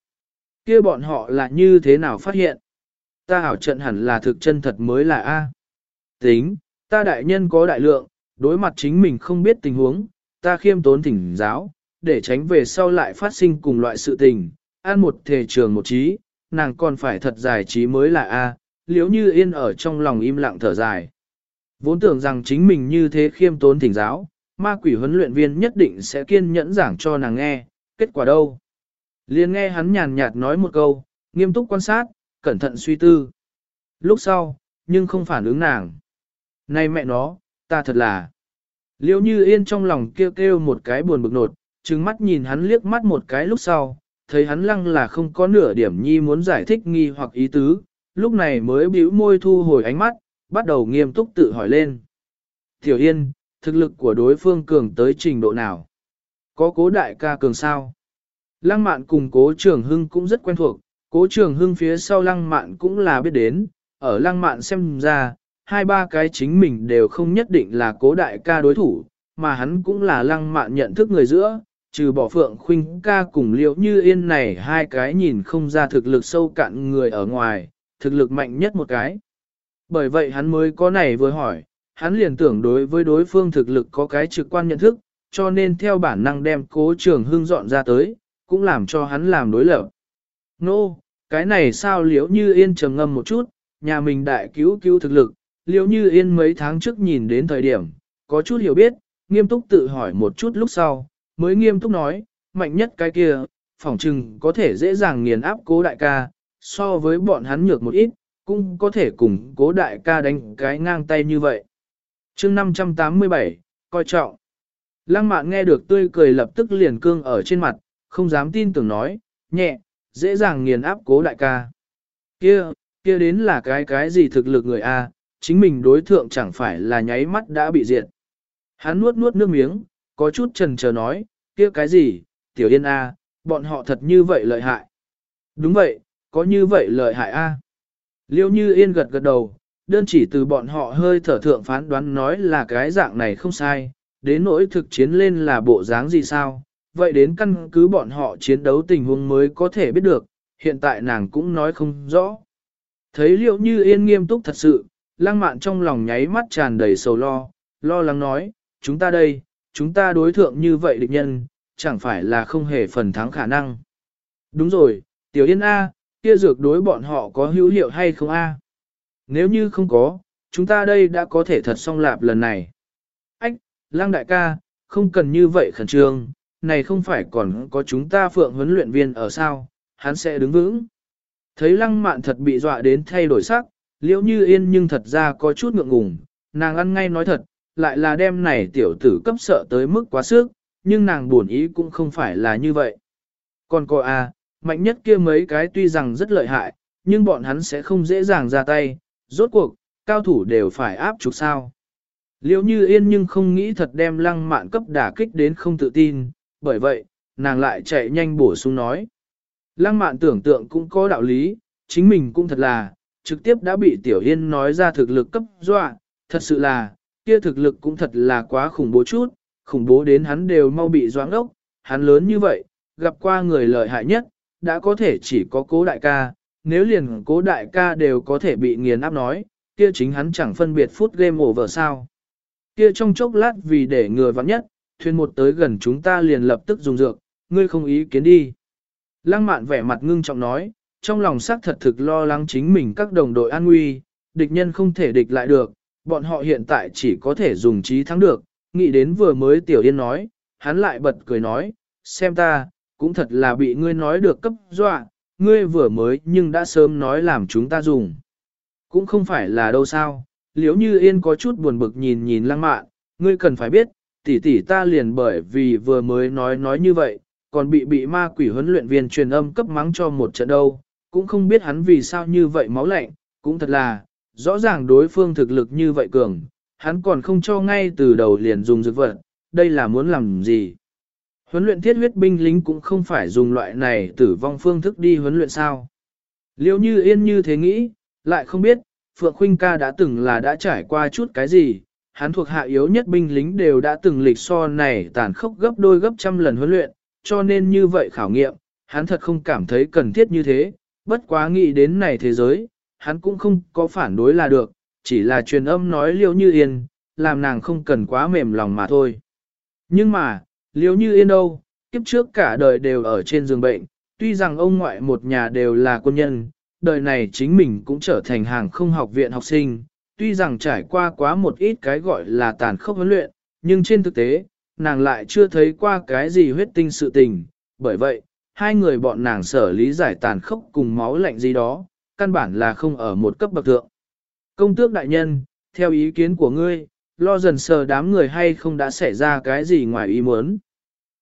kia bọn họ là như thế nào phát hiện. Ta hảo trận hẳn là thực chân thật mới là A. Tính, ta đại nhân có đại lượng, đối mặt chính mình không biết tình huống, ta khiêm tốn thỉnh giáo, để tránh về sau lại phát sinh cùng loại sự tình, an một thể trường một trí, nàng còn phải thật giải trí mới là A, liếu như yên ở trong lòng im lặng thở dài. Vốn tưởng rằng chính mình như thế khiêm tốn thỉnh giáo, ma quỷ huấn luyện viên nhất định sẽ kiên nhẫn giảng cho nàng nghe, kết quả đâu? Liên nghe hắn nhàn nhạt nói một câu, nghiêm túc quan sát, cẩn thận suy tư. Lúc sau, nhưng không phản ứng nàng. Này mẹ nó, ta thật là. Liêu như yên trong lòng kêu kêu một cái buồn bực nột, trừng mắt nhìn hắn liếc mắt một cái lúc sau, thấy hắn lăng là không có nửa điểm nhi muốn giải thích nghi hoặc ý tứ, lúc này mới bĩu môi thu hồi ánh mắt, bắt đầu nghiêm túc tự hỏi lên. Tiểu Yên, thực lực của đối phương cường tới trình độ nào? Có cố đại ca cường sao? Lăng mạn cùng cố trường hưng cũng rất quen thuộc, cố trường hưng phía sau lăng mạn cũng là biết đến, ở lăng mạn xem ra, hai ba cái chính mình đều không nhất định là cố đại ca đối thủ, mà hắn cũng là lăng mạn nhận thức người giữa, trừ bỏ phượng khuynh ca cùng liễu như yên này hai cái nhìn không ra thực lực sâu cạn người ở ngoài, thực lực mạnh nhất một cái. Bởi vậy hắn mới có này vừa hỏi, hắn liền tưởng đối với đối phương thực lực có cái trực quan nhận thức, cho nên theo bản năng đem cố trường hưng dọn ra tới, cũng làm cho hắn làm đối lập. Nô, no, cái này sao liễu như yên trầm ngâm một chút, nhà mình đại cứu cứu thực lực, liễu như yên mấy tháng trước nhìn đến thời điểm, có chút hiểu biết, nghiêm túc tự hỏi một chút lúc sau, mới nghiêm túc nói, mạnh nhất cái kia, phỏng chừng có thể dễ dàng nghiền áp cố đại ca, so với bọn hắn nhược một ít, cũng có thể cùng cố đại ca đánh cái ngang tay như vậy. chương 587, coi trọng. Lăng mạn nghe được tươi cười lập tức liền cương ở trên mặt, không dám tin tưởng nói, nhẹ, dễ dàng nghiền áp cố đại ca. Kia, kia đến là cái cái gì thực lực người A, chính mình đối thượng chẳng phải là nháy mắt đã bị diệt. Hắn nuốt nuốt nước miếng, có chút trần chờ nói, kia cái gì, tiểu yên A, bọn họ thật như vậy lợi hại. Đúng vậy, có như vậy lợi hại A. Liêu như yên gật gật đầu, đơn chỉ từ bọn họ hơi thở thượng phán đoán nói là cái dạng này không sai, đến nỗi thực chiến lên là bộ dáng gì sao, vậy đến căn cứ bọn họ chiến đấu tình huống mới có thể biết được, hiện tại nàng cũng nói không rõ. Thấy liệu như yên nghiêm túc thật sự, lang mạn trong lòng nháy mắt tràn đầy sầu lo, lo lắng nói, chúng ta đây, chúng ta đối thượng như vậy địch nhân, chẳng phải là không hề phần thắng khả năng. Đúng rồi, tiểu yên A, kia dược đối bọn họ có hữu hiệu hay không A? Nếu như không có, chúng ta đây đã có thể thật song lạp lần này. Ách, lang đại ca, không cần như vậy khẩn trương, này không phải còn có chúng ta phượng huấn luyện viên ở sao, hắn sẽ đứng vững. Thấy lăng mạn thật bị dọa đến thay đổi sắc, liễu như yên nhưng thật ra có chút ngượng ngùng, nàng ăn ngay nói thật, lại là đem này tiểu tử cấp sợ tới mức quá sức, nhưng nàng buồn ý cũng không phải là như vậy. Còn cô à, mạnh nhất kia mấy cái tuy rằng rất lợi hại, nhưng bọn hắn sẽ không dễ dàng ra tay, rốt cuộc, cao thủ đều phải áp trục sao. Liễu như yên nhưng không nghĩ thật đem lăng mạn cấp đả kích đến không tự tin, bởi vậy, nàng lại chạy nhanh bổ sung nói. Lăng mạn tưởng tượng cũng có đạo lý, chính mình cũng thật là, trực tiếp đã bị Tiểu Yên nói ra thực lực cấp dọa, thật sự là, kia thực lực cũng thật là quá khủng bố chút, khủng bố đến hắn đều mau bị doãn ốc, hắn lớn như vậy, gặp qua người lợi hại nhất, đã có thể chỉ có cố đại ca, nếu liền cố đại ca đều có thể bị nghiền áp nói, kia chính hắn chẳng phân biệt phút game over sao. Kia trong chốc lát vì để người vắng nhất, thuyền một tới gần chúng ta liền lập tức dùng dược, ngươi không ý kiến đi. Lăng mạn vẻ mặt ngưng trọng nói, trong lòng xác thật thực lo lắng chính mình các đồng đội an nguy, địch nhân không thể địch lại được, bọn họ hiện tại chỉ có thể dùng trí thắng được, nghĩ đến vừa mới tiểu yên nói, hắn lại bật cười nói, xem ta, cũng thật là bị ngươi nói được cấp dọa, ngươi vừa mới nhưng đã sớm nói làm chúng ta dùng. Cũng không phải là đâu sao, liếu như yên có chút buồn bực nhìn nhìn lăng mạn, ngươi cần phải biết, tỷ tỷ ta liền bởi vì vừa mới nói nói như vậy, còn bị bị ma quỷ huấn luyện viên truyền âm cấp mắng cho một trận đâu, cũng không biết hắn vì sao như vậy máu lạnh, cũng thật là, rõ ràng đối phương thực lực như vậy cường, hắn còn không cho ngay từ đầu liền dùng dược vật, đây là muốn làm gì. Huấn luyện thiết huyết binh lính cũng không phải dùng loại này tử vong phương thức đi huấn luyện sao. Liêu như yên như thế nghĩ, lại không biết, Phượng Khuynh ca đã từng là đã trải qua chút cái gì, hắn thuộc hạ yếu nhất binh lính đều đã từng lịch so này tàn khốc gấp đôi gấp trăm lần huấn luyện, cho nên như vậy khảo nghiệm, hắn thật không cảm thấy cần thiết như thế, bất quá nghĩ đến này thế giới, hắn cũng không có phản đối là được, chỉ là truyền âm nói liêu như yên, làm nàng không cần quá mềm lòng mà thôi. Nhưng mà, liêu như yên đâu, kiếp trước cả đời đều ở trên giường bệnh, tuy rằng ông ngoại một nhà đều là quân nhân, đời này chính mình cũng trở thành hàng không học viện học sinh, tuy rằng trải qua quá một ít cái gọi là tàn khốc huấn luyện, nhưng trên thực tế, nàng lại chưa thấy qua cái gì huyết tinh sự tình, bởi vậy, hai người bọn nàng sở lý giải tàn khốc cùng máu lạnh gì đó, căn bản là không ở một cấp bậc thượng. Công tước đại nhân, theo ý kiến của ngươi, lo dần sờ đám người hay không đã xảy ra cái gì ngoài ý muốn.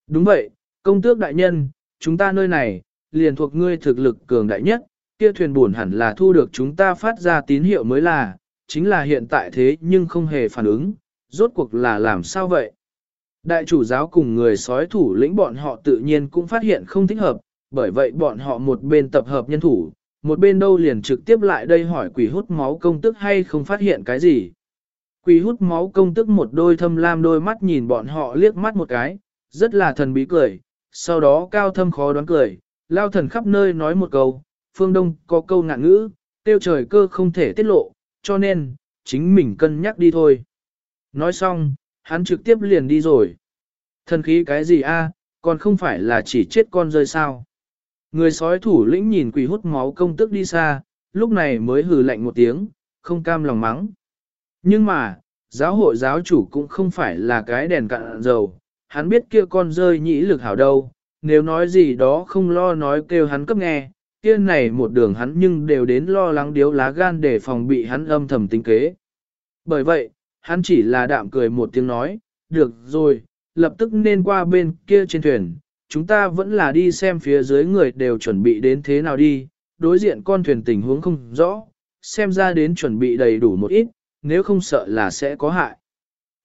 Đúng vậy, công tước đại nhân, chúng ta nơi này, liền thuộc ngươi thực lực cường đại nhất, kia thuyền buồn hẳn là thu được chúng ta phát ra tín hiệu mới là, chính là hiện tại thế nhưng không hề phản ứng, rốt cuộc là làm sao vậy? Đại chủ giáo cùng người sói thủ lĩnh bọn họ tự nhiên cũng phát hiện không thích hợp, bởi vậy bọn họ một bên tập hợp nhân thủ, một bên đâu liền trực tiếp lại đây hỏi quỷ hút máu công tức hay không phát hiện cái gì. Quỷ hút máu công tức một đôi thâm lam đôi mắt nhìn bọn họ liếc mắt một cái, rất là thần bí cười, sau đó cao thâm khó đoán cười, lao thần khắp nơi nói một câu, phương đông có câu ngạn ngữ, tiêu trời cơ không thể tiết lộ, cho nên, chính mình cân nhắc đi thôi. Nói xong, hắn trực tiếp liền đi rồi. Thần khí cái gì a? còn không phải là chỉ chết con rơi sao. Người sói thủ lĩnh nhìn quỷ hút máu công tức đi xa, lúc này mới hừ lạnh một tiếng, không cam lòng mắng. Nhưng mà, giáo hội giáo chủ cũng không phải là cái đèn cạn dầu, hắn biết kia con rơi nhĩ lực hảo đâu, nếu nói gì đó không lo nói kêu hắn cấp nghe, kia này một đường hắn nhưng đều đến lo lắng điếu lá gan để phòng bị hắn âm thầm tính kế. Bởi vậy, hắn chỉ là đạm cười một tiếng nói, được rồi, lập tức nên qua bên kia trên thuyền, chúng ta vẫn là đi xem phía dưới người đều chuẩn bị đến thế nào đi, đối diện con thuyền tình huống không rõ, xem ra đến chuẩn bị đầy đủ một ít, nếu không sợ là sẽ có hại.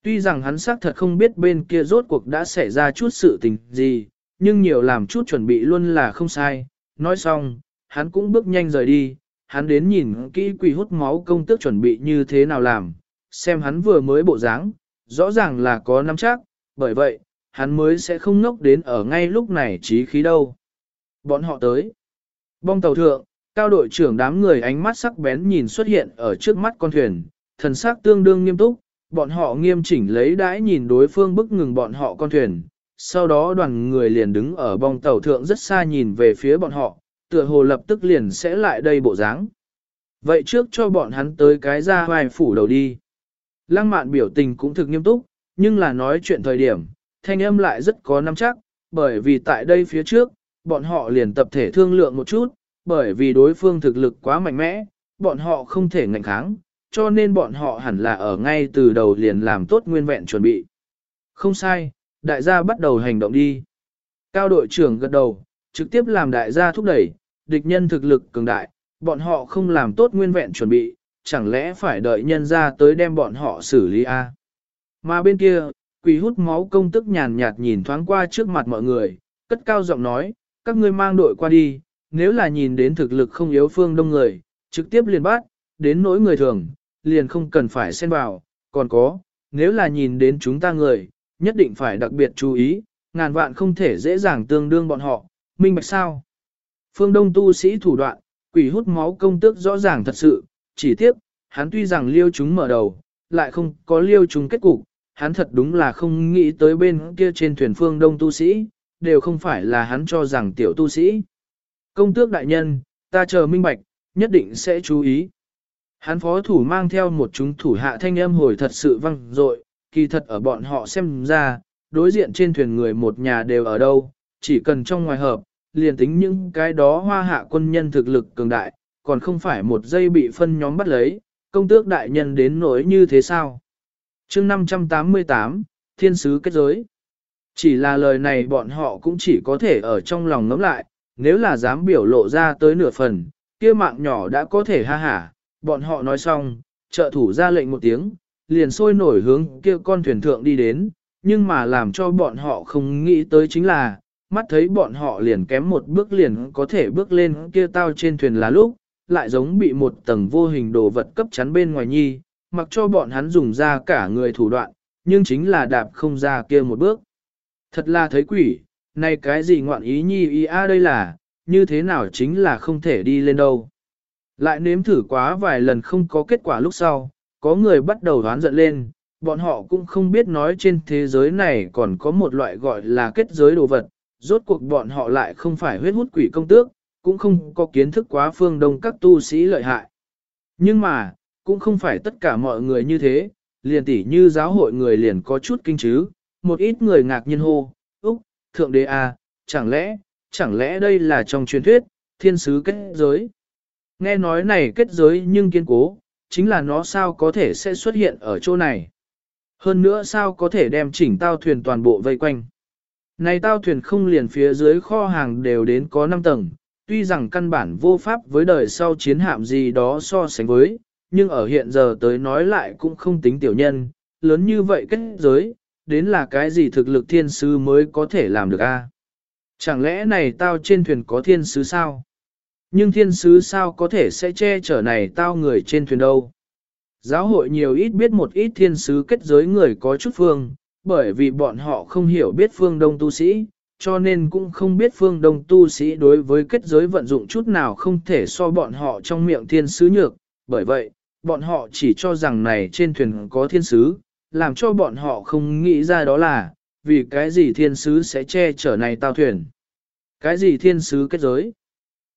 Tuy rằng hắn xác thật không biết bên kia rốt cuộc đã xảy ra chút sự tình gì, nhưng nhiều làm chút chuẩn bị luôn là không sai. Nói xong, hắn cũng bước nhanh rời đi, hắn đến nhìn kỹ quỷ hút máu công tước chuẩn bị như thế nào làm, xem hắn vừa mới bộ dáng, rõ ràng là có nắm chắc, bởi vậy, hắn mới sẽ không ngốc đến ở ngay lúc này trí khí đâu. Bọn họ tới. Bong tàu thượng, cao đội trưởng đám người ánh mắt sắc bén nhìn xuất hiện ở trước mắt con thuyền, thần sắc tương đương nghiêm túc, bọn họ nghiêm chỉnh lấy đãi nhìn đối phương bức ngừng bọn họ con thuyền, sau đó đoàn người liền đứng ở bong tàu thượng rất xa nhìn về phía bọn họ, tựa hồ lập tức liền sẽ lại đây bộ dáng. Vậy trước cho bọn hắn tới cái ra hoài phủ đầu đi. Lăng mạn biểu tình cũng thực nghiêm túc, nhưng là nói chuyện thời điểm, thanh âm lại rất có nắm chắc, bởi vì tại đây phía trước, bọn họ liền tập thể thương lượng một chút, bởi vì đối phương thực lực quá mạnh mẽ, bọn họ không thể ngạnh kháng, cho nên bọn họ hẳn là ở ngay từ đầu liền làm tốt nguyên vẹn chuẩn bị. Không sai, đại gia bắt đầu hành động đi. Cao đội trưởng gật đầu, trực tiếp làm đại gia thúc đẩy, địch nhân thực lực cường đại, bọn họ không làm tốt nguyên vẹn chuẩn bị, chẳng lẽ phải đợi nhân ra tới đem bọn họ xử lý a? Mà bên kia, quỷ hút máu công tức nhàn nhạt nhìn thoáng qua trước mặt mọi người, cất cao giọng nói, các ngươi mang đội qua đi, nếu là nhìn đến thực lực không yếu phương đông người, trực tiếp liền bắt, đến nỗi người thường, liền không cần phải xen vào, còn có, nếu là nhìn đến chúng ta người, nhất định phải đặc biệt chú ý, ngàn vạn không thể dễ dàng tương đương bọn họ, minh bạch sao. Phương Đông tu sĩ thủ đoạn, quỷ hút máu công tước rõ ràng thật sự, chỉ tiếc, hắn tuy rằng liêu chúng mở đầu, lại không có liêu chúng kết cục, hắn thật đúng là không nghĩ tới bên kia trên thuyền phương Đông tu sĩ, đều không phải là hắn cho rằng tiểu tu sĩ. Công tước đại nhân, ta chờ minh bạch, nhất định sẽ chú ý. Hắn phó thủ mang theo một chúng thủ hạ thanh âm hồi thật sự văng dội, kỳ thật ở bọn họ xem ra, đối diện trên thuyền người một nhà đều ở đâu, chỉ cần trong ngoài hợp, liền tính những cái đó hoa hạ quân nhân thực lực cường đại, còn không phải một giây bị phân nhóm bắt lấy, công tước đại nhân đến nỗi như thế sao? chương 588, Thiên sứ kết giới. Chỉ là lời này bọn họ cũng chỉ có thể ở trong lòng ngẫm lại, nếu là dám biểu lộ ra tới nửa phần, kia mạng nhỏ đã có thể ha hả, bọn họ nói xong, trợ thủ ra lệnh một tiếng, liền sôi nổi hướng kia con thuyền thượng đi đến, nhưng mà làm cho bọn họ không nghĩ tới chính là, mắt thấy bọn họ liền kém một bước liền có thể bước lên kia tao trên thuyền là lúc, lại giống bị một tầng vô hình đồ vật cấp chắn bên ngoài nhi, mặc cho bọn hắn dùng ra cả người thủ đoạn, nhưng chính là đạp không ra kia một bước. Thật là thấy quỷ, này cái gì ngoạn ý nhi ý a đây là, như thế nào chính là không thể đi lên đâu. Lại nếm thử quá vài lần không có kết quả lúc sau, có người bắt đầu đoán giận lên, bọn họ cũng không biết nói trên thế giới này còn có một loại gọi là kết giới đồ vật, rốt cuộc bọn họ lại không phải huyết hút quỷ công tước, cũng không có kiến thức quá phương đông các tu sĩ lợi hại. Nhưng mà, cũng không phải tất cả mọi người như thế, liền tỉ như giáo hội người liền có chút kinh chứ, một ít người ngạc nhiên hô, Úc, Thượng Đế A, à, chẳng lẽ, chẳng lẽ đây là trong truyền thuyết, thiên sứ kết giới. Nghe nói này kết giới nhưng kiên cố, chính là nó sao có thể sẽ xuất hiện ở chỗ này. Hơn nữa sao có thể đem chỉnh tao thuyền toàn bộ vây quanh. Này tao thuyền không liền phía dưới kho hàng đều đến có 5 tầng, tuy rằng căn bản vô pháp với đời sau chiến hạm gì đó so sánh với, nhưng ở hiện giờ tới nói lại cũng không tính tiểu nhân, lớn như vậy kết giới, đến là cái gì thực lực thiên sứ mới có thể làm được a? Chẳng lẽ này tao trên thuyền có thiên sứ sao? Nhưng thiên sứ sao có thể sẽ che chở này tao người trên thuyền đâu? Giáo hội nhiều ít biết một ít thiên sứ kết giới người có chút phương, bởi vì bọn họ không hiểu biết phương đông tu sĩ, cho nên cũng không biết phương đông tu sĩ đối với kết giới vận dụng chút nào không thể so bọn họ trong miệng thiên sứ nhược, bởi vậy, bọn họ chỉ cho rằng này trên thuyền có thiên sứ, làm cho bọn họ không nghĩ ra đó là, vì cái gì thiên sứ sẽ che chở này tao thuyền. Cái gì thiên sứ kết giới?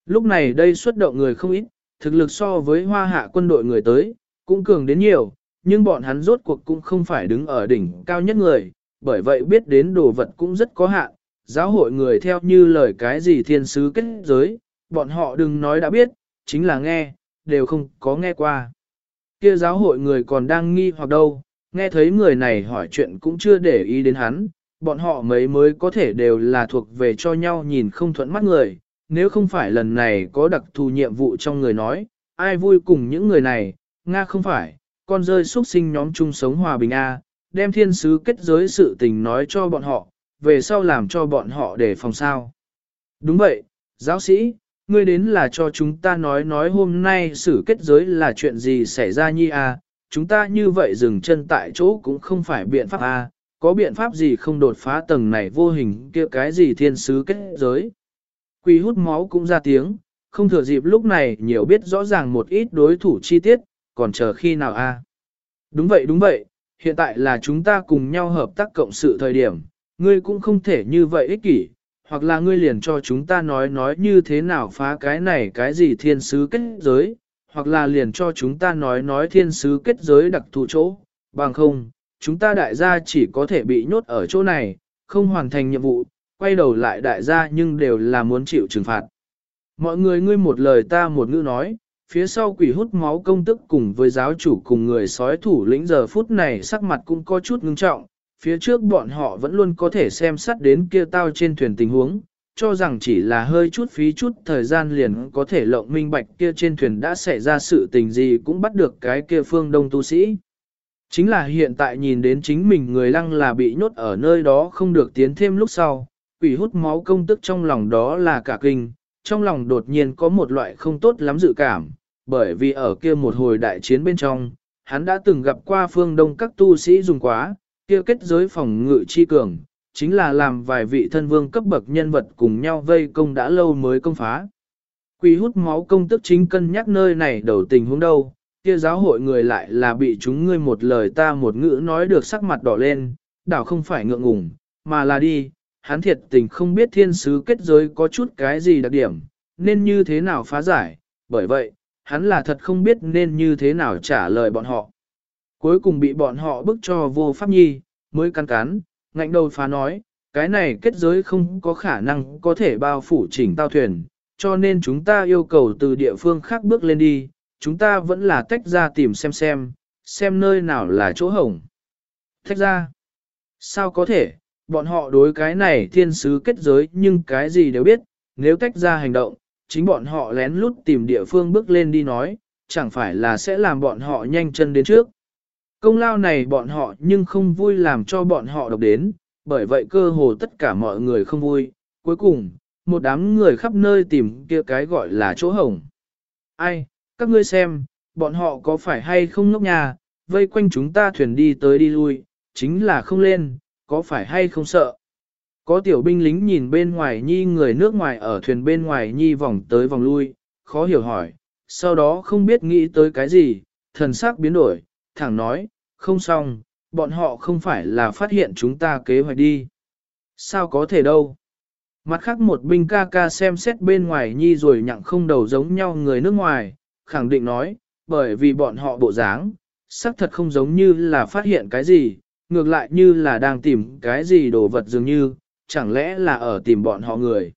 Lúc này đây xuất động người không ít, thực lực so với hoa hạ quân đội người tới, cũng cường đến nhiều, nhưng bọn hắn rốt cuộc cũng không phải đứng ở đỉnh cao nhất người, bởi vậy biết đến đồ vật cũng rất có hạn, giáo hội người theo như lời cái gì thiên sứ kết giới, bọn họ đừng nói đã biết, chính là nghe, đều không có nghe qua. Kia giáo hội người còn đang nghi hoặc đâu, nghe thấy người này hỏi chuyện cũng chưa để ý đến hắn, bọn họ mấy mới có thể đều là thuộc về cho nhau nhìn không thuận mắt người, nếu không phải lần này có đặc thù nhiệm vụ trong người nói, ai vui cùng những người này, Nga không phải, con rơi xuất sinh nhóm chung sống hòa bình A, đem thiên sứ kết giới sự tình nói cho bọn họ, về sau làm cho bọn họ để phòng sao. Đúng vậy, giáo sĩ, ngươi đến là cho chúng ta nói nói hôm nay xử kết giới là chuyện gì xảy ra nhi a chúng ta như vậy dừng chân tại chỗ cũng không phải biện pháp a có biện pháp gì không đột phá tầng này vô hình kia cái gì thiên sứ kết giới. Quỳ hút máu cũng ra tiếng, không thừa dịp lúc này nhiều biết rõ ràng một ít đối thủ chi tiết, còn chờ khi nào a Đúng vậy đúng vậy, hiện tại là chúng ta cùng nhau hợp tác cộng sự thời điểm, ngươi cũng không thể như vậy ích kỷ, hoặc là ngươi liền cho chúng ta nói nói như thế nào phá cái này cái gì thiên sứ kết giới, hoặc là liền cho chúng ta nói nói thiên sứ kết giới đặc thù chỗ, bằng không, chúng ta đại gia chỉ có thể bị nhốt ở chỗ này, không hoàn thành nhiệm vụ, quay đầu lại đại gia nhưng đều là muốn chịu trừng phạt. Mọi người ngươi một lời ta một ngữ nói, phía sau quỷ hút máu công tức cùng với giáo chủ cùng người sói thủ lĩnh giờ phút này sắc mặt cũng có chút ngưng trọng, phía trước bọn họ vẫn luôn có thể xem sát đến kia tao trên thuyền tình huống, cho rằng chỉ là hơi chút phí chút thời gian liền có thể lộng minh bạch kia trên thuyền đã xảy ra sự tình gì cũng bắt được cái kia phương đông tu sĩ. Chính là hiện tại nhìn đến chính mình người lăng là bị nhốt ở nơi đó không được tiến thêm lúc sau, quỷ hút máu công tức trong lòng đó là cả kinh, trong lòng đột nhiên có một loại không tốt lắm dự cảm, bởi vì ở kia một hồi đại chiến bên trong, hắn đã từng gặp qua phương đông các tu sĩ dùng quá, kia kết giới phòng ngự chi cường, chính là làm vài vị thân vương cấp bậc nhân vật cùng nhau vây công đã lâu mới công phá. Quỷ hút máu công tức chính cân nhắc nơi này đầu tình huống đâu, kia giáo hội người lại là bị chúng ngươi một lời ta một ngữ nói được sắc mặt đỏ lên, đảo không phải ngượng ngùng, mà là đi, hắn thiệt tình không biết thiên sứ kết giới có chút cái gì đặc điểm, nên như thế nào phá giải, bởi vậy, hắn là thật không biết nên như thế nào trả lời bọn họ. Cuối cùng bị bọn họ bức cho vô pháp nhi, mới cắn cắn, ngạnh đầu phá nói, cái này kết giới không có khả năng có thể bao phủ chỉnh tao thuyền, cho nên chúng ta yêu cầu từ địa phương khác bước lên đi, chúng ta vẫn là tách ra tìm xem xem, xem nơi nào là chỗ hổng. Tách ra? Sao có thể, bọn họ đối cái này thiên sứ kết giới nhưng cái gì đều biết, nếu tách ra hành động, chính bọn họ lén lút tìm địa phương bước lên đi nói, chẳng phải là sẽ làm bọn họ nhanh chân đến trước. Công lao này bọn họ nhưng không vui làm cho bọn họ độc đến, bởi vậy cơ hồ tất cả mọi người không vui. Cuối cùng, một đám người khắp nơi tìm kia cái gọi là chỗ hổng. Ai, các ngươi xem, bọn họ có phải hay không ngốc nhà, vây quanh chúng ta thuyền đi tới đi lui, chính là không lên, có phải hay không sợ. Có tiểu binh lính nhìn bên ngoài nhi người nước ngoài ở thuyền bên ngoài nhi vòng tới vòng lui, khó hiểu hỏi, sau đó không biết nghĩ tới cái gì, thần sắc biến đổi, thẳng nói, không xong, bọn họ không phải là phát hiện chúng ta kế hoạch đi. Sao có thể đâu? Mặt khác một binh ca ca xem xét bên ngoài nhi rồi nhặng không đầu giống nhau người nước ngoài, khẳng định nói, bởi vì bọn họ bộ dáng, xác thật không giống như là phát hiện cái gì, ngược lại như là đang tìm cái gì đồ vật dường như, chẳng lẽ là ở tìm bọn họ người.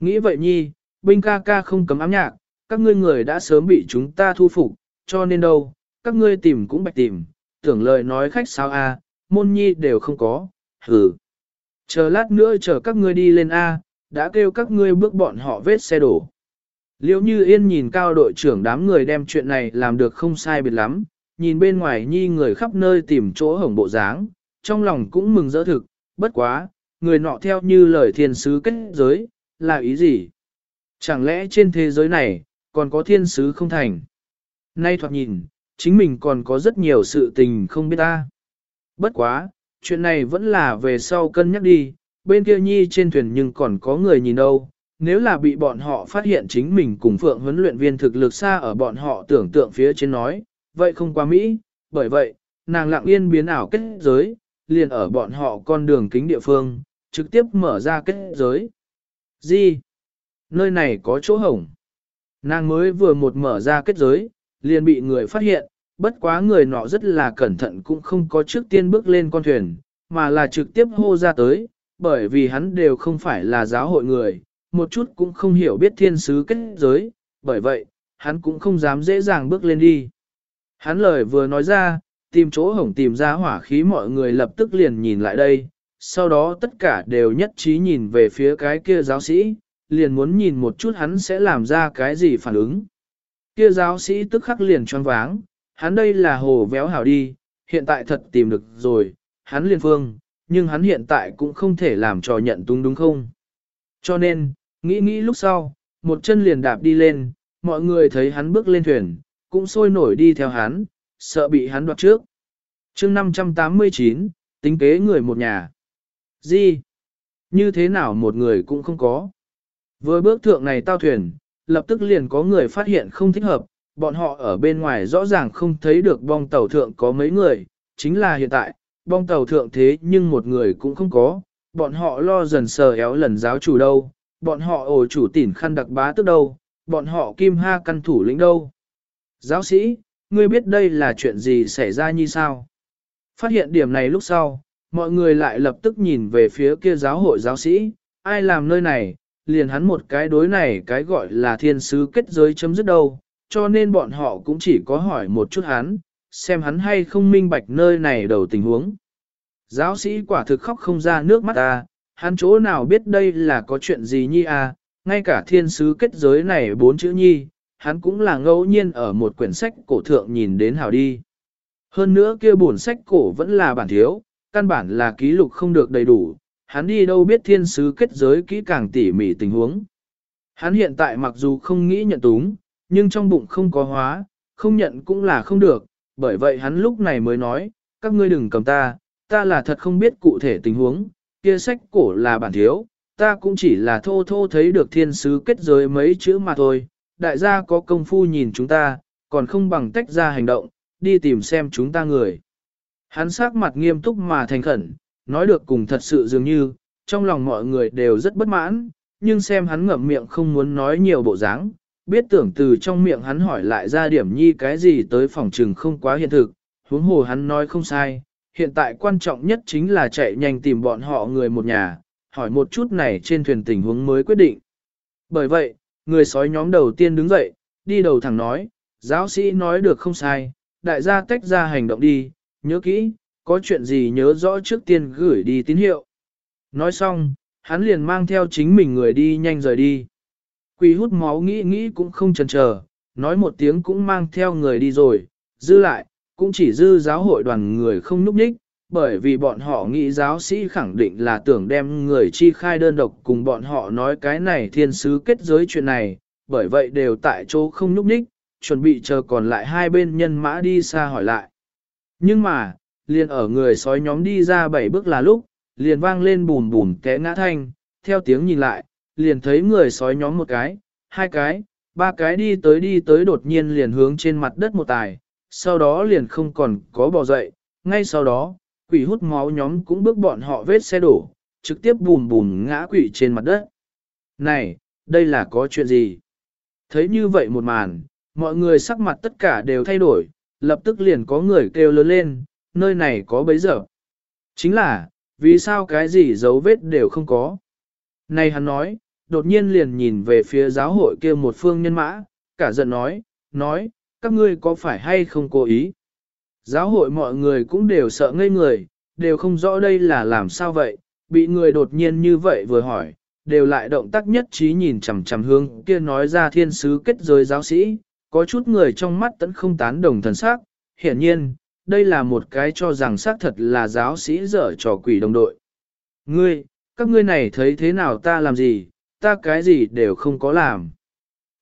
Nghĩ vậy nhi, binh ca ca không cấm ám nhạc, các ngươi người đã sớm bị chúng ta thu phục, cho nên đâu, các ngươi tìm cũng bạch tìm, tưởng lời nói khách sao a, môn nhi đều không có, hừ. Chờ lát nữa chờ các ngươi đi lên A, đã kêu các ngươi bước bọn họ vết xe đổ. Liễu như yên nhìn cao đội trưởng đám người đem chuyện này làm được không sai biệt lắm, nhìn bên ngoài nhi người khắp nơi tìm chỗ hổng bộ dáng, trong lòng cũng mừng rỡ thực, bất quá, người nọ theo như lời thiên sứ kết giới, là ý gì? Chẳng lẽ trên thế giới này, còn có thiên sứ không thành? Nay thoạt nhìn, chính mình còn có rất nhiều sự tình không biết ta. Bất quá, chuyện này vẫn là về sau cân nhắc đi, bên kia nhi trên thuyền nhưng còn có người nhìn đâu. Nếu là bị bọn họ phát hiện chính mình cùng phượng huấn luyện viên thực lực xa ở bọn họ tưởng tượng phía trên nói, vậy không qua Mỹ, bởi vậy, nàng lặng yên biến ảo kết giới, liền ở bọn họ con đường kính địa phương, trực tiếp mở ra kết giới. Gì? Nơi này có chỗ hổng. Nàng mới vừa một mở ra kết giới, liền bị người phát hiện, bất quá người nọ rất là cẩn thận cũng không có trước tiên bước lên con thuyền, mà là trực tiếp hô ra tới, bởi vì hắn đều không phải là giáo hội người, một chút cũng không hiểu biết thiên sứ kết giới, bởi vậy, hắn cũng không dám dễ dàng bước lên đi. Hắn lời vừa nói ra, tìm chỗ hổng tìm ra hỏa khí mọi người lập tức liền nhìn lại đây, sau đó tất cả đều nhất trí nhìn về phía cái kia giáo sĩ, liền muốn nhìn một chút hắn sẽ làm ra cái gì phản ứng. Kia giáo sĩ tức khắc liền choáng váng, hắn đây là hồ véo hảo đi, hiện tại thật tìm được rồi, hắn liền phương, nhưng hắn hiện tại cũng không thể làm trò nhận tung đúng không? Cho nên, nghĩ nghĩ lúc sau, một chân liền đạp đi lên, mọi người thấy hắn bước lên thuyền, cũng sôi nổi đi theo hắn, sợ bị hắn đoạt trước. chương 589, tính kế người một nhà. Gì? Như thế nào một người cũng không có. Vừa bước thượng này tao thuyền, lập tức liền có người phát hiện không thích hợp, bọn họ ở bên ngoài rõ ràng không thấy được bong tàu thượng có mấy người, chính là hiện tại, bong tàu thượng thế nhưng một người cũng không có, bọn họ lo dần sờ éo lần giáo chủ đâu, bọn họ ổ chủ tỉn khăn đặc bá tức đâu, bọn họ kim ha căn thủ lĩnh đâu. Giáo sĩ, ngươi biết đây là chuyện gì xảy ra như sao? Phát hiện điểm này lúc sau, mọi người lại lập tức nhìn về phía kia giáo hội giáo sĩ, ai làm nơi này, liền hắn một cái đối này cái gọi là thiên sứ kết giới chấm dứt đâu, cho nên bọn họ cũng chỉ có hỏi một chút hắn, xem hắn hay không minh bạch nơi này đầu tình huống. Giáo sĩ quả thực khóc không ra nước mắt ta, hắn chỗ nào biết đây là có chuyện gì nhi à, ngay cả thiên sứ kết giới này bốn chữ nhi, hắn cũng là ngẫu nhiên ở một quyển sách cổ thượng nhìn đến hào đi. Hơn nữa kia bổn sách cổ vẫn là bản thiếu, căn bản là ký lục không được đầy đủ, hắn đi đâu biết thiên sứ kết giới kỹ càng tỉ mỉ tình huống. Hắn hiện tại mặc dù không nghĩ nhận túng, nhưng trong bụng không có hóa, không nhận cũng là không được, bởi vậy hắn lúc này mới nói, các ngươi đừng cầm ta, ta là thật không biết cụ thể tình huống, kia sách cổ là bản thiếu, ta cũng chỉ là thô thô thấy được thiên sứ kết giới mấy chữ mà thôi, đại gia có công phu nhìn chúng ta, còn không bằng tách ra hành động, đi tìm xem chúng ta người. Hắn sắc mặt nghiêm túc mà thành khẩn, nói được cùng thật sự dường như, trong lòng mọi người đều rất bất mãn, nhưng xem hắn ngậm miệng không muốn nói nhiều bộ dáng, biết tưởng từ trong miệng hắn hỏi lại ra điểm nhi cái gì tới phòng trừng không quá hiện thực, huống hồ hắn nói không sai, hiện tại quan trọng nhất chính là chạy nhanh tìm bọn họ người một nhà, hỏi một chút này trên thuyền tình huống mới quyết định. Bởi vậy, người sói nhóm đầu tiên đứng dậy, đi đầu thẳng nói, giáo sĩ nói được không sai, đại gia tách ra hành động đi, nhớ kỹ, có chuyện gì nhớ rõ trước tiên gửi đi tín hiệu. Nói xong, hắn liền mang theo chính mình người đi nhanh rời đi. Quỷ hút máu nghĩ nghĩ cũng không chần chờ, nói một tiếng cũng mang theo người đi rồi, dư lại, cũng chỉ dư giáo hội đoàn người không núp nhích, bởi vì bọn họ nghĩ giáo sĩ khẳng định là tưởng đem người chi khai đơn độc cùng bọn họ nói cái này thiên sứ kết giới chuyện này, bởi vậy đều tại chỗ không núp nhích, chuẩn bị chờ còn lại hai bên nhân mã đi xa hỏi lại. Nhưng mà, liền ở người sói nhóm đi ra bảy bước là lúc, liền vang lên bùn bùn té ngã thanh, theo tiếng nhìn lại, liền thấy người sói nhóm một cái, hai cái, ba cái đi tới đi tới đột nhiên liền hướng trên mặt đất một tài, sau đó liền không còn có bò dậy, ngay sau đó, quỷ hút máu nhóm cũng bước bọn họ vết xe đổ, trực tiếp bùn bùn ngã quỷ trên mặt đất. Này, đây là có chuyện gì? Thấy như vậy một màn, mọi người sắc mặt tất cả đều thay đổi, lập tức liền có người kêu lớn lên, nơi này có bấy giờ. Chính là, vì sao cái gì dấu vết đều không có? Này hắn nói, đột nhiên liền nhìn về phía giáo hội kia một phương nhân mã, cả giận nói, nói, các ngươi có phải hay không cố ý? Giáo hội mọi người cũng đều sợ ngây người, đều không rõ đây là làm sao vậy, bị người đột nhiên như vậy vừa hỏi, đều lại động tác nhất trí nhìn chằm chằm hướng kia nói ra thiên sứ kết giới giáo sĩ, có chút người trong mắt tẫn không tán đồng thần sắc, hiển nhiên, đây là một cái cho rằng xác thật là giáo sĩ dở trò quỷ đồng đội. Ngươi, các ngươi này thấy thế nào ta làm gì, ta cái gì đều không có làm.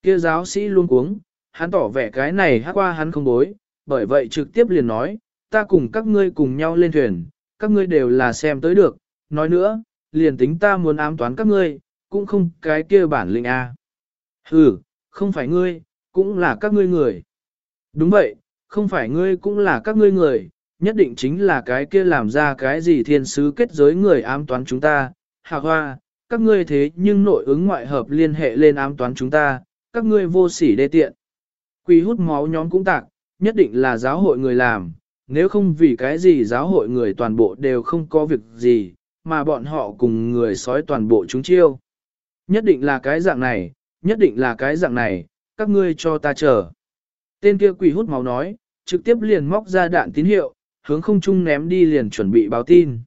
Kia giáo sĩ luôn cuống, hắn tỏ vẻ cái này hát qua hắn không bối, bởi vậy trực tiếp liền nói, ta cùng các ngươi cùng nhau lên thuyền, các ngươi đều là xem tới được, nói nữa, liền tính ta muốn ám toán các ngươi, cũng không cái kia bản lĩnh A. Ừ, không phải ngươi, cũng là các ngươi người. Đúng vậy, không phải ngươi cũng là các ngươi người, nhất định chính là cái kia làm ra cái gì thiên sứ kết giới người ám toán chúng ta, hạ hoa, các ngươi thế nhưng nội ứng ngoại hợp liên hệ lên ám toán chúng ta, các ngươi vô sỉ đê tiện. Quỳ hút máu nhóm cũng tạc, nhất định là giáo hội người làm, nếu không vì cái gì giáo hội người toàn bộ đều không có việc gì, mà bọn họ cùng người sói toàn bộ chúng chiêu. Nhất định là cái dạng này, nhất định là cái dạng này, các ngươi cho ta chờ. Tên kia quỷ hút máu nói, trực tiếp liền móc ra đạn tín hiệu, hướng không trung ném đi liền chuẩn bị báo tin.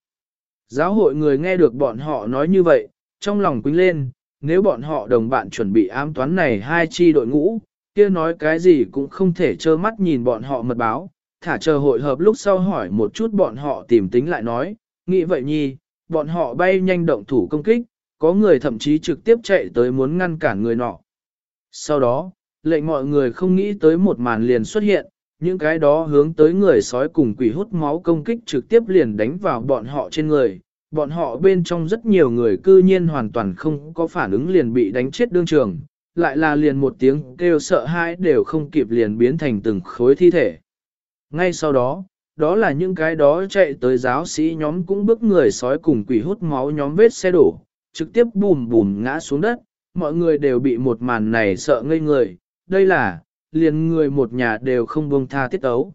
Giáo hội người nghe được bọn họ nói như vậy, trong lòng quýnh lên, nếu bọn họ đồng bạn chuẩn bị ám toán này hai chi đội ngũ, kia nói cái gì cũng không thể trơ mắt nhìn bọn họ mật báo, thả chờ hội hợp lúc sau hỏi một chút bọn họ tìm tính lại nói, nghĩ vậy nhi, bọn họ bay nhanh động thủ công kích, có người thậm chí trực tiếp chạy tới muốn ngăn cản người nọ. Sau đó, lệnh mọi người không nghĩ tới một màn liền xuất hiện, những cái đó hướng tới người sói cùng quỷ hút máu công kích trực tiếp liền đánh vào bọn họ trên người. Bọn họ bên trong rất nhiều người cư nhiên hoàn toàn không có phản ứng liền bị đánh chết đương trường, lại là liền một tiếng kêu sợ hãi đều không kịp liền biến thành từng khối thi thể. Ngay sau đó, đó là những cái đó chạy tới giáo sĩ nhóm cũng bước người sói cùng quỷ hút máu nhóm vết xe đổ, trực tiếp bùm bùm ngã xuống đất, mọi người đều bị một màn này sợ ngây người, đây là, liền người một nhà đều không buông tha tiết ấu.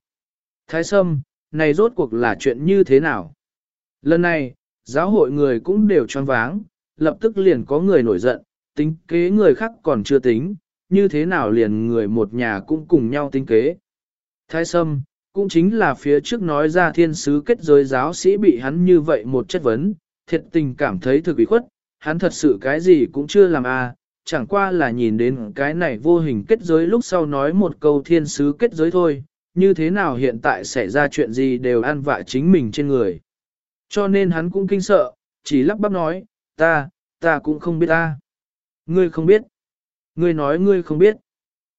Thái Sâm, này rốt cuộc là chuyện như thế nào? Lần này, giáo hội người cũng đều choáng váng, lập tức liền có người nổi giận, tính kế người khác còn chưa tính, như thế nào liền người một nhà cũng cùng nhau tính kế. Thái Sâm, cũng chính là phía trước nói ra thiên sứ kết giới giáo sĩ bị hắn như vậy một chất vấn, thiệt tình cảm thấy thực ủy khuất, hắn thật sự cái gì cũng chưa làm à, chẳng qua là nhìn đến cái này vô hình kết giới lúc sau nói một câu thiên sứ kết giới thôi, như thế nào hiện tại xảy ra chuyện gì đều ăn vạ chính mình trên người. Cho nên hắn cũng kinh sợ, chỉ lắp bắp nói, ta, ta cũng không biết ta. Ngươi không biết. Ngươi nói ngươi không biết.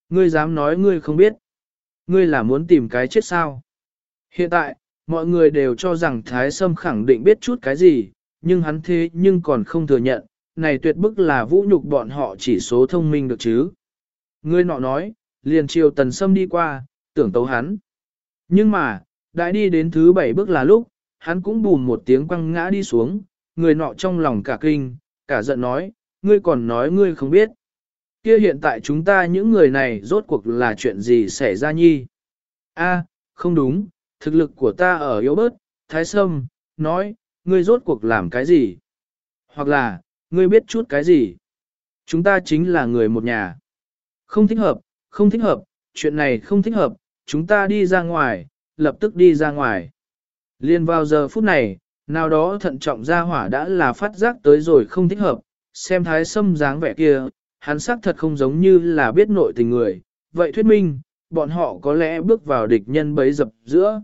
Ngươi dám nói ngươi không biết. Ngươi là muốn tìm cái chết sao? Hiện tại, mọi người đều cho rằng Thái Sâm khẳng định biết chút cái gì, nhưng hắn thế nhưng còn không thừa nhận, này tuyệt bức là vũ nhục bọn họ chỉ số thông minh được chứ. Ngươi nọ nói, liền chiều tần sâm đi qua, tưởng tấu hắn. Nhưng mà, đã đi đến thứ bảy bước là lúc, hắn cũng bùm một tiếng quăng ngã đi xuống, người nọ trong lòng cả kinh, cả giận nói, ngươi còn nói ngươi không biết. Kia hiện tại chúng ta những người này rốt cuộc là chuyện gì xảy ra nhi? A, không đúng, thực lực của ta ở yếu bớt, thái sâm, nói, ngươi rốt cuộc làm cái gì? Hoặc là, ngươi biết chút cái gì? Chúng ta chính là người một nhà. Không thích hợp, không thích hợp, chuyện này không thích hợp, chúng ta đi ra ngoài, lập tức đi ra ngoài. Liên vào giờ phút này, nào đó thận trọng ra hỏa đã là phát giác tới rồi không thích hợp, xem thái sâm dáng vẻ kia, hắn xác thật không giống như là biết nội tình người, vậy thuyết minh, bọn họ có lẽ bước vào địch nhân bấy dập giữa.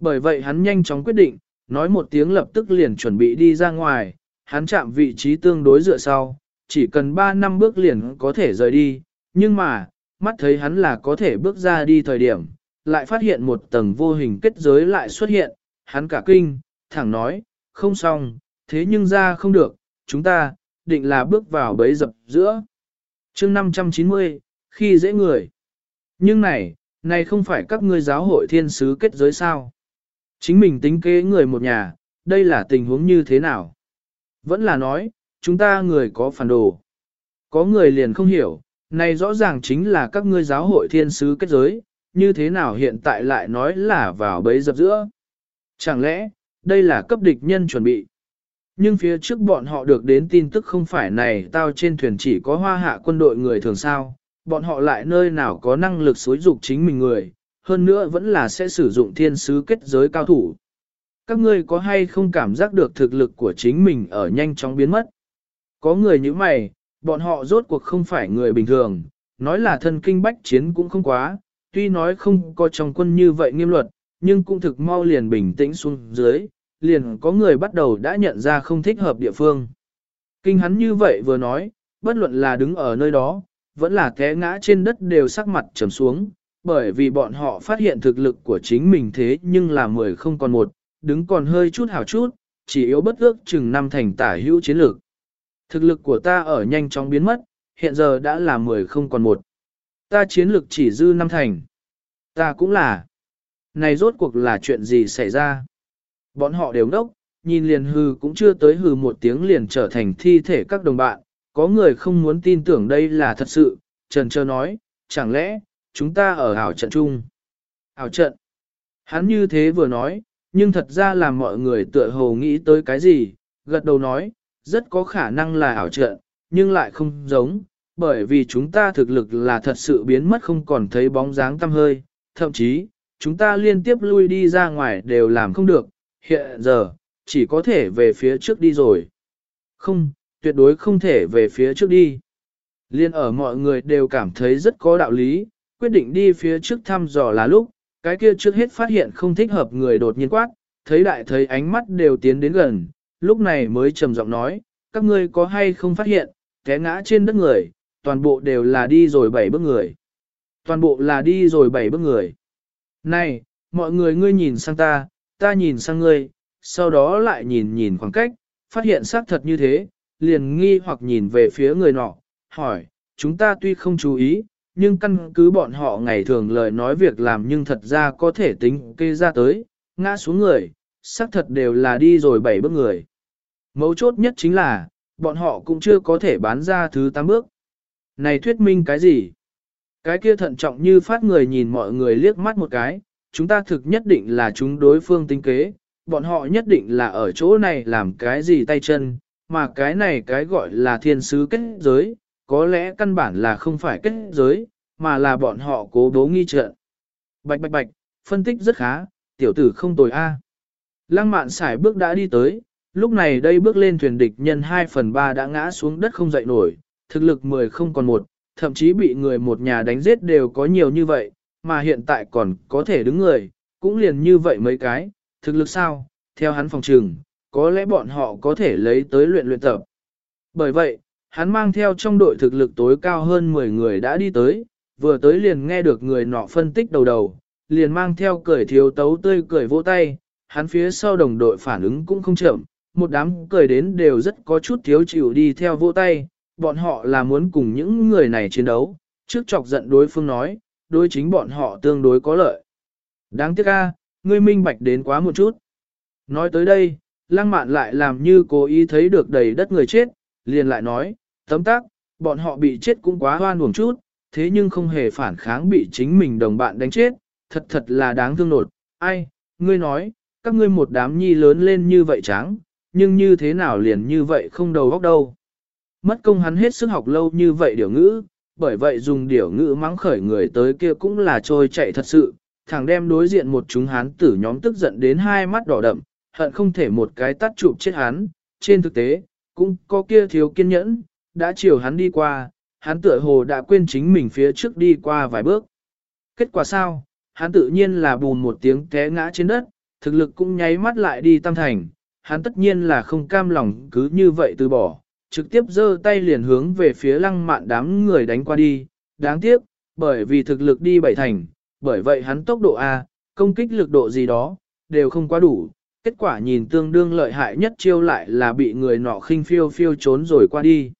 Bởi vậy hắn nhanh chóng quyết định, nói một tiếng lập tức liền chuẩn bị đi ra ngoài, hắn chạm vị trí tương đối dựa sau, chỉ cần 3 năm bước liền có thể rời đi, nhưng mà, mắt thấy hắn là có thể bước ra đi thời điểm, lại phát hiện một tầng vô hình kết giới lại xuất hiện, hắn cả kinh, thẳng nói, không xong, thế nhưng ra không được, chúng ta, định là bước vào bấy dập giữa. chương 590, khi dễ người. Nhưng này, này không phải các ngươi giáo hội thiên sứ kết giới sao? Chính mình tính kế người một nhà, đây là tình huống như thế nào? Vẫn là nói, chúng ta người có phản đồ. Có người liền không hiểu, này rõ ràng chính là các ngươi giáo hội thiên sứ kết giới, như thế nào hiện tại lại nói là vào bấy dập giữa. Chẳng lẽ, đây là cấp địch nhân chuẩn bị. Nhưng phía trước bọn họ được đến tin tức không phải này tao trên thuyền chỉ có hoa hạ quân đội người thường sao, bọn họ lại nơi nào có năng lực xối dục chính mình người, hơn nữa vẫn là sẽ sử dụng thiên sứ kết giới cao thủ. Các ngươi có hay không cảm giác được thực lực của chính mình ở nhanh chóng biến mất? Có người như mày, bọn họ rốt cuộc không phải người bình thường, nói là thân kinh bách chiến cũng không quá, tuy nói không có trong quân như vậy nghiêm luật, nhưng cũng thực mau liền bình tĩnh xuống dưới, liền có người bắt đầu đã nhận ra không thích hợp địa phương. Kinh hắn như vậy vừa nói, bất luận là đứng ở nơi đó, vẫn là té ngã trên đất đều sắc mặt trầm xuống, bởi vì bọn họ phát hiện thực lực của chính mình thế nhưng là mười không còn một, đứng còn hơi chút hảo chút, chỉ yếu bất ước chừng năm thành tả hữu chiến lược. Thực lực của ta ở nhanh chóng biến mất, hiện giờ đã là mười không còn một. Ta chiến lược chỉ dư năm thành. Ta cũng là. Này rốt cuộc là chuyện gì xảy ra? Bọn họ đều đốc, nhìn liền hư cũng chưa tới hư một tiếng liền trở thành thi thể các đồng bạn. Có người không muốn tin tưởng đây là thật sự, trần trơ nói, chẳng lẽ, chúng ta ở ảo trận chung. Ảo trận. Hắn như thế vừa nói, nhưng thật ra là mọi người tựa hồ nghĩ tới cái gì, gật đầu nói, rất có khả năng là ảo trợ nhưng lại không giống, bởi vì chúng ta thực lực là thật sự biến mất không còn thấy bóng dáng tăm hơi, thậm chí, chúng ta liên tiếp lui đi ra ngoài đều làm không được, hiện giờ, chỉ có thể về phía trước đi rồi. Không, tuyệt đối không thể về phía trước đi. Liên ở mọi người đều cảm thấy rất có đạo lý, quyết định đi phía trước thăm dò là lúc, cái kia trước hết phát hiện không thích hợp người đột nhiên quát, thấy đại thấy ánh mắt đều tiến đến gần, lúc này mới trầm giọng nói, các ngươi có hay không phát hiện, té ngã trên đất người, toàn bộ đều là đi rồi bảy bước người. Toàn bộ là đi rồi bảy bước người. Này, mọi người ngươi nhìn sang ta, ta nhìn sang ngươi, sau đó lại nhìn nhìn khoảng cách, phát hiện xác thật như thế, liền nghi hoặc nhìn về phía người nọ, hỏi, chúng ta tuy không chú ý, nhưng căn cứ bọn họ ngày thường lời nói việc làm nhưng thật ra có thể tính kê ra tới, ngã xuống người, xác thật đều là đi rồi bảy bước người. Mấu chốt nhất chính là, bọn họ cũng chưa có thể bán ra thứ tám bước. Này thuyết minh cái gì? Cái kia thận trọng như phát người nhìn mọi người liếc mắt một cái, chúng ta thực nhất định là chúng đối phương tính kế, bọn họ nhất định là ở chỗ này làm cái gì tay chân, mà cái này cái gọi là thiên sứ kết giới, có lẽ căn bản là không phải kết giới, mà là bọn họ cố bố nghi trận. Bạch bạch bạch, phân tích rất khá, tiểu tử không tồi a. Lăng mạn xài bước đã đi tới, lúc này đây bước lên thuyền địch nhân 2 phần 3 đã ngã xuống đất không dậy nổi, thực lực 10 không còn một, thậm chí bị người một nhà đánh giết đều có nhiều như vậy, mà hiện tại còn có thể đứng người, cũng liền như vậy mấy cái, thực lực sao, theo hắn phòng trường có lẽ bọn họ có thể lấy tới luyện luyện tập. Bởi vậy, hắn mang theo trong đội thực lực tối cao hơn 10 người đã đi tới, vừa tới liền nghe được người nọ phân tích đầu đầu, liền mang theo cười thiếu tấu tươi cười vỗ tay, hắn phía sau đồng đội phản ứng cũng không chậm, một đám cười đến đều rất có chút thiếu chịu đi theo vỗ tay, bọn họ là muốn cùng những người này chiến đấu, trước chọc giận đối phương nói, đối chính bọn họ tương đối có lợi. Đáng tiếc a, ngươi minh bạch đến quá một chút. Nói tới đây, lăng mạn lại làm như cố ý thấy được đầy đất người chết, liền lại nói, tấm tác, bọn họ bị chết cũng quá hoan uổng chút, thế nhưng không hề phản kháng bị chính mình đồng bạn đánh chết, thật thật là đáng thương nột. Ai, ngươi nói, các ngươi một đám nhi lớn lên như vậy trắng, nhưng như thế nào liền như vậy không đầu óc đâu. Mất công hắn hết sức học lâu như vậy điều ngữ, bởi vậy dùng điều ngữ mắng khởi người tới kia cũng là trôi chạy thật sự, thằng đem đối diện một chúng hán tử nhóm tức giận đến hai mắt đỏ đậm, hận không thể một cái tắt chụp chết hắn, trên thực tế, cũng có kia thiếu kiên nhẫn, đã chiều hắn đi qua, hắn tựa hồ đã quên chính mình phía trước đi qua vài bước. Kết quả sao? Hắn tự nhiên là bùn một tiếng té ngã trên đất, thực lực cũng nháy mắt lại đi tam thành, hắn tất nhiên là không cam lòng cứ như vậy từ bỏ, trực tiếp giơ tay liền hướng về phía lăng mạn đám người đánh qua đi, đáng tiếc, bởi vì thực lực đi bảy thành, bởi vậy hắn tốc độ A, công kích lực độ gì đó, đều không quá đủ, kết quả nhìn tương đương lợi hại nhất chiêu lại là bị người nọ khinh phiêu phiêu trốn rồi qua đi.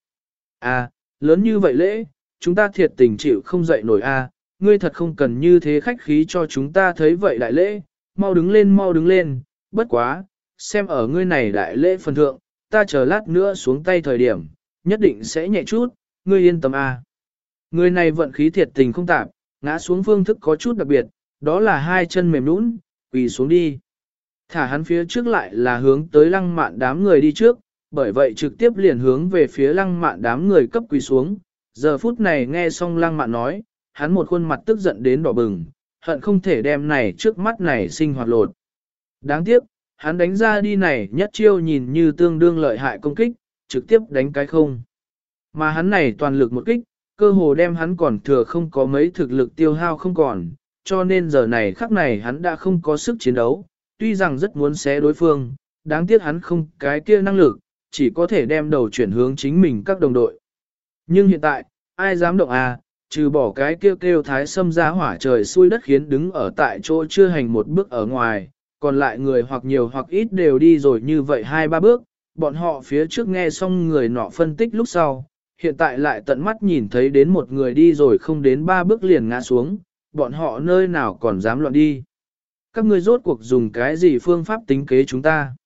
A, lớn như vậy lễ, chúng ta thiệt tình chịu không dậy nổi A, ngươi thật không cần như thế khách khí cho chúng ta thấy vậy đại lễ, mau đứng lên mau đứng lên, bất quá, xem ở ngươi này đại lễ phần thượng, ta chờ lát nữa xuống tay thời điểm, nhất định sẽ nhẹ chút, ngươi yên tâm a. Người này vận khí thiệt tình không tạm, ngã xuống phương thức có chút đặc biệt, đó là hai chân mềm nũng, quỳ xuống đi. Thả hắn phía trước lại là hướng tới lăng mạn đám người đi trước, bởi vậy trực tiếp liền hướng về phía lăng mạn đám người cấp quỳ xuống. Giờ phút này nghe xong lăng mạn nói, hắn một khuôn mặt tức giận đến đỏ bừng, hận không thể đem này trước mắt này sinh hoạt lột. Đáng tiếc, hắn đánh ra đi này nhất chiêu nhìn như tương đương lợi hại công kích, trực tiếp đánh cái không. Mà hắn này toàn lực một kích, cơ hồ đem hắn còn thừa không có mấy thực lực tiêu hao không còn, cho nên giờ này khắc này hắn đã không có sức chiến đấu, tuy rằng rất muốn xé đối phương, đáng tiếc hắn không cái kia năng lực, chỉ có thể đem đầu chuyển hướng chính mình các đồng đội. Nhưng hiện tại, ai dám động à, trừ bỏ cái kêu kêu thái xâm ra hỏa trời xui đất khiến đứng ở tại chỗ chưa hành một bước ở ngoài, còn lại người hoặc nhiều hoặc ít đều đi rồi như vậy hai ba bước, bọn họ phía trước nghe xong người nọ phân tích lúc sau, hiện tại lại tận mắt nhìn thấy đến một người đi rồi không đến ba bước liền ngã xuống, bọn họ nơi nào còn dám loạn đi. Các ngươi rốt cuộc dùng cái gì phương pháp tính kế chúng ta?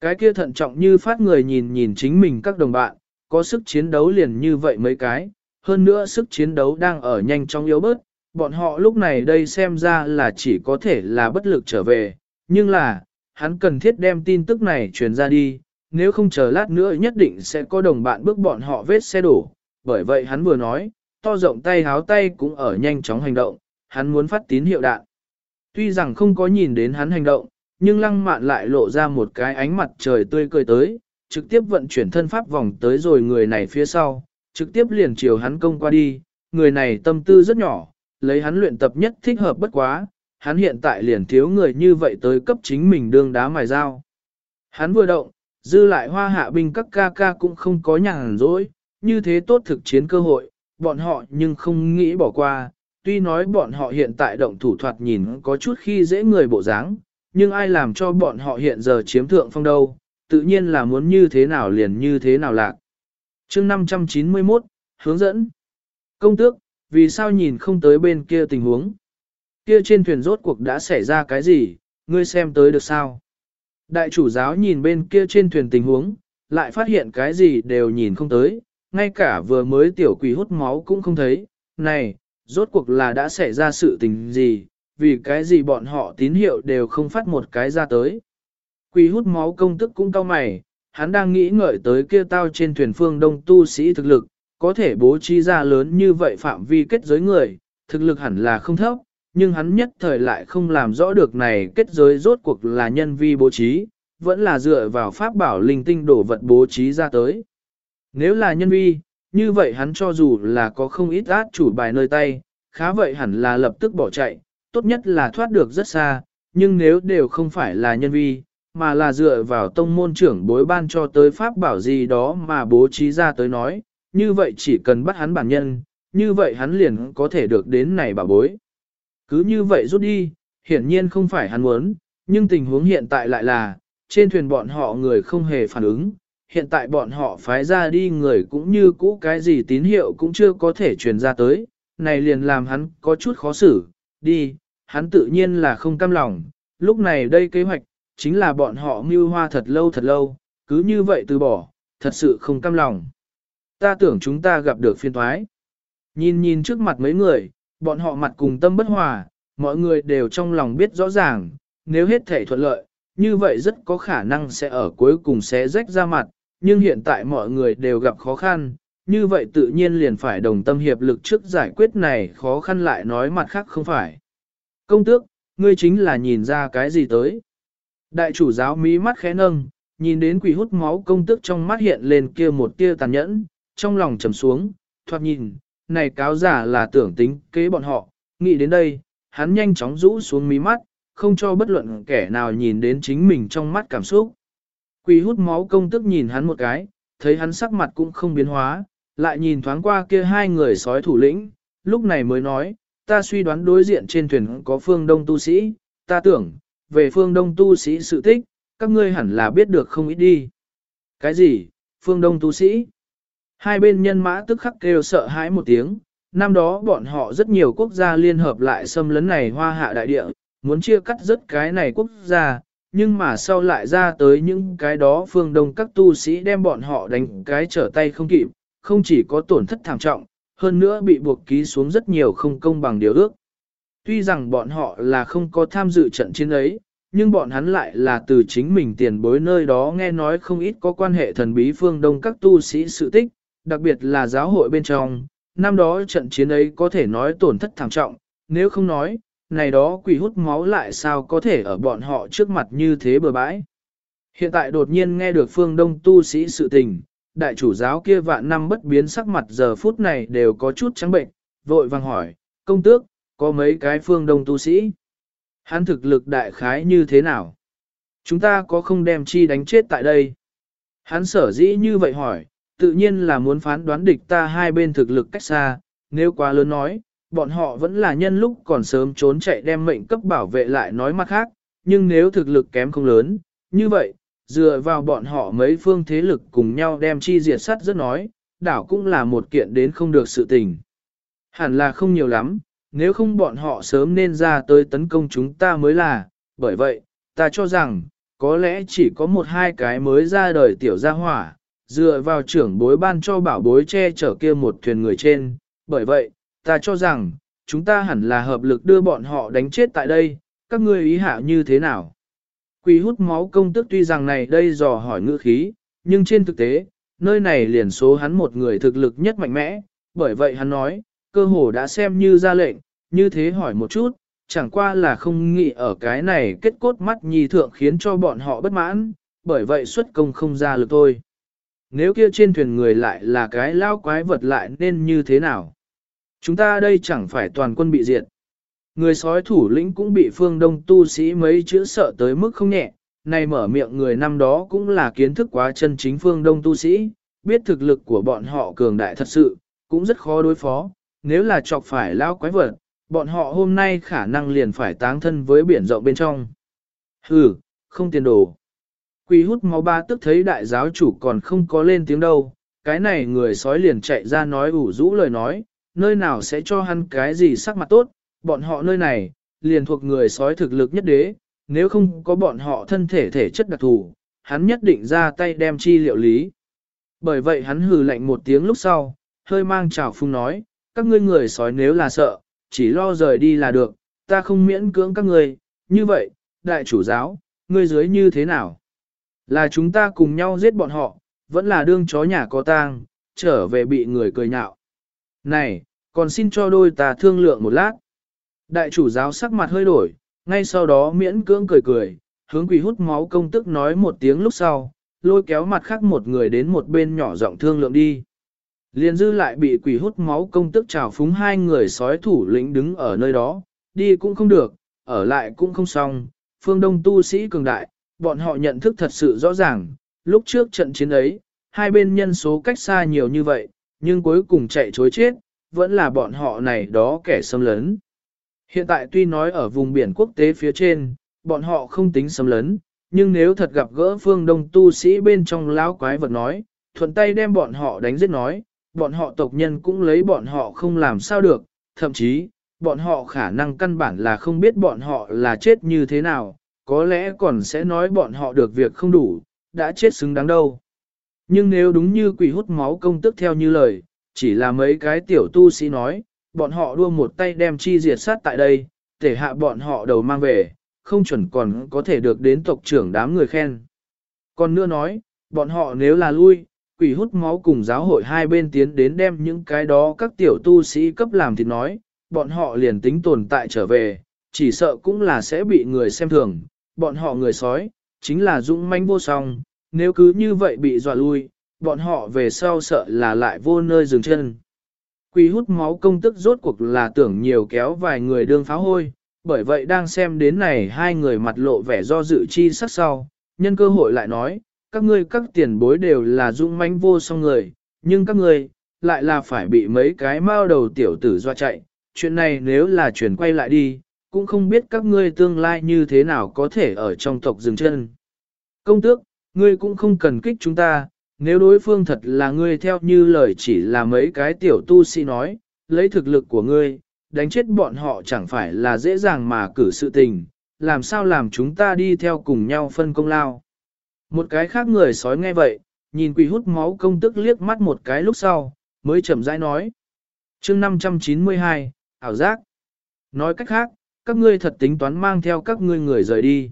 Cái kia thận trọng như phát người nhìn nhìn chính mình các đồng bạn, có sức chiến đấu liền như vậy mấy cái, hơn nữa sức chiến đấu đang ở nhanh trong yếu bớt, bọn họ lúc này đây xem ra là chỉ có thể là bất lực trở về, nhưng là, hắn cần thiết đem tin tức này truyền ra đi, nếu không chờ lát nữa nhất định sẽ có đồng bạn bước bọn họ vết xe đổ, bởi vậy hắn vừa nói, to rộng tay háo tay cũng ở nhanh chóng hành động, hắn muốn phát tín hiệu đạn. Tuy rằng không có nhìn đến hắn hành động, nhưng lăng mạn lại lộ ra một cái ánh mặt trời tươi cười tới, trực tiếp vận chuyển thân pháp vòng tới rồi người này phía sau, trực tiếp liền chiều hắn công qua đi, người này tâm tư rất nhỏ, lấy hắn luyện tập nhất thích hợp bất quá, hắn hiện tại liền thiếu người như vậy tới cấp chính mình đương đá mài dao. Hắn vừa động, dư lại hoa hạ binh các ca ca cũng không có nhàn rỗi, như thế tốt thực chiến cơ hội, bọn họ nhưng không nghĩ bỏ qua, tuy nói bọn họ hiện tại động thủ thoạt nhìn có chút khi dễ người bộ dáng, nhưng ai làm cho bọn họ hiện giờ chiếm thượng phong đâu, tự nhiên là muốn như thế nào liền như thế nào lạc. chương 591, hướng dẫn. Công tước, vì sao nhìn không tới bên kia tình huống? Kia trên thuyền rốt cuộc đã xảy ra cái gì, ngươi xem tới được sao? Đại chủ giáo nhìn bên kia trên thuyền tình huống, lại phát hiện cái gì đều nhìn không tới, ngay cả vừa mới tiểu quỷ hút máu cũng không thấy. Này, rốt cuộc là đã xảy ra sự tình gì, vì cái gì bọn họ tín hiệu đều không phát một cái ra tới. Quỷ hút máu công tức cũng cao mày, hắn đang nghĩ ngợi tới kia tao trên thuyền phương đông tu sĩ thực lực, có thể bố trí ra lớn như vậy phạm vi kết giới người, thực lực hẳn là không thấp, nhưng hắn nhất thời lại không làm rõ được này kết giới rốt cuộc là nhân vi bố trí, vẫn là dựa vào pháp bảo linh tinh đổ vật bố trí ra tới. Nếu là nhân vi, như vậy hắn cho dù là có không ít át chủ bài nơi tay, khá vậy hẳn là lập tức bỏ chạy, tốt nhất là thoát được rất xa, nhưng nếu đều không phải là nhân vi, mà là dựa vào tông môn trưởng bối ban cho tới pháp bảo gì đó mà bố trí ra tới nói, như vậy chỉ cần bắt hắn bản nhân, như vậy hắn liền có thể được đến này bảo bối. Cứ như vậy rút đi, hiển nhiên không phải hắn muốn, nhưng tình huống hiện tại lại là, trên thuyền bọn họ người không hề phản ứng, hiện tại bọn họ phái ra đi người cũng như cũ cái gì tín hiệu cũng chưa có thể truyền ra tới, này liền làm hắn có chút khó xử, đi, hắn tự nhiên là không cam lòng, lúc này đây kế hoạch, chính là bọn họ mưu hoa thật lâu thật lâu, cứ như vậy từ bỏ, thật sự không cam lòng. Ta tưởng chúng ta gặp được phiên thoái. Nhìn nhìn trước mặt mấy người, bọn họ mặt cùng tâm bất hòa, mọi người đều trong lòng biết rõ ràng, nếu hết thể thuận lợi, như vậy rất có khả năng sẽ ở cuối cùng sẽ rách ra mặt, nhưng hiện tại mọi người đều gặp khó khăn, như vậy tự nhiên liền phải đồng tâm hiệp lực trước giải quyết này khó khăn lại nói mặt khác không phải. Công tước, ngươi chính là nhìn ra cái gì tới. Đại chủ giáo mí mắt khẽ nâng, nhìn đến quỷ hút máu công tước trong mắt hiện lên kia một tia tàn nhẫn, trong lòng trầm xuống, thoạt nhìn, này cáo giả là tưởng tính kế bọn họ, nghĩ đến đây, hắn nhanh chóng rũ xuống mí mắt, không cho bất luận kẻ nào nhìn đến chính mình trong mắt cảm xúc. Quỷ hút máu công tức nhìn hắn một cái, thấy hắn sắc mặt cũng không biến hóa, lại nhìn thoáng qua kia hai người sói thủ lĩnh, lúc này mới nói, ta suy đoán đối diện trên thuyền có phương đông tu sĩ, ta tưởng, về phương đông tu sĩ sự tích, các ngươi hẳn là biết được không ít đi. Cái gì, phương đông tu sĩ? Hai bên nhân mã tức khắc kêu sợ hãi một tiếng, năm đó bọn họ rất nhiều quốc gia liên hợp lại xâm lấn này hoa hạ đại địa, muốn chia cắt rất cái này quốc gia, nhưng mà sau lại ra tới những cái đó phương đông các tu sĩ đem bọn họ đánh cái trở tay không kịp, không chỉ có tổn thất thảm trọng, hơn nữa bị buộc ký xuống rất nhiều không công bằng điều ước. Tuy rằng bọn họ là không có tham dự trận chiến ấy, nhưng bọn hắn lại là từ chính mình tiền bối nơi đó nghe nói không ít có quan hệ thần bí phương đông các tu sĩ sự tích, đặc biệt là giáo hội bên trong, năm đó trận chiến ấy có thể nói tổn thất thảm trọng, nếu không nói, này đó quỷ hút máu lại sao có thể ở bọn họ trước mặt như thế bừa bãi. Hiện tại đột nhiên nghe được phương đông tu sĩ sự tình, đại chủ giáo kia vạn năm bất biến sắc mặt giờ phút này đều có chút trắng bệnh, vội vàng hỏi, công tước, có mấy cái phương đông tu sĩ? Hắn thực lực đại khái như thế nào? Chúng ta có không đem chi đánh chết tại đây? Hắn sở dĩ như vậy hỏi, tự nhiên là muốn phán đoán địch ta hai bên thực lực cách xa, nếu quá lớn nói, bọn họ vẫn là nhân lúc còn sớm trốn chạy đem mệnh cấp bảo vệ lại nói mặt khác, nhưng nếu thực lực kém không lớn, như vậy, dựa vào bọn họ mấy phương thế lực cùng nhau đem chi diệt sắt rất nói, đảo cũng là một kiện đến không được sự tình. Hẳn là không nhiều lắm, nếu không bọn họ sớm nên ra tới tấn công chúng ta mới là, bởi vậy, ta cho rằng, có lẽ chỉ có một hai cái mới ra đời tiểu gia hỏa, dựa vào trưởng bối ban cho bảo bối che chở kia một thuyền người trên, bởi vậy, ta cho rằng, chúng ta hẳn là hợp lực đưa bọn họ đánh chết tại đây, các ngươi ý hạ như thế nào? Quỷ hút máu công tức tuy rằng này đây dò hỏi ngữ khí, nhưng trên thực tế, nơi này liền số hắn một người thực lực nhất mạnh mẽ, bởi vậy hắn nói, cơ hồ đã xem như ra lệnh, như thế hỏi một chút, chẳng qua là không nghĩ ở cái này kết cốt mắt nhì thượng khiến cho bọn họ bất mãn, bởi vậy xuất công không ra lực thôi. Nếu kia trên thuyền người lại là cái lao quái vật lại nên như thế nào? Chúng ta đây chẳng phải toàn quân bị diệt. Người sói thủ lĩnh cũng bị phương đông tu sĩ mấy chữ sợ tới mức không nhẹ, này mở miệng người năm đó cũng là kiến thức quá chân chính phương đông tu sĩ, biết thực lực của bọn họ cường đại thật sự, cũng rất khó đối phó, nếu là chọc phải lao quái vật, bọn họ hôm nay khả năng liền phải táng thân với biển rộng bên trong. Hừ, không tiền đồ. Quỷ hút máu ba tức thấy đại giáo chủ còn không có lên tiếng đâu, cái này người sói liền chạy ra nói ủ rũ lời nói, nơi nào sẽ cho hắn cái gì sắc mặt tốt, bọn họ nơi này, liền thuộc người sói thực lực nhất đế, nếu không có bọn họ thân thể thể chất đặc thù, hắn nhất định ra tay đem chi liệu lý. Bởi vậy hắn hừ lạnh một tiếng lúc sau, hơi mang trào phung nói, các ngươi người sói nếu là sợ, chỉ lo rời đi là được, ta không miễn cưỡng các ngươi, như vậy, đại chủ giáo, ngươi dưới như thế nào? Là chúng ta cùng nhau giết bọn họ, vẫn là đương chó nhà có tang, trở về bị người cười nhạo. Này, còn xin cho đôi ta thương lượng một lát. Đại chủ giáo sắc mặt hơi đổi, ngay sau đó miễn cưỡng cười cười, hướng quỷ hút máu công tức nói một tiếng lúc sau, lôi kéo mặt khác một người đến một bên nhỏ giọng thương lượng đi. Liên dư lại bị quỷ hút máu công tức trào phúng hai người sói thủ lĩnh đứng ở nơi đó, đi cũng không được, ở lại cũng không xong, phương đông tu sĩ cường đại, bọn họ nhận thức thật sự rõ ràng, lúc trước trận chiến ấy, hai bên nhân số cách xa nhiều như vậy, nhưng cuối cùng chạy chối chết, vẫn là bọn họ này đó kẻ xâm lấn. Hiện tại tuy nói ở vùng biển quốc tế phía trên, bọn họ không tính xâm lấn, nhưng nếu thật gặp gỡ phương đông tu sĩ bên trong lão quái vật nói, thuận tay đem bọn họ đánh giết nói, bọn họ tộc nhân cũng lấy bọn họ không làm sao được, thậm chí, bọn họ khả năng căn bản là không biết bọn họ là chết như thế nào, có lẽ còn sẽ nói bọn họ được việc không đủ, đã chết xứng đáng đâu. Nhưng nếu đúng như quỷ hút máu công tức theo như lời, chỉ là mấy cái tiểu tu sĩ nói, bọn họ đua một tay đem chi diệt sát tại đây, để hạ bọn họ đầu mang về, không chuẩn còn có thể được đến tộc trưởng đám người khen. Còn nữa nói, bọn họ nếu là lui, quỷ hút máu cùng giáo hội hai bên tiến đến đem những cái đó các tiểu tu sĩ cấp làm thì nói, bọn họ liền tính tồn tại trở về, chỉ sợ cũng là sẽ bị người xem thường, bọn họ người sói, chính là dũng manh vô song, nếu cứ như vậy bị dọa lui, bọn họ về sau sợ là lại vô nơi dừng chân. Quỷ hút máu công tức rốt cuộc là tưởng nhiều kéo vài người đương pháo hôi, bởi vậy đang xem đến này hai người mặt lộ vẻ do dự chi sắc sau, nhân cơ hội lại nói, các ngươi các tiền bối đều là dũng mãnh vô song người, nhưng các ngươi lại là phải bị mấy cái mao đầu tiểu tử doa chạy, chuyện này nếu là chuyển quay lại đi, cũng không biết các ngươi tương lai như thế nào có thể ở trong tộc dừng chân. Công tước, ngươi cũng không cần kích chúng ta, nếu đối phương thật là ngươi theo như lời chỉ là mấy cái tiểu tu sĩ nói, lấy thực lực của ngươi, đánh chết bọn họ chẳng phải là dễ dàng mà cử sự tình, làm sao làm chúng ta đi theo cùng nhau phân công lao. Một cái khác người sói nghe vậy, nhìn quỷ hút máu công tức liếc mắt một cái lúc sau, mới chậm rãi nói. chương 592, ảo giác. Nói cách khác, các ngươi thật tính toán mang theo các ngươi người rời đi.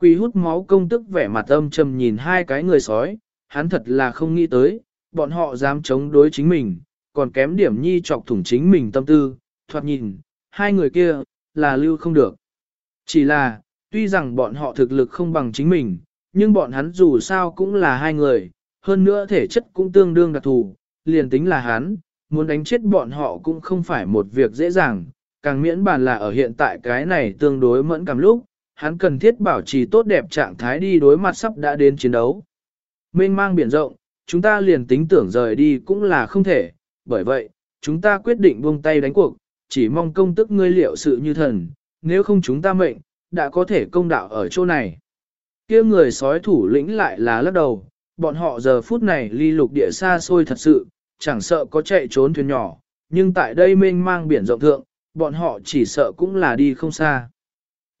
Quỷ hút máu công tức vẻ mặt âm trầm nhìn hai cái người sói, hắn thật là không nghĩ tới, bọn họ dám chống đối chính mình, còn kém điểm nhi chọc thủng chính mình tâm tư, thoạt nhìn, hai người kia, là lưu không được. Chỉ là, tuy rằng bọn họ thực lực không bằng chính mình, nhưng bọn hắn dù sao cũng là hai người, hơn nữa thể chất cũng tương đương đặc thù, liền tính là hắn, muốn đánh chết bọn họ cũng không phải một việc dễ dàng, càng miễn bàn là ở hiện tại cái này tương đối mẫn cảm lúc, hắn cần thiết bảo trì tốt đẹp trạng thái đi đối mặt sắp đã đến chiến đấu. Mênh mang biển rộng, chúng ta liền tính tưởng rời đi cũng là không thể, bởi vậy, chúng ta quyết định buông tay đánh cuộc, chỉ mong công tức ngươi liệu sự như thần, nếu không chúng ta mệnh, đã có thể công đạo ở chỗ này. kia người sói thủ lĩnh lại là lắc đầu, bọn họ giờ phút này ly lục địa xa xôi thật sự, chẳng sợ có chạy trốn thuyền nhỏ, nhưng tại đây mênh mang biển rộng thượng, bọn họ chỉ sợ cũng là đi không xa.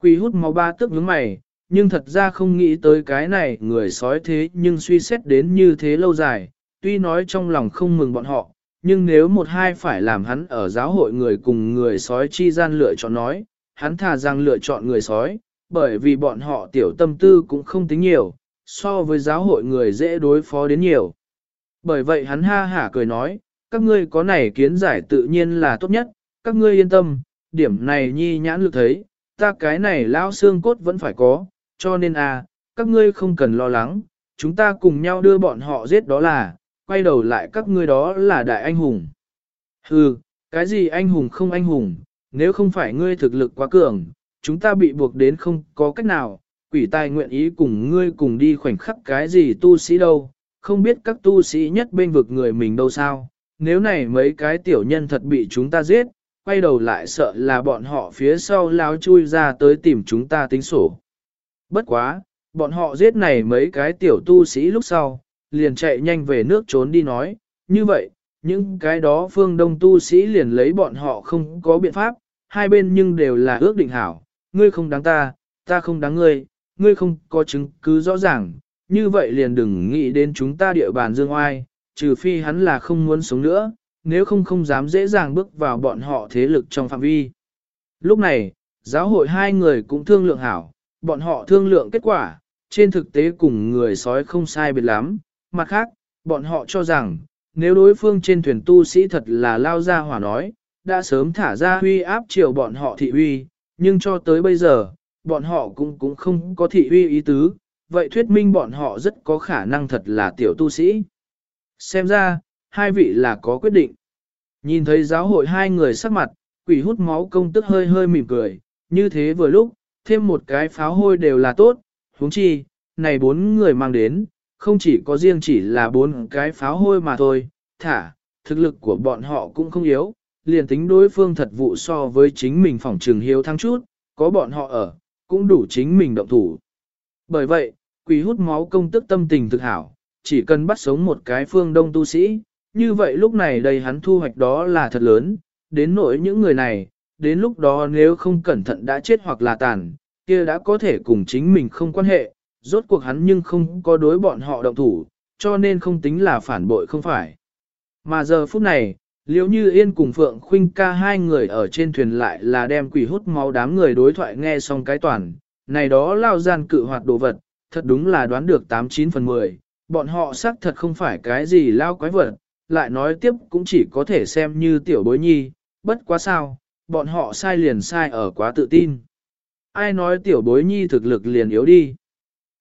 Quỳ hút máu ba tức nhướng mày, nhưng thật ra không nghĩ tới cái này người sói thế nhưng suy xét đến như thế lâu dài, tuy nói trong lòng không mừng bọn họ, nhưng nếu một hai phải làm hắn ở giáo hội người cùng người sói chi gian lựa chọn nói, hắn thà rằng lựa chọn người sói, bởi vì bọn họ tiểu tâm tư cũng không tính nhiều, so với giáo hội người dễ đối phó đến nhiều. Bởi vậy hắn ha hả cười nói, các ngươi có này kiến giải tự nhiên là tốt nhất, các ngươi yên tâm, điểm này nhi nhãn lực thấy, ta cái này lão xương cốt vẫn phải có, cho nên à, các ngươi không cần lo lắng, chúng ta cùng nhau đưa bọn họ giết đó là, quay đầu lại các ngươi đó là đại anh hùng. Hừ, cái gì anh hùng không anh hùng, nếu không phải ngươi thực lực quá cường, chúng ta bị buộc đến không có cách nào, quỷ tài nguyện ý cùng ngươi cùng đi khoảnh khắc cái gì tu sĩ đâu, không biết các tu sĩ nhất bên vực người mình đâu sao, nếu này mấy cái tiểu nhân thật bị chúng ta giết, quay đầu lại sợ là bọn họ phía sau lao chui ra tới tìm chúng ta tính sổ. Bất quá, bọn họ giết này mấy cái tiểu tu sĩ lúc sau, liền chạy nhanh về nước trốn đi nói, như vậy, những cái đó phương đông tu sĩ liền lấy bọn họ không có biện pháp, hai bên nhưng đều là ước định hảo, ngươi không đáng ta, ta không đáng ngươi, ngươi không có chứng cứ rõ ràng, như vậy liền đừng nghĩ đến chúng ta địa bàn dương oai, trừ phi hắn là không muốn sống nữa, nếu không không dám dễ dàng bước vào bọn họ thế lực trong phạm vi. Lúc này, giáo hội hai người cũng thương lượng hảo, bọn họ thương lượng kết quả, trên thực tế cùng người sói không sai biệt lắm, mặt khác, bọn họ cho rằng, nếu đối phương trên thuyền tu sĩ thật là lao ra hỏa nói, đã sớm thả ra huy áp chiều bọn họ thị huy, nhưng cho tới bây giờ, bọn họ cũng cũng không có thị huy ý tứ, vậy thuyết minh bọn họ rất có khả năng thật là tiểu tu sĩ. Xem ra, hai vị là có quyết định. Nhìn thấy giáo hội hai người sắc mặt, quỷ hút máu công tức hơi hơi mỉm cười, như thế vừa lúc, thêm một cái pháo hôi đều là tốt, huống chi, này bốn người mang đến, không chỉ có riêng chỉ là bốn cái pháo hôi mà thôi, thả, thực lực của bọn họ cũng không yếu, liền tính đối phương thật vụ so với chính mình phỏng trường hiếu thăng chút, có bọn họ ở, cũng đủ chính mình động thủ. Bởi vậy, quỷ hút máu công tức tâm tình thực hảo, chỉ cần bắt sống một cái phương đông tu sĩ, như vậy lúc này đây hắn thu hoạch đó là thật lớn, đến nỗi những người này, đến lúc đó nếu không cẩn thận đã chết hoặc là tàn, kia đã có thể cùng chính mình không quan hệ, rốt cuộc hắn nhưng không có đối bọn họ động thủ, cho nên không tính là phản bội không phải. Mà giờ phút này, liếu như yên cùng Phượng Khuynh ca hai người ở trên thuyền lại là đem quỷ hút máu đám người đối thoại nghe xong cái toàn, này đó lao gian cự hoạt đồ vật, thật đúng là đoán được 89 phần 10, bọn họ xác thật không phải cái gì lao quái vật, lại nói tiếp cũng chỉ có thể xem như tiểu bối nhi, bất quá sao, bọn họ sai liền sai ở quá tự tin. Ai nói tiểu bối nhi thực lực liền yếu đi.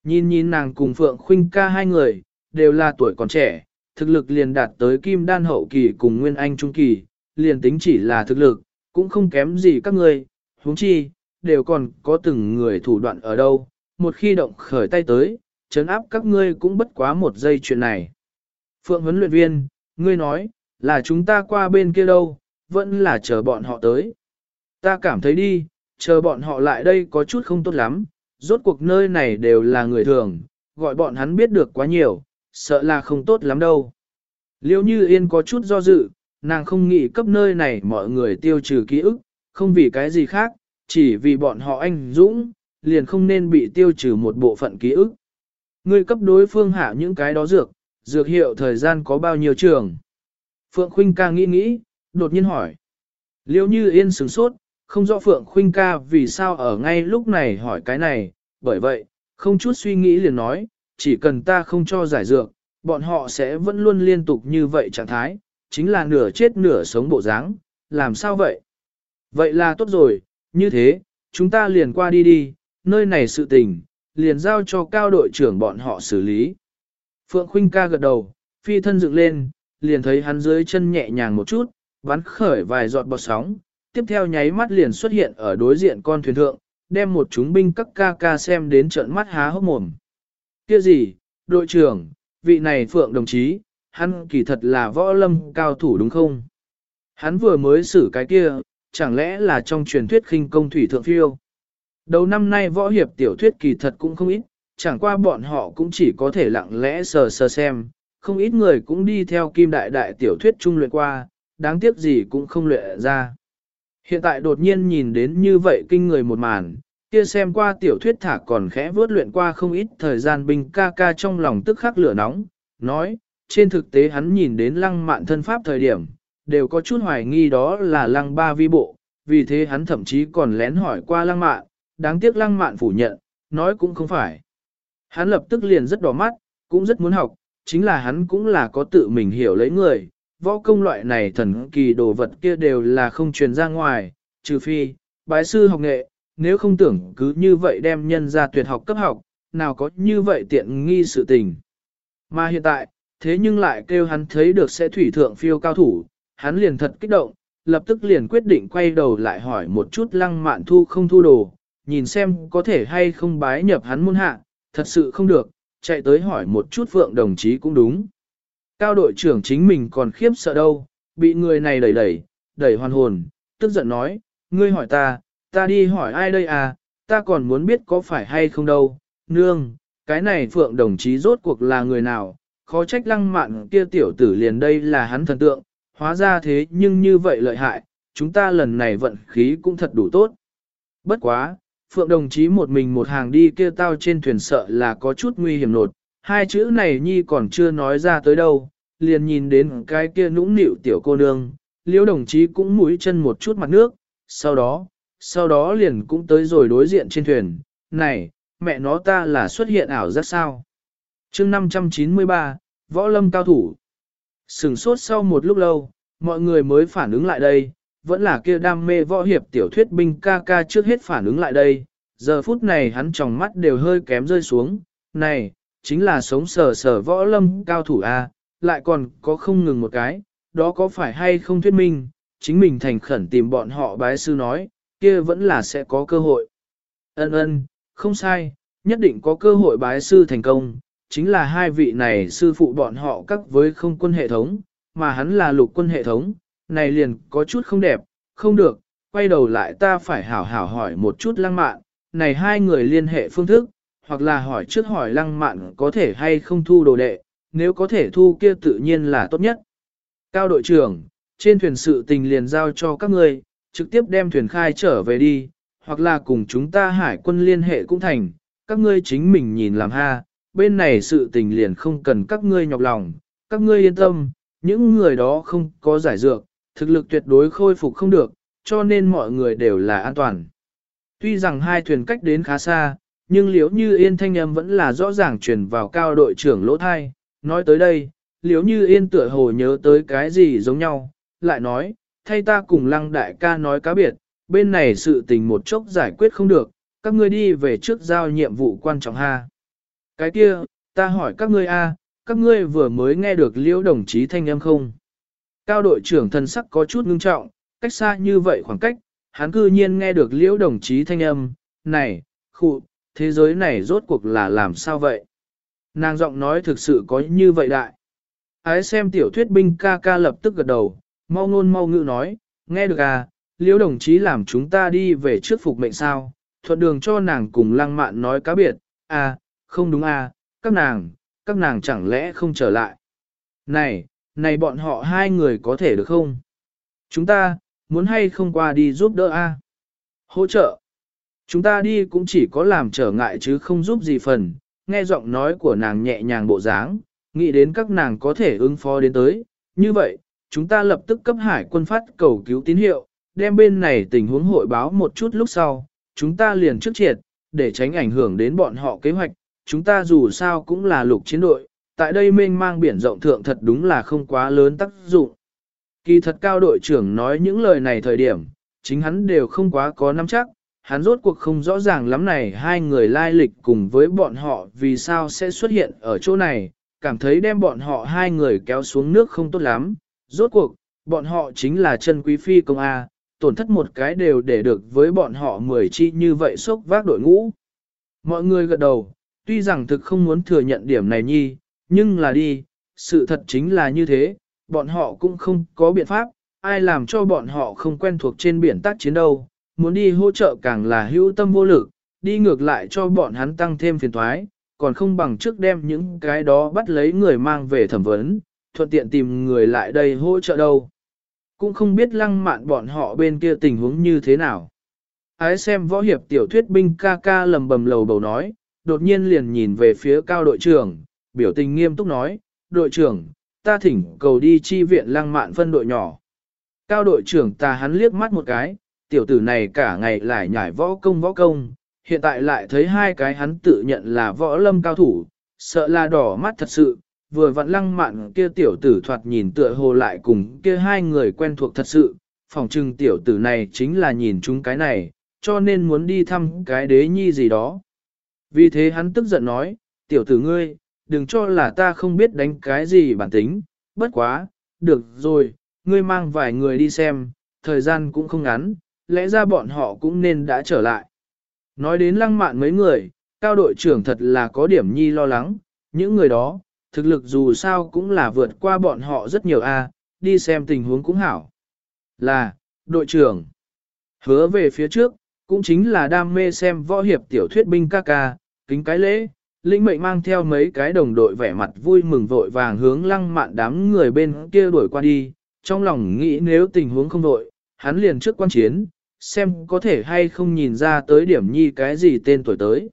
Nhìn nhìn nàng cùng Phượng Khuynh ca hai người, đều là tuổi còn trẻ, thực lực liền đạt tới kim đan hậu kỳ cùng nguyên anh trung kỳ, liền tính chỉ là thực lực, cũng không kém gì các người, huống chi, đều còn có từng người thủ đoạn ở đâu, một khi động khởi tay tới, chấn áp các ngươi cũng bất quá một giây chuyện này. Phượng huấn luyện viên, ngươi nói, là chúng ta qua bên kia đâu, vẫn là chờ bọn họ tới. Ta cảm thấy đi, chờ bọn họ lại đây có chút không tốt lắm, rốt cuộc nơi này đều là người thường, gọi bọn hắn biết được quá nhiều, sợ là không tốt lắm đâu. Liêu như yên có chút do dự, nàng không nghĩ cấp nơi này mọi người tiêu trừ ký ức, không vì cái gì khác, chỉ vì bọn họ anh dũng, liền không nên bị tiêu trừ một bộ phận ký ức. Ngươi cấp đối phương hạ những cái đó dược, dược hiệu thời gian có bao nhiêu trường? Phượng Khuynh ca nghĩ nghĩ, đột nhiên hỏi. Liêu như yên sửng sốt, không rõ Phượng Khuynh ca vì sao ở ngay lúc này hỏi cái này, bởi vậy, không chút suy nghĩ liền nói, chỉ cần ta không cho giải dược, bọn họ sẽ vẫn luôn liên tục như vậy trạng thái, chính là nửa chết nửa sống bộ dáng, làm sao vậy? Vậy là tốt rồi, như thế, chúng ta liền qua đi đi, nơi này sự tình, liền giao cho cao đội trưởng bọn họ xử lý. Phượng Khuynh ca gật đầu, phi thân dựng lên, liền thấy hắn dưới chân nhẹ nhàng một chút, bắn khởi vài giọt bọt sóng, tiếp theo nháy mắt liền xuất hiện ở đối diện con thuyền thượng, đem một chúng binh các ca ca xem đến trận mắt há hốc mồm. Kia gì, đội trưởng, vị này Phượng đồng chí, hắn kỳ thật là võ lâm cao thủ đúng không? Hắn vừa mới xử cái kia, chẳng lẽ là trong truyền thuyết khinh công thủy thượng phiêu? Đầu năm nay võ hiệp tiểu thuyết kỳ thật cũng không ít, chẳng qua bọn họ cũng chỉ có thể lặng lẽ sờ sờ xem, không ít người cũng đi theo kim đại đại tiểu thuyết trung luyện qua, đáng tiếc gì cũng không luyện ra. Hiện tại đột nhiên nhìn đến như vậy kinh người một màn, kia xem qua tiểu thuyết thả còn khẽ vớt luyện qua không ít thời gian binh ca ca trong lòng tức khắc lửa nóng, nói, trên thực tế hắn nhìn đến lăng mạn thân pháp thời điểm, đều có chút hoài nghi đó là lăng ba vi bộ, vì thế hắn thậm chí còn lén hỏi qua lăng mạn, đáng tiếc lăng mạn phủ nhận, nói cũng không phải. Hắn lập tức liền rất đỏ mắt, cũng rất muốn học, chính là hắn cũng là có tự mình hiểu lấy người, võ công loại này thần kỳ đồ vật kia đều là không truyền ra ngoài, trừ phi, bái sư học nghệ, nếu không tưởng cứ như vậy đem nhân ra tuyệt học cấp học, nào có như vậy tiện nghi sự tình. Mà hiện tại, thế nhưng lại kêu hắn thấy được sẽ thủy thượng phiêu cao thủ, hắn liền thật kích động, lập tức liền quyết định quay đầu lại hỏi một chút lăng mạn thu không thu đồ, nhìn xem có thể hay không bái nhập hắn môn hạ, thật sự không được, chạy tới hỏi một chút phượng đồng chí cũng đúng. Cao đội trưởng chính mình còn khiếp sợ đâu, bị người này đẩy đẩy, đẩy hoàn hồn, tức giận nói, ngươi hỏi ta, ta đi hỏi ai đây à, ta còn muốn biết có phải hay không đâu, nương, cái này phượng đồng chí rốt cuộc là người nào, khó trách lăng mạn kia tiểu tử liền đây là hắn thần tượng, hóa ra thế nhưng như vậy lợi hại, chúng ta lần này vận khí cũng thật đủ tốt. Bất quá, phượng đồng chí một mình một hàng đi kia tao trên thuyền sợ là có chút nguy hiểm nột, hai chữ này nhi còn chưa nói ra tới đâu, liền nhìn đến cái kia nũng nịu tiểu cô nương, liễu đồng chí cũng mũi chân một chút mặt nước, sau đó, sau đó liền cũng tới rồi đối diện trên thuyền, này, mẹ nó ta là xuất hiện ảo giác sao. chương 593, Võ Lâm cao thủ. Sừng sốt sau một lúc lâu, mọi người mới phản ứng lại đây, vẫn là kia đam mê võ hiệp tiểu thuyết binh ca ca trước hết phản ứng lại đây. Giờ phút này hắn tròng mắt đều hơi kém rơi xuống, này, chính là sống sờ sờ võ lâm cao thủ A, lại còn có không ngừng một cái, đó có phải hay không thuyết minh, chính mình thành khẩn tìm bọn họ bái sư nói, kia vẫn là sẽ có cơ hội. Ân ân, không sai, nhất định có cơ hội bái sư thành công, chính là hai vị này sư phụ bọn họ các với không quân hệ thống, mà hắn là lục quân hệ thống, này liền có chút không đẹp, không được, quay đầu lại ta phải hảo hảo hỏi một chút lăng mạn, này hai người liên hệ phương thức, hoặc là hỏi trước hỏi lăng mạn có thể hay không thu đồ đệ, nếu có thể thu kia tự nhiên là tốt nhất. Cao đội trưởng, trên thuyền sự tình liền giao cho các ngươi, trực tiếp đem thuyền khai trở về đi, hoặc là cùng chúng ta hải quân liên hệ cũng thành, các ngươi chính mình nhìn làm ha, bên này sự tình liền không cần các ngươi nhọc lòng, các ngươi yên tâm, những người đó không có giải dược, thực lực tuyệt đối khôi phục không được, cho nên mọi người đều là an toàn. Tuy rằng hai thuyền cách đến khá xa, nhưng liếu như yên thanh âm vẫn là rõ ràng truyền vào cao đội trưởng lỗ thai, nói tới đây, liếu như yên tựa hồ nhớ tới cái gì giống nhau, lại nói, thay ta cùng lăng đại ca nói cá biệt, bên này sự tình một chốc giải quyết không được, các ngươi đi về trước giao nhiệm vụ quan trọng ha. Cái kia, ta hỏi các ngươi a, các ngươi vừa mới nghe được liễu đồng chí thanh âm không? Cao đội trưởng thân sắc có chút ngưng trọng, cách xa như vậy khoảng cách, hắn cư nhiên nghe được liễu đồng chí thanh âm, này, khụ, thế giới này rốt cuộc là làm sao vậy? Nàng giọng nói thực sự có như vậy đại. Ái xem tiểu thuyết binh ca ca lập tức gật đầu, mau ngôn mau ngữ nói, nghe được à, liễu đồng chí làm chúng ta đi về trước phục mệnh sao, thuận đường cho nàng cùng lăng mạn nói cá biệt, à, không đúng à, các nàng, các nàng chẳng lẽ không trở lại. Này, này bọn họ hai người có thể được không? Chúng ta, muốn hay không qua đi giúp đỡ a à? Hỗ trợ. Chúng ta đi cũng chỉ có làm trở ngại chứ không giúp gì phần, nghe giọng nói của nàng nhẹ nhàng bộ dáng, nghĩ đến các nàng có thể ứng phó đến tới. Như vậy, chúng ta lập tức cấp hải quân phát cầu cứu tín hiệu, đem bên này tình huống hội báo một chút lúc sau, chúng ta liền trước triệt, để tránh ảnh hưởng đến bọn họ kế hoạch, chúng ta dù sao cũng là lục chiến đội, tại đây mênh mang biển rộng thượng thật đúng là không quá lớn tác dụng. Kỳ thật cao đội trưởng nói những lời này thời điểm, chính hắn đều không quá có nắm chắc, hắn rốt cuộc không rõ ràng lắm này hai người lai lịch cùng với bọn họ vì sao sẽ xuất hiện ở chỗ này, cảm thấy đem bọn họ hai người kéo xuống nước không tốt lắm, rốt cuộc, bọn họ chính là chân quý phi công A, tổn thất một cái đều để được với bọn họ mười chi như vậy sốc vác đội ngũ. Mọi người gật đầu, tuy rằng thực không muốn thừa nhận điểm này nhi, nhưng là đi, sự thật chính là như thế, bọn họ cũng không có biện pháp, ai làm cho bọn họ không quen thuộc trên biển tác chiến đâu, muốn đi hỗ trợ càng là hữu tâm vô lực, đi ngược lại cho bọn hắn tăng thêm phiền thoái, còn không bằng trước đem những cái đó bắt lấy người mang về thẩm vấn, thuận tiện tìm người lại đây hỗ trợ đâu. Cũng không biết lăng mạn bọn họ bên kia tình huống như thế nào. Ái xem võ hiệp tiểu thuyết binh ca ca lầm bầm lầu bầu nói, đột nhiên liền nhìn về phía cao đội trưởng, biểu tình nghiêm túc nói, đội trưởng, ta thỉnh cầu đi chi viện lăng mạn phân đội nhỏ. Cao đội trưởng ta hắn liếc mắt một cái, tiểu tử này cả ngày lại nhảy võ công võ công, hiện tại lại thấy hai cái hắn tự nhận là võ lâm cao thủ, sợ là đỏ mắt thật sự, vừa vặn lăng mạn kia tiểu tử thoạt nhìn tựa hồ lại cùng kia hai người quen thuộc thật sự, phòng trừng tiểu tử này chính là nhìn chúng cái này, cho nên muốn đi thăm cái đế nhi gì đó. Vì thế hắn tức giận nói, tiểu tử ngươi, đừng cho là ta không biết đánh cái gì bản tính, bất quá, được rồi, ngươi mang vài người đi xem, thời gian cũng không ngắn, lẽ ra bọn họ cũng nên đã trở lại. Nói đến lăng mạn mấy người, cao đội trưởng thật là có điểm nhi lo lắng, những người đó, thực lực dù sao cũng là vượt qua bọn họ rất nhiều a, đi xem tình huống cũng hảo. Là, đội trưởng, hứa về phía trước, cũng chính là đam mê xem võ hiệp tiểu thuyết binh ca ca, kính cái lễ, linh mệnh mang theo mấy cái đồng đội vẻ mặt vui mừng vội vàng hướng lăng mạn đám người bên kia đuổi qua đi, trong lòng nghĩ nếu tình huống không đội, hắn liền trước quan chiến, xem có thể hay không nhìn ra tới điểm nhi cái gì tên tuổi tới.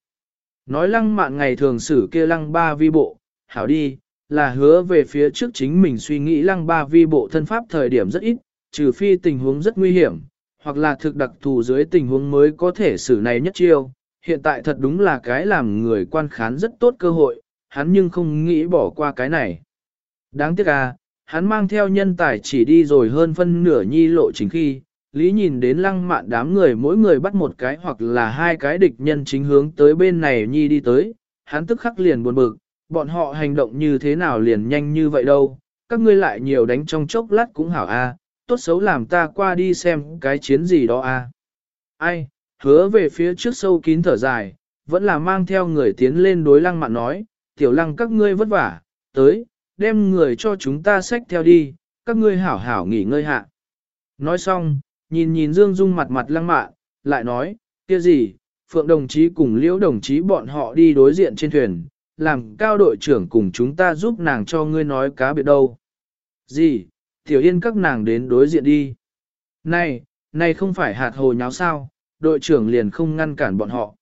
Nói lăng mạn ngày thường xử kia lăng ba vi bộ, hảo đi, là hứa về phía trước chính mình suy nghĩ lăng ba vi bộ thân pháp thời điểm rất ít, trừ phi tình huống rất nguy hiểm, hoặc là thực đặc thù dưới tình huống mới có thể xử này nhất chiêu. Hiện tại thật đúng là cái làm người quan khán rất tốt cơ hội, hắn nhưng không nghĩ bỏ qua cái này. Đáng tiếc à, hắn mang theo nhân tài chỉ đi rồi hơn phân nửa nhi lộ chính khi, lý nhìn đến lăng mạn đám người mỗi người bắt một cái hoặc là hai cái địch nhân chính hướng tới bên này nhi đi tới, hắn tức khắc liền buồn bực, bọn họ hành động như thế nào liền nhanh như vậy đâu, các ngươi lại nhiều đánh trong chốc lát cũng hảo a, tốt xấu làm ta qua đi xem cái chiến gì đó a. Ai, hứa về phía trước sâu kín thở dài, vẫn là mang theo người tiến lên đối lăng mạn nói, tiểu lăng các ngươi vất vả, tới, đem người cho chúng ta xách theo đi, các ngươi hảo hảo nghỉ ngơi hạ. Nói xong, nhìn nhìn Dương Dung mặt mặt lăng mạn, lại nói, kia gì, Phượng đồng chí cùng Liễu đồng chí bọn họ đi đối diện trên thuyền, làm cao đội trưởng cùng chúng ta giúp nàng cho ngươi nói cá biệt đâu. Gì, tiểu yên các nàng đến đối diện đi. Này, này không phải hạt hồ nháo sao, đội trưởng liền không ngăn cản bọn họ.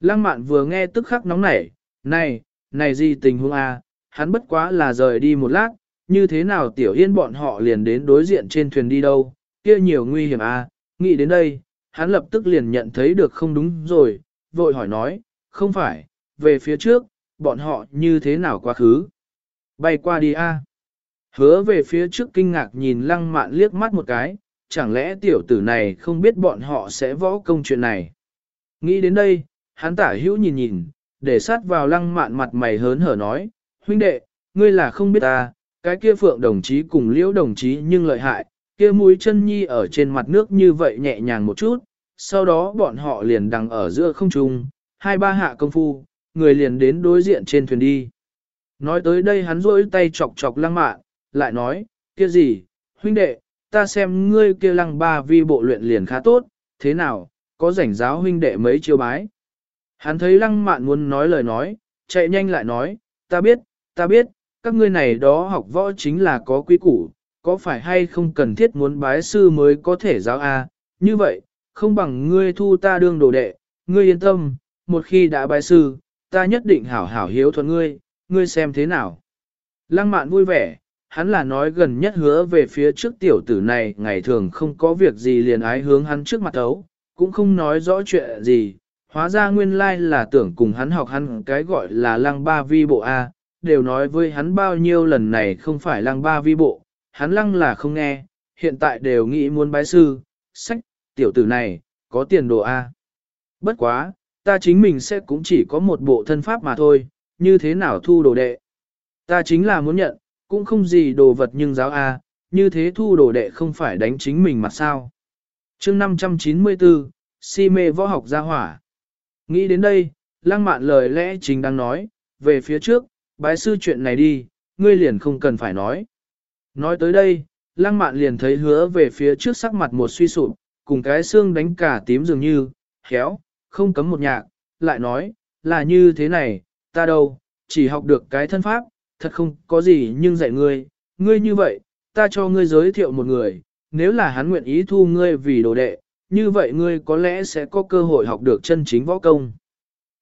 Lăng mạn vừa nghe tức khắc nóng nảy, này, này gì tình huống? À? Hắn bất quá là rời đi một lát, như thế nào tiểu yên bọn họ liền đến đối diện trên thuyền đi đâu, kia nhiều nguy hiểm a. À? nghĩ đến đây, hắn lập tức liền nhận thấy được không đúng rồi, vội hỏi nói, không phải, về phía trước, bọn họ như thế nào quá khứ? Bay qua đi a. Hứa về phía trước kinh ngạc nhìn lăng mạn liếc mắt một cái, chẳng lẽ tiểu tử này không biết bọn họ sẽ võ công chuyện này. Nghĩ đến đây, hắn tả hữu nhìn nhìn, để sát vào lăng mạn mặt mày hớn hở nói, huynh đệ, ngươi là không biết ta, cái kia phượng đồng chí cùng liễu đồng chí nhưng lợi hại, kia mũi chân nhi ở trên mặt nước như vậy nhẹ nhàng một chút, sau đó bọn họ liền đằng ở giữa không trung, hai ba hạ công phu, người liền đến đối diện trên thuyền đi. Nói tới đây hắn rỗi tay chọc chọc lăng mạn, lại nói, kia gì, huynh đệ, ta xem ngươi kia lăng ba vi bộ luyện liền khá tốt, thế nào, có rảnh giáo huynh đệ mấy chiêu bái. Hắn thấy lăng mạn muốn nói lời nói, chạy nhanh lại nói, ta biết, ta biết, các ngươi này đó học võ chính là có quy củ, có phải hay không cần thiết muốn bái sư mới có thể giáo a? như vậy, không bằng ngươi thu ta đương đồ đệ, ngươi yên tâm, một khi đã bái sư, ta nhất định hảo hảo hiếu thuận ngươi, ngươi xem thế nào. Lăng mạn vui vẻ, hắn là nói gần nhất hứa về phía trước tiểu tử này ngày thường không có việc gì liền ái hướng hắn trước mặt ấu, cũng không nói rõ chuyện gì, hóa ra nguyên lai là tưởng cùng hắn học hắn cái gọi là lăng ba vi bộ A, đều nói với hắn bao nhiêu lần này không phải lăng ba vi bộ, hắn lăng là không nghe, hiện tại đều nghĩ muốn bái sư, sách, tiểu tử này, có tiền đồ A. Bất quá, ta chính mình sẽ cũng chỉ có một bộ thân pháp mà thôi, như thế nào thu đồ đệ. Ta chính là muốn nhận, cũng không gì đồ vật nhưng giáo A, như thế thu đồ đệ không phải đánh chính mình mà sao. chương 594, si mê võ học gia hỏa. Nghĩ đến đây, lăng mạn lời lẽ chính đang nói, về phía trước, bái sư chuyện này đi, ngươi liền không cần phải nói. Nói tới đây, lăng mạn liền thấy hứa về phía trước sắc mặt một suy sụp, cùng cái xương đánh cả tím dường như, khéo, không cấm một nhạc, lại nói, là như thế này, ta đâu, chỉ học được cái thân pháp, thật không có gì nhưng dạy ngươi, ngươi như vậy, ta cho ngươi giới thiệu một người, nếu là hắn nguyện ý thu ngươi vì đồ đệ, như vậy ngươi có lẽ sẽ có cơ hội học được chân chính võ công.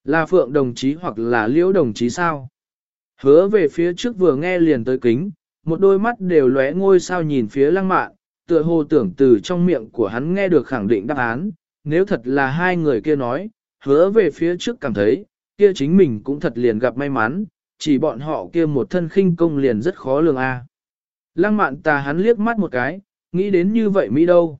Là Phượng đồng chí hoặc là Liễu đồng chí sao? Hứa về phía trước vừa nghe liền tới kính, một đôi mắt đều lóe ngôi sao nhìn phía lăng mạn, tựa hồ tưởng từ trong miệng của hắn nghe được khẳng định đáp án, nếu thật là hai người kia nói, hứa về phía trước cảm thấy, kia chính mình cũng thật liền gặp may mắn, chỉ bọn họ kia một thân khinh công liền rất khó lường a. Lăng mạn tà hắn liếc mắt một cái, nghĩ đến như vậy Mỹ đâu.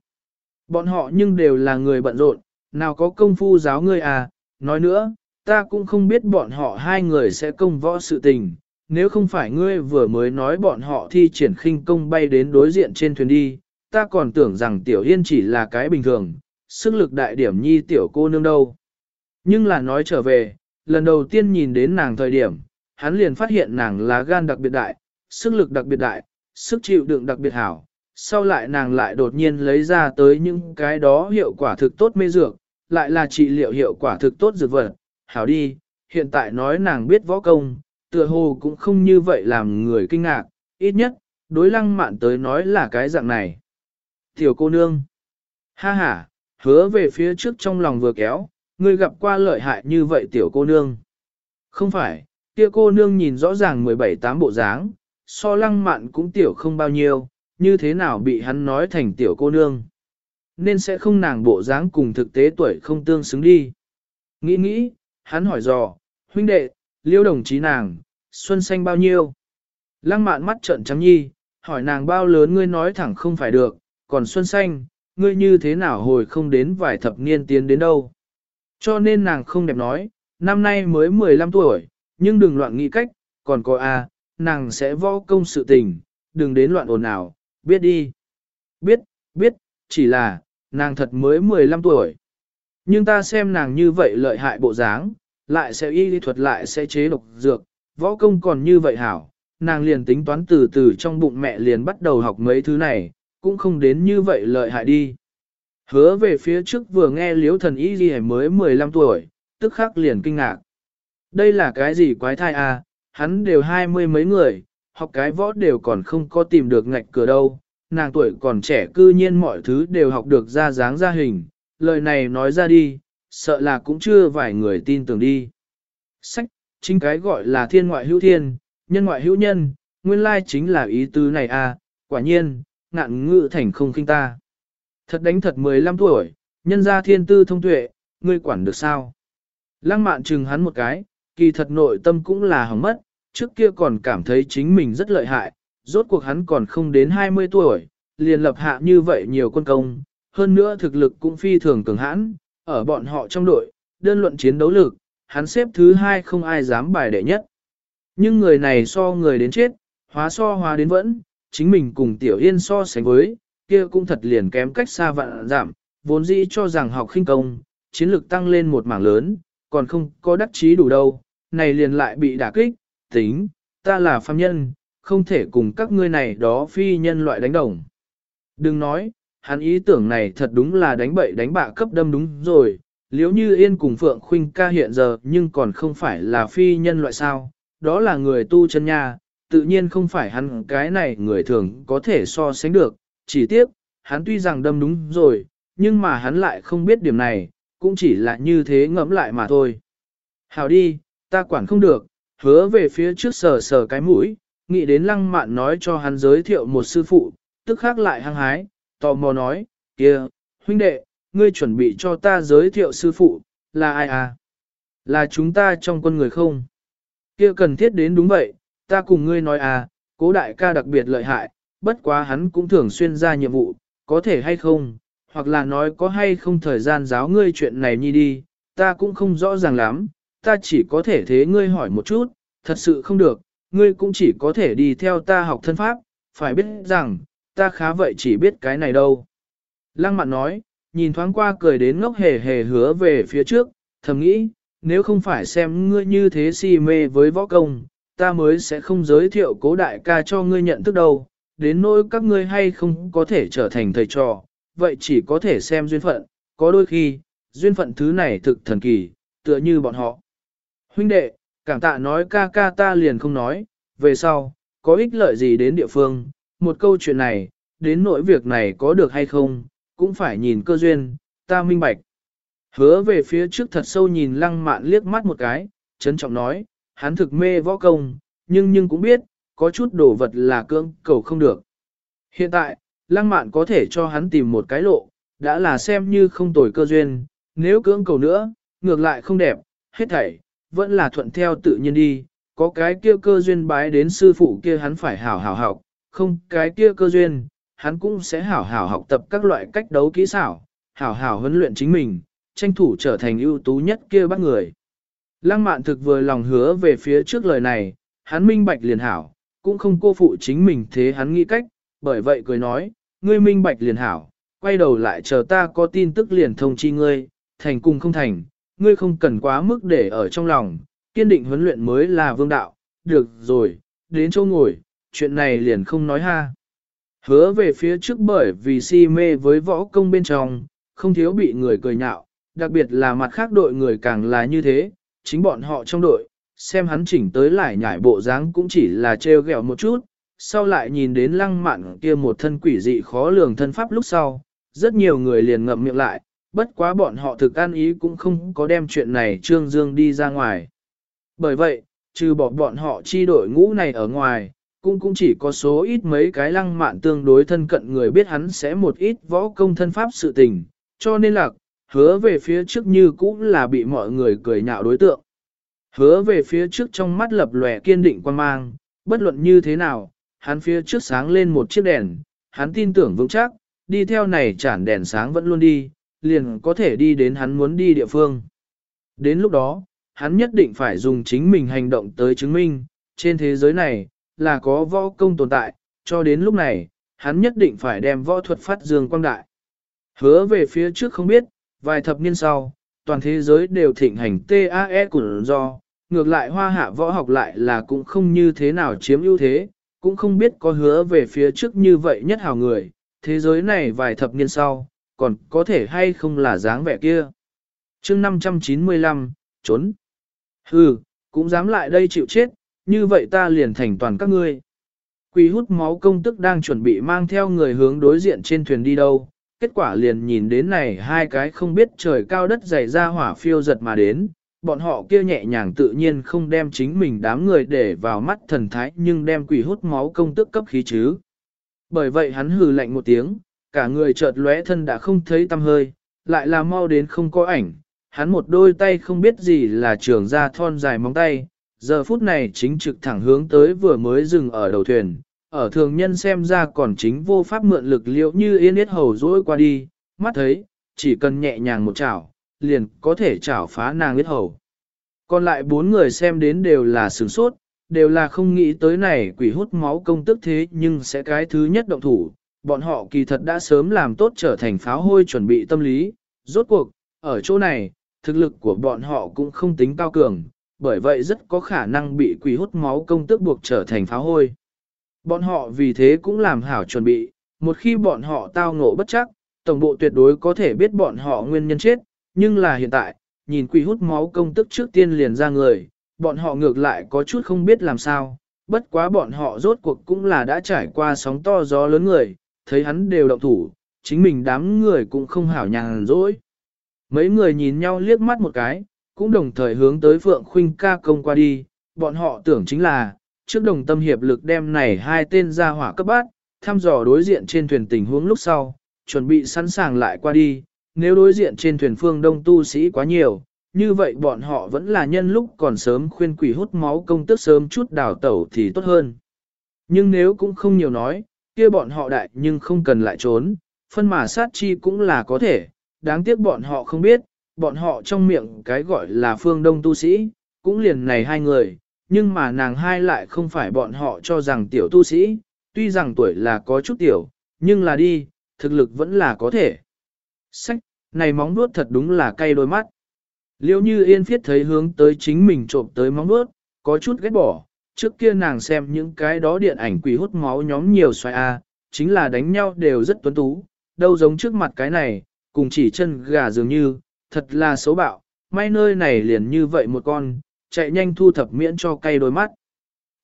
Bọn họ nhưng đều là người bận rộn, nào có công phu giáo ngươi à, nói nữa, ta cũng không biết bọn họ hai người sẽ công võ sự tình, nếu không phải ngươi vừa mới nói bọn họ thi triển khinh công bay đến đối diện trên thuyền đi, ta còn tưởng rằng tiểu yên chỉ là cái bình thường, sức lực đại điểm nhi tiểu cô nương đâu. Nhưng là nói trở về, lần đầu tiên nhìn đến nàng thời điểm, hắn liền phát hiện nàng là gan đặc biệt đại, sức lực đặc biệt đại, sức chịu đựng đặc biệt hảo. Sau lại nàng lại đột nhiên lấy ra tới những cái đó hiệu quả thực tốt mê dược, lại là trị liệu hiệu quả thực tốt dược vật. Hảo đi, hiện tại nói nàng biết võ công, tựa hồ cũng không như vậy làm người kinh ngạc, ít nhất, đối lăng mạn tới nói là cái dạng này. Tiểu cô nương, ha ha, hứa về phía trước trong lòng vừa kéo, ngươi gặp qua lợi hại như vậy tiểu cô nương. Không phải, kia cô nương nhìn rõ ràng 17-8 bộ dáng, so lăng mạn cũng tiểu không bao nhiêu, như thế nào bị hắn nói thành tiểu cô nương. Nên sẽ không nàng bộ dáng cùng thực tế tuổi không tương xứng đi. Nghĩ nghĩ, hắn hỏi dò, huynh đệ, liêu đồng chí nàng, xuân xanh bao nhiêu? Lăng mạn mắt trợn trắng nhi, hỏi nàng bao lớn ngươi nói thẳng không phải được, còn xuân xanh, ngươi như thế nào hồi không đến vài thập niên tiến đến đâu. Cho nên nàng không đẹp nói, năm nay mới 15 tuổi, nhưng đừng loạn nghĩ cách, còn có a, nàng sẽ võ công sự tình, đừng đến loạn ồn ào, biết đi. Biết, biết, chỉ là, nàng thật mới 15 tuổi. Nhưng ta xem nàng như vậy lợi hại bộ dáng, lại sẽ y lý thuật lại sẽ chế độc dược, võ công còn như vậy hảo, nàng liền tính toán từ từ trong bụng mẹ liền bắt đầu học mấy thứ này, cũng không đến như vậy lợi hại đi. Hứa về phía trước vừa nghe liếu thần y gì mới 15 tuổi, tức khắc liền kinh ngạc. Đây là cái gì quái thai à, hắn đều hai mươi mấy người, học cái võ đều còn không có tìm được ngạch cửa đâu, nàng tuổi còn trẻ cư nhiên mọi thứ đều học được ra dáng ra hình, lời này nói ra đi, sợ là cũng chưa vài người tin tưởng đi. Sách, chính cái gọi là thiên ngoại hữu thiên, nhân ngoại hữu nhân, nguyên lai chính là ý tứ này à, quả nhiên, ngạn ngự thành không khinh ta. Thật đánh thật 15 tuổi, nhân gia thiên tư thông tuệ, ngươi quản được sao? Lăng mạn chừng hắn một cái, kỳ thật nội tâm cũng là hỏng mất, trước kia còn cảm thấy chính mình rất lợi hại, rốt cuộc hắn còn không đến 20 tuổi, liền lập hạ như vậy nhiều quân công, hơn nữa thực lực cũng phi thường cường hãn, ở bọn họ trong đội, đơn luận chiến đấu lực, hắn xếp thứ hai không ai dám bài đệ nhất. Nhưng người này so người đến chết, hóa so hóa đến vẫn, chính mình cùng Tiểu Yên so sánh với, kia cũng thật liền kém cách xa vạn giảm, vốn dĩ cho rằng học khinh công, chiến lực tăng lên một mảng lớn, còn không có đắc chí đủ đâu, này liền lại bị đả kích, tính, ta là phàm nhân, không thể cùng các ngươi này đó phi nhân loại đánh đồng. Đừng nói, hắn ý tưởng này thật đúng là đánh bậy đánh bạ cấp đâm đúng rồi, liếu như yên cùng Phượng Khuynh ca hiện giờ nhưng còn không phải là phi nhân loại sao, đó là người tu chân nha, tự nhiên không phải hắn cái này người thường có thể so sánh được, chỉ tiếc, hắn tuy rằng đâm đúng rồi, nhưng mà hắn lại không biết điểm này, cũng chỉ là như thế ngẫm lại mà thôi. Hào đi, ta quản không được, hứa về phía trước sờ sờ cái mũi, nghĩ đến lăng mạn nói cho hắn giới thiệu một sư phụ, tức khác lại hăng hái, tò mò nói, kia, huynh đệ, ngươi chuẩn bị cho ta giới thiệu sư phụ, là ai à? Là chúng ta trong quân người không? Kia cần thiết đến đúng vậy, ta cùng ngươi nói à, cố đại ca đặc biệt lợi hại, bất quá hắn cũng thường xuyên ra nhiệm vụ, có thể hay không, hoặc là nói có hay không thời gian giáo ngươi chuyện này nhi đi, ta cũng không rõ ràng lắm, ta chỉ có thể thế ngươi hỏi một chút, thật sự không được, ngươi cũng chỉ có thể đi theo ta học thân pháp, phải biết rằng, ta khá vậy chỉ biết cái này đâu. Lăng mạn nói, nhìn thoáng qua cười đến ngốc hề hề hứa về phía trước, thầm nghĩ, nếu không phải xem ngươi như thế si mê với võ công, ta mới sẽ không giới thiệu cố đại ca cho ngươi nhận thức đâu, đến nỗi các ngươi hay không có thể trở thành thầy trò, vậy chỉ có thể xem duyên phận, có đôi khi, duyên phận thứ này thực thần kỳ, tựa như bọn họ. Huynh đệ, cảm tạ nói ca ca ta liền không nói, về sau, có ích lợi gì đến địa phương, một câu chuyện này, đến nỗi việc này có được hay không, cũng phải nhìn cơ duyên, ta minh bạch. Hứa về phía trước thật sâu nhìn lăng mạn liếc mắt một cái, trấn trọng nói, hắn thực mê võ công, nhưng nhưng cũng biết, có chút đồ vật là cưỡng cầu không được. Hiện tại, lăng mạn có thể cho hắn tìm một cái lộ, đã là xem như không tồi cơ duyên, nếu cưỡng cầu nữa, ngược lại không đẹp, hết thảy, vẫn là thuận theo tự nhiên đi, có cái kia cơ duyên bái đến sư phụ kia hắn phải hảo hảo học, không cái kia cơ duyên, hắn cũng sẽ hảo hảo học tập các loại cách đấu kỹ xảo, hảo hảo huấn luyện chính mình, tranh thủ trở thành ưu tú nhất kia bắt người. Lăng mạn thực vừa lòng hứa về phía trước lời này, hắn minh bạch liền hảo, cũng không cô phụ chính mình thế hắn nghĩ cách, bởi vậy cười nói, ngươi minh bạch liền hảo, quay đầu lại chờ ta có tin tức liền thông chi ngươi, thành cùng không thành, ngươi không cần quá mức để ở trong lòng, kiên định huấn luyện mới là vương đạo, được rồi, đến chỗ ngồi, chuyện này liền không nói ha. Hứa về phía trước bởi vì si mê với võ công bên trong, không thiếu bị người cười nhạo, đặc biệt là mặt khác đội người càng là như thế, chính bọn họ trong đội, xem hắn chỉnh tới lại nhảy bộ dáng cũng chỉ là trêu ghẹo một chút, sau lại nhìn đến lăng mạn kia một thân quỷ dị khó lường thân pháp lúc sau, rất nhiều người liền ngậm miệng lại, bất quá bọn họ thực an ý cũng không có đem chuyện này trương dương đi ra ngoài. Bởi vậy, trừ bỏ bọn họ chi đội ngũ này ở ngoài, cũng cũng chỉ có số ít mấy cái lăng mạn tương đối thân cận người biết hắn sẽ một ít võ công thân pháp sự tình, cho nên là, hứa về phía trước như cũng là bị mọi người cười nhạo đối tượng. Hứa về phía trước trong mắt lập lòe kiên định quan mang, bất luận như thế nào, hắn phía trước sáng lên một chiếc đèn, hắn tin tưởng vững chắc, đi theo này chản đèn sáng vẫn luôn đi, liền có thể đi đến hắn muốn đi địa phương. Đến lúc đó, hắn nhất định phải dùng chính mình hành động tới chứng minh, trên thế giới này, là có võ công tồn tại, cho đến lúc này, hắn nhất định phải đem võ thuật phát dương quang đại. Hứa về phía trước không biết, vài thập niên sau, toàn thế giới đều thịnh hành TAE của do, ngược lại hoa hạ võ học lại là cũng không như thế nào chiếm ưu thế, cũng không biết có hứa về phía trước như vậy nhất hào người, thế giới này vài thập niên sau, còn có thể hay không là dáng vẻ kia. chương 595, trốn. Hừ, cũng dám lại đây chịu chết, như vậy ta liền thành toàn các ngươi. Quỷ hút máu công tức đang chuẩn bị mang theo người hướng đối diện trên thuyền đi đâu, kết quả liền nhìn đến này hai cái không biết trời cao đất dày ra hỏa phiêu giật mà đến, bọn họ kia nhẹ nhàng tự nhiên không đem chính mình đám người để vào mắt thần thái nhưng đem quỷ hút máu công tức cấp khí chứ. Bởi vậy hắn hừ lạnh một tiếng, cả người chợt lóe thân đã không thấy tâm hơi, lại là mau đến không có ảnh, hắn một đôi tay không biết gì là trường ra thon dài móng tay, giờ phút này chính trực thẳng hướng tới vừa mới dừng ở đầu thuyền, ở thường nhân xem ra còn chính vô pháp mượn lực liệu như yên yết hầu dỗi qua đi, mắt thấy, chỉ cần nhẹ nhàng một chảo, liền có thể chảo phá nàng yết hầu. Còn lại bốn người xem đến đều là sửng sốt, đều là không nghĩ tới này quỷ hút máu công tức thế nhưng sẽ cái thứ nhất động thủ, bọn họ kỳ thật đã sớm làm tốt trở thành pháo hôi chuẩn bị tâm lý, rốt cuộc, ở chỗ này, thực lực của bọn họ cũng không tính cao cường, bởi vậy rất có khả năng bị quỷ hút máu công tức buộc trở thành pháo hôi. Bọn họ vì thế cũng làm hảo chuẩn bị, một khi bọn họ tao ngộ bất chắc, tổng bộ tuyệt đối có thể biết bọn họ nguyên nhân chết, nhưng là hiện tại, nhìn quỷ hút máu công tức trước tiên liền ra người, bọn họ ngược lại có chút không biết làm sao, bất quá bọn họ rốt cuộc cũng là đã trải qua sóng to gió lớn người, thấy hắn đều động thủ, chính mình đám người cũng không hảo nhàn rỗi. Mấy người nhìn nhau liếc mắt một cái, cũng đồng thời hướng tới Phượng Khuynh ca công qua đi, bọn họ tưởng chính là, trước đồng tâm hiệp lực đem này hai tên ra hỏa cấp bát, thăm dò đối diện trên thuyền tình huống lúc sau, chuẩn bị sẵn sàng lại qua đi, nếu đối diện trên thuyền phương đông tu sĩ quá nhiều, như vậy bọn họ vẫn là nhân lúc còn sớm khuyên quỷ hút máu công tức sớm chút đào tẩu thì tốt hơn. Nhưng nếu cũng không nhiều nói, kia bọn họ đại nhưng không cần lại trốn, phân mà sát chi cũng là có thể, đáng tiếc bọn họ không biết, bọn họ trong miệng cái gọi là phương đông tu sĩ, cũng liền này hai người, nhưng mà nàng hai lại không phải bọn họ cho rằng tiểu tu sĩ, tuy rằng tuổi là có chút tiểu, nhưng là đi, thực lực vẫn là có thể. Sách, này móng vuốt thật đúng là cay đôi mắt. Liêu như yên phiết thấy hướng tới chính mình trộm tới móng vuốt, có chút ghét bỏ, trước kia nàng xem những cái đó điện ảnh quỷ hút máu nhóm nhiều xoay A, chính là đánh nhau đều rất tuấn tú, đâu giống trước mặt cái này, cùng chỉ chân gà dường như, thật là xấu bạo, may nơi này liền như vậy một con, chạy nhanh thu thập miễn cho cay đôi mắt.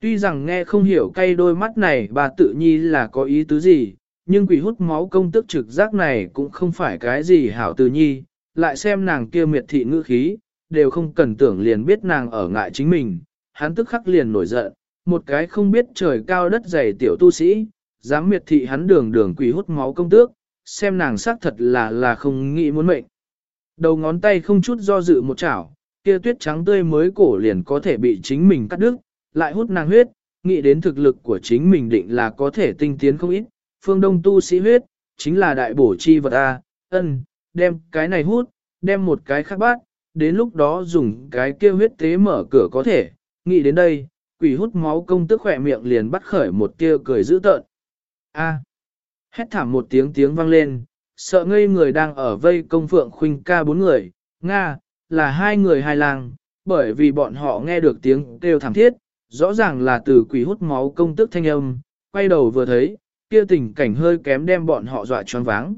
Tuy rằng nghe không hiểu cay đôi mắt này bà tự nhi là có ý tứ gì, nhưng quỷ hút máu công tức trực giác này cũng không phải cái gì hảo từ nhi, lại xem nàng kia miệt thị ngữ khí, đều không cần tưởng liền biết nàng ở ngại chính mình, hắn tức khắc liền nổi giận, một cái không biết trời cao đất dày tiểu tu sĩ, dám miệt thị hắn đường đường quỷ hút máu công tước, xem nàng xác thật là là không nghĩ muốn mệnh. Đầu ngón tay không chút do dự một chảo, kia tuyết trắng tươi mới cổ liền có thể bị chính mình cắt đứt, lại hút nàng huyết, nghĩ đến thực lực của chính mình định là có thể tinh tiến không ít, phương đông tu sĩ huyết, chính là đại bổ chi vật A, ân, đem cái này hút, đem một cái khác bát, đến lúc đó dùng cái kia huyết tế mở cửa có thể, nghĩ đến đây, quỷ hút máu công tức khỏe miệng liền bắt khởi một tia cười dữ tợn. A. Hét thảm một tiếng tiếng vang lên, sợ ngây người đang ở vây công phượng khuynh ca bốn người, Nga, là hai người hai làng, bởi vì bọn họ nghe được tiếng kêu thảm thiết, rõ ràng là từ quỷ hút máu công tức thanh âm, quay đầu vừa thấy, kia tình cảnh hơi kém đem bọn họ dọa choáng váng.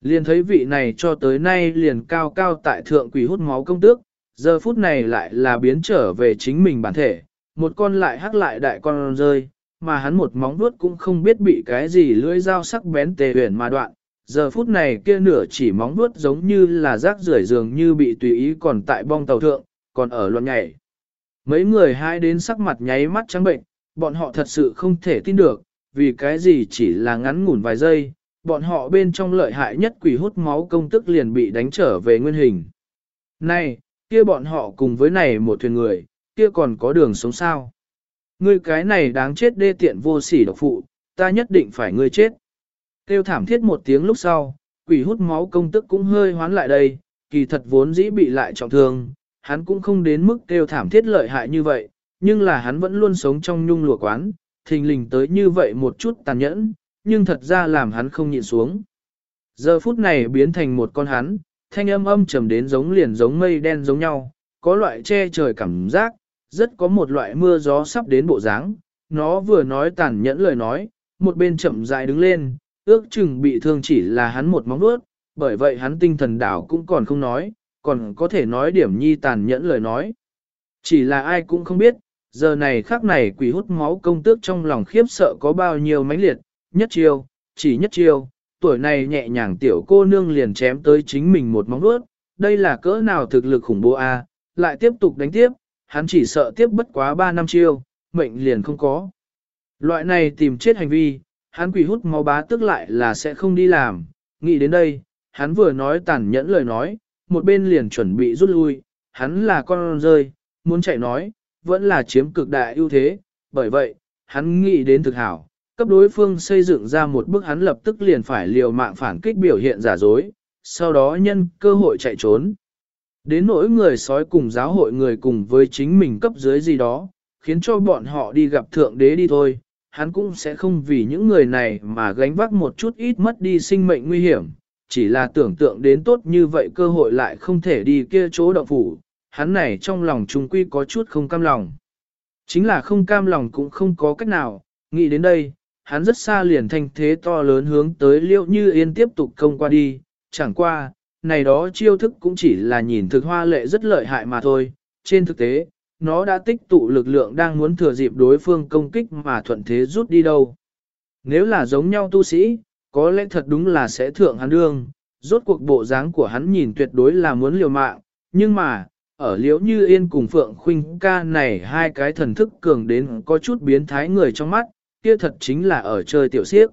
Liền thấy vị này cho tới nay liền cao cao tại thượng quỷ hút máu công tước, giờ phút này lại là biến trở về chính mình bản thể, một con lại hắc lại đại con rơi, mà hắn một móng vuốt cũng không biết bị cái gì lưỡi dao sắc bén tề huyền mà đoạn. Giờ phút này kia nửa chỉ móng vuốt giống như là rác rưởi dường như bị tùy ý còn tại bong tàu thượng, còn ở loạn nhảy. Mấy người hai đến sắc mặt nháy mắt trắng bệnh, bọn họ thật sự không thể tin được, vì cái gì chỉ là ngắn ngủn vài giây, bọn họ bên trong lợi hại nhất quỷ hút máu công tức liền bị đánh trở về nguyên hình. Này, kia bọn họ cùng với này một thuyền người, kia còn có đường sống sao? Ngươi cái này đáng chết đê tiện vô sỉ độc phụ, ta nhất định phải ngươi chết. Tiêu thảm thiết một tiếng lúc sau, quỷ hút máu công tức cũng hơi hoán lại đây, kỳ thật vốn dĩ bị lại trọng thương, hắn cũng không đến mức tiêu thảm thiết lợi hại như vậy, nhưng là hắn vẫn luôn sống trong nhung lụa quán, thình lình tới như vậy một chút tàn nhẫn, nhưng thật ra làm hắn không nhịn xuống. Giờ phút này biến thành một con hắn, thanh âm âm trầm đến giống liền giống mây đen giống nhau, có loại che trời cảm giác, rất có một loại mưa gió sắp đến bộ dáng. Nó vừa nói tàn nhẫn lời nói, một bên chậm rãi đứng lên, ước chừng bị thương chỉ là hắn một móng vuốt, bởi vậy hắn tinh thần đảo cũng còn không nói, còn có thể nói điểm nhi tàn nhẫn lời nói. Chỉ là ai cũng không biết, giờ này khắc này quỷ hút máu công tước trong lòng khiếp sợ có bao nhiêu mãnh liệt, nhất chiêu, chỉ nhất chiêu, tuổi này nhẹ nhàng tiểu cô nương liền chém tới chính mình một móng vuốt, đây là cỡ nào thực lực khủng bố a, lại tiếp tục đánh tiếp, hắn chỉ sợ tiếp bất quá 3 năm chiêu, mệnh liền không có. Loại này tìm chết hành vi, hắn quỷ hút máu bá tức lại là sẽ không đi làm, nghĩ đến đây, hắn vừa nói tàn nhẫn lời nói, một bên liền chuẩn bị rút lui, hắn là con rơi, muốn chạy nói, vẫn là chiếm cực đại ưu thế, bởi vậy, hắn nghĩ đến thực hảo, cấp đối phương xây dựng ra một bức hắn lập tức liền phải liều mạng phản kích biểu hiện giả dối, sau đó nhân cơ hội chạy trốn. Đến nỗi người sói cùng giáo hội người cùng với chính mình cấp dưới gì đó, khiến cho bọn họ đi gặp thượng đế đi thôi, hắn cũng sẽ không vì những người này mà gánh vác một chút ít mất đi sinh mệnh nguy hiểm, chỉ là tưởng tượng đến tốt như vậy cơ hội lại không thể đi kia chỗ động phủ, hắn này trong lòng trung quy có chút không cam lòng. Chính là không cam lòng cũng không có cách nào, nghĩ đến đây, hắn rất xa liền thanh thế to lớn hướng tới liệu như yên tiếp tục công qua đi, chẳng qua, này đó chiêu thức cũng chỉ là nhìn thực hoa lệ rất lợi hại mà thôi, trên thực tế, nó đã tích tụ lực lượng đang muốn thừa dịp đối phương công kích mà thuận thế rút đi đâu. Nếu là giống nhau tu sĩ, có lẽ thật đúng là sẽ thượng hắn đương, rốt cuộc bộ dáng của hắn nhìn tuyệt đối là muốn liều mạng, nhưng mà, ở liễu như yên cùng Phượng Khuynh ca này hai cái thần thức cường đến có chút biến thái người trong mắt, kia thật chính là ở chơi tiểu siếc.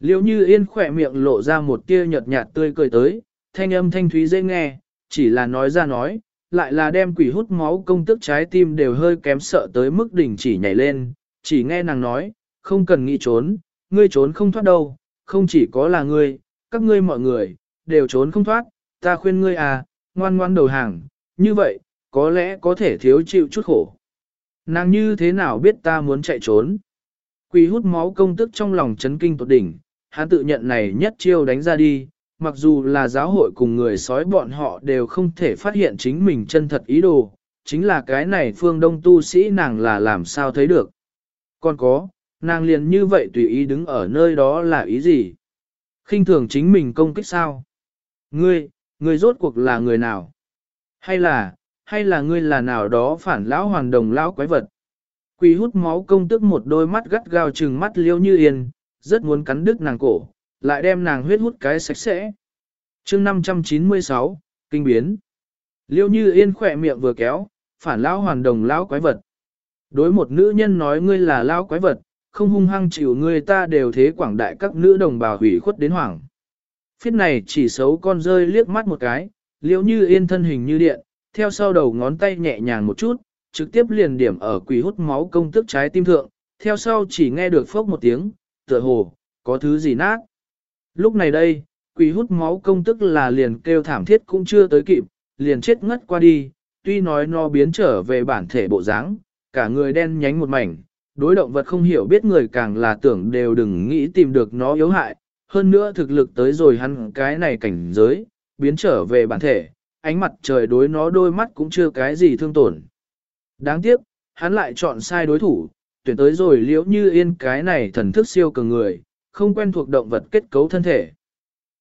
Liễu như yên khỏe miệng lộ ra một tia nhợt nhạt tươi cười tới, thanh âm thanh thúy dễ nghe, chỉ là nói ra nói, lại là đem quỷ hút máu công tức trái tim đều hơi kém sợ tới mức đỉnh chỉ nhảy lên, chỉ nghe nàng nói, không cần nghĩ trốn, ngươi trốn không thoát đâu, không chỉ có là ngươi, các ngươi mọi người, đều trốn không thoát, ta khuyên ngươi à, ngoan ngoan đầu hàng, như vậy, có lẽ có thể thiếu chịu chút khổ. Nàng như thế nào biết ta muốn chạy trốn? Quỷ hút máu công tức trong lòng chấn kinh tột đỉnh, hắn tự nhận này nhất chiêu đánh ra đi, mặc dù là giáo hội cùng người sói bọn họ đều không thể phát hiện chính mình chân thật ý đồ, chính là cái này phương đông tu sĩ nàng là làm sao thấy được. Còn có, nàng liền như vậy tùy ý đứng ở nơi đó là ý gì? khinh thường chính mình công kích sao? Ngươi, ngươi rốt cuộc là người nào? Hay là, hay là ngươi là nào đó phản lão hoàn đồng lão quái vật? Quỷ hút máu công tức một đôi mắt gắt gao trừng mắt liêu như yên, rất muốn cắn đứt nàng cổ, lại đem nàng huyết hút cái sạch sẽ. chương 596, Kinh biến. Liêu như yên khỏe miệng vừa kéo, phản lão hoàn đồng lão quái vật. Đối một nữ nhân nói ngươi là lão quái vật, không hung hăng chịu ngươi ta đều thế quảng đại các nữ đồng bào hủy khuất đến hoảng. Phiết này chỉ xấu con rơi liếc mắt một cái, liễu như yên thân hình như điện, theo sau đầu ngón tay nhẹ nhàng một chút, trực tiếp liền điểm ở quỷ hút máu công tức trái tim thượng, theo sau chỉ nghe được phốc một tiếng, tựa hồ, có thứ gì nát. Lúc này đây, quỷ hút máu công tức là liền kêu thảm thiết cũng chưa tới kịp, liền chết ngất qua đi, tuy nói nó biến trở về bản thể bộ dáng, cả người đen nhánh một mảnh, đối động vật không hiểu biết người càng là tưởng đều đừng nghĩ tìm được nó yếu hại, hơn nữa thực lực tới rồi hắn cái này cảnh giới, biến trở về bản thể, ánh mặt trời đối nó đôi mắt cũng chưa cái gì thương tổn. Đáng tiếc, hắn lại chọn sai đối thủ, tuyển tới rồi liễu như yên cái này thần thức siêu cường người, không quen thuộc động vật kết cấu thân thể.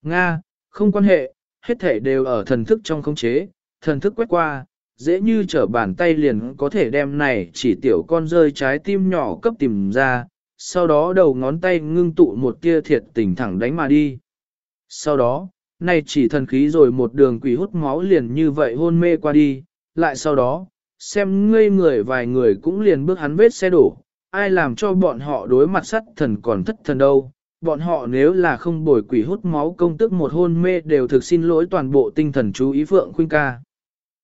Nga, không quan hệ, hết thể đều ở thần thức trong khống chế, thần thức quét qua, dễ như trở bàn tay liền có thể đem này chỉ tiểu con rơi trái tim nhỏ cấp tìm ra, sau đó đầu ngón tay ngưng tụ một tia thiệt tình thẳng đánh mà đi. Sau đó, này chỉ thần khí rồi một đường quỷ hút máu liền như vậy hôn mê qua đi, lại sau đó, xem ngây người vài người cũng liền bước hắn vết xe đổ, ai làm cho bọn họ đối mặt sắt thần còn thất thần đâu, bọn họ nếu là không bồi quỷ hút máu công tức một hôn mê đều thực xin lỗi toàn bộ tinh thần chú ý Phượng Khuynh ca.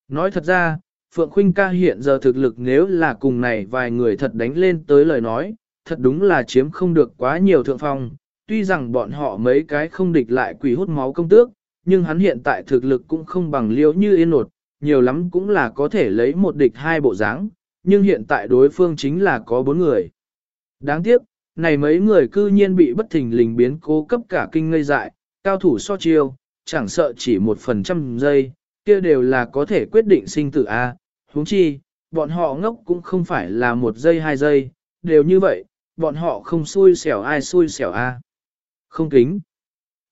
Nói thật ra, Phượng Khuynh ca hiện giờ thực lực nếu là cùng này vài người thật đánh lên tới lời nói, thật đúng là chiếm không được quá nhiều thượng phong, tuy rằng bọn họ mấy cái không địch lại quỷ hút máu công tước, nhưng hắn hiện tại thực lực cũng không bằng liễu như yên nột, nhiều lắm cũng là có thể lấy một địch hai bộ dáng, nhưng hiện tại đối phương chính là có bốn người. Đáng tiếc, này mấy người cư nhiên bị bất thình lình biến cố cấp cả kinh ngây dại, cao thủ so chiêu, chẳng sợ chỉ một phần trăm giây, kia đều là có thể quyết định sinh tử A, huống chi, bọn họ ngốc cũng không phải là một giây hai giây, đều như vậy, bọn họ không xui xẻo ai xui xẻo A. Không kính.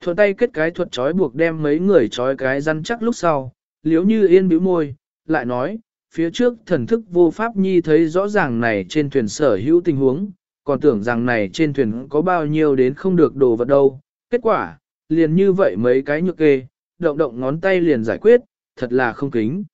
Thuận tay kết cái thuật trói buộc đem mấy người trói cái rắn chắc lúc sau, liếu như yên bĩu môi, lại nói, phía trước thần thức vô pháp nhi thấy rõ ràng này trên thuyền sở hữu tình huống, còn tưởng rằng này trên thuyền có bao nhiêu đến không được đồ vật đâu. Kết quả, liền như vậy mấy cái nhược kê, động động ngón tay liền giải quyết, thật là không kính.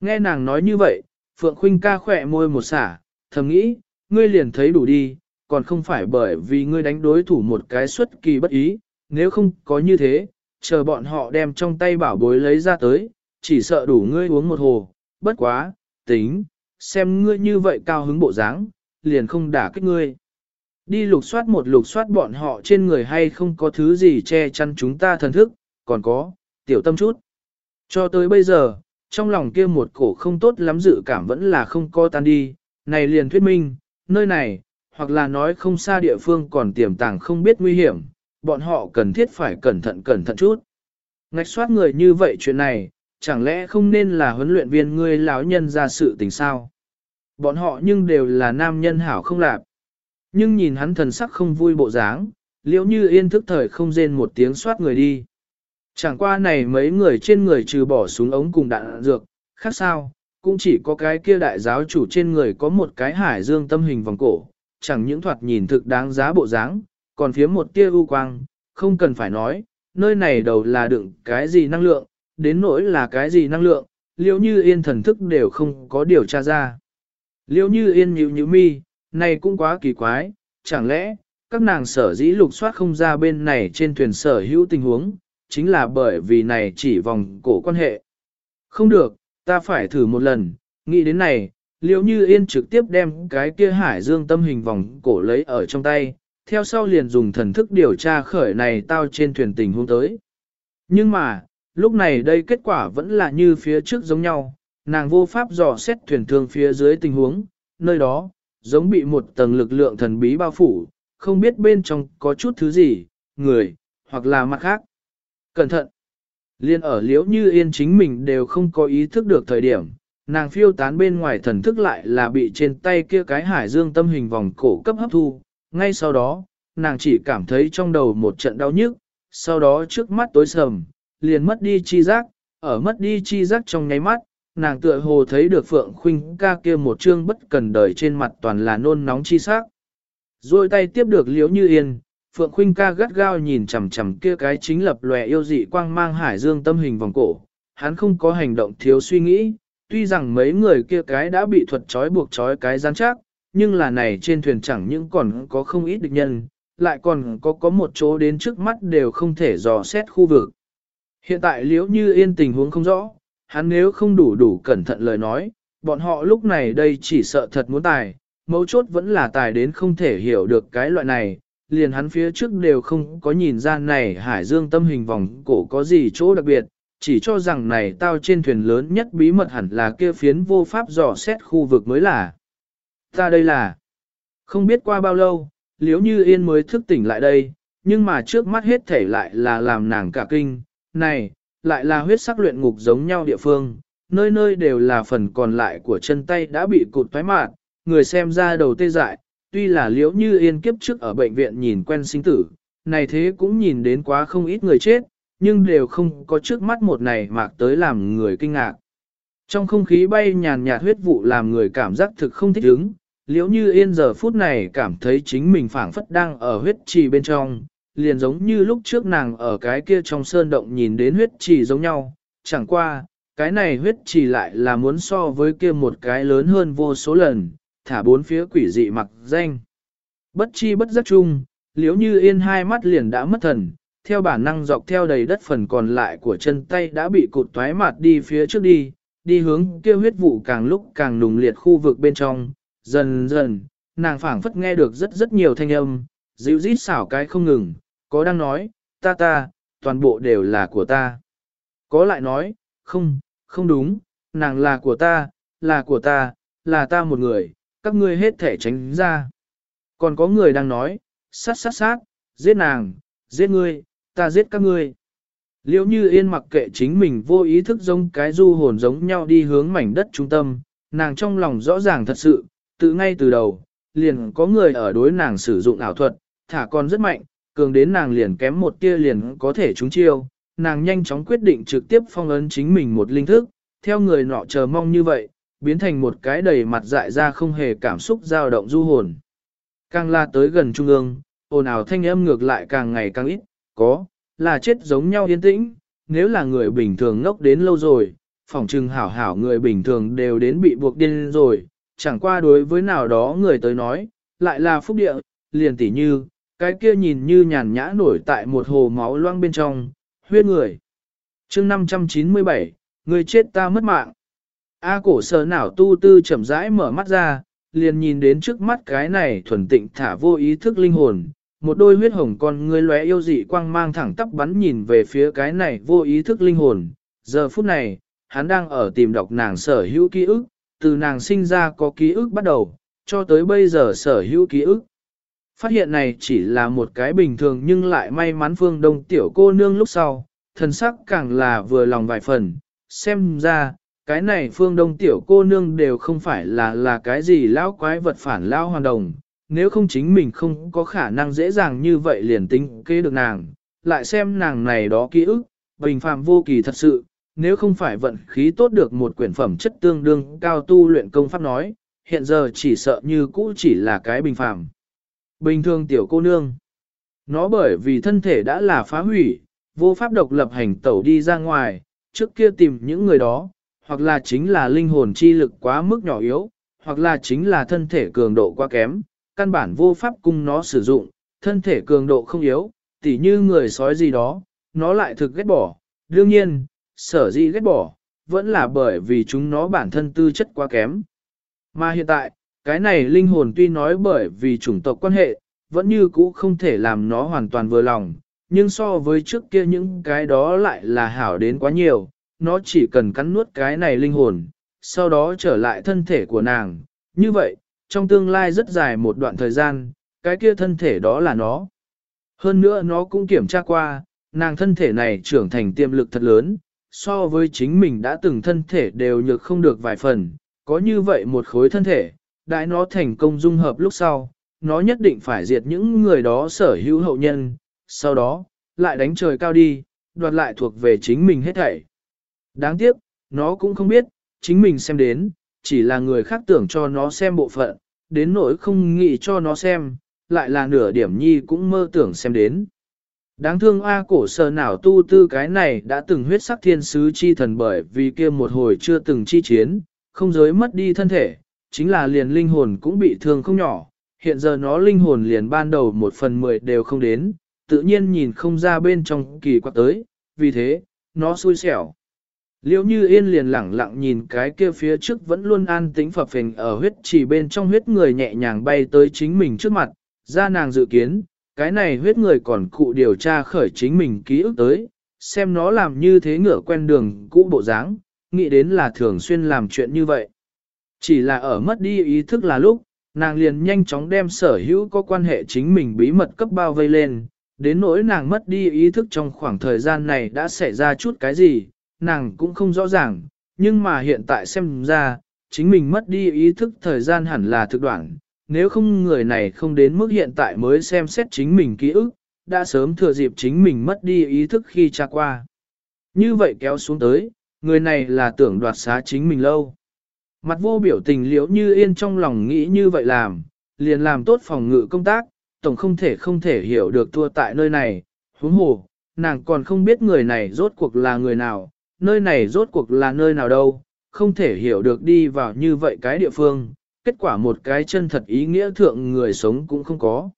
Nghe nàng nói như vậy, Phượng Khuynh ca khỏe môi một xả, thầm nghĩ, ngươi liền thấy đủ đi, còn không phải bởi vì ngươi đánh đối thủ một cái xuất kỳ bất ý, nếu không có như thế, chờ bọn họ đem trong tay bảo bối lấy ra tới, chỉ sợ đủ ngươi uống một hồ, bất quá, tính, xem ngươi như vậy cao hứng bộ dáng, liền không đả kích ngươi. Đi lục soát một lục soát bọn họ trên người hay không có thứ gì che chắn chúng ta thần thức, còn có, tiểu tâm chút. Cho tới bây giờ, trong lòng kia một cổ không tốt lắm dự cảm vẫn là không co tan đi, này liền thuyết minh, nơi này, hoặc là nói không xa địa phương còn tiềm tàng không biết nguy hiểm, bọn họ cần thiết phải cẩn thận cẩn thận chút. Ngạch soát người như vậy chuyện này, chẳng lẽ không nên là huấn luyện viên ngươi lão nhân ra sự tình sao? Bọn họ nhưng đều là nam nhân hảo không lạp. Nhưng nhìn hắn thần sắc không vui bộ dáng, liễu như yên thức thời không rên một tiếng soát người đi. Chẳng qua này mấy người trên người trừ bỏ súng ống cùng đạn dược, khác sao, cũng chỉ có cái kia đại giáo chủ trên người có một cái hải dương tâm hình vòng cổ, chẳng những thoạt nhìn thực đáng giá bộ dáng, còn phía một tia u quang, không cần phải nói, nơi này đầu là đựng cái gì năng lượng, đến nỗi là cái gì năng lượng, liễu như yên thần thức đều không có điều tra ra. Liêu như yên nhíu nhíu mi, này cũng quá kỳ quái, chẳng lẽ, các nàng sở dĩ lục soát không ra bên này trên thuyền sở hữu tình huống, chính là bởi vì này chỉ vòng cổ quan hệ. Không được, ta phải thử một lần, nghĩ đến này, liêu như yên trực tiếp đem cái kia hải dương tâm hình vòng cổ lấy ở trong tay, theo sau liền dùng thần thức điều tra khởi này tao trên thuyền tình huống tới. Nhưng mà, lúc này đây kết quả vẫn là như phía trước giống nhau, nàng vô pháp dò xét thuyền thương phía dưới tình huống, nơi đó, giống bị một tầng lực lượng thần bí bao phủ, không biết bên trong có chút thứ gì, người, hoặc là mặt khác. Cẩn thận! Liên ở liễu như yên chính mình đều không có ý thức được thời điểm, nàng phiêu tán bên ngoài thần thức lại là bị trên tay kia cái hải dương tâm hình vòng cổ cấp hấp thu, ngay sau đó, nàng chỉ cảm thấy trong đầu một trận đau nhức, sau đó trước mắt tối sầm, liền mất đi chi giác, ở mất đi chi giác trong nháy mắt, nàng tựa hồ thấy được Phượng Khuynh ca kia một trương bất cần đời trên mặt toàn là nôn nóng chi sắc. Rồi tay tiếp được liễu như yên, Phượng Khuynh ca gắt gao nhìn chằm chằm kia cái chính lập lòe yêu dị quang mang hải dương tâm hình vòng cổ, hắn không có hành động thiếu suy nghĩ, tuy rằng mấy người kia cái đã bị thuật trói buộc trói cái gian chắc, nhưng là này trên thuyền chẳng những còn có không ít địch nhân, lại còn có có một chỗ đến trước mắt đều không thể dò xét khu vực. Hiện tại liễu như yên tình huống không rõ, hắn nếu không đủ đủ cẩn thận lời nói, bọn họ lúc này đây chỉ sợ thật muốn tài, mấu chốt vẫn là tài đến không thể hiểu được cái loại này, liền hắn phía trước đều không có nhìn ra này hải dương tâm hình vòng cổ có gì chỗ đặc biệt, chỉ cho rằng này tao trên thuyền lớn nhất bí mật hẳn là kia phiến vô pháp dò xét khu vực mới là. Ta đây là, không biết qua bao lâu, liếu như yên mới thức tỉnh lại đây, nhưng mà trước mắt hết thể lại là làm nàng cả kinh, này, lại là huyết sắc luyện ngục giống nhau địa phương, nơi nơi đều là phần còn lại của chân tay đã bị cụt thoái mạn, người xem ra đầu tê dại, tuy là liễu như yên kiếp trước ở bệnh viện nhìn quen sinh tử, này thế cũng nhìn đến quá không ít người chết, nhưng đều không có trước mắt một này mạc tới làm người kinh ngạc. Trong không khí bay nhàn nhạt huyết vụ làm người cảm giác thực không thích ứng, liễu như yên giờ phút này cảm thấy chính mình phảng phất đang ở huyết trì bên trong, liền giống như lúc trước nàng ở cái kia trong sơn động nhìn đến huyết trì giống nhau, chẳng qua, cái này huyết trì lại là muốn so với kia một cái lớn hơn vô số lần, thả bốn phía quỷ dị mặc danh. Bất chi bất giác chung, liếu như yên hai mắt liền đã mất thần, theo bản năng dọc theo đầy đất phần còn lại của chân tay đã bị cụt toái mặt đi phía trước đi, đi hướng kia huyết vụ càng lúc càng nùng liệt khu vực bên trong, dần dần, nàng phảng phất nghe được rất rất nhiều thanh âm, dịu rít xảo cái không ngừng, có đang nói, ta ta, toàn bộ đều là của ta. Có lại nói, không, không đúng, nàng là của ta, là của ta, là ta một người, các ngươi hết thể tránh ra. Còn có người đang nói, sát sát sát, giết nàng, giết ngươi, ta giết các ngươi. Liễu như yên mặc kệ chính mình vô ý thức giống cái du hồn giống nhau đi hướng mảnh đất trung tâm, nàng trong lòng rõ ràng thật sự, tự ngay từ đầu, liền có người ở đối nàng sử dụng ảo thuật, thả con rất mạnh, cường đến nàng liền kém một tia liền có thể trúng chiêu, nàng nhanh chóng quyết định trực tiếp phong ấn chính mình một linh thức, theo người nọ chờ mong như vậy, biến thành một cái đầy mặt dại ra không hề cảm xúc dao động du hồn. Càng la tới gần trung ương, ồn ào thanh âm ngược lại càng ngày càng ít, có, là chết giống nhau yên tĩnh, nếu là người bình thường ngốc đến lâu rồi, phỏng trừng hảo hảo người bình thường đều đến bị buộc điên rồi, chẳng qua đối với nào đó người tới nói, lại là phúc địa, liền tỉ như, cái kia nhìn như nhàn nhã nổi tại một hồ máu loang bên trong, huyết người. chương 597, người chết ta mất mạng. A cổ sở nào tu tư chậm rãi mở mắt ra, liền nhìn đến trước mắt cái này thuần tịnh thả vô ý thức linh hồn, một đôi huyết hồng con người lóe yêu dị quang mang thẳng tắp bắn nhìn về phía cái này vô ý thức linh hồn. Giờ phút này, hắn đang ở tìm đọc nàng sở hữu ký ức, từ nàng sinh ra có ký ức bắt đầu, cho tới bây giờ sở hữu ký ức. Phát hiện này chỉ là một cái bình thường nhưng lại may mắn phương đông tiểu cô nương lúc sau, thần sắc càng là vừa lòng vài phần, xem ra, cái này phương đông tiểu cô nương đều không phải là là cái gì lão quái vật phản lão hoàn đồng, nếu không chính mình không có khả năng dễ dàng như vậy liền tính kế được nàng, lại xem nàng này đó ký ức, bình phàm vô kỳ thật sự, nếu không phải vận khí tốt được một quyển phẩm chất tương đương cao tu luyện công pháp nói, hiện giờ chỉ sợ như cũ chỉ là cái bình phàm. Bình thường tiểu cô nương, nó bởi vì thân thể đã là phá hủy, vô pháp độc lập hành tẩu đi ra ngoài, trước kia tìm những người đó, hoặc là chính là linh hồn chi lực quá mức nhỏ yếu, hoặc là chính là thân thể cường độ quá kém, căn bản vô pháp cung nó sử dụng, thân thể cường độ không yếu, tỉ như người sói gì đó, nó lại thực ghét bỏ. Đương nhiên, sở dĩ ghét bỏ, vẫn là bởi vì chúng nó bản thân tư chất quá kém. Mà hiện tại, cái này linh hồn tuy nói bởi vì chủng tộc quan hệ, vẫn như cũ không thể làm nó hoàn toàn vừa lòng, nhưng so với trước kia những cái đó lại là hảo đến quá nhiều, nó chỉ cần cắn nuốt cái này linh hồn, sau đó trở lại thân thể của nàng. Như vậy, trong tương lai rất dài một đoạn thời gian, cái kia thân thể đó là nó. Hơn nữa nó cũng kiểm tra qua, nàng thân thể này trưởng thành tiềm lực thật lớn, so với chính mình đã từng thân thể đều nhược không được vài phần, có như vậy một khối thân thể, đãi nó thành công dung hợp lúc sau, nó nhất định phải diệt những người đó sở hữu hậu nhân, sau đó, lại đánh trời cao đi, đoạt lại thuộc về chính mình hết thảy. Đáng tiếc, nó cũng không biết, chính mình xem đến, chỉ là người khác tưởng cho nó xem bộ phận, đến nỗi không nghĩ cho nó xem, lại là nửa điểm nhi cũng mơ tưởng xem đến. Đáng thương A cổ sờ nào tu tư cái này đã từng huyết sắc thiên sứ chi thần bởi vì kia một hồi chưa từng chi chiến, không giới mất đi thân thể, chính là liền linh hồn cũng bị thương không nhỏ, hiện giờ nó linh hồn liền ban đầu một phần mười đều không đến, tự nhiên nhìn không ra bên trong kỳ quặc tới, vì thế, nó xui xẻo. Liễu như yên liền lẳng lặng nhìn cái kia phía trước vẫn luôn an tĩnh phập phình ở huyết chỉ bên trong huyết người nhẹ nhàng bay tới chính mình trước mặt, ra nàng dự kiến, cái này huyết người còn cụ điều tra khởi chính mình ký ức tới, xem nó làm như thế ngửa quen đường cũ bộ dáng, nghĩ đến là thường xuyên làm chuyện như vậy. Chỉ là ở mất đi ý thức là lúc, nàng liền nhanh chóng đem sở hữu có quan hệ chính mình bí mật cấp bao vây lên, đến nỗi nàng mất đi ý thức trong khoảng thời gian này đã xảy ra chút cái gì, nàng cũng không rõ ràng, nhưng mà hiện tại xem ra, chính mình mất đi ý thức thời gian hẳn là thực đoạn, nếu không người này không đến mức hiện tại mới xem xét chính mình ký ức, đã sớm thừa dịp chính mình mất đi ý thức khi tra qua. Như vậy kéo xuống tới, người này là tưởng đoạt xá chính mình lâu. Mặt vô biểu tình liễu như yên trong lòng nghĩ như vậy làm, liền làm tốt phòng ngự công tác, tổng không thể không thể hiểu được thua tại nơi này, huống hồ, nàng còn không biết người này rốt cuộc là người nào, nơi này rốt cuộc là nơi nào đâu, không thể hiểu được đi vào như vậy cái địa phương, kết quả một cái chân thật ý nghĩa thượng người sống cũng không có.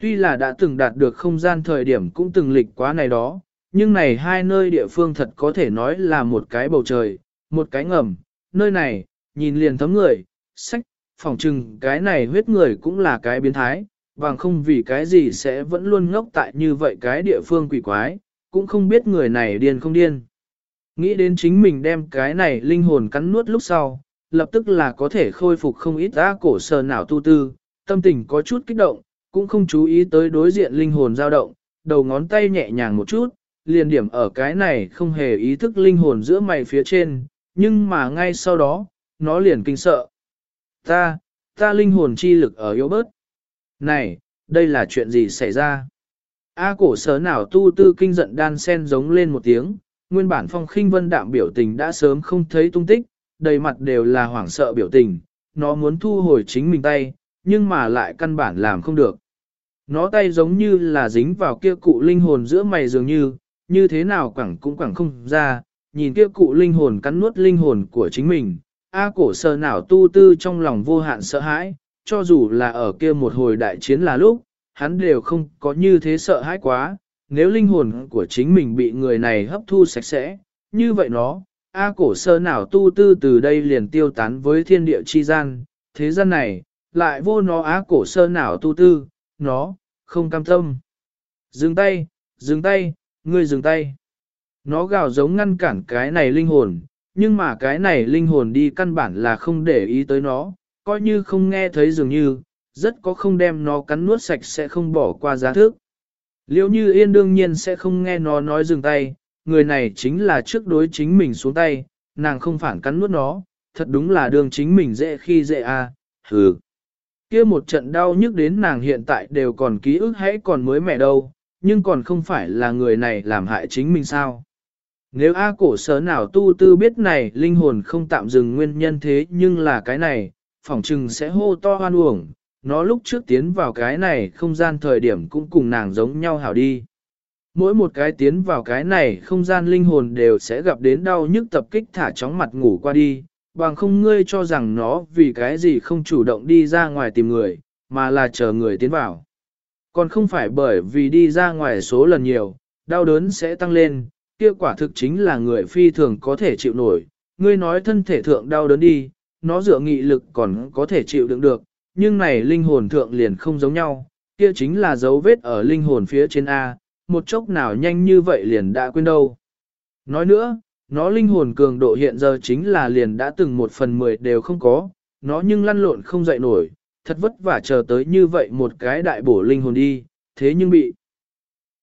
Tuy là đã từng đạt được không gian thời điểm cũng từng lịch quá này đó, nhưng này hai nơi địa phương thật có thể nói là một cái bầu trời, một cái ngầm, nơi này, nhìn liền thấm người, sách, phỏng chừng cái này huyết người cũng là cái biến thái, bằng không vì cái gì sẽ vẫn luôn ngốc tại như vậy cái địa phương quỷ quái, cũng không biết người này điên không điên. Nghĩ đến chính mình đem cái này linh hồn cắn nuốt lúc sau, lập tức là có thể khôi phục không ít ra cổ sờ nào tu tư, tâm tình có chút kích động, cũng không chú ý tới đối diện linh hồn dao động, đầu ngón tay nhẹ nhàng một chút, liền điểm ở cái này không hề ý thức linh hồn giữa mày phía trên, nhưng mà ngay sau đó, nó liền kinh sợ. Ta, ta linh hồn chi lực ở yếu bớt. Này, đây là chuyện gì xảy ra? A cổ sở nào tu tư kinh giận đan sen giống lên một tiếng, nguyên bản phong khinh vân đạm biểu tình đã sớm không thấy tung tích, đầy mặt đều là hoảng sợ biểu tình, nó muốn thu hồi chính mình tay, nhưng mà lại căn bản làm không được. Nó tay giống như là dính vào kia cụ linh hồn giữa mày dường như, như thế nào quẳng cũng quẳng không ra, nhìn kia cụ linh hồn cắn nuốt linh hồn của chính mình. A cổ sơ nào tu tư trong lòng vô hạn sợ hãi, cho dù là ở kia một hồi đại chiến là lúc, hắn đều không có như thế sợ hãi quá, nếu linh hồn của chính mình bị người này hấp thu sạch sẽ, như vậy nó, A cổ sơ nào tu tư từ đây liền tiêu tán với thiên địa chi gian, thế gian này, lại vô nó A cổ sơ nào tu tư, nó, không cam tâm. Dừng tay, dừng tay, ngươi dừng tay. Nó gào giống ngăn cản cái này linh hồn, nhưng mà cái này linh hồn đi căn bản là không để ý tới nó, coi như không nghe thấy dường như, rất có không đem nó cắn nuốt sạch sẽ không bỏ qua giá thức. Liêu như yên đương nhiên sẽ không nghe nó nói dừng tay, người này chính là trước đối chính mình xuống tay, nàng không phản cắn nuốt nó, thật đúng là đường chính mình dễ khi dễ à, hừ. kia một trận đau nhức đến nàng hiện tại đều còn ký ức hãy còn mới mẹ đâu, nhưng còn không phải là người này làm hại chính mình sao. Nếu A cổ sở nào tu tư biết này linh hồn không tạm dừng nguyên nhân thế nhưng là cái này, phỏng chừng sẽ hô to hoan uổng, nó lúc trước tiến vào cái này không gian thời điểm cũng cùng nàng giống nhau hảo đi. Mỗi một cái tiến vào cái này không gian linh hồn đều sẽ gặp đến đau nhức tập kích thả chóng mặt ngủ qua đi, bằng không ngươi cho rằng nó vì cái gì không chủ động đi ra ngoài tìm người, mà là chờ người tiến vào. Còn không phải bởi vì đi ra ngoài số lần nhiều, đau đớn sẽ tăng lên, kia quả thực chính là người phi thường có thể chịu nổi. Ngươi nói thân thể thượng đau đớn đi, nó dựa nghị lực còn có thể chịu đựng được, nhưng này linh hồn thượng liền không giống nhau, kia chính là dấu vết ở linh hồn phía trên A, một chốc nào nhanh như vậy liền đã quên đâu. Nói nữa, nó linh hồn cường độ hiện giờ chính là liền đã từng một phần mười đều không có, nó nhưng lăn lộn không dậy nổi, thật vất vả chờ tới như vậy một cái đại bổ linh hồn đi, thế nhưng bị.